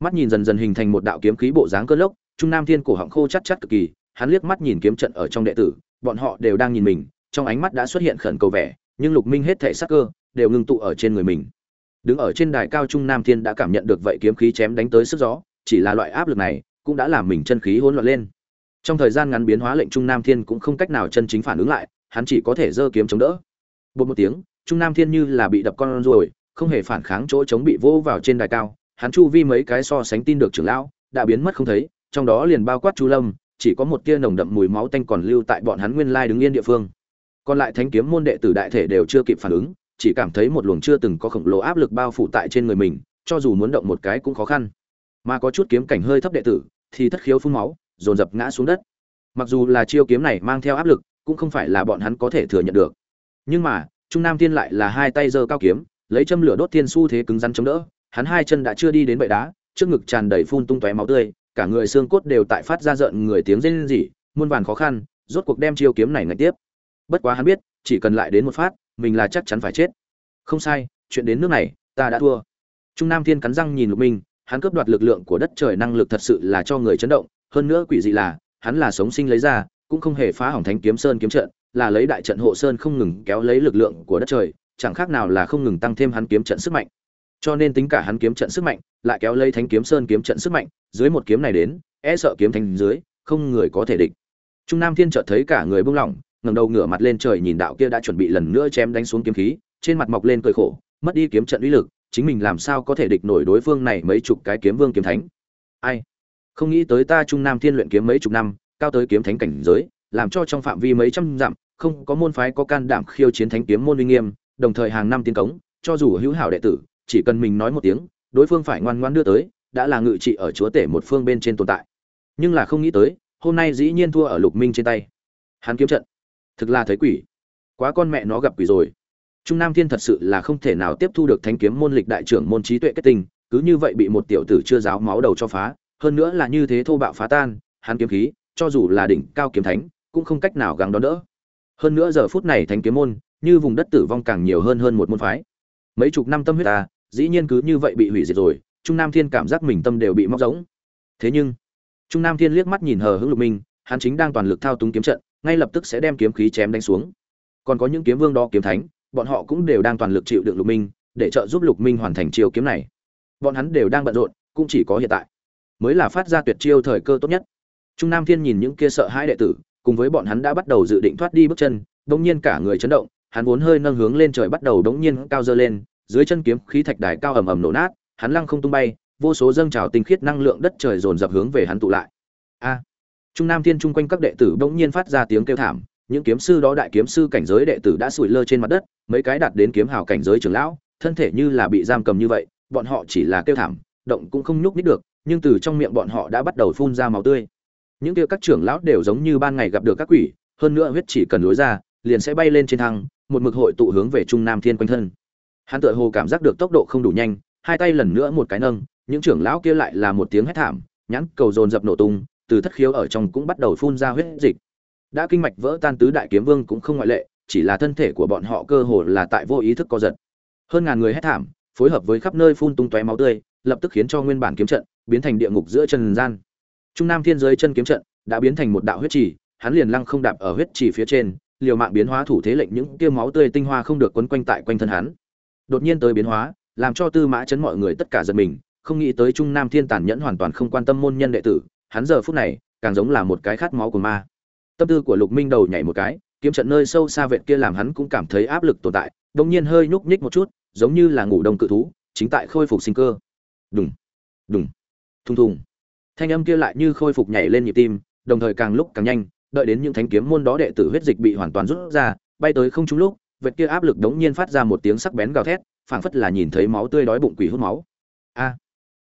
Mắt nhìn dần dần hình thành một đạo kiếm khí bộ dáng cơn lốc, trung nam thiên cổ họng khô chắc chắc cực kỳ, hắn liếc mắt nhìn kiếm trận ở trong đệ tử, bọn họ đều đang nhìn mình, trong ánh mắt đã xuất hiện khẩn cầu vẻ nhưng lục minh hết thể sắc cơ đều ngưng tụ ở trên người mình. Đứng ở trên đài cao trung nam thiên đã cảm nhận được vậy kiếm khí chém đánh tới sức gió, chỉ là loại áp lực này cũng đã làm mình chân khí hỗn loạn lên. Trong thời gian ngắn biến hóa lệnh trung nam thiên cũng không cách nào chân chính phản ứng lại, hắn chỉ có thể giơ kiếm chống đỡ. Bột một tiếng, trung nam thiên như là bị đập con ruồi, không hề phản kháng chỗ chống bị vỗ vào trên đài cao. Hắn chu vi mấy cái so sánh tin được trưởng lão, đã biến mất không thấy, trong đó liền bao quát chu lâm, chỉ có một tia nồng đậm mùi máu tanh còn lưu tại bọn hắn nguyên lai đứng yên địa phương còn lại thánh kiếm môn đệ tử đại thể đều chưa kịp phản ứng, chỉ cảm thấy một luồng chưa từng có khổng lồ áp lực bao phủ tại trên người mình, cho dù muốn động một cái cũng khó khăn. Mà có chút kiếm cảnh hơi thấp đệ tử, thì thất khiếu phun máu, dồn dập ngã xuống đất. Mặc dù là chiêu kiếm này mang theo áp lực, cũng không phải là bọn hắn có thể thừa nhận được. Nhưng mà, trung nam thiên lại là hai tay giơ cao kiếm, lấy châm lửa đốt thiên su thế cứng rắn chống đỡ, hắn hai chân đã chưa đi đến bệ đá, trước ngực tràn đầy phun tung tóe máu tươi, cả người xương cốt đều tại phát ra rợn người tiếng rên rỉ, muôn vàn khó khăn, rốt cuộc đem chiêu kiếm này ngay tiếp bất quá hắn biết, chỉ cần lại đến một phát, mình là chắc chắn phải chết. Không sai, chuyện đến nước này, ta đã thua. Trung nam thiên cắn răng nhìn lục minh, hắn cướp đoạt lực lượng của đất trời năng lực thật sự là cho người chấn động, hơn nữa quỷ dị là, hắn là sống sinh lấy ra, cũng không hề phá hỏng thánh kiếm sơn kiếm trận, là lấy đại trận hộ sơn không ngừng kéo lấy lực lượng của đất trời, chẳng khác nào là không ngừng tăng thêm hắn kiếm trận sức mạnh. Cho nên tính cả hắn kiếm trận sức mạnh, lại kéo lấy thánh kiếm sơn kiếm trận sức mạnh, dưới một kiếm này đến e sợ kiếm thành dưới, không người có thể địch. Trung nam thiên chợt thấy cả người buông lỏng ngẩng đầu ngửa mặt lên trời nhìn đạo kia đã chuẩn bị lần nữa chém đánh xuống kiếm khí, trên mặt mọc lên cười khổ, mất đi kiếm trận uy lực, chính mình làm sao có thể địch nổi đối phương này mấy chục cái kiếm vương kiếm thánh? Ai? Không nghĩ tới ta trung nam thiên luyện kiếm mấy chục năm, cao tới kiếm thánh cảnh giới, làm cho trong phạm vi mấy trăm dặm, không có môn phái có can đảm khiêu chiến thánh kiếm môn uy nghiêm, đồng thời hàng năm tiến cống, cho dù hữu hảo đệ tử, chỉ cần mình nói một tiếng, đối phương phải ngoan ngoãn đưa tới, đã là ngự trị ở chúa tể một phương bên trên tồn tại. Nhưng là không nghĩ tới, hôm nay dĩ nhiên thua ở lục minh trên tay. Hắn kiếm trận thực là thấy quỷ. Quá con mẹ nó gặp quỷ rồi. Trung nam thiên thật sự là không thể nào tiếp thu được thanh kiếm môn lịch đại trưởng môn trí tuệ kết tinh, cứ như vậy bị một tiểu tử chưa giáo máu đầu cho phá, hơn nữa là như thế thô bạo phá tan, hắn kiếm khí, cho dù là đỉnh cao kiếm thánh, cũng không cách nào gắng đón đỡ. Hơn nữa giờ phút này thanh kiếm môn, như vùng đất tử vong càng nhiều hơn hơn một môn phái. Mấy chục năm tâm huyết ta, dĩ nhiên cứ như vậy bị hủy diệt rồi, trung nam thiên cảm giác mình tâm đều bị móc rỗng. Thế nhưng, trung nam thiên liếc mắt nhìn hờ hững lục minh, hắn chính đang toàn lực thao túng kiếm trận ngay lập tức sẽ đem kiếm khí chém đánh xuống. Còn có những kiếm vương đó kiếm thánh, bọn họ cũng đều đang toàn lực chịu đựng lục minh, để trợ giúp lục minh hoàn thành chiêu kiếm này. Bọn hắn đều đang bận rộn, cũng chỉ có hiện tại. Mới là phát ra tuyệt chiêu thời cơ tốt nhất. Trung nam thiên nhìn những kia sợ hãi đệ tử, cùng với bọn hắn đã bắt đầu dự định thoát đi bước chân đống nhiên cả người chấn động, hắn vốn hơi nâng hướng lên trời bắt đầu đống nhiên cao dơ lên, dưới chân kiếm khí thạch đài cao ầm ầm nổ nát, hắn lăng không tung bay, vô số dâng trào tinh khiết năng lượng đất trời dồn dập hướng về hắn tụ lại. A! Trung nam thiên trung quanh các đệ tử bỗng nhiên phát ra tiếng kêu thảm, những kiếm sư đó đại kiếm sư cảnh giới đệ tử đã sủi lơ trên mặt đất, mấy cái đạt đến kiếm hào cảnh giới trưởng lão, thân thể như là bị giam cầm như vậy, bọn họ chỉ là kêu thảm, động cũng không nhúc nhích được, nhưng từ trong miệng bọn họ đã bắt đầu phun ra máu tươi. Những kia các trưởng lão đều giống như ban ngày gặp được các quỷ, hơn nữa huyết chỉ cần lối ra, liền sẽ bay lên trên thăng, một mực hội tụ hướng về trung nam thiên quanh thân. Hắn tựa hồ cảm giác được tốc độ không đủ nhanh, hai tay lần nữa một cái nâng, những trưởng lão kia lại là một tiếng hét thảm, nhãn cầu dồn dập nổ tung từ thất khiếu ở trong cũng bắt đầu phun ra huyết dịch. Đã kinh mạch vỡ tan tứ đại kiếm vương cũng không ngoại lệ, chỉ là thân thể của bọn họ cơ hồ là tại vô ý thức co giật. Hơn ngàn người hét thảm, phối hợp với khắp nơi phun tung tóe máu tươi, lập tức khiến cho nguyên bản kiếm trận biến thành địa ngục giữa chân gian. Trung nam thiên giới chân kiếm trận đã biến thành một đạo huyết trì, hắn liền lăng không đạp ở huyết trì phía trên, liều mạng biến hóa thủ thế lệnh những kia máu tươi tinh hoa không được quấn quanh tại quanh thân hắn. Đột nhiên tới biến hóa, làm cho tư mã chấn mọi người tất cả giật mình, không nghĩ tới trung nam thiên tàn nhẫn hoàn toàn không quan tâm môn nhân đệ tử hắn giờ phút này càng giống là một cái khát máu của ma. Tâm tư của lục minh đầu nhảy một cái, kiếm trận nơi sâu xa vệt kia làm hắn cũng cảm thấy áp lực tồn tại đông nhiên hơi nhúc nhích một chút, giống như là ngủ đông cự thú, chính tại khôi phục sinh cơ. Đùng đùng, thùng thùng. Thanh âm kia lại như khôi phục nhảy lên nhịp tim, đồng thời càng lúc càng nhanh, đợi đến những thánh kiếm môn đó đệ tử huyết dịch bị hoàn toàn rút ra, bay tới không trúng lúc, vệt kia áp lực đống nhiên phát ra một tiếng sắc bén gào thét, phảng phất là nhìn thấy máu tươi đói bụng quỷ hút máu. A,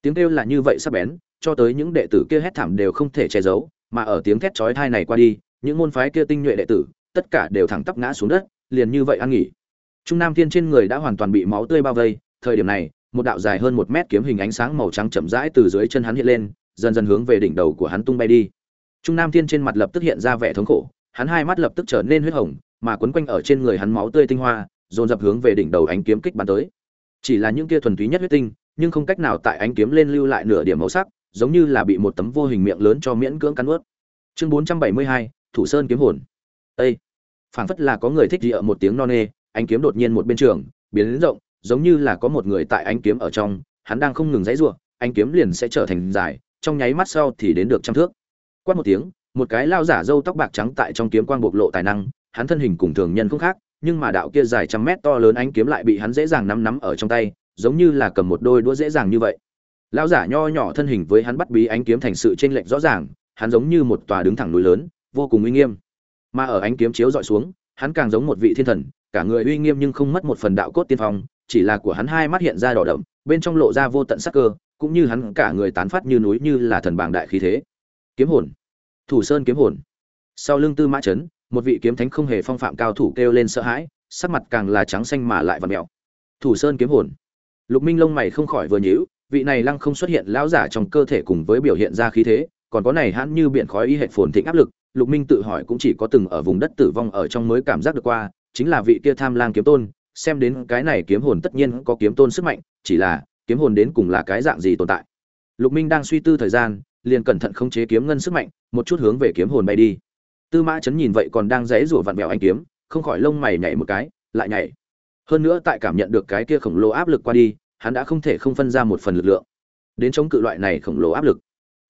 tiếng kêu là như vậy sắc bén cho tới những đệ tử kia hét thảm đều không thể che giấu, mà ở tiếng thét chói tai này qua đi, những môn phái kia tinh nhuệ đệ tử, tất cả đều thẳng tắp ngã xuống đất, liền như vậy ăn nghỉ. Trung nam thiên trên người đã hoàn toàn bị máu tươi bao vây, thời điểm này, một đạo dài hơn một mét kiếm hình ánh sáng màu trắng chậm rãi từ dưới chân hắn hiện lên, dần dần hướng về đỉnh đầu của hắn tung bay đi. Trung nam thiên trên mặt lập tức hiện ra vẻ thống khổ, hắn hai mắt lập tức trở nên huyết hồng, mà quấn quanh ở trên người hắn máu tươi tinh hoa, dồn dập hướng về đỉnh đầu ánh kiếm kích bắn tới. Chỉ là những kia thuần túy nhất huyết tinh, nhưng không cách nào tại ánh kiếm lên lưu lại nửa điểm màu sắc giống như là bị một tấm vô hình miệng lớn cho miễn cưỡng cắn ướt. Chương bốn trăm bảy mươi hai, thủ sơn kiếm hồn. Ây phảng phất là có người thích gì ở một tiếng non nê, ánh kiếm đột nhiên một bên trường, biến đến rộng, giống như là có một người tại ánh kiếm ở trong, hắn đang không ngừng dãy rủa, ánh kiếm liền sẽ trở thành dài, trong nháy mắt sau thì đến được trăm thước. Quát một tiếng, một cái lao giả râu tóc bạc trắng tại trong kiếm quang bộc lộ tài năng, hắn thân hình cùng thường nhân không khác, nhưng mà đạo kia dài trăm mét to lớn ánh kiếm lại bị hắn dễ dàng nắm nắm ở trong tay, giống như là cầm một đôi đũa dễ dàng như vậy lão giả nho nhỏ thân hình với hắn bắt bí ánh kiếm thành sự chênh lệch rõ ràng, hắn giống như một tòa đứng thẳng núi lớn, vô cùng uy nghiêm. Mà ở ánh kiếm chiếu dọi xuống, hắn càng giống một vị thiên thần, cả người uy nghiêm nhưng không mất một phần đạo cốt tiên phong, chỉ là của hắn hai mắt hiện ra đỏ đậm, bên trong lộ ra vô tận sắc cơ, cũng như hắn cả người tán phát như núi như là thần bảng đại khí thế. Kiếm hồn. Thủ sơn kiếm hồn. Sau lưng tư mã chấn, một vị kiếm thánh không hề phong phạm cao thủ kêu lên sợ hãi, sắc mặt càng là trắng xanh mà lại và mèo thủ sơn kiếm hồn. Lục minh lông mày không khỏi vừa nhíu vị này lăng không xuất hiện lão giả trong cơ thể cùng với biểu hiện ra khí thế, còn có này hãn như biển khói y hệ phồn thịnh áp lực, lục minh tự hỏi cũng chỉ có từng ở vùng đất tử vong ở trong mới cảm giác được qua, chính là vị kia tham lang kiếm tôn, xem đến cái này kiếm hồn tất nhiên có kiếm tôn sức mạnh, chỉ là, kiếm hồn đến cùng là cái dạng gì tồn tại. Lục minh đang suy tư thời gian, liền cẩn thận khống chế kiếm ngân sức mạnh, một chút hướng về kiếm hồn bay đi. Tư mã chấn nhìn vậy còn đang dãy rủa vặn vẹo anh kiếm, không khỏi lông mày nhảy một cái, lại nhảy. Hơn nữa tại cảm nhận được cái kia khổng lồ áp lực qua đi hắn đã không thể không phân ra một phần lực lượng. Đến chống cự loại này khổng lồ áp lực,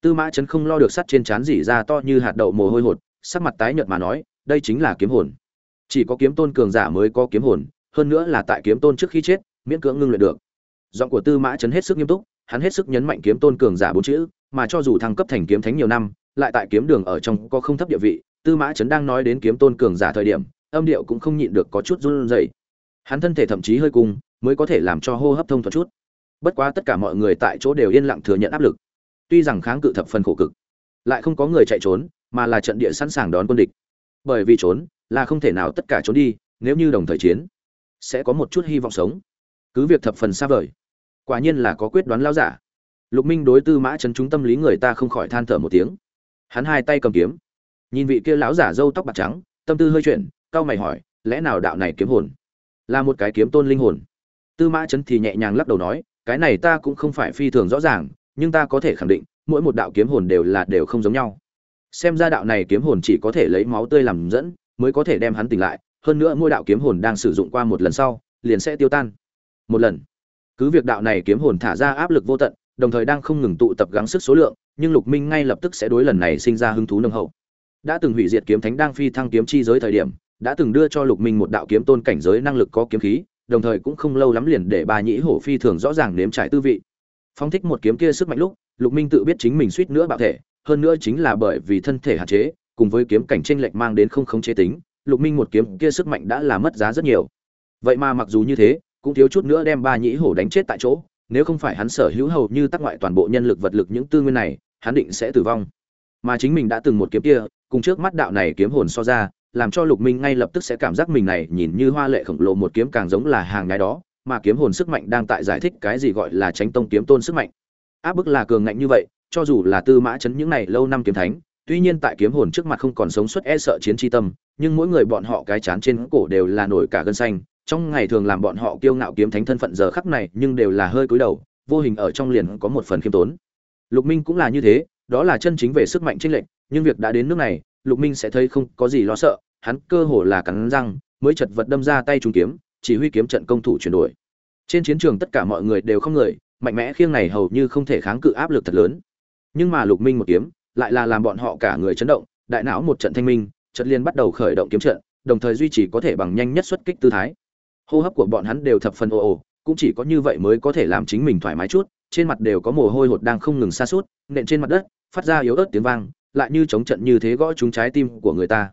tư mã chấn không lo được sắt trên trán dỉ ra to như hạt đậu mồ hôi hột, sắc mặt tái nhợt mà nói, đây chính là kiếm hồn. Chỉ có kiếm tôn cường giả mới có kiếm hồn, hơn nữa là tại kiếm tôn trước khi chết, miễn cưỡng ngưng luyện được. Giọng của tư mã chấn hết sức nghiêm túc, hắn hết sức nhấn mạnh kiếm tôn cường giả bốn chữ, mà cho dù thăng cấp thành kiếm thánh nhiều năm, lại tại kiếm đường ở trong có không thấp địa vị, tư mã chấn đang nói đến kiếm tôn cường giả thời điểm, âm điệu cũng không nhịn được có chút run rẩy. Hắn thân thể thậm chí hơi cung mới có thể làm cho hô hấp thông thuận chút. Bất quá tất cả mọi người tại chỗ đều yên lặng thừa nhận áp lực. Tuy rằng kháng cự thập phần khổ cực, lại không có người chạy trốn, mà là trận địa sẵn sàng đón quân địch. Bởi vì trốn là không thể nào tất cả trốn đi, nếu như đồng thời chiến, sẽ có một chút hy vọng sống. Cứ việc thập phần xa vời, quả nhiên là có quyết đoán lao giả. Lục minh đối tư mã chấn chúng tâm lý người ta không khỏi than thở một tiếng. Hắn hai tay cầm kiếm, nhìn vị kia lão giả râu tóc bạc trắng, tâm tư hơi chuyển, cau mày hỏi, lẽ nào đạo này kiếm hồn là một cái kiếm tôn linh hồn? Tư mã chấn thì nhẹ nhàng lắc đầu nói, cái này ta cũng không phải phi thường rõ ràng, nhưng ta có thể khẳng định, mỗi một đạo kiếm hồn đều là đều không giống nhau. Xem ra đạo này kiếm hồn chỉ có thể lấy máu tươi làm dẫn, mới có thể đem hắn tỉnh lại, hơn nữa mỗi đạo kiếm hồn đang sử dụng qua một lần sau, liền sẽ tiêu tan. Một lần. Cứ việc đạo này kiếm hồn thả ra áp lực vô tận, đồng thời đang không ngừng tụ tập gắng sức số lượng, nhưng lục minh ngay lập tức sẽ đối lần này sinh ra hứng thú nồng hậu. Đã từng hủy diệt kiếm thánh đang phi thăng kiếm chi giới thời điểm, đã từng đưa cho lục minh một đạo kiếm tôn cảnh giới năng lực có kiếm khí đồng thời cũng không lâu lắm liền để bà nhĩ hổ phi thường rõ ràng nếm trải tư vị. Phong thích một kiếm kia sức mạnh lúc, lục minh tự biết chính mình suýt nữa bạo thể, hơn nữa chính là bởi vì thân thể hạn chế, cùng với kiếm cảnh tranh lệch mang đến không khống chế tính, lục minh một kiếm kia sức mạnh đã là mất giá rất nhiều. Vậy mà mặc dù như thế, cũng thiếu chút nữa đem ba nhĩ hổ đánh chết tại chỗ, nếu không phải hắn sở hữu hầu như tác ngoại toàn bộ nhân lực vật lực những tư nguyên này, hắn định sẽ tử vong. Mà chính mình đã từng một kiếm kia, cùng trước mắt đạo này kiếm hồn so ra làm cho lục minh ngay lập tức sẽ cảm giác mình này nhìn như hoa lệ khổng lồ một kiếm càng giống là hàng ngái đó, mà kiếm hồn sức mạnh đang tại giải thích cái gì gọi là tránh tông kiếm tôn sức mạnh. Áp bức là cường ngạnh như vậy, cho dù là tư mã chấn những này lâu năm kiếm thánh, tuy nhiên tại kiếm hồn trước mặt không còn sống suất e sợ chiến tri tâm, nhưng mỗi người bọn họ cái chán trên cổ đều là nổi cả gân xanh, trong ngày thường làm bọn họ kiêu ngạo kiếm thánh thân phận giờ khắc này nhưng đều là hơi cúi đầu, vô hình ở trong liền có một phần khiêm tốn. Lục minh cũng là như thế, đó là chân chính về sức mạnh chênh lệch, nhưng việc đã đến nước này lục minh sẽ thấy không có gì lo sợ, hắn cơ hồ là cắn răng, mới chật vật đâm ra tay trúng kiếm, chỉ huy kiếm trận công thủ chuyển đổi. Trên chiến trường tất cả mọi người đều không người, mạnh mẽ khiêng này hầu như không thể kháng cự áp lực thật lớn. Nhưng mà lục minh một kiếm, lại là làm bọn họ cả người chấn động, đại não một trận thanh minh trận liên bắt đầu khởi động kiếm trận, đồng thời duy trì có thể bằng nhanh nhất xuất kích tư thái. Hô hấp của bọn hắn đều thập phần ồ ồ, cũng chỉ có như vậy mới có thể làm chính mình thoải mái chút, trên mặt đều có mồ hôi hột đang không ngừng xa suốt nện trên mặt đất, phát ra yếu ớt tiếng vang lại như chống trận như thế gõ trúng trái tim của người ta.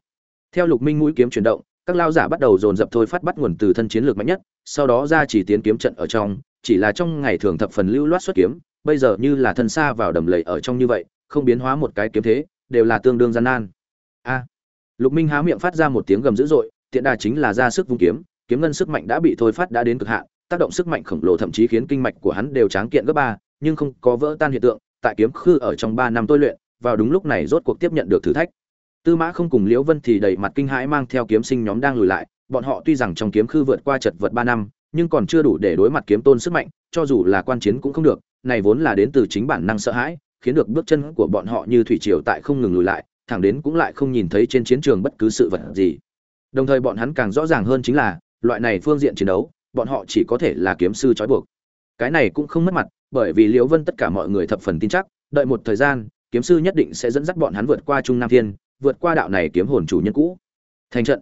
Theo lục minh mũi kiếm chuyển động, các lao giả bắt đầu dồn dập thôi phát bắt nguồn từ thân chiến lược mạnh nhất, sau đó ra chỉ tiến kiếm trận ở trong, chỉ là trong ngày thường thập phần lưu loát xuất kiếm, bây giờ như là thân xa vào đầm lầy ở trong như vậy, không biến hóa một cái kiếm thế, đều là tương đương gian nan. A. Lục minh há miệng phát ra một tiếng gầm dữ dội, tiện đà chính là ra sức vung kiếm kiếm ngân sức mạnh đã bị thôi phát đã đến cực hạn, tác động sức mạnh khổng lồ thậm chí khiến kinh mạch của hắn đều tráng kiện gấp ba, nhưng không có vỡ tan hiện tượng, tại kiếm khư ở trong ba năm tôi luyện vào đúng lúc này rốt cuộc tiếp nhận được thử thách. Tư mã không cùng liễu vân thì đầy mặt kinh hãi mang theo kiếm sinh nhóm đang lùi lại, bọn họ tuy rằng trong kiếm khư vượt qua chật vật ba năm, nhưng còn chưa đủ để đối mặt kiếm tôn sức mạnh, cho dù là quan chiến cũng không được, này vốn là đến từ chính bản năng sợ hãi, khiến được bước chân của bọn họ như thủy triều tại không ngừng lùi lại, thẳng đến cũng lại không nhìn thấy trên chiến trường bất cứ sự vật gì. Đồng thời bọn hắn càng rõ ràng hơn chính là, loại này phương diện chiến đấu, bọn họ chỉ có thể là kiếm sư trói buộc. Cái này cũng không mất mặt, bởi vì liễu vân tất cả mọi người thập phần tin chắc, đợi một thời gian kiếm sư nhất định sẽ dẫn dắt bọn hắn vượt qua trung nam thiên, vượt qua đạo này kiếm hồn chủ nhân cũ. Thành trận.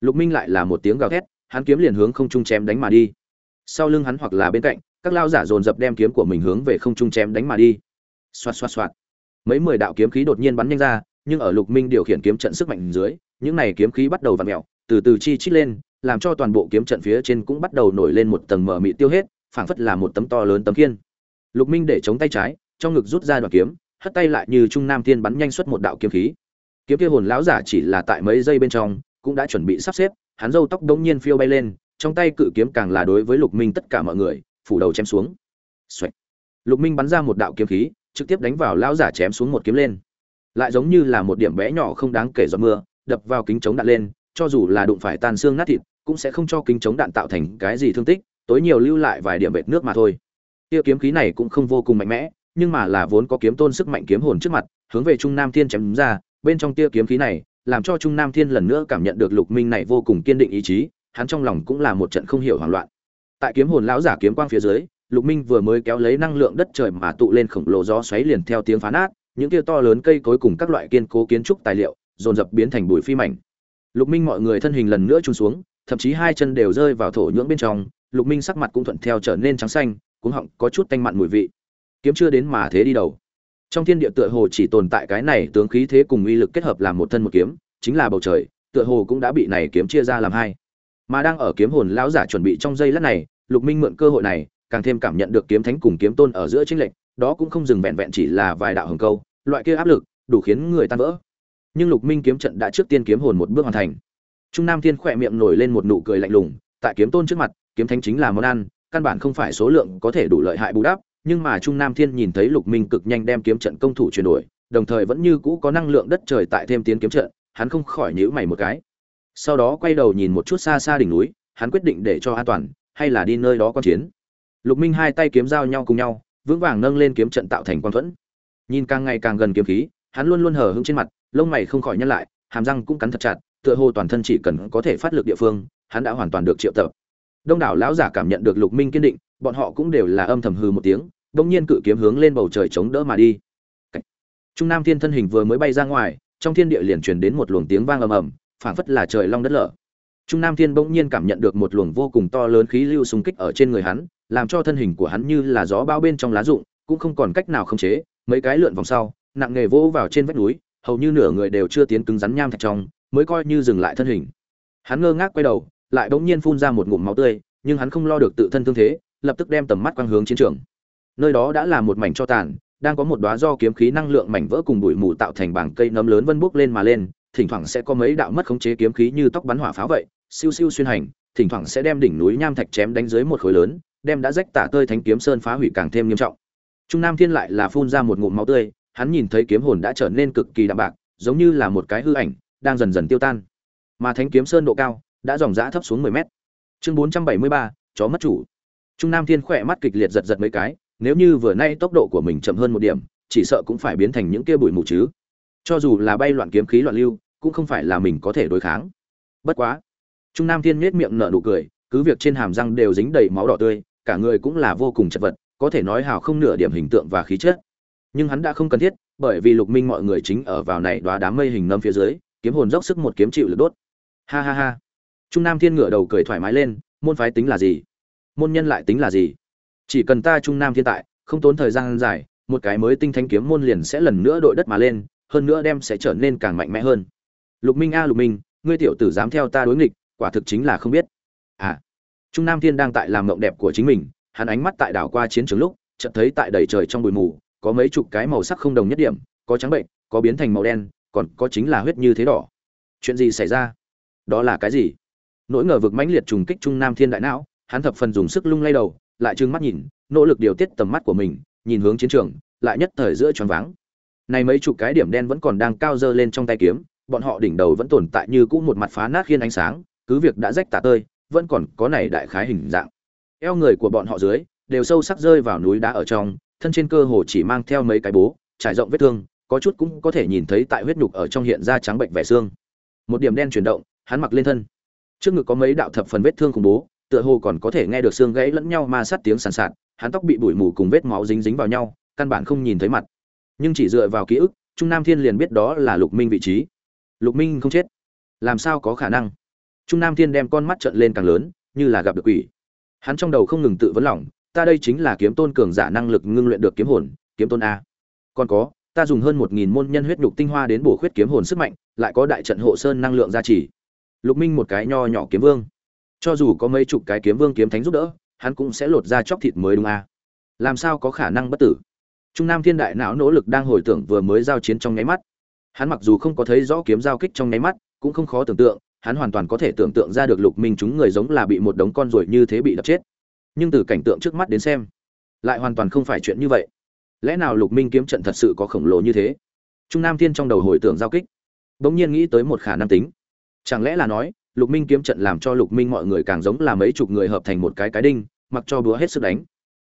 Lục minh lại là một tiếng gào thét, hắn kiếm liền hướng không trung chém đánh mà đi. Sau lưng hắn hoặc là bên cạnh, các lao giả dồn dập đem kiếm của mình hướng về không trung chém đánh mà đi. Xoạt xoạt xoạt. Mấy mười đạo kiếm khí đột nhiên bắn nhanh ra, nhưng ở lục minh điều khiển kiếm trận sức mạnh dưới, những này kiếm khí bắt đầu vặn mèo, từ từ chi chít lên, làm cho toàn bộ kiếm trận phía trên cũng bắt đầu nổi lên một tầng mờ mị tiêu hết, phảng phất là một tấm to lớn tấm kiên lục minh để chống tay trái, trong ngực rút ra đoạn kiếm hất tay lại như trung nam thiên bắn nhanh xuất một đạo kiếm khí. Kiếm kia hồn lão giả chỉ là tại mấy giây bên trong, cũng đã chuẩn bị sắp xếp, hắn râu tóc đống nhiên phiêu bay lên, trong tay cự kiếm càng là đối với lục minh tất cả mọi người, phủ đầu chém xuống. Xoạch. lục minh bắn ra một đạo kiếm khí, trực tiếp đánh vào lão giả chém xuống một kiếm lên. Lại giống như là một điểm bé nhỏ không đáng kể giọt mưa, đập vào kính chống đạn lên, cho dù là đụng phải tan xương nát thịt, cũng sẽ không cho kính chống đạn tạo thành cái gì thương tích, tối nhiều lưu lại vài điểm vệt nước mà thôi. Tiêu kiếm khí này cũng không vô cùng mạnh mẽ nhưng mà là vốn có kiếm tôn sức mạnh kiếm hồn trước mặt, hướng về trung nam thiên chém ra, bên trong tia kiếm khí này, làm cho trung nam thiên lần nữa cảm nhận được lục minh này vô cùng kiên định ý chí, hắn trong lòng cũng là một trận không hiểu hoảng loạn. Tại kiếm hồn lão giả kiếm quang phía dưới, lục minh vừa mới kéo lấy năng lượng đất trời mà tụ lên khổng lồ gió xoáy liền theo tiếng phá nát, những kia to lớn cây cối cùng các loại kiên cố kiến trúc tài liệu, dồn dập biến thành bụi phi mảnh. Lục minh mọi người thân hình lần nữa trùng xuống, thậm chí hai chân đều rơi vào thổ nhưỡng bên trong, lục minh sắc mặt cũng thuận theo trở nên trắng xanh, cuống họng có chút tanh mặn mùi vị kiếm chưa đến mà thế đi đầu. Trong thiên địa tựa hồ chỉ tồn tại cái này tướng khí thế cùng uy lực kết hợp làm một thân một kiếm, chính là bầu trời, tựa hồ cũng đã bị này kiếm chia ra làm hai. Mà đang ở kiếm hồn lão giả chuẩn bị trong giây lát này, lục minh mượn cơ hội này, càng thêm cảm nhận được kiếm thánh cùng kiếm tôn ở giữa chính lệnh đó cũng không dừng vẹn vẹn chỉ là vài đạo hồng câu, loại kia áp lực, đủ khiến người tan vỡ. Nhưng lục minh kiếm trận đã trước tiên kiếm hồn một bước hoàn thành. Trung nam thiên khỏe miệng nổi lên một nụ cười lạnh lùng, tại kiếm tôn trước mặt, kiếm thánh chính là món ăn, căn bản không phải số lượng có thể đủ lợi hại bù đắp nhưng mà trung nam thiên nhìn thấy lục minh cực nhanh đem kiếm trận công thủ chuyển đổi, đồng thời vẫn như cũ có năng lượng đất trời tại thêm tiến kiếm trận, hắn không khỏi nhíu mày một cái. Sau đó quay đầu nhìn một chút xa xa đỉnh núi, hắn quyết định để cho an toàn, hay là đi nơi đó quan chiến. Lục minh hai tay kiếm giao nhau cùng nhau, vững vàng nâng lên kiếm trận tạo thành quan thuẫn. Nhìn càng ngày càng gần kiếm khí, hắn luôn luôn hờ hững trên mặt, lông mày không khỏi nhăn lại, hàm răng cũng cắn thật chặt, tựa hồ toàn thân chỉ cần có thể phát lực địa phương, hắn đã hoàn toàn được triệu tập. Đông đảo lão giả cảm nhận được lục minh kiên định, bọn họ cũng đều là âm thầm hừ một tiếng đông nhiên cự kiếm hướng lên bầu trời chống đỡ mà đi. Trung nam thiên thân hình vừa mới bay ra ngoài, trong thiên địa liền truyền đến một luồng tiếng vang ầm ầm, phảng phất là trời long đất lở. Trung nam thiên bỗng nhiên cảm nhận được một luồng vô cùng to lớn khí lưu xung kích ở trên người hắn, làm cho thân hình của hắn như là gió bao bên trong lá rụng, cũng không còn cách nào khống chế, mấy cái lượn vòng sau, nặng nghề vỗ vào trên vách núi, hầu như nửa người đều chưa tiến cứng rắn nham thạch trong, mới coi như dừng lại thân hình. Hắn ngơ ngác quay đầu, lại bỗng nhiên phun ra một ngụm máu tươi, nhưng hắn không lo được tự thân thương thế, lập tức đem tầm mắt quang hướng chiến trường nơi đó đã là một mảnh cho tàn đang có một đóa do kiếm khí năng lượng mảnh vỡ cùng bụi mù tạo thành bảng cây nấm lớn vân bốc lên mà lên thỉnh thoảng sẽ có mấy đạo mất khống chế kiếm khí như tóc bắn hỏa pháo vậy siêu siêu xuyên hành thỉnh thoảng sẽ đem đỉnh núi nham thạch chém đánh dưới một khối lớn đem đã rách tả tơi thánh kiếm sơn phá hủy càng thêm nghiêm trọng. Trung nam thiên lại là phun ra một ngụm máu tươi hắn nhìn thấy kiếm hồn đã trở nên cực kỳ đạm bạc giống như là một cái hư ảnh đang dần dần tiêu tan. Mà thánh kiếm sơn độ cao đã dòng dã thấp xuống 10 mét. Chương 473, chó mất chủ. Trung nam thiên khỏe mắt kịch liệt giật giật mấy cái nếu như vừa nay tốc độ của mình chậm hơn một điểm, chỉ sợ cũng phải biến thành những kia bụi mù chứ. Cho dù là bay loạn kiếm khí loạn lưu, cũng không phải là mình có thể đối kháng. Bất quá, trung nam thiên nhếch miệng nở nụ cười, cứ việc trên hàm răng đều dính đầy máu đỏ tươi, cả người cũng là vô cùng chật vật, có thể nói hào không nửa điểm hình tượng và khí chất. Nhưng hắn đã không cần thiết, bởi vì lục minh mọi người chính ở vào này đoá đám mây hình ngâm phía dưới, kiếm hồn dốc sức một kiếm chịu lực đốt. Ha ha ha. Trung nam thiên ngửa đầu cười thoải mái lên, môn phái tính là gì? Môn nhân lại tính là gì? Chỉ cần ta trung nam thiên tại, không tốn thời gian dài, một cái mới tinh thánh kiếm môn liền sẽ lần nữa đội đất mà lên, hơn nữa đem sẽ trở nên càng mạnh mẽ hơn. Lục minh a, lục minh, ngươi tiểu tử dám theo ta đối nghịch, quả thực chính là không biết. À trung nam thiên đang tại làm mộng đẹp của chính mình, hắn ánh mắt tại đảo qua chiến trường lúc, chợt thấy tại đầy trời trong bụi mù, có mấy chục cái màu sắc không đồng nhất điểm, có trắng bệnh, có biến thành màu đen, còn có chính là huyết như thế đỏ. Chuyện gì xảy ra? Đó là cái gì? Nỗi ngờ vực mãnh liệt trùng kích trung nam thiên đại não, hắn thập phần dùng sức lung lay đầu lại trừng mắt nhìn, nỗ lực điều tiết tầm mắt của mình, nhìn hướng chiến trường, lại nhất thời giữa choáng váng. Này mấy chục cái điểm đen vẫn còn đang cao dơ lên trong tay kiếm, bọn họ đỉnh đầu vẫn tồn tại như cũ một mặt phá nát khiên ánh sáng, cứ việc đã rách tả tơi, vẫn còn có này đại khái hình dạng. Eo người của bọn họ dưới, đều sâu sắc rơi vào núi đá ở trong, thân trên cơ hồ chỉ mang theo mấy cái bố, trải rộng vết thương, có chút cũng có thể nhìn thấy tại huyết nhục ở trong hiện ra trắng bệnh vẻ xương. Một điểm đen chuyển động, hắn mặc lên thân. Trước ngực có mấy đạo thập phần vết thương khủng bố tựa hồ còn có thể nghe được xương gãy lẫn nhau ma sát tiếng sàn sạt, hắn tóc bị bụi mù cùng vết máu dính dính vào nhau, căn bản không nhìn thấy mặt. Nhưng chỉ dựa vào ký ức, trung nam thiên liền biết đó là lục minh vị trí. Lục minh không chết. Làm sao có khả năng? Trung nam thiên đem con mắt trợn lên càng lớn, như là gặp được quỷ. Hắn trong đầu không ngừng tự vấn lòng, ta đây chính là kiếm tôn cường giả năng lực ngưng luyện được kiếm hồn, kiếm tôn a. Còn có, ta dùng hơn một nghìn môn nhân huyết nhục tinh hoa đến bổ khuyết kiếm hồn sức mạnh, lại có đại trận hộ sơn năng lượng gia trì. Lục minh một cái nho nhỏ kiếm vương cho dù có mấy chục cái kiếm vương kiếm thánh giúp đỡ, hắn cũng sẽ lột ra chóc thịt mới đúng à? làm sao có khả năng bất tử? Trung nam thiên đại não nỗ lực đang hồi tưởng vừa mới giao chiến trong nháy mắt. Hắn mặc dù không có thấy rõ kiếm giao kích trong nháy mắt, cũng không khó tưởng tượng, hắn hoàn toàn có thể tưởng tượng ra được lục minh chúng người giống là bị một đống con ruồi như thế bị đập chết. Nhưng từ cảnh tượng trước mắt đến xem, lại hoàn toàn không phải chuyện như vậy. Lẽ nào lục minh kiếm trận thật sự có khổng lồ như thế? Trung nam thiên trong đầu hồi tưởng giao kích, bỗng nhiên nghĩ tới một khả năng tính. Chẳng lẽ là nói lục minh kiếm trận làm cho lục minh mọi người càng giống là mấy chục người hợp thành một cái cái đinh, mặc cho búa hết sức đánh.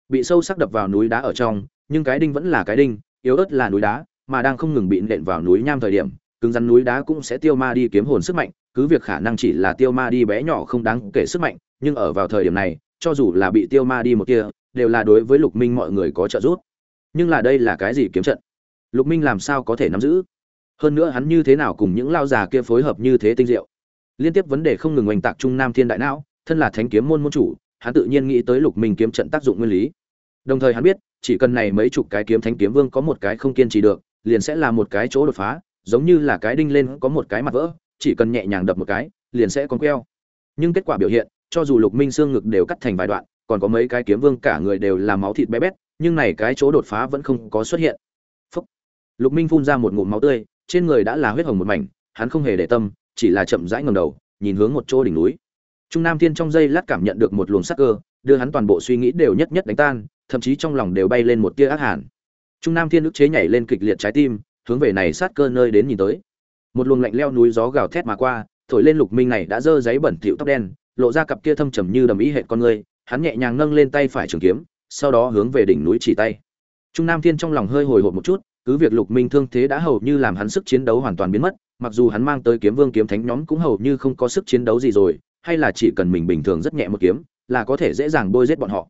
Bị sâu sắc đập vào núi đá ở trong, nhưng cái đinh vẫn là cái đinh, yếu ớt là núi đá, mà đang không ngừng bị nện vào núi nham thời điểm, cứng rắn núi đá cũng sẽ tiêu ma đi kiếm hồn sức mạnh, cứ việc khả năng chỉ là tiêu ma đi bé nhỏ không đáng kể sức mạnh, nhưng ở vào thời điểm này, cho dù là bị tiêu ma đi một kia, đều là đối với lục minh mọi người có trợ giúp. Nhưng là đây là cái gì kiếm trận? Lục minh làm sao có thể nắm giữ? Hơn nữa hắn như thế nào cùng những lao già kia phối hợp như thế tinh diệu? Liên tiếp vấn đề không ngừng oanh tạc trung nam thiên đại não, thân là thánh kiếm môn môn chủ, hắn tự nhiên nghĩ tới lục minh kiếm trận tác dụng nguyên lý. Đồng thời hắn biết, chỉ cần này mấy chục cái kiếm thánh kiếm vương có một cái không kiên trì được, liền sẽ là một cái chỗ đột phá, giống như là cái đinh lên có một cái mặt vỡ, chỉ cần nhẹ nhàng đập một cái, liền sẽ con queo. Nhưng kết quả biểu hiện, cho dù lục minh xương ngực đều cắt thành vài đoạn, còn có mấy cái kiếm vương cả người đều là máu thịt bé bét, nhưng này cái chỗ đột phá vẫn không có xuất hiện. Phúc. lục minh phun ra một ngụm máu tươi, trên người đã là huyết hồng một mảnh, hắn không hề để tâm chỉ là chậm rãi ngầm đầu, nhìn hướng một chỗ đỉnh núi. Trung nam thiên trong giây lát cảm nhận được một luồng sắc cơ, đưa hắn toàn bộ suy nghĩ đều nhất nhất đánh tan, thậm chí trong lòng đều bay lên một tia ác hàn. Trung nam thiên ức chế nhảy lên kịch liệt trái tim, hướng về này sát cơ nơi đến nhìn tới. Một luồng lạnh leo núi gió gào thét mà qua, thổi lên lục minh này đã dơ giấy bẩn thịu tóc đen, lộ ra cặp kia thâm trầm như đầm ý hệ con người, hắn nhẹ nhàng nâng lên tay phải trường kiếm, sau đó hướng về đỉnh núi chỉ tay. Trung nam thiên trong lòng hơi hồi hộp một chút, cứ việc lục minh thương thế đã hầu như làm hắn sức chiến đấu hoàn toàn biến mất mặc dù hắn mang tới kiếm vương kiếm thánh nhóm cũng hầu như không có sức chiến đấu gì rồi, hay là chỉ cần mình bình thường rất nhẹ một kiếm, là có thể dễ dàng bôi giết bọn họ.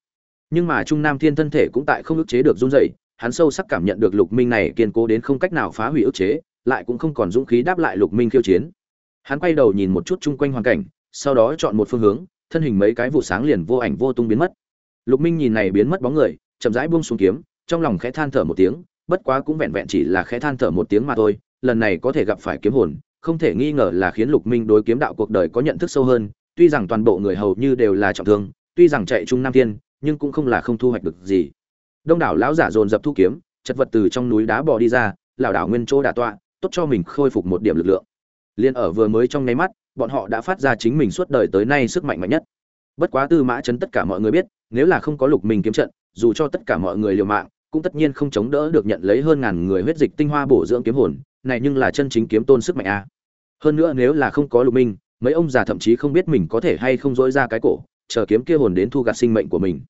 Nhưng mà trung nam thiên thân thể cũng tại không ức chế được run rẩy, hắn sâu sắc cảm nhận được lục minh này kiên cố đến không cách nào phá hủy ức chế, lại cũng không còn dũng khí đáp lại lục minh khiêu chiến. Hắn quay đầu nhìn một chút chung quanh hoàn cảnh, sau đó chọn một phương hướng, thân hình mấy cái vụ sáng liền vô ảnh vô tung biến mất. Lục minh nhìn này biến mất bóng người, chậm rãi buông xuống kiếm, trong lòng khẽ than thở một tiếng, bất quá cũng vẹn vẹn chỉ là khẽ than thở một tiếng mà thôi lần này có thể gặp phải kiếm hồn, không thể nghi ngờ là khiến lục minh đối kiếm đạo cuộc đời có nhận thức sâu hơn, tuy rằng toàn bộ người hầu như đều là trọng thương, tuy rằng chạy trung nam thiên, nhưng cũng không là không thu hoạch được gì. Đông đảo lão giả dồn dập thu kiếm, chật vật từ trong núi đá bò đi ra lão đảo nguyên chỗ đả tọa, tốt cho mình khôi phục một điểm lực lượng. Liên ở vừa mới trong nháy mắt, bọn họ đã phát ra chính mình suốt đời tới nay sức mạnh mạnh nhất. Bất quá tư mã chấn tất cả mọi người biết, nếu là không có lục minh kiếm trận, dù cho tất cả mọi người liều mạng, cũng tất nhiên không chống đỡ được nhận lấy hơn ngàn người huyết dịch tinh hoa bổ dưỡng kiếm hồn này nhưng là chân chính kiếm tôn sức mạnh a hơn nữa nếu là không có lục minh, mấy ông già thậm chí không biết mình có thể hay không dỗi ra cái cổ, chờ kiếm kia hồn đến thu gặt sinh mệnh của mình.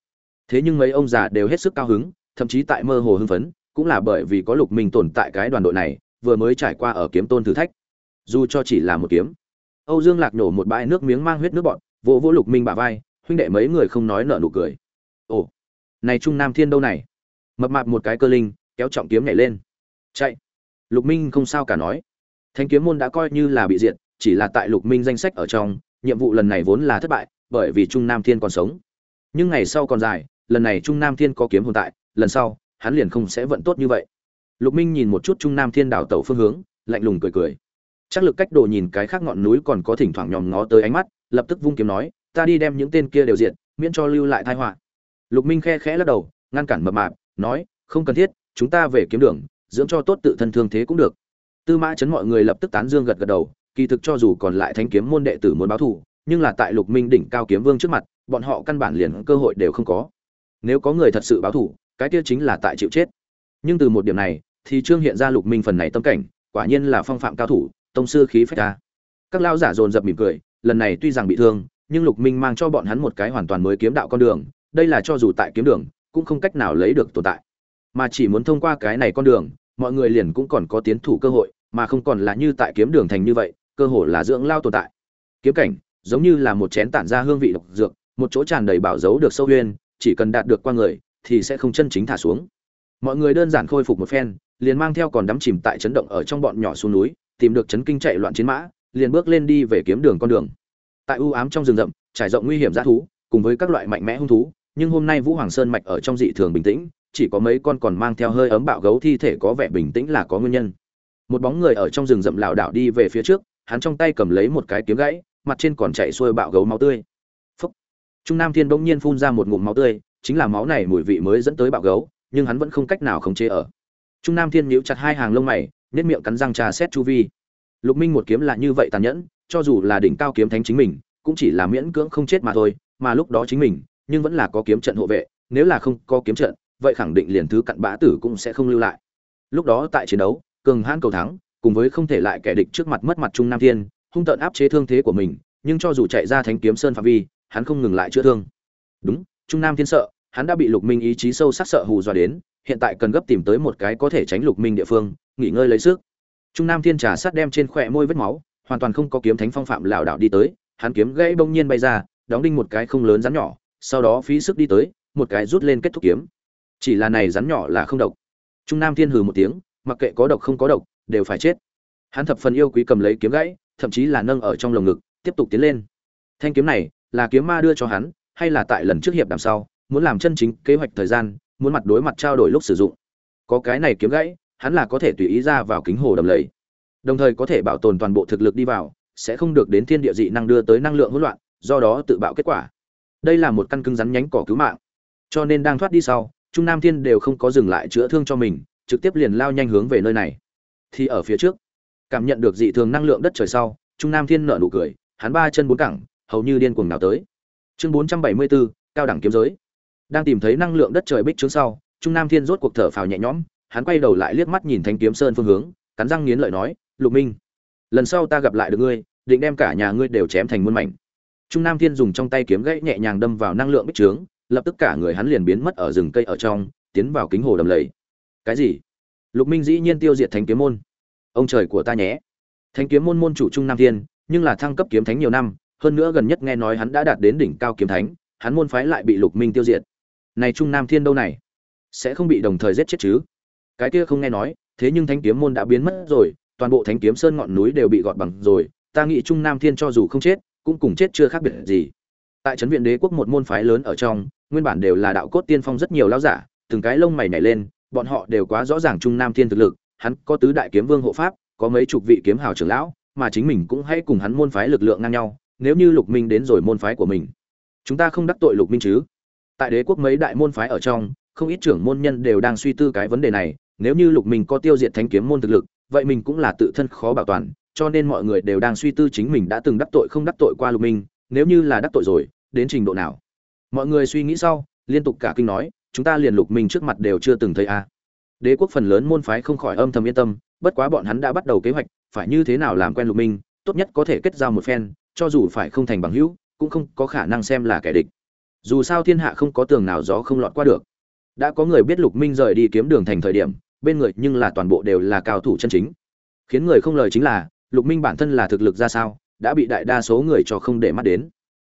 Thế nhưng mấy ông già đều hết sức cao hứng, thậm chí tại mơ hồ hưng phấn, cũng là bởi vì có lục minh tồn tại cái đoàn đội này, vừa mới trải qua ở kiếm tôn thử thách. Dù cho chỉ là một kiếm, âu dương lạc nổ một bãi nước miếng mang huyết nước bọn vỗ vỗ lục minh bả vai, huynh đệ mấy người không nói nợ nụ cười. Ồ, này trung nam thiên đâu này? Mập mạp một cái cơ linh, kéo trọng kiếm nhảy lên. Chạy lục minh không sao cả nói. Thánh kiếm môn đã coi như là bị diệt, chỉ là tại lục minh danh sách ở trong, nhiệm vụ lần này vốn là thất bại, bởi vì trung nam thiên còn sống. Nhưng ngày sau còn dài, lần này trung nam thiên có kiếm hồn tại, lần sau, hắn liền không sẽ vận tốt như vậy. Lục minh nhìn một chút trung nam thiên đảo tẩu phương hướng, lạnh lùng cười cười. Chắc lực cách đồ nhìn cái khác ngọn núi còn có thỉnh thoảng nhòm ngó tới ánh mắt, lập tức vung kiếm nói, ta đi đem những tên kia đều diện miễn cho lưu lại tai họa. Lục minh khe khẽ lắc đầu, ngăn cản mập mạp, nói, không cần thiết, chúng ta về kiếm đường dưỡng cho tốt tự thân thương thế cũng được. Tư mã chấn mọi người lập tức tán dương gật gật đầu, kỳ thực cho dù còn lại thanh kiếm môn đệ tử muốn báo thù, nhưng là tại lục minh đỉnh cao kiếm vương trước mặt, bọn họ căn bản liền cơ hội đều không có. Nếu có người thật sự báo thù, cái kia chính là tại chịu chết. Nhưng từ một điểm này, thì trương hiện ra lục minh phần này tâm cảnh, quả nhiên là phong phạm cao thủ, tông sư khí phách ta các lao giả dồn dập mỉm cười, lần này tuy rằng bị thương, nhưng lục minh mang cho bọn hắn một cái hoàn toàn mới kiếm đạo con đường, đây là cho dù tại kiếm đường, cũng không cách nào lấy được tồn tại mà chỉ muốn thông qua cái này con đường, mọi người liền cũng còn có tiến thủ cơ hội, mà không còn là như tại kiếm đường thành như vậy, cơ hội là dưỡng lao tồn tại. Kiếm cảnh, giống như là một chén tản ra hương vị độc dược, một chỗ tràn đầy bảo dấu được sâu huyên, chỉ cần đạt được qua người, thì sẽ không chân chính thả xuống. Mọi người đơn giản khôi phục một phen, liền mang theo còn đắm chìm tại chấn động ở trong bọn nhỏ xuống núi, tìm được chấn kinh chạy loạn chiến mã, liền bước lên đi về kiếm đường con đường. Tại u ám trong rừng rậm, trải rộng nguy hiểm g thú, cùng với các loại mạnh mẽ hung thú, nhưng hôm nay vũ hoàng sơn mạch ở trong dị thường bình tĩnh chỉ có mấy con còn mang theo hơi ấm bạo gấu thi thể có vẻ bình tĩnh là có nguyên nhân. Một bóng người ở trong rừng rậm lảo đảo đi về phía trước, hắn trong tay cầm lấy một cái kiếm gãy, mặt trên còn chạy xuôi bạo gấu máu tươi. Phúc. Trung nam thiên bỗng nhiên phun ra một ngụm máu tươi, chính là máu này mùi vị mới dẫn tới bạo gấu, nhưng hắn vẫn không cách nào khống chế ở. Trung nam thiên nhíu chặt hai hàng lông mày, nhếch miệng cắn răng trà xét chu vi. Lục minh một kiếm là như vậy tàn nhẫn, cho dù là đỉnh cao kiếm thánh chính mình, cũng chỉ là miễn cưỡng không chết mà thôi, mà lúc đó chính mình, nhưng vẫn là có kiếm trận hộ vệ, nếu là không có kiếm trận vậy khẳng định liền thứ cặn bã tử cũng sẽ không lưu lại. Lúc đó tại chiến đấu, cường hãn cầu thắng, cùng với không thể lại kẻ địch trước mặt mất mặt trung nam thiên, hung tợn áp chế thương thế của mình, nhưng cho dù chạy ra thánh kiếm sơn phạm vi, hắn không ngừng lại chữa thương. Đúng, trung nam thiên sợ, hắn đã bị lục minh ý chí sâu sắc sợ hù dọa đến, hiện tại cần gấp tìm tới một cái có thể tránh lục minh địa phương, nghỉ ngơi lấy sức. Trung nam thiên trà sát đem trên khỏe môi vết máu, hoàn toàn không có kiếm thánh phong phạm lảo đảo đi tới, hắn kiếm gãy bỗng nhiên bay ra, đóng đinh một cái không lớn rắn nhỏ, sau đó phí sức đi tới, một cái rút lên kết thúc kiếm chỉ là này rắn nhỏ là không độc. Trung nam thiên hừ một tiếng, mặc kệ có độc không có độc, đều phải chết. Hắn thập phần yêu quý cầm lấy kiếm gãy, thậm chí là nâng ở trong lồng ngực, tiếp tục tiến lên. Thanh kiếm này, là kiếm ma đưa cho hắn, hay là tại lần trước hiệp đằng sau, muốn làm chân chính kế hoạch thời gian, muốn mặt đối mặt trao đổi lúc sử dụng. Có cái này kiếm gãy, hắn là có thể tùy ý ra vào kính hồ đầm lầy. Đồng thời có thể bảo tồn toàn bộ thực lực đi vào, sẽ không được đến thiên địa dị năng đưa tới năng lượng hỗn loạn, do đó tự bạo kết quả. Đây là một căn cứng rắn nhánh cỏ cứu mạng. Cho nên đang thoát đi sau trung nam thiên đều không có dừng lại chữa thương cho mình, trực tiếp liền lao nhanh hướng về nơi này. Thì ở phía trước, cảm nhận được dị thường năng lượng đất trời sau, trung nam thiên nở nụ cười, hắn ba chân bốn cẳng, hầu như điên cuồng nào tới. Chương bốn trăm bảy mươi bốn cao đẳng kiếm giới. Đang tìm thấy năng lượng đất trời bích trướng sau, trung nam thiên rốt cuộc thở phào nhẹ nhõm, hắn quay đầu lại liếc mắt nhìn thanh kiếm sơn phương hướng, cắn răng nghiến lợi nói, lục minh, lần sau ta gặp lại được ngươi, định đem cả nhà ngươi đều chém thành muôn mảnh. Trung nam thiên dùng trong tay kiếm gãy nhẹ nhàng đâm vào năng lượng bích trướng lập tức cả người hắn liền biến mất ở rừng cây ở trong, tiến vào kính hồ đầm lầy. Cái gì? Lục minh dĩ nhiên tiêu diệt thánh kiếm môn. Ông trời của ta nhé. Thánh kiếm môn môn chủ trung nam thiên, nhưng là thăng cấp kiếm thánh nhiều năm, hơn nữa gần nhất nghe nói hắn đã đạt đến đỉnh cao kiếm thánh, hắn môn phái lại bị lục minh tiêu diệt. Này trung nam thiên đâu này? Sẽ không bị đồng thời giết chết chứ? Cái kia không nghe nói, thế nhưng thánh kiếm môn đã biến mất rồi, toàn bộ thánh kiếm sơn ngọn núi đều bị gọt bằng rồi, ta nghĩ trung nam thiên cho dù không chết, cũng cùng chết chưa khác biệt gì. Tại trấn viện đế quốc một môn phái lớn ở trong nguyên bản đều là đạo cốt tiên phong rất nhiều lão giả, từng cái lông mày nhảy lên, bọn họ đều quá rõ ràng trung nam thiên thực lực, hắn có tứ đại kiếm vương hộ pháp, có mấy chục vị kiếm hào trưởng lão, mà chính mình cũng hãy cùng hắn môn phái lực lượng ngang nhau, nếu như lục minh đến rồi môn phái của mình. Chúng ta không đắc tội lục minh chứ? Tại đế quốc mấy đại môn phái ở trong, không ít trưởng môn nhân đều đang suy tư cái vấn đề này, nếu như lục minh có tiêu diệt thánh kiếm môn thực lực, vậy mình cũng là tự thân khó bảo toàn, cho nên mọi người đều đang suy tư chính mình đã từng đắc tội không đắc tội qua lục minh, nếu như là đắc tội rồi, đến trình độ nào? Mọi người suy nghĩ sau, liên tục cả kinh nói, chúng ta liền lục minh trước mặt đều chưa từng thấy a. Đế quốc phần lớn môn phái không khỏi âm thầm yên tâm, bất quá bọn hắn đã bắt đầu kế hoạch, phải như thế nào làm quen lục minh, tốt nhất có thể kết giao một phen, cho dù phải không thành bằng hữu, cũng không có khả năng xem là kẻ địch. Dù sao thiên hạ không có tường nào gió không lọt qua được. Đã có người biết lục minh rời đi kiếm đường thành thời điểm, bên người nhưng là toàn bộ đều là cao thủ chân chính. Khiến người không lời chính là, lục minh bản thân là thực lực ra sao, đã bị đại đa số người cho không để mắt đến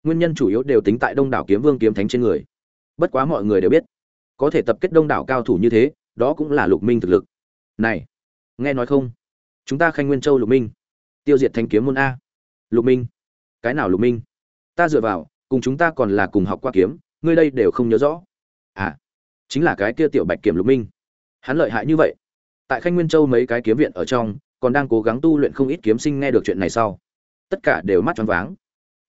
nguyên nhân chủ yếu đều tính tại đông đảo kiếm vương kiếm thánh trên người. Bất quá mọi người đều biết, có thể tập kết đông đảo cao thủ như thế, đó cũng là lục minh thực lực. Này, nghe nói không? Chúng ta khanh nguyên châu lục minh, tiêu diệt thanh kiếm môn a. Lục minh, cái nào lục minh? Ta dựa vào, cùng chúng ta còn là cùng học qua kiếm, ngươi đây đều không nhớ rõ. À chính là cái kia tiểu bạch kiểm lục minh. Hắn lợi hại như vậy. Tại khanh nguyên châu mấy cái kiếm viện ở trong, còn đang cố gắng tu luyện không ít kiếm sinh nghe được chuyện này sau. Tất cả đều mắt choáng váng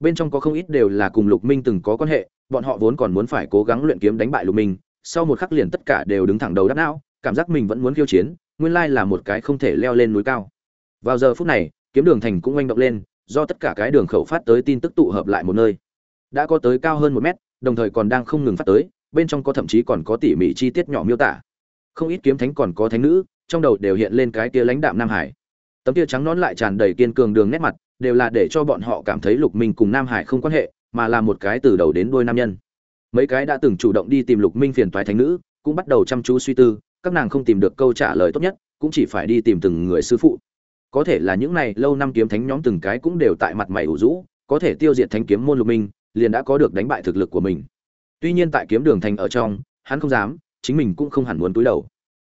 bên trong có không ít đều là cùng lục minh từng có quan hệ, bọn họ vốn còn muốn phải cố gắng luyện kiếm đánh bại lục minh, sau một khắc liền tất cả đều đứng thẳng đầu đắc não, cảm giác mình vẫn muốn khiêu chiến, nguyên lai là một cái không thể leo lên núi cao. Vào giờ phút này, kiếm đường thành cũng oanh động lên, do tất cả cái đường khẩu phát tới tin tức tụ hợp lại một nơi. Đã có tới cao hơn một mét, đồng thời còn đang không ngừng phát tới, bên trong có thậm chí còn có tỉ mỉ chi tiết nhỏ miêu tả. Không ít kiếm thánh còn có thánh nữ, trong đầu đều hiện lên cái tia lãnh đạm nam hải. Tấm tia trắng nón lại tràn đầy kiên cường đường nét mặt đều là để cho bọn họ cảm thấy lục minh cùng nam hải không quan hệ, mà là một cái từ đầu đến đuôi nam nhân. Mấy cái đã từng chủ động đi tìm lục minh phiền toái thánh nữ, cũng bắt đầu chăm chú suy tư, các nàng không tìm được câu trả lời tốt nhất, cũng chỉ phải đi tìm từng người sư phụ. Có thể là những này lâu năm kiếm thánh nhóm từng cái cũng đều tại mặt mày ủ rũ, có thể tiêu diệt thánh kiếm môn lục minh, liền đã có được đánh bại thực lực của mình. Tuy nhiên tại kiếm đường thành ở trong, hắn không dám, chính mình cũng không hẳn muốn túi đầu.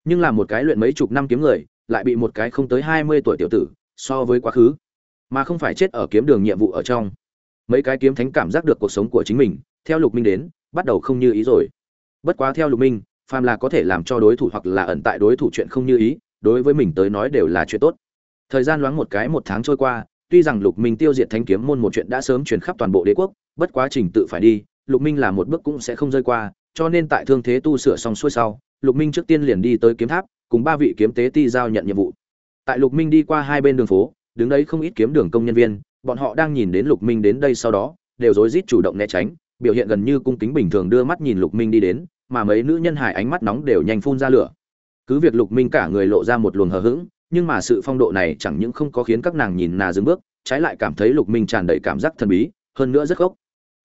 Nhưng là một cái luyện mấy chục năm kiếm người, lại bị một cái không tới hai mươi tuổi tiểu tử, so với quá khứ mà không phải chết ở kiếm đường nhiệm vụ ở trong. Mấy cái kiếm thánh cảm giác được cuộc sống của chính mình, theo lục minh đến, bắt đầu không như ý rồi. Bất quá theo lục minh, phàm là có thể làm cho đối thủ hoặc là ẩn tại đối thủ chuyện không như ý, đối với mình tới nói đều là chuyện tốt. Thời gian loáng một cái một tháng trôi qua, tuy rằng lục minh tiêu diệt thanh kiếm môn một chuyện đã sớm truyền khắp toàn bộ đế quốc, bất quá trình tự phải đi, lục minh là một bước cũng sẽ không rơi qua, cho nên tại thương thế tu sửa xong xuôi sau, lục minh trước tiên liền đi tới kiếm tháp, cùng ba vị kiếm tế ti giao nhận nhiệm vụ. Tại lục minh đi qua hai bên đường phố đứng đấy không ít kiếm đường công nhân viên, bọn họ đang nhìn đến lục minh đến đây sau đó, đều rối rít chủ động né tránh, biểu hiện gần như cung kính bình thường đưa mắt nhìn lục minh đi đến, mà mấy nữ nhân hải ánh mắt nóng đều nhanh phun ra lửa. Cứ việc lục minh cả người lộ ra một luồng hờ hững, nhưng mà sự phong độ này chẳng những không có khiến các nàng nhìn nà dừng bước, trái lại cảm thấy lục minh tràn đầy cảm giác thần bí, hơn nữa rất gốc.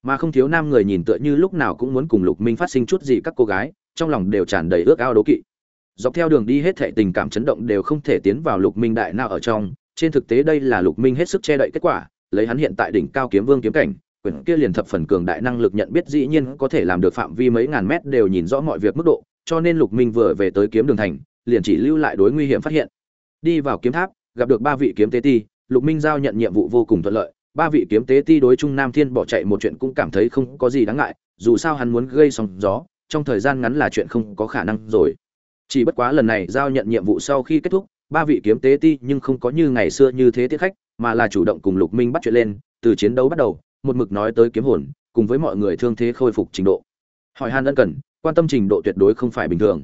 Mà không thiếu nam người nhìn tựa như lúc nào cũng muốn cùng lục minh phát sinh chút gì các cô gái, trong lòng đều tràn đầy ước ao đố kỵ. Dọc theo đường đi hết thảy tình cảm chấn động đều không thể tiến vào lục minh đại nào ở trong trên thực tế đây là lục minh hết sức che đậy kết quả, lấy hắn hiện tại đỉnh cao kiếm vương kiếm cảnh, quyển kia liền thập phần cường đại năng lực nhận biết dĩ nhiên có thể làm được phạm vi mấy ngàn mét đều nhìn rõ mọi việc mức độ, cho nên lục minh vừa về tới kiếm đường thành, liền chỉ lưu lại đối nguy hiểm phát hiện. Đi vào kiếm tháp, gặp được ba vị kiếm tế ti, lục minh giao nhận nhiệm vụ vô cùng thuận lợi. Ba vị kiếm tế ti đối trung nam thiên bỏ chạy một chuyện cũng cảm thấy không có gì đáng ngại, dù sao hắn muốn gây sóng gió, trong thời gian ngắn là chuyện không có khả năng rồi. Chỉ bất quá lần này giao nhận nhiệm vụ sau khi kết thúc ba vị kiếm tế ti nhưng không có như ngày xưa như thế tiết khách, mà là chủ động cùng lục minh bắt chuyện lên, từ chiến đấu bắt đầu, một mực nói tới kiếm hồn, cùng với mọi người thương thế khôi phục trình độ. Hỏi han ân cần, quan tâm trình độ tuyệt đối không phải bình thường.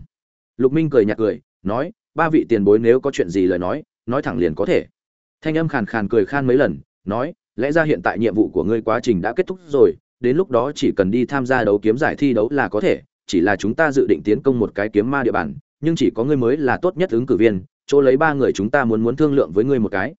Lục minh cười nhạt cười, nói, ba vị tiền bối nếu có chuyện gì lời nói nói thẳng liền có thể. Thanh âm khàn khàn cười khan mấy lần, nói, lẽ ra hiện tại nhiệm vụ của ngươi quá trình đã kết thúc rồi, đến lúc đó chỉ cần đi tham gia đấu kiếm giải thi đấu là có thể, chỉ là chúng ta dự định tiến công một cái kiếm ma địa bàn, nhưng chỉ có ngươi mới là tốt nhất ứng cử viên chỗ lấy ba người chúng ta muốn muốn thương lượng với ngươi một cái.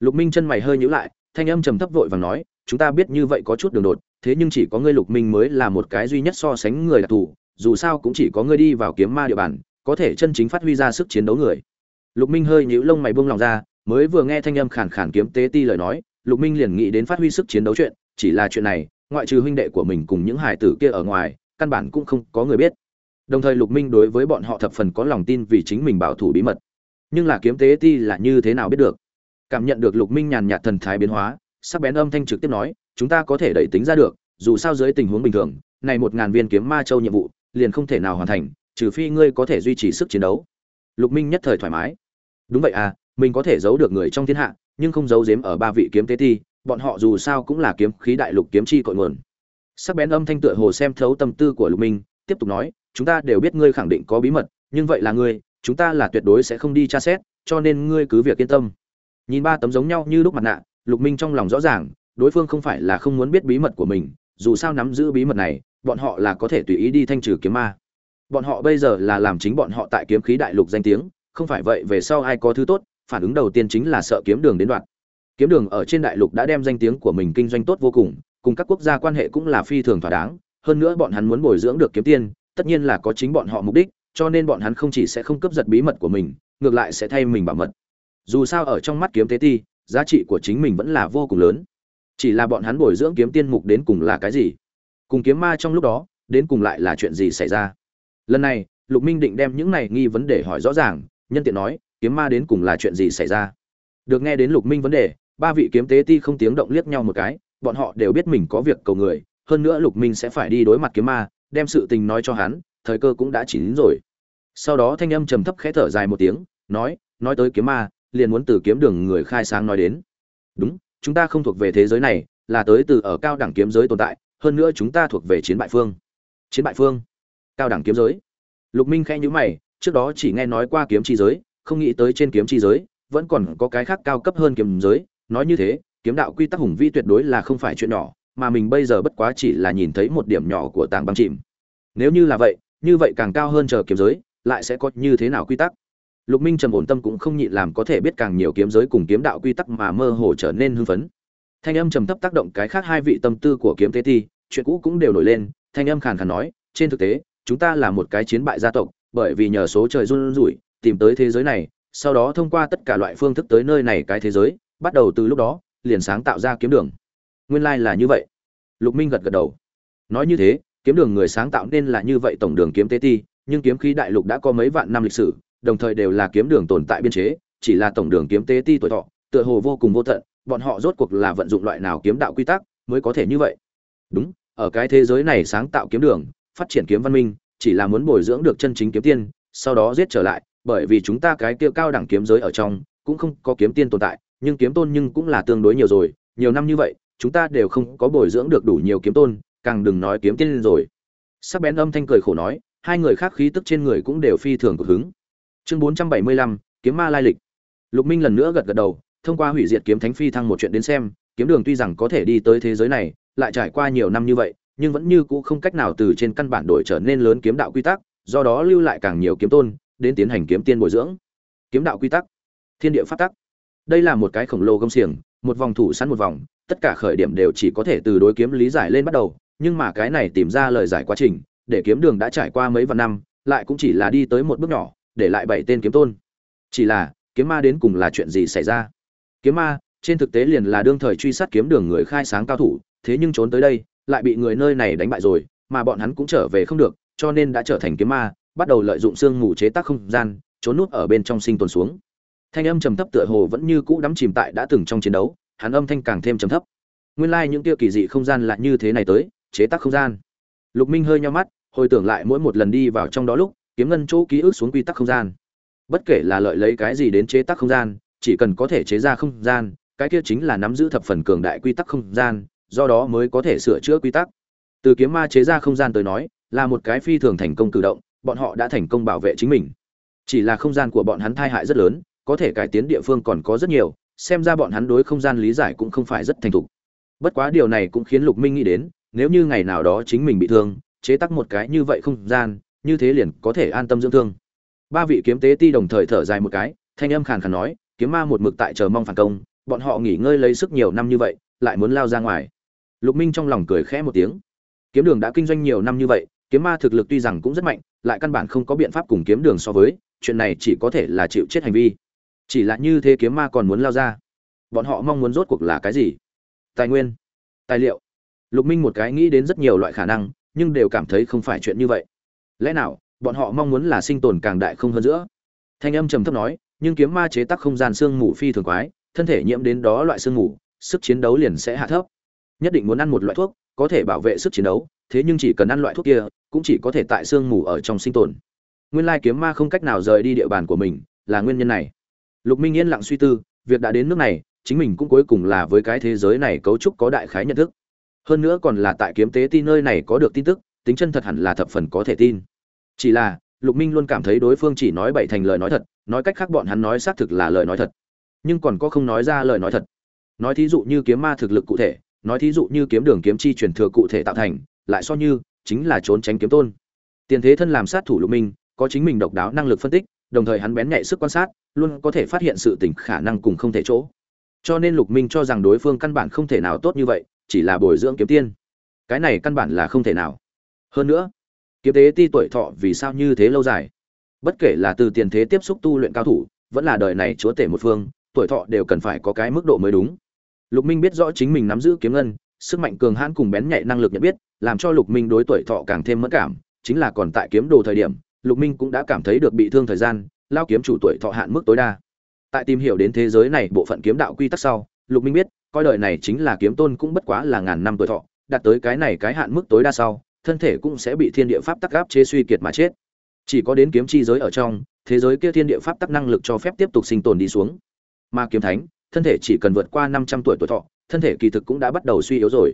Lục minh chân mày hơi nhíu lại, thanh âm trầm thấp vội vàng nói, chúng ta biết như vậy có chút đường đột, thế nhưng chỉ có ngươi lục minh mới là một cái duy nhất so sánh người đặc thù, dù sao cũng chỉ có ngươi đi vào kiếm ma địa bàn, có thể chân chính phát huy ra sức chiến đấu người. Lục minh hơi nhíu lông mày buông lòng ra, mới vừa nghe thanh âm khàn khàn kiếm tế ti lời nói, lục minh liền nghĩ đến phát huy sức chiến đấu chuyện, chỉ là chuyện này, ngoại trừ huynh đệ của mình cùng những hải tử kia ở ngoài, căn bản cũng không có người biết. Đồng thời lục minh đối với bọn họ thập phần có lòng tin vì chính mình bảo thủ bí mật nhưng là kiếm tế ti là như thế nào biết được? Cảm nhận được lục minh nhàn nhạt thần thái biến hóa, sắc bén âm thanh trực tiếp nói, chúng ta có thể đẩy tính ra được, dù sao dưới tình huống bình thường, này một ngàn viên kiếm ma châu nhiệm vụ, liền không thể nào hoàn thành, trừ phi ngươi có thể duy trì sức chiến đấu. Lục minh nhất thời thoải mái. Đúng vậy à mình có thể giấu được người trong thiên hạ, nhưng không giấu giếm ở ba vị kiếm tế ti, bọn họ dù sao cũng là kiếm khí đại lục kiếm chi cội nguồn. Sắc bén âm thanh tựa hồ xem thấu tâm tư của lục minh, tiếp tục nói, chúng ta đều biết ngươi khẳng định có bí mật, nhưng vậy là ngươi chúng ta là tuyệt đối sẽ không đi tra xét, cho nên ngươi cứ việc yên tâm. Nhìn ba tấm giống nhau như lúc mặt nạ, lục minh trong lòng rõ ràng, đối phương không phải là không muốn biết bí mật của mình, dù sao nắm giữ bí mật này, bọn họ là có thể tùy ý đi thanh trừ kiếm ma. Bọn họ bây giờ là làm chính bọn họ tại kiếm khí đại lục danh tiếng, không phải vậy về sau ai có thứ tốt, phản ứng đầu tiên chính là sợ kiếm đường đến đoạn. Kiếm đường ở trên đại lục đã đem danh tiếng của mình kinh doanh tốt vô cùng cùng các quốc gia quan hệ cũng là phi thường thỏa đáng, hơn nữa bọn hắn muốn bồi dưỡng được kiếm tiên, tất nhiên là có chính bọn họ mục đích cho nên bọn hắn không chỉ sẽ không cướp giật bí mật của mình, ngược lại sẽ thay mình bảo mật. Dù sao ở trong mắt kiếm tế ti, giá trị của chính mình vẫn là vô cùng lớn. Chỉ là bọn hắn bồi dưỡng kiếm tiên mục đến cùng là cái gì? Cùng kiếm ma trong lúc đó, đến cùng lại là chuyện gì xảy ra? Lần này, lục minh định đem những này nghi vấn đề hỏi rõ ràng, nhân tiện nói, kiếm ma đến cùng là chuyện gì xảy ra? Được nghe đến lục minh vấn đề, ba vị kiếm tế ti không tiếng động liếc nhau một cái, bọn họ đều biết mình có việc cầu người, hơn nữa lục minh sẽ phải đi đối mặt kiếm ma, đem sự tình nói cho hắn thời cơ cũng đã chỉ đến rồi. Sau đó thanh âm trầm thấp khẽ thở dài một tiếng, nói nói tới kiếm ma, liền muốn từ kiếm đường người khai sáng nói đến. Đúng, chúng ta không thuộc về thế giới này, là tới từ ở cao đẳng kiếm giới tồn tại, hơn nữa chúng ta thuộc về chiến bại phương. Chiến bại phương. Cao đẳng kiếm giới. Lục minh khẽ nhíu mày, trước đó chỉ nghe nói qua kiếm chi giới, không nghĩ tới trên kiếm chi giới, vẫn còn có cái khác cao cấp hơn kiếm giới. Nói như thế, kiếm đạo quy tắc hùng vi tuyệt đối là không phải chuyện nhỏ, mà mình bây giờ bất quá chỉ là nhìn thấy một điểm nhỏ của tảng băng chìm. Nếu như là vậy như vậy càng cao hơn chờ kiếm giới, lại sẽ có như thế nào quy tắc? Lục minh trầm ổn tâm cũng không nhịn làm có thể biết càng nhiều kiếm giới cùng kiếm đạo quy tắc mà mơ hồ trở nên hưng phấn. Thanh âm trầm thấp tác động cái khác hai vị tâm tư của kiếm tế ti chuyện cũ cũng đều nổi lên, thanh âm khàn khàn nói, trên thực tế, chúng ta là một cái chiến bại gia tộc, bởi vì nhờ số trời run rủi, tìm tới thế giới này, sau đó thông qua tất cả loại phương thức tới nơi này cái thế giới, bắt đầu từ lúc đó, liền sáng tạo ra kiếm đường. Nguyên lai là như vậy. Lục minh gật gật đầu. Nói như thế kiếm đường người sáng tạo nên là như vậy tổng đường kiếm tế ti, nhưng kiếm khí đại lục đã có mấy vạn năm lịch sử, đồng thời đều là kiếm đường tồn tại biên chế, chỉ là tổng đường kiếm tế ti tuổi thọ, tựa hồ vô cùng vô tận, bọn họ rốt cuộc là vận dụng loại nào kiếm đạo quy tắc mới có thể như vậy? Đúng, ở cái thế giới này sáng tạo kiếm đường, phát triển kiếm văn minh, chỉ là muốn bồi dưỡng được chân chính kiếm tiên, sau đó giết trở lại, bởi vì chúng ta cái kia cao đẳng kiếm giới ở trong, cũng không có kiếm tiên tồn tại, nhưng kiếm tôn nhưng cũng là tương đối nhiều rồi, nhiều năm như vậy, chúng ta đều không có bồi dưỡng được đủ nhiều kiếm tôn càng đừng nói kiếm tiên rồi. Sắc bén âm thanh cười khổ nói, hai người khác khí tức trên người cũng đều phi thường cực hứng. Chương bốn trăm bảy mươi lăm, kiếm ma lai lịch. Lục minh lần nữa gật gật đầu, thông qua hủy diệt kiếm thánh phi thăng một chuyện đến xem, kiếm đường tuy rằng có thể đi tới thế giới này, lại trải qua nhiều năm như vậy, nhưng vẫn như cũ không cách nào từ trên căn bản đổi trở nên lớn kiếm đạo quy tắc, do đó lưu lại càng nhiều kiếm tôn, đến tiến hành kiếm tiên bồi dưỡng. Kiếm đạo quy tắc. Thiên địa pháp tắc. Đây là một cái khổng lồ gông xiềng, một vòng thủ sẵn một vòng, tất cả khởi điểm đều chỉ có thể từ đối kiếm lý giải lên bắt đầu nhưng mà cái này tìm ra lời giải quá trình, để kiếm đường đã trải qua mấy vạn năm, lại cũng chỉ là đi tới một bước nhỏ, để lại bảy tên kiếm tôn. Chỉ là, kiếm ma đến cùng là chuyện gì xảy ra? Kiếm ma, trên thực tế liền là đương thời truy sát kiếm đường người khai sáng cao thủ, thế nhưng trốn tới đây, lại bị người nơi này đánh bại rồi, mà bọn hắn cũng trở về không được, cho nên đã trở thành kiếm ma, bắt đầu lợi dụng xương mù chế tác không gian, trốn nút ở bên trong sinh tồn xuống. Thanh âm trầm thấp tựa hồ vẫn như cũ đắm chìm tại đã từng trong chiến đấu, hắn âm thanh càng thêm trầm thấp. Nguyên lai like những kia kỳ dị không gian lại như thế này tới chế tác không gian. Lục minh hơi nhắm mắt, hồi tưởng lại mỗi một lần đi vào trong đó lúc, kiếm ngân chỗ ký ức xuống quy tắc không gian. Bất kể là lợi lấy cái gì đến chế tác không gian, chỉ cần có thể chế ra không gian, cái kia chính là nắm giữ thập phần cường đại quy tắc không gian, do đó mới có thể sửa chữa quy tắc. Từ kiếm ma chế ra không gian tới nói, là một cái phi thường thành công cử động, bọn họ đã thành công bảo vệ chính mình. Chỉ là không gian của bọn hắn thai hại rất lớn, có thể cải tiến địa phương còn có rất nhiều, xem ra bọn hắn đối không gian lý giải cũng không phải rất thành thục. Bất quá điều này cũng khiến lục minh nghĩ đến nếu như ngày nào đó chính mình bị thương, chế tắc một cái như vậy không gian, như thế liền có thể an tâm dưỡng thương. Ba vị kiếm tế ti đồng thời thở dài một cái, thanh âm khàn khàn nói, kiếm ma một mực tại chờ mong phản công, bọn họ nghỉ ngơi lấy sức nhiều năm như vậy, lại muốn lao ra ngoài. Lục minh trong lòng cười khẽ một tiếng. Kiếm đường đã kinh doanh nhiều năm như vậy, kiếm ma thực lực tuy rằng cũng rất mạnh, lại căn bản không có biện pháp cùng kiếm đường so với, chuyện này chỉ có thể là chịu chết hành vi. Chỉ là như thế kiếm ma còn muốn lao ra. Bọn họ mong muốn rốt cuộc là cái gì? Tài nguyên, tài liệu lục minh một cái nghĩ đến rất nhiều loại khả năng, nhưng đều cảm thấy không phải chuyện như vậy. Lẽ nào, bọn họ mong muốn là sinh tồn càng đại không hơn giữa? Thanh âm trầm thấp nói, nhưng kiếm ma chế tác không gian xương mù phi thường quái, thân thể nhiễm đến đó loại xương mù, sức chiến đấu liền sẽ hạ thấp. Nhất định muốn ăn một loại thuốc, có thể bảo vệ sức chiến đấu, thế nhưng chỉ cần ăn loại thuốc kia, cũng chỉ có thể tại xương mù ở trong sinh tồn. Nguyên lai kiếm ma không cách nào rời đi địa bàn của mình, là nguyên nhân này. Lục minh yên lặng suy tư, việc đã đến nước này, chính mình cũng cuối cùng là với cái thế giới này cấu trúc có đại khái nhận thức hơn nữa còn là tại kiếm tế ti nơi này có được tin tức, tính chân thật hẳn là thập phần có thể tin. Chỉ là, lục minh luôn cảm thấy đối phương chỉ nói bậy thành lời nói thật, nói cách khác bọn hắn nói xác thực là lời nói thật. Nhưng còn có không nói ra lời nói thật. Nói thí dụ như kiếm ma thực lực cụ thể, nói thí dụ như kiếm đường kiếm chi truyền thừa cụ thể tạo thành, lại so như, chính là trốn tránh kiếm tôn. Tiền thế thân làm sát thủ lục minh, có chính mình độc đáo năng lực phân tích, đồng thời hắn bén nhạy sức quan sát, luôn có thể phát hiện sự tình khả năng cùng không thể chỗ. Cho nên lục minh cho rằng đối phương căn bản không thể nào tốt như vậy chỉ là bồi dưỡng kiếm tiên. Cái này căn bản là không thể nào. Hơn nữa, kiếm tế ti tuổi thọ vì sao như thế lâu dài? Bất kể là từ tiền thế tiếp xúc tu luyện cao thủ, vẫn là đời này chúa tể một phương, tuổi thọ đều cần phải có cái mức độ mới đúng. Lục minh biết rõ chính mình nắm giữ kiếm ngân, sức mạnh cường hãn cùng bén nhạy năng lực nhận biết, làm cho lục minh đối tuổi thọ càng thêm mất cảm, chính là còn tại kiếm đồ thời điểm, lục minh cũng đã cảm thấy được bị thương thời gian, lao kiếm chủ tuổi thọ hạn mức tối đa. Tại tìm hiểu đến thế giới này bộ phận kiếm đạo quy tắc sau, lục minh biết coi đời này chính là kiếm tôn cũng bất quá là ngàn năm tuổi thọ, đạt tới cái này cái hạn mức tối đa sau, thân thể cũng sẽ bị thiên địa pháp tắc gáp chế suy kiệt mà chết. Chỉ có đến kiếm chi giới ở trong, thế giới kia thiên địa pháp tắc năng lực cho phép tiếp tục sinh tồn đi xuống. Mà kiếm thánh, thân thể chỉ cần vượt qua năm trăm tuổi tuổi thọ, thân thể kỳ thực cũng đã bắt đầu suy yếu rồi.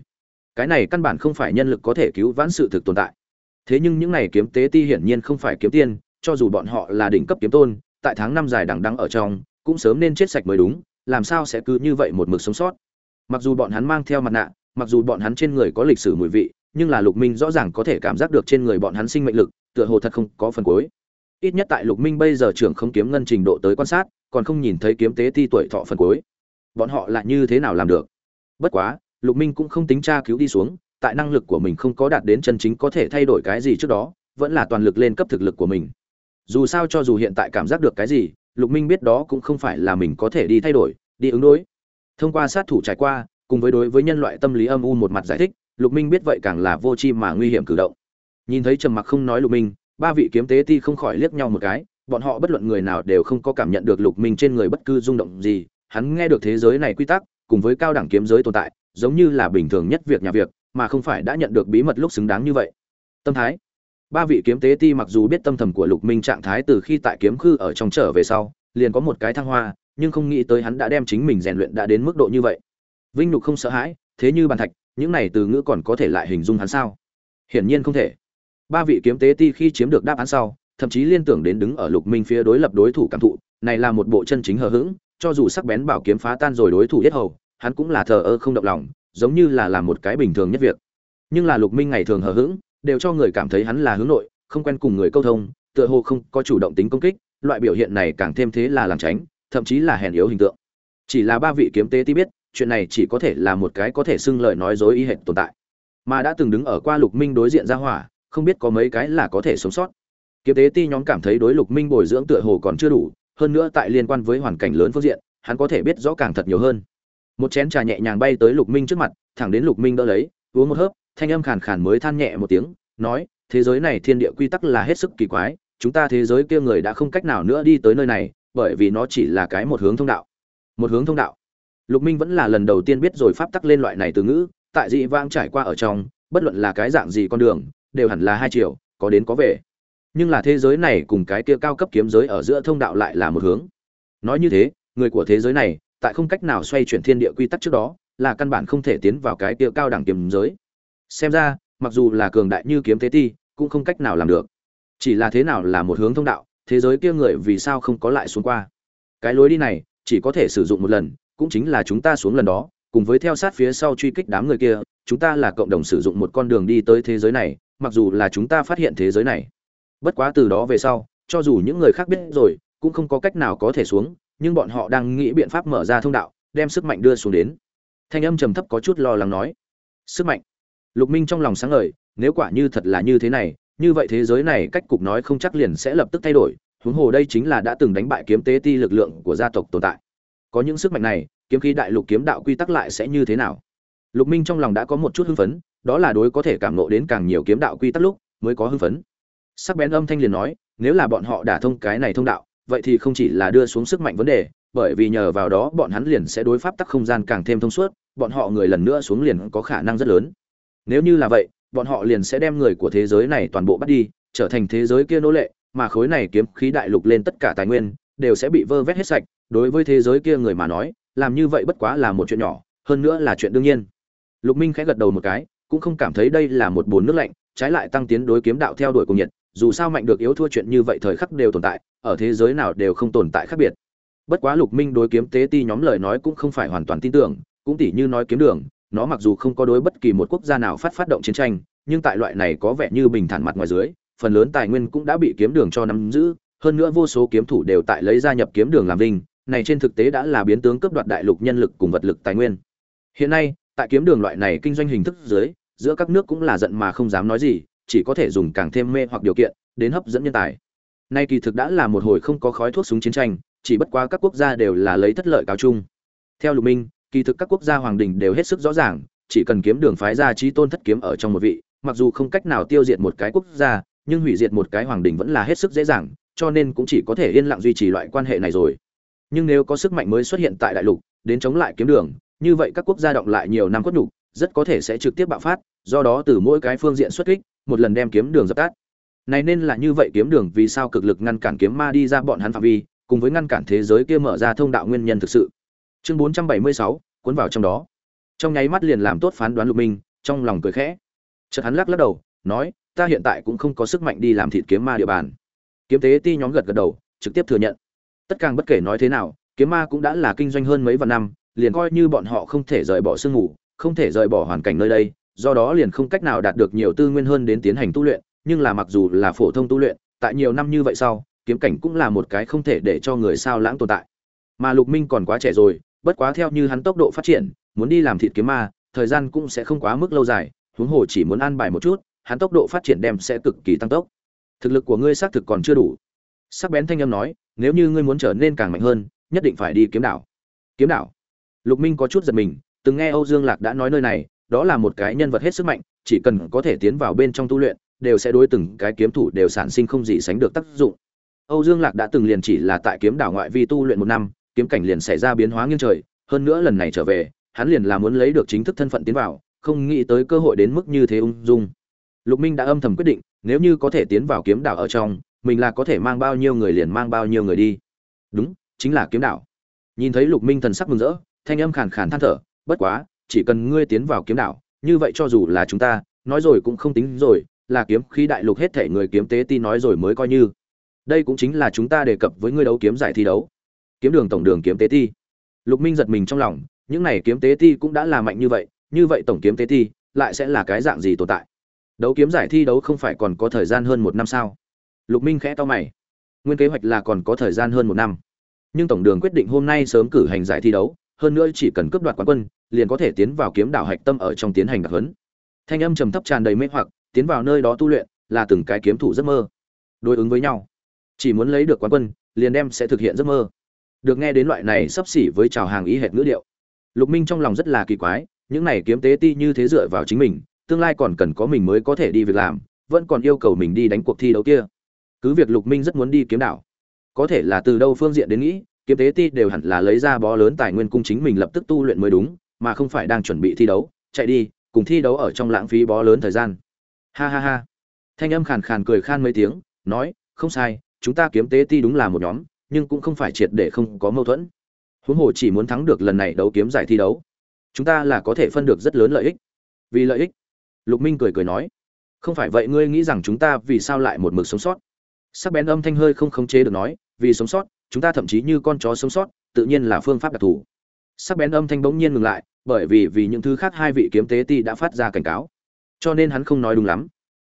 Cái này căn bản không phải nhân lực có thể cứu vãn sự thực tồn tại. Thế nhưng những này kiếm tế ti hiển nhiên không phải kiếm tiên, cho dù bọn họ là đỉnh cấp kiếm tôn, tại tháng năm dài đằng đẵng ở trong, cũng sớm nên chết sạch mới đúng, làm sao sẽ cứ như vậy một mực sống sót? Mặc dù bọn hắn mang theo mặt nạ, mặc dù bọn hắn trên người có lịch sử mùi vị, nhưng là lục minh rõ ràng có thể cảm giác được trên người bọn hắn sinh mệnh lực, tựa hồ thật không có phần cuối. Ít nhất tại lục minh bây giờ trưởng không kiếm ngân trình độ tới quan sát, còn không nhìn thấy kiếm tế ti tuổi thọ phần cuối. Bọn họ lại như thế nào làm được? Bất quá, lục minh cũng không tính tra cứu đi xuống, tại năng lực của mình không có đạt đến chân chính có thể thay đổi cái gì trước đó, vẫn là toàn lực lên cấp thực lực của mình. Dù sao cho dù hiện tại cảm giác được cái gì, lục minh biết đó cũng không phải là mình có thể đi thay đổi, đi ứng đối thông qua sát thủ trải qua, cùng với đối với nhân loại tâm lý âm u một mặt giải thích, lục minh biết vậy càng là vô chi mà nguy hiểm cử động. Nhìn thấy trầm mặc không nói lục minh, ba vị kiếm tế ti không khỏi liếc nhau một cái, bọn họ bất luận người nào đều không có cảm nhận được lục minh trên người bất cứ rung động gì, hắn nghe được thế giới này quy tắc, cùng với cao đẳng kiếm giới tồn tại, giống như là bình thường nhất việc nhà việc, mà không phải đã nhận được bí mật lúc xứng đáng như vậy. Tâm thái. Ba vị kiếm tế ti mặc dù biết tâm thầm của lục minh trạng thái từ khi tại kiếm khư ở trong trở về sau, liền có một cái thăng hoa nhưng không nghĩ tới hắn đã đem chính mình rèn luyện đã đến mức độ như vậy. Vinh nhục không sợ hãi, thế như bàn thạch, những này từ ngữ còn có thể lại hình dung hắn sao? Hiển nhiên không thể. Ba vị kiếm tế ti khi chiếm được đáp án sau, thậm chí liên tưởng đến đứng ở lục minh phía đối lập đối thủ cảm thụ, này là một bộ chân chính hờ hững, cho dù sắc bén bảo kiếm phá tan rồi đối thủ yết hầu, hắn cũng là thờ ơ không động lòng, giống như là làm một cái bình thường nhất việc. Nhưng là lục minh ngày thường hờ hững, đều cho người cảm thấy hắn là hướng nội, không quen cùng người câu thông, tựa hồ không có chủ động tính công kích, loại biểu hiện này càng thêm thế là làm tránh thậm chí là hèn yếu hình tượng. Chỉ là ba vị kiếm tế ti biết, chuyện này chỉ có thể là một cái có thể xưng lời nói dối y hệt tồn tại. Mà đã từng đứng ở qua lục minh đối diện ra hỏa, không biết có mấy cái là có thể sống sót. Kiếm tế ti nhóm cảm thấy đối lục minh bồi dưỡng tựa hồ còn chưa đủ, hơn nữa tại liên quan với hoàn cảnh lớn phương diện, hắn có thể biết rõ càng thật nhiều hơn. Một chén trà nhẹ nhàng bay tới lục minh trước mặt, thẳng đến lục minh đỡ lấy, uống một hớp, thanh âm khàn khàn mới than nhẹ một tiếng, nói, thế giới này thiên địa quy tắc là hết sức kỳ quái, chúng ta thế giới kia người đã không cách nào nữa đi tới nơi này bởi vì nó chỉ là cái một hướng thông đạo. Một hướng thông đạo. Lục minh vẫn là lần đầu tiên biết rồi pháp tắc lên loại này từ ngữ, tại dị vang trải qua ở trong, bất luận là cái dạng gì con đường, đều hẳn là hai chiều, có đến có về. Nhưng là thế giới này cùng cái kia cao cấp kiếm giới ở giữa thông đạo lại là một hướng. Nói như thế, người của thế giới này, tại không cách nào xoay chuyển thiên địa quy tắc trước đó, là căn bản không thể tiến vào cái kia cao đẳng kiếm giới. Xem ra, mặc dù là cường đại như kiếm thế ti, cũng không cách nào làm được. Chỉ là thế nào là một hướng thông đạo thế giới kia người vì sao không có lại xuống qua? Cái lối đi này, chỉ có thể sử dụng một lần, cũng chính là chúng ta xuống lần đó, cùng với theo sát phía sau truy kích đám người kia, chúng ta là cộng đồng sử dụng một con đường đi tới thế giới này, mặc dù là chúng ta phát hiện thế giới này. Bất quá từ đó về sau, cho dù những người khác biết rồi, cũng không có cách nào có thể xuống, nhưng bọn họ đang nghĩ biện pháp mở ra thông đạo, đem sức mạnh đưa xuống đến. Thanh âm trầm thấp có chút lo lắng nói. Sức mạnh. Lục minh trong lòng sáng ngời, nếu quả như thật là như thế này như vậy thế giới này cách cục nói không chắc liền sẽ lập tức thay đổi, huống hồ đây chính là đã từng đánh bại kiếm tế ti lực lượng của gia tộc tồn tại. Có những sức mạnh này, kiếm khí đại lục kiếm đạo quy tắc lại sẽ như thế nào? Lục minh trong lòng đã có một chút hưng phấn, đó là đối có thể cảm nộ đến càng nhiều kiếm đạo quy tắc lúc mới có hưng phấn. Sắc bén âm thanh liền nói, nếu là bọn họ đả thông cái này thông đạo, vậy thì không chỉ là đưa xuống sức mạnh vấn đề, bởi vì nhờ vào đó bọn hắn liền sẽ đối pháp tắc không gian càng thêm thông suốt, bọn họ người lần nữa xuống liền có khả năng rất lớn. Nếu như là vậy bọn họ liền sẽ đem người của thế giới này toàn bộ bắt đi, trở thành thế giới kia nô lệ, mà khối này kiếm khí đại lục lên tất cả tài nguyên, đều sẽ bị vơ vét hết sạch. Đối với thế giới kia người mà nói, làm như vậy bất quá là một chuyện nhỏ, hơn nữa là chuyện đương nhiên. Lục minh khẽ gật đầu một cái, cũng không cảm thấy đây là một bồn nước lạnh, trái lại tăng tiến đối kiếm đạo theo đuổi cùng nhiệt, dù sao mạnh được yếu thua chuyện như vậy thời khắc đều tồn tại, ở thế giới nào đều không tồn tại khác biệt. Bất quá lục minh đối kiếm tế ti nhóm lời nói cũng không phải hoàn toàn tin tưởng, cũng tỉ như nói kiếm đường nó mặc dù không có đối bất kỳ một quốc gia nào phát phát động chiến tranh, nhưng tại loại này có vẻ như bình thản mặt ngoài dưới, phần lớn tài nguyên cũng đã bị kiếm đường cho nắm giữ, hơn nữa vô số kiếm thủ đều tại lấy gia nhập kiếm đường làm vinh, này trên thực tế đã là biến tướng cướp đoạt đại lục nhân lực cùng vật lực tài nguyên. Hiện nay, tại kiếm đường loại này kinh doanh hình thức dưới, giữa các nước cũng là giận mà không dám nói gì, chỉ có thể dùng càng thêm mê hoặc điều kiện, đến hấp dẫn nhân tài. Nay kỳ thực đã là một hồi không có khói thuốc súng chiến tranh, chỉ bất quá các quốc gia đều là lấy thất lợi cáo chung. Theo lục minh kỳ thực các quốc gia hoàng đình đều hết sức rõ ràng, chỉ cần kiếm đường phái ra trí tôn thất kiếm ở trong một vị, mặc dù không cách nào tiêu diệt một cái quốc gia, nhưng hủy diệt một cái hoàng đình vẫn là hết sức dễ dàng, cho nên cũng chỉ có thể yên lặng duy trì loại quan hệ này rồi. Nhưng nếu có sức mạnh mới xuất hiện tại đại lục, đến chống lại kiếm đường, như vậy các quốc gia động lại nhiều năm quất nhục, rất có thể sẽ trực tiếp bạo phát, do đó từ mỗi cái phương diện xuất kích, một lần đem kiếm đường dập tắt. Này nên là như vậy kiếm đường vì sao cực lực ngăn cản kiếm ma đi ra bọn hắn phạm vi, cùng với ngăn cản thế giới kia mở ra thông đạo nguyên nhân thực sự chương 476, cuốn vào trong đó. Trong nháy mắt liền làm tốt phán đoán lục minh trong lòng cười khẽ. Chợt hắn lắc lắc đầu nói ta hiện tại cũng không có sức mạnh đi làm thịt kiếm ma địa bàn. Kiếm tế ti nhóm gật gật đầu trực tiếp thừa nhận. Tất càng bất kể nói thế nào kiếm ma cũng đã là kinh doanh hơn mấy vạn năm liền coi như bọn họ không thể rời bỏ sương ngủ không thể rời bỏ hoàn cảnh nơi đây do đó liền không cách nào đạt được nhiều tư nguyên hơn đến tiến hành tu luyện nhưng là mặc dù là phổ thông tu luyện tại nhiều năm như vậy sau kiếm cảnh cũng là một cái không thể để cho người sao lãng tồn tại. Mà lục minh còn quá trẻ rồi bất quá theo như hắn tốc độ phát triển, muốn đi làm thịt kiếm ma, thời gian cũng sẽ không quá mức lâu dài, huống hồ chỉ muốn an bài một chút, hắn tốc độ phát triển đem sẽ cực kỳ tăng tốc. Thực lực của ngươi xác thực còn chưa đủ. Sắc bén thanh âm nói, nếu như ngươi muốn trở nên càng mạnh hơn, nhất định phải đi kiếm đảo. Kiếm đảo? Lục minh có chút giật mình, từng nghe âu dương lạc đã nói nơi này, đó là một cái nhân vật hết sức mạnh, chỉ cần có thể tiến vào bên trong tu luyện, đều sẽ đối từng cái kiếm thủ đều sản sinh không gì sánh được tác dụng. Âu dương lạc đã từng liền chỉ là tại kiếm đảo ngoại vi tu luyện một năm kiếm cảnh liền xảy ra biến hóa nghiêng trời, hơn nữa lần này trở về, hắn liền là muốn lấy được chính thức thân phận tiến vào, không nghĩ tới cơ hội đến mức như thế ung dung. Lục minh đã âm thầm quyết định, nếu như có thể tiến vào kiếm đảo ở trong, mình là có thể mang bao nhiêu người liền mang bao nhiêu người đi. Đúng, chính là kiếm đảo. Nhìn thấy lục minh thần sắc mừng rỡ, thanh âm khàn khàn than thở, bất quá, chỉ cần ngươi tiến vào kiếm đảo, như vậy cho dù là chúng ta, nói rồi cũng không tính rồi, là kiếm khí đại lục hết thể người kiếm tế ti nói rồi mới coi như. Đây cũng chính là chúng ta đề cập với ngươi đấu kiếm giải thi đấu kiếm đường tổng đường kiếm tế ti. Lục minh giật mình trong lòng, những này kiếm tế ti cũng đã là mạnh như vậy như vậy tổng kiếm tế ti lại sẽ là cái dạng gì tồn tại? Đấu kiếm giải thi đấu không phải còn có thời gian hơn một năm sao? Lục minh khẽ to mày. Nguyên kế hoạch là còn có thời gian hơn một năm. Nhưng tổng đường quyết định hôm nay sớm cử hành giải thi đấu, hơn nữa chỉ cần cướp đoạt quán quân, liền có thể tiến vào kiếm đảo hạch tâm ở trong tiến hành đặc huấn. Thanh âm trầm thấp tràn đầy mê hoặc, tiến vào nơi đó tu luyện là từng cái kiếm thủ giấc mơ. Đối ứng với nhau. Chỉ muốn lấy được quán quân, liền đem sẽ thực hiện giấc mơ được nghe đến loại này sắp xỉ với chào hàng ý hệt ngữ điệu. Lục minh trong lòng rất là kỳ quái, những này kiếm tế ti như thế dựa vào chính mình, tương lai còn cần có mình mới có thể đi việc làm, vẫn còn yêu cầu mình đi đánh cuộc thi đấu kia. Cứ việc lục minh rất muốn đi kiếm đảo có thể là từ đâu phương diện đến nghĩ, kiếm tế ti đều hẳn là lấy ra bó lớn tài nguyên cung chính mình lập tức tu luyện mới đúng, mà không phải đang chuẩn bị thi đấu, chạy đi, cùng thi đấu ở trong lãng phí bó lớn thời gian. Ha ha ha. Thanh âm khàn khàn cười khan mấy tiếng, nói, không sai, chúng ta kiếm tế ti đúng là một nhóm nhưng cũng không phải triệt để không có mâu thuẫn. Huống hồ chỉ muốn thắng được lần này đấu kiếm giải thi đấu, chúng ta là có thể phân được rất lớn lợi ích. Vì lợi ích, lục minh cười cười nói, không phải vậy ngươi nghĩ rằng chúng ta vì sao lại một mực sống sót? Sắc bén âm thanh hơi không khống chế được nói, vì sống sót, chúng ta thậm chí như con chó sống sót, tự nhiên là phương pháp đặc thù. Sắc bén âm thanh bỗng nhiên ngừng lại, bởi vì vì những thứ khác hai vị kiếm tế ti đã phát ra cảnh cáo. Cho nên hắn không nói đúng lắm.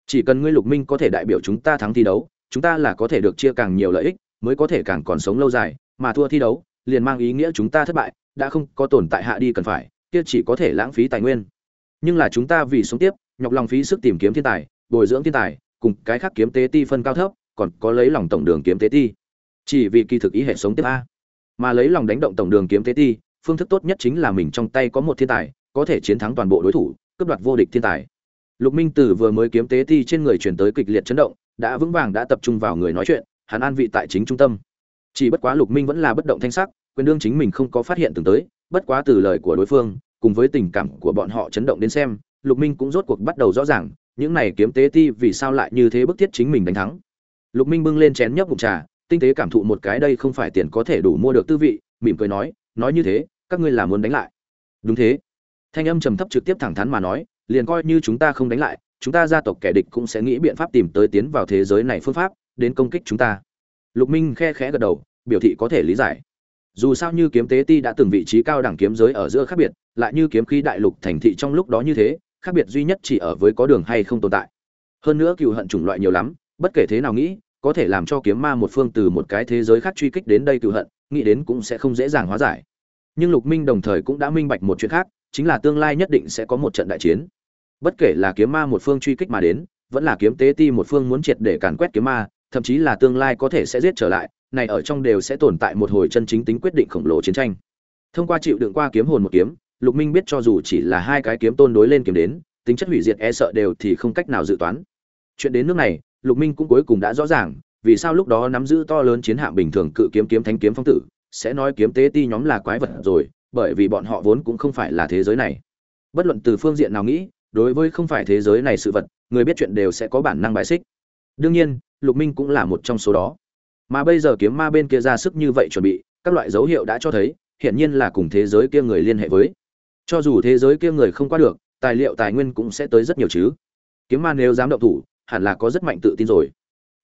Chỉ cần ngươi lục minh có thể đại biểu chúng ta thắng thi đấu, chúng ta là có thể được chia càng nhiều lợi ích mới có thể càng còn sống lâu dài, mà thua thi đấu liền mang ý nghĩa chúng ta thất bại, đã không có tồn tại hạ đi cần phải, kia chỉ có thể lãng phí tài nguyên. Nhưng là chúng ta vì sống tiếp, nhọc lòng phí sức tìm kiếm thiên tài, bồi dưỡng thiên tài, cùng cái khác kiếm tế ti phân cao thấp, còn có lấy lòng tổng đường kiếm tế ti. Chỉ vì kỳ thực ý hệ sống tiếp a. Mà lấy lòng đánh động tổng đường kiếm tế ti, phương thức tốt nhất chính là mình trong tay có một thiên tài, có thể chiến thắng toàn bộ đối thủ, cướp đoạt vô địch thiên tài. Lục minh tử vừa mới kiếm tế ti trên người chuyển tới kịch liệt chấn động, đã vững vàng đã tập trung vào người nói chuyện hắn an vị tại chính trung tâm. Chỉ bất quá lục minh vẫn là bất động thanh sắc, quyền đương chính mình không có phát hiện từng tới, bất quá từ lời của đối phương, cùng với tình cảm của bọn họ chấn động đến xem, lục minh cũng rốt cuộc bắt đầu rõ ràng, những này kiếm tế ti vì sao lại như thế bức thiết chính mình đánh thắng. Lục minh bưng lên chén nhấp ngụm trà, tinh tế cảm thụ một cái đây không phải tiền có thể đủ mua được tư vị, mỉm cười nói nói như thế, các ngươi là muốn đánh lại. Đúng thế. Thanh âm trầm thấp trực tiếp thẳng thắn mà nói, liền coi như chúng ta không đánh lại, chúng ta gia tộc kẻ địch cũng sẽ nghĩ biện pháp tìm tới tiến vào thế giới này phương pháp đến công kích chúng ta. Lục minh khe khẽ gật đầu, biểu thị có thể lý giải. Dù sao như kiếm tế ti đã từng vị trí cao đẳng kiếm giới ở giữa khác biệt, lại như kiếm khí đại lục thành thị trong lúc đó như thế, khác biệt duy nhất chỉ ở với có đường hay không tồn tại. Hơn nữa cựu hận chủng loại nhiều lắm, bất kể thế nào nghĩ, có thể làm cho kiếm ma một phương từ một cái thế giới khác truy kích đến đây cựu hận, nghĩ đến cũng sẽ không dễ dàng hóa giải. Nhưng lục minh đồng thời cũng đã minh bạch một chuyện khác, chính là tương lai nhất định sẽ có một trận đại chiến. Bất kể là kiếm ma một phương truy kích mà đến, vẫn là kiếm tế ti một phương muốn triệt để càn quét kiếm ma thậm chí là tương lai có thể sẽ giết trở lại, này ở trong đều sẽ tồn tại một hồi chân chính tính quyết định khổng lồ chiến tranh. Thông qua chịu đựng qua kiếm hồn một kiếm, lục minh biết cho dù chỉ là hai cái kiếm tôn đối lên kiếm đến, tính chất hủy diệt e sợ đều thì không cách nào dự toán. Chuyện đến nước này, lục minh cũng cuối cùng đã rõ ràng, vì sao lúc đó nắm giữ to lớn chiến hạm bình thường cự kiếm kiếm thánh kiếm phong tử, sẽ nói kiếm tế ti nhóm là quái vật rồi, bởi vì bọn họ vốn cũng không phải là thế giới này. Bất luận từ phương diện nào nghĩ, đối với không phải thế giới này sự vật, người biết chuyện đều sẽ có bản năng bài xích. Đương nhiên lục minh cũng là một trong số đó. Mà bây giờ kiếm ma bên kia ra sức như vậy chuẩn bị, các loại dấu hiệu đã cho thấy, hiển nhiên là cùng thế giới kia người liên hệ với. Cho dù thế giới kia người không qua được, tài liệu tài nguyên cũng sẽ tới rất nhiều chứ. Kiếm ma nếu dám động thủ, hẳn là có rất mạnh tự tin rồi.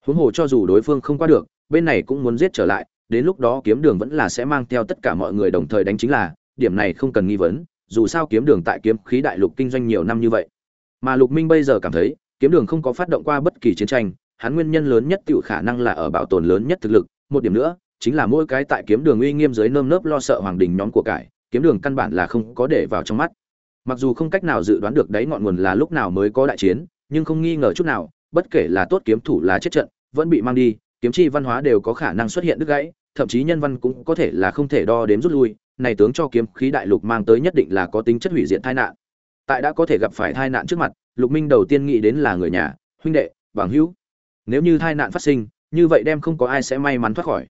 Huống hồ cho dù đối phương không qua được, bên này cũng muốn giết trở lại, đến lúc đó kiếm đường vẫn là sẽ mang theo tất cả mọi người đồng thời đánh chính là, điểm này không cần nghi vấn, dù sao kiếm đường tại kiếm khí đại lục kinh doanh nhiều năm như vậy. Mà lục minh bây giờ cảm thấy, kiếm đường không có phát động qua bất kỳ chiến tranh hắn nguyên nhân lớn nhất tiểu khả năng là ở bảo tồn lớn nhất thực lực, một điểm nữa, chính là mỗi cái tại kiếm đường uy nghiêm dưới nơm nớp lo sợ hoàng đình nhóm của cải, kiếm đường căn bản là không có để vào trong mắt. Mặc dù không cách nào dự đoán được đấy ngọn nguồn là lúc nào mới có đại chiến, nhưng không nghi ngờ chút nào, bất kể là tốt kiếm thủ là chết trận, vẫn bị mang đi, kiếm chi văn hóa đều có khả năng xuất hiện đứt gãy, thậm chí nhân văn cũng có thể là không thể đo đếm rút lui, này tướng cho kiếm khí đại lục mang tới nhất định là có tính chất hủy diệt tai nạn. Tại đã có thể gặp phải tai nạn trước mặt, lục minh đầu tiên nghĩ đến là người nhà, huynh đệ, bằng hữu nếu như tai nạn phát sinh, như vậy đem không có ai sẽ may mắn thoát khỏi.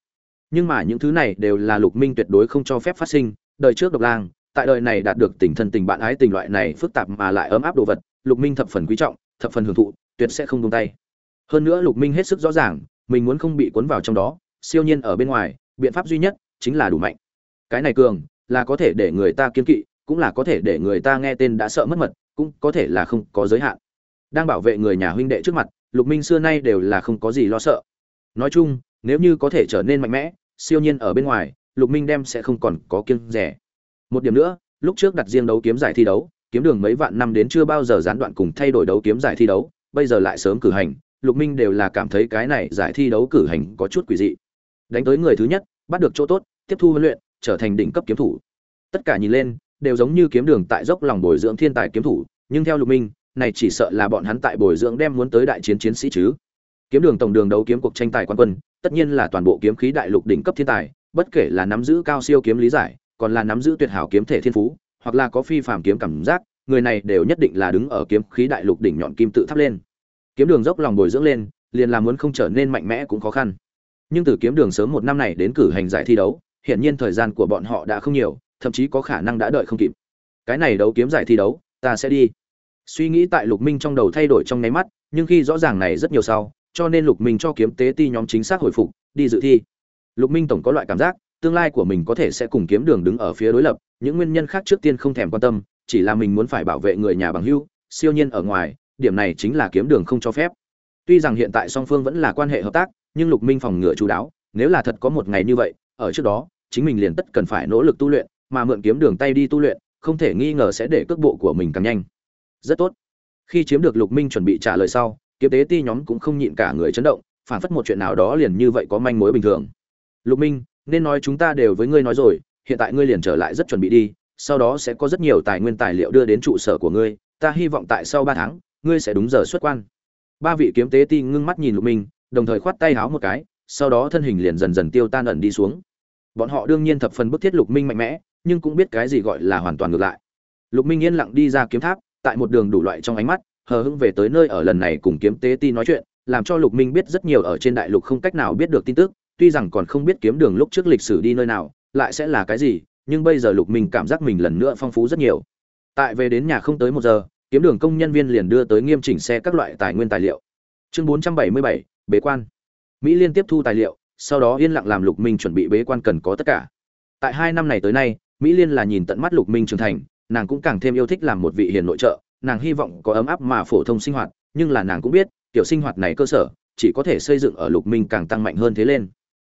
Nhưng mà những thứ này đều là lục minh tuyệt đối không cho phép phát sinh. Đời trước độc lang, tại đời này đạt được tình thân tình bạn ái tình loại này phức tạp mà lại ấm áp đồ vật, lục minh thập phần quý trọng, thập phần hưởng thụ, tuyệt sẽ không buông tay. Hơn nữa lục minh hết sức rõ ràng, mình muốn không bị cuốn vào trong đó, siêu nhiên ở bên ngoài, biện pháp duy nhất chính là đủ mạnh. Cái này cường, là có thể để người ta kiên kỵ, cũng là có thể để người ta nghe tên đã sợ mất mật, cũng có thể là không có giới hạn. Đang bảo vệ người nhà huynh đệ trước mặt lục minh xưa nay đều là không có gì lo sợ. Nói chung, nếu như có thể trở nên mạnh mẽ, siêu nhiên ở bên ngoài, lục minh đem sẽ không còn có kiêng rẻ. Một điểm nữa, lúc trước đặt riêng đấu kiếm giải thi đấu, kiếm đường mấy vạn năm đến chưa bao giờ gián đoạn cùng thay đổi đấu kiếm giải thi đấu, bây giờ lại sớm cử hành, lục minh đều là cảm thấy cái này giải thi đấu cử hành có chút quỷ dị. Đánh tới người thứ nhất, bắt được chỗ tốt, tiếp thu huấn luyện, trở thành đỉnh cấp kiếm thủ. Tất cả nhìn lên, đều giống như kiếm đường tại dốc lòng bồi dưỡng thiên tài kiếm thủ, nhưng theo lục minh này chỉ sợ là bọn hắn tại bồi dưỡng đem muốn tới đại chiến chiến sĩ chứ. Kiếm đường tổng đường đấu kiếm cuộc tranh tài quan quân, tất nhiên là toàn bộ kiếm khí đại lục đỉnh cấp thiên tài, bất kể là nắm giữ cao siêu kiếm lý giải, còn là nắm giữ tuyệt hảo kiếm thể thiên phú, hoặc là có phi phàm kiếm cảm giác, người này đều nhất định là đứng ở kiếm khí đại lục đỉnh nhọn kim tự tháp lên. Kiếm đường dốc lòng bồi dưỡng lên, liền là muốn không trở nên mạnh mẽ cũng khó khăn. Nhưng từ kiếm đường sớm một năm này đến cử hành giải thi đấu hiện nhiên thời gian của bọn họ đã không nhiều, thậm chí có khả năng đã đợi không kịp. Cái này đấu kiếm giải thi đấu, ta sẽ đi suy nghĩ tại lục minh trong đầu thay đổi trong nháy mắt, nhưng khi rõ ràng này rất nhiều sau, cho nên lục minh cho kiếm tế ti nhóm chính xác hồi phục, đi dự thi. Lục minh tổng có loại cảm giác, tương lai của mình có thể sẽ cùng kiếm đường đứng ở phía đối lập, những nguyên nhân khác trước tiên không thèm quan tâm, chỉ là mình muốn phải bảo vệ người nhà bằng hưu siêu nhiên ở ngoài, điểm này chính là kiếm đường không cho phép. Tuy rằng hiện tại song phương vẫn là quan hệ hợp tác, nhưng lục minh phòng ngừa chú đáo, nếu là thật có một ngày như vậy, ở trước đó, chính mình liền tất cần phải nỗ lực tu luyện, mà mượn kiếm đường tay đi tu luyện, không thể nghi ngờ sẽ để cước bộ của mình càng nhanh rất tốt. Khi chiếm được lục minh chuẩn bị trả lời sau, kiếm tế ti nhóm cũng không nhịn cả người chấn động, phản phất một chuyện nào đó liền như vậy có manh mối bình thường. Lục minh, nên nói chúng ta đều với ngươi nói rồi, hiện tại ngươi liền trở lại rất chuẩn bị đi, sau đó sẽ có rất nhiều tài nguyên tài liệu đưa đến trụ sở của ngươi, ta hy vọng tại sau ba tháng, ngươi sẽ đúng giờ xuất quan. Ba vị kiếm tế ti ngưng mắt nhìn lục minh, đồng thời khoát tay háo một cái, sau đó thân hình liền dần dần tiêu tan ẩn đi xuống. Bọn họ đương nhiên thập phần bức thiết lục minh mạnh mẽ, nhưng cũng biết cái gì gọi là hoàn toàn ngược lại. Lục minh yên lặng đi ra kiếm tháp tại một đường đủ loại trong ánh mắt hờ hững về tới nơi ở lần này cùng kiếm tế ti nói chuyện làm cho lục minh biết rất nhiều ở trên đại lục không cách nào biết được tin tức tuy rằng còn không biết kiếm đường lúc trước lịch sử đi nơi nào lại sẽ là cái gì nhưng bây giờ lục minh cảm giác mình lần nữa phong phú rất nhiều. Tại về đến nhà không tới một giờ kiếm đường công nhân viên liền đưa tới nghiêm chỉnh xe các loại tài nguyên tài liệu. Chương 477, bế quan. Mỹ liên tiếp thu tài liệu sau đó yên lặng làm lục minh chuẩn bị bế quan cần có tất cả. Tại hai năm này tới nay mỹ liên là nhìn tận mắt lục minh trưởng thành nàng cũng càng thêm yêu thích làm một vị hiền nội trợ, nàng hy vọng có ấm áp mà phổ thông sinh hoạt, nhưng là nàng cũng biết, tiểu sinh hoạt này cơ sở, chỉ có thể xây dựng ở lục minh càng tăng mạnh hơn thế lên.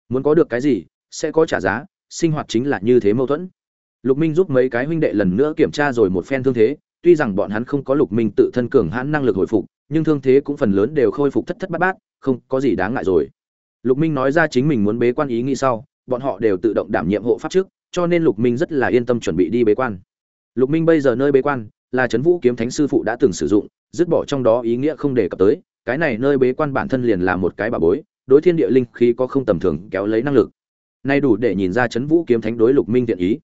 Muốn có được cái gì, sẽ có trả giá, sinh hoạt chính là như thế mâu thuẫn. Lục minh giúp mấy cái huynh đệ lần nữa kiểm tra rồi một phen thương thế, tuy rằng bọn hắn không có lục minh tự thân cường hãn năng lực hồi phục, nhưng thương thế cũng phần lớn đều khôi phục thất thất bát bát, không có gì đáng ngại rồi. Lục minh nói ra chính mình muốn bế quan ý nghĩ sau, bọn họ đều tự động đảm nhiệm hộ pháp trước, cho nên lục minh rất là yên tâm chuẩn bị đi bế quan lục minh bây giờ nơi bế quan, là trấn vũ kiếm thánh sư phụ đã từng sử dụng, dứt bỏ trong đó ý nghĩa không đề cập tới. Cái này nơi bế quan bản thân liền là một cái bà bối, đối thiên địa linh khí có không tầm thường, kéo lấy năng lực. Nay đủ để nhìn ra trấn vũ kiếm thánh đối lục minh thiện ý.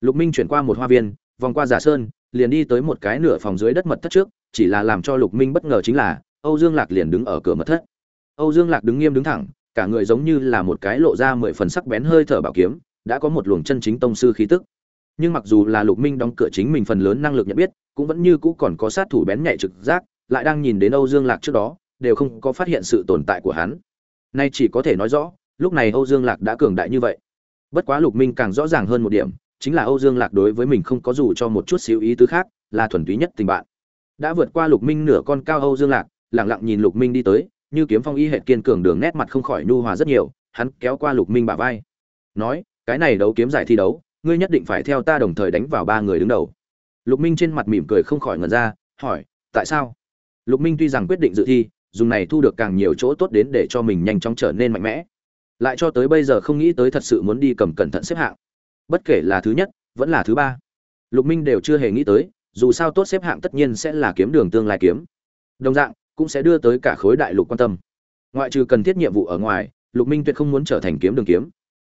Lục minh chuyển qua một hoa viên, vòng qua giả sơn, liền đi tới một cái nửa phòng dưới đất mật thất trước, chỉ là làm cho lục minh bất ngờ chính là, âu dương lạc liền đứng ở cửa mật thất. Âu dương lạc đứng nghiêm đứng thẳng, cả người giống như là một cái lộ ra mười phần sắc bén hơi thở bảo kiếm, đã có một luồng chân chính tông sư khí tức nhưng mặc dù là lục minh đóng cửa chính mình phần lớn năng lực nhận biết, cũng vẫn như cũ còn có sát thủ bén nhạy trực giác, lại đang nhìn đến âu dương lạc trước đó, đều không có phát hiện sự tồn tại của hắn. Nay chỉ có thể nói rõ, lúc này âu dương lạc đã cường đại như vậy. Bất quá lục minh càng rõ ràng hơn một điểm, chính là âu dương lạc đối với mình không có dù cho một chút xíu ý tứ khác, là thuần túy nhất tình bạn. Đã vượt qua lục minh nửa con cao âu dương lạc lẳng lặng nhìn lục minh đi tới, như kiếm phong y hệ kiên cường đường nét mặt không khỏi nhu hòa rất nhiều, hắn kéo qua lục minh bả vai. Nói, cái này đấu kiếm giải thi đấu ngươi nhất định phải theo ta đồng thời đánh vào ba người đứng đầu. Lục minh trên mặt mỉm cười không khỏi ngẩn ra, hỏi, tại sao? Lục minh tuy rằng quyết định dự thi, dùng này thu được càng nhiều chỗ tốt đến để cho mình nhanh chóng trở nên mạnh mẽ. Lại cho tới bây giờ không nghĩ tới thật sự muốn đi cầm cẩn thận xếp hạng. Bất kể là thứ nhất, vẫn là thứ ba. Lục minh đều chưa hề nghĩ tới, dù sao tốt xếp hạng tất nhiên sẽ là kiếm đường tương lai kiếm. Đồng dạng, cũng sẽ đưa tới cả khối đại lục quan tâm. Ngoại trừ cần thiết nhiệm vụ ở ngoài, lục minh tuyệt không muốn trở thành kiếm đường kiếm,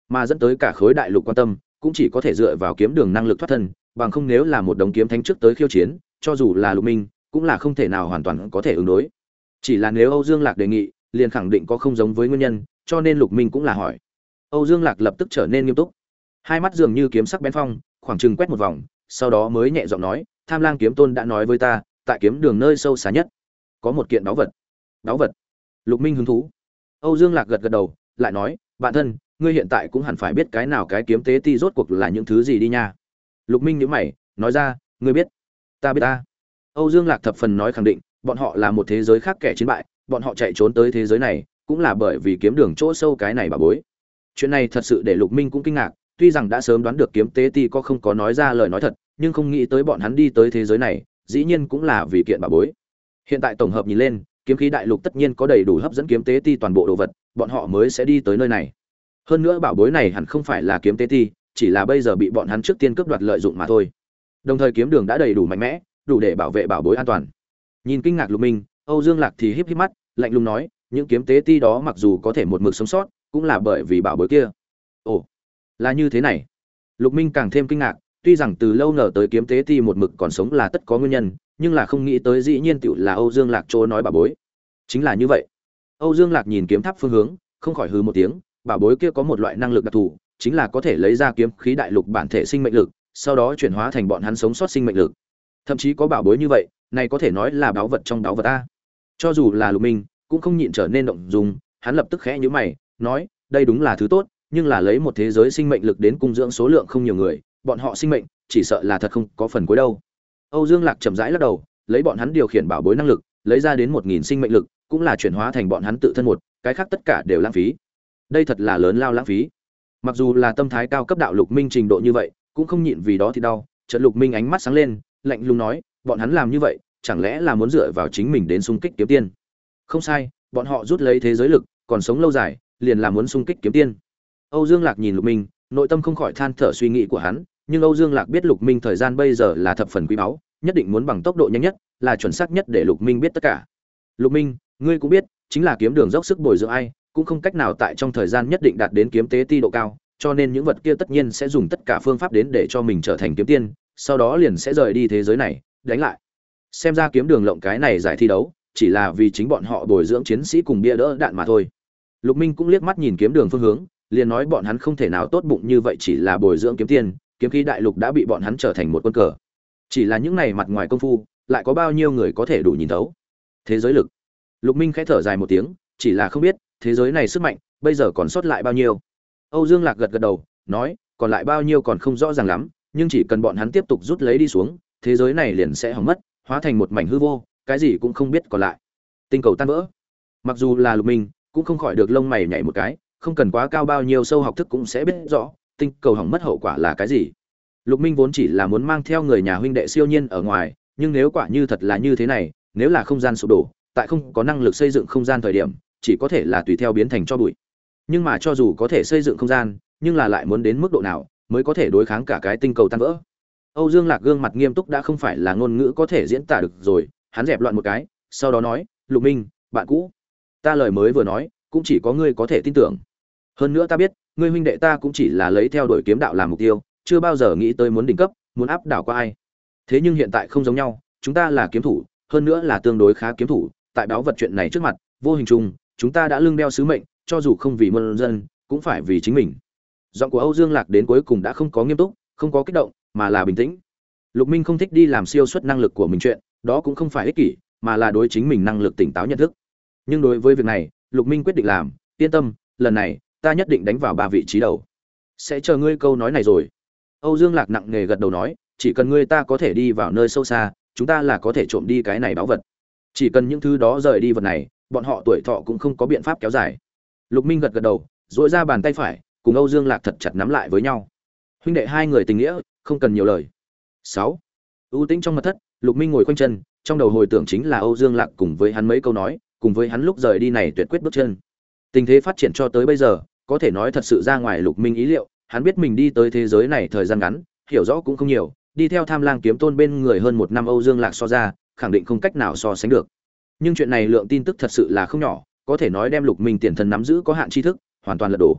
mà dẫn tới cả khối đại lục quan tâm cũng chỉ có thể dựa vào kiếm đường năng lực thoát thân, bằng không nếu là một đống kiếm thánh trước tới khiêu chiến, cho dù là lục minh, cũng là không thể nào hoàn toàn có thể ứng đối. Chỉ là nếu âu dương lạc đề nghị, liền khẳng định có không giống với nguyên nhân, cho nên lục minh cũng là hỏi. Âu dương lạc lập tức trở nên nghiêm túc. Hai mắt dường như kiếm sắc bén phong, khoảng chừng quét một vòng, sau đó mới nhẹ giọng nói, tham lang kiếm tôn đã nói với ta, tại kiếm đường nơi sâu xa nhất, có một kiện báu vật. Báu vật? Lục minh hứng thú. Âu dương lạc gật gật đầu, lại nói, bạn thân ngươi hiện tại cũng hẳn phải biết cái nào cái kiếm tế ti rốt cuộc là những thứ gì đi nha. Lục minh nhíu mày, nói ra, ngươi biết. Ta biết ta. Âu dương lạc thập phần nói khẳng định, bọn họ là một thế giới khác kẻ chiến bại, bọn họ chạy trốn tới thế giới này, cũng là bởi vì kiếm đường chỗ sâu cái này bà bối. Chuyện này thật sự để lục minh cũng kinh ngạc, tuy rằng đã sớm đoán được kiếm tế ti có không có nói ra lời nói thật, nhưng không nghĩ tới bọn hắn đi tới thế giới này, dĩ nhiên cũng là vì kiện bà bối. Hiện tại tổng hợp nhìn lên, kiếm khí đại lục tất nhiên có đầy đủ hấp dẫn kiếm tế ti toàn bộ đồ vật, bọn họ mới sẽ đi tới nơi này hơn nữa bảo bối này hẳn không phải là kiếm tế ti, chỉ là bây giờ bị bọn hắn trước tiên cướp đoạt lợi dụng mà thôi. Đồng thời kiếm đường đã đầy đủ mạnh mẽ, đủ để bảo vệ bảo bối an toàn. Nhìn kinh ngạc lục minh, âu dương lạc thì híp híp mắt, lạnh lùng nói, những kiếm tế ti đó mặc dù có thể một mực sống sót, cũng là bởi vì bảo bối kia. Ồ, là như thế này. Lục minh càng thêm kinh ngạc, tuy rằng từ lâu ngờ tới kiếm tế ti một mực còn sống là tất có nguyên nhân, nhưng là không nghĩ tới dĩ nhiên tựu là âu dương lạc chỗ nói bảo bối. Chính là như vậy. Âu dương lạc nhìn kiếm tháp phương hướng, không khỏi hừ một tiếng bảo bối kia có một loại năng lực đặc thù, chính là có thể lấy ra kiếm khí đại lục bản thể sinh mệnh lực, sau đó chuyển hóa thành bọn hắn sống sót sinh mệnh lực. Thậm chí có bảo bối như vậy, này có thể nói là báu vật trong báu vật a cho dù là lục minh, cũng không nhịn trở nên động dùng hắn lập tức khẽ nhíu mày, nói, đây đúng là thứ tốt, nhưng là lấy một thế giới sinh mệnh lực đến cung dưỡng số lượng không nhiều người, bọn họ sinh mệnh, chỉ sợ là thật không có phần cuối đâu. Âu dương lạc chậm rãi lắc đầu, lấy bọn hắn điều khiển bảo bối năng lực, lấy ra đến một nghìn sinh mệnh lực, cũng là chuyển hóa thành bọn hắn tự thân một, cái khác tất cả đều lãng phí đây thật là lớn lao lãng phí. Mặc dù là tâm thái cao cấp đạo lục minh trình độ như vậy, cũng không nhịn vì đó thì đau trận lục minh ánh mắt sáng lên, lạnh lùng nói, bọn hắn làm như vậy, chẳng lẽ là muốn dựa vào chính mình đến xung kích kiếm tiên? Không sai, bọn họ rút lấy thế giới lực, còn sống lâu dài, liền là muốn xung kích kiếm tiên. Âu dương lạc nhìn lục minh, nội tâm không khỏi than thở suy nghĩ của hắn, nhưng âu dương lạc biết lục minh thời gian bây giờ là thập phần quý báu, nhất định muốn bằng tốc độ nhanh nhất, là chuẩn xác nhất để lục minh biết tất cả. Lục minh, ngươi cũng biết, chính là kiếm đường dốc sức bồi dưỡng ai cũng không cách nào tại trong thời gian nhất định đạt đến kiếm tế ti độ cao, cho nên những vật kia tất nhiên sẽ dùng tất cả phương pháp đến để cho mình trở thành kiếm tiên, sau đó liền sẽ rời đi thế giới này, đánh lại. Xem ra kiếm đường lộng cái này giải thi đấu, chỉ là vì chính bọn họ bồi dưỡng chiến sĩ cùng bia đỡ đạn mà thôi. Lục minh cũng liếc mắt nhìn kiếm đường phương hướng, liền nói bọn hắn không thể nào tốt bụng như vậy chỉ là bồi dưỡng kiếm tiên, kiếm khí đại lục đã bị bọn hắn trở thành một quân cờ. Chỉ là những này mặt ngoài công phu, lại có bao nhiêu người có thể đủ nhìn thấu? Thế giới lực. Lục minh khẽ thở dài một tiếng, chỉ là không biết thế giới này sức mạnh, bây giờ còn sót lại bao nhiêu? Âu dương lạc gật gật đầu, nói, còn lại bao nhiêu còn không rõ ràng lắm, nhưng chỉ cần bọn hắn tiếp tục rút lấy đi xuống, thế giới này liền sẽ hỏng mất, hóa thành một mảnh hư vô, cái gì cũng không biết còn lại. Tinh cầu tan vỡ. Mặc dù là lục minh, cũng không khỏi được lông mày nhảy một cái, không cần quá cao bao nhiêu sâu học thức cũng sẽ biết rõ, tinh cầu hỏng mất hậu quả là cái gì. Lục minh vốn chỉ là muốn mang theo người nhà huynh đệ siêu nhiên ở ngoài, nhưng nếu quả như thật là như thế này, nếu là không gian sụp đổ, tại không có năng lực xây dựng không gian thời điểm chỉ có thể là tùy theo biến thành cho bụi. Nhưng mà cho dù có thể xây dựng không gian, nhưng là lại muốn đến mức độ nào mới có thể đối kháng cả cái tinh cầu tan vỡ. Âu dương lạc gương mặt nghiêm túc đã không phải là ngôn ngữ có thể diễn tả được rồi, hắn dẹp loạn một cái, sau đó nói, lục minh, bạn cũ, ta lời mới vừa nói, cũng chỉ có ngươi có thể tin tưởng. Hơn nữa ta biết, ngươi huynh đệ ta cũng chỉ là lấy theo đuổi kiếm đạo làm mục tiêu, chưa bao giờ nghĩ tới muốn đỉnh cấp, muốn áp đảo qua ai. Thế nhưng hiện tại không giống nhau, chúng ta là kiếm thủ, hơn nữa là tương đối khá kiếm thủ, tại báo vật chuyện này trước mặt, vô hình chung chúng ta đã lưng đeo sứ mệnh, cho dù không vì muôn dân, cũng phải vì chính mình. Giọng của âu dương lạc đến cuối cùng đã không có nghiêm túc, không có kích động, mà là bình tĩnh. Lục minh không thích đi làm siêu suất năng lực của mình chuyện, đó cũng không phải ích kỷ, mà là đối chính mình năng lực tỉnh táo nhận thức. Nhưng đối với việc này, lục minh quyết định làm, yên tâm, lần này, ta nhất định đánh vào ba vị trí đầu. Sẽ chờ ngươi câu nói này rồi. Âu dương lạc nặng nề gật đầu nói, chỉ cần ngươi ta có thể đi vào nơi sâu xa, chúng ta là có thể trộm đi cái này báu vật. Chỉ cần những thứ đó rời đi vật này bọn họ tuổi thọ cũng không có biện pháp kéo dài. Lục minh gật gật đầu dội ra bàn tay phải, cùng âu dương lạc thật chặt nắm lại với nhau. Huynh đệ hai người tình nghĩa, không cần nhiều lời. Sáu. Ưu tĩnh trong mật thất, lục minh ngồi quanh chân, trong đầu hồi tưởng chính là âu dương lạc cùng với hắn mấy câu nói, cùng với hắn lúc rời đi này tuyệt quyết bước chân. Tình thế phát triển cho tới bây giờ, có thể nói thật sự ra ngoài lục minh ý liệu, hắn biết mình đi tới thế giới này thời gian ngắn, hiểu rõ cũng không nhiều, đi theo tham lang kiếm tôn bên người hơn một năm âu dương lạc so ra, khẳng định không cách nào so sánh được nhưng chuyện này lượng tin tức thật sự là không nhỏ, có thể nói đem lục minh tiền thần nắm giữ có hạn tri thức, hoàn toàn lật đổ.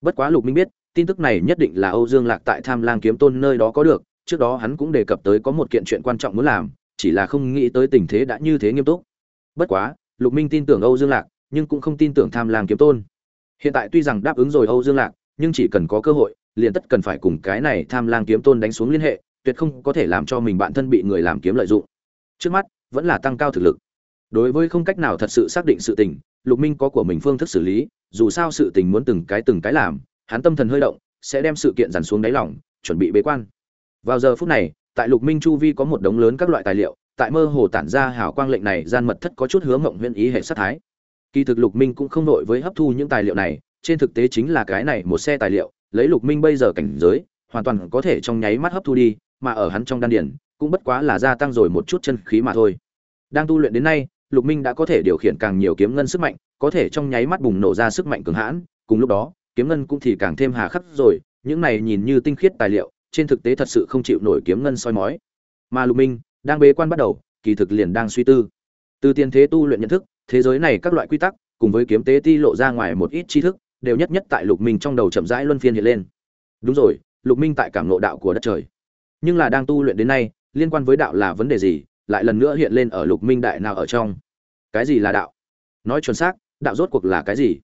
Bất quá lục minh biết, tin tức này nhất định là âu dương lạc tại tham lang kiếm tôn nơi đó có được, trước đó hắn cũng đề cập tới có một kiện chuyện quan trọng muốn làm, chỉ là không nghĩ tới tình thế đã như thế nghiêm túc. Bất quá, lục minh tin tưởng âu dương lạc, nhưng cũng không tin tưởng tham lang kiếm tôn. Hiện tại tuy rằng đáp ứng rồi âu dương lạc, nhưng chỉ cần có cơ hội, liền tất cần phải cùng cái này tham lang kiếm tôn đánh xuống liên hệ, tuyệt không có thể làm cho mình bạn thân bị người làm kiếm lợi dụng. Trước mắt, vẫn là tăng cao thực lực đối với không cách nào thật sự xác định sự tình, lục minh có của mình phương thức xử lý, dù sao sự tình muốn từng cái từng cái làm, hắn tâm thần hơi động, sẽ đem sự kiện dàn xuống đáy lòng, chuẩn bị bế quan. Vào giờ phút này, tại lục minh chu vi có một đống lớn các loại tài liệu, tại mơ hồ tản ra hào quang lệnh này gian mật thất có chút hứa mộng huyễn ý hệ sát thái. Kỳ thực lục minh cũng không đội với hấp thu những tài liệu này, trên thực tế chính là cái này một xe tài liệu, lấy lục minh bây giờ cảnh giới, hoàn toàn có thể trong nháy mắt hấp thu đi, mà ở hắn trong đan điển cũng bất quá là gia tăng rồi một chút chân khí mà thôi. Đang tu luyện đến nay lục minh đã có thể điều khiển càng nhiều kiếm ngân sức mạnh, có thể trong nháy mắt bùng nổ ra sức mạnh cường hãn, cùng lúc đó, kiếm ngân cũng thì càng thêm hà khắc rồi, những này nhìn như tinh khiết tài liệu, trên thực tế thật sự không chịu nổi kiếm ngân soi mói. Mà lục minh, đang bế quan bắt đầu, kỳ thực liền đang suy tư. Từ tiền thế tu luyện nhận thức, thế giới này các loại quy tắc, cùng với kiếm tế ti lộ ra ngoài một ít tri thức, đều nhất nhất tại lục minh trong đầu chậm rãi luân phiên hiện lên. Đúng rồi, lục minh tại cảm nộ đạo của đất trời. Nhưng là đang tu luyện đến nay, liên quan với đạo là vấn đề gì? Lại lần nữa hiện lên ở lục minh đại nào ở trong. Cái gì là đạo? Nói chuẩn xác, đạo rốt cuộc là cái gì?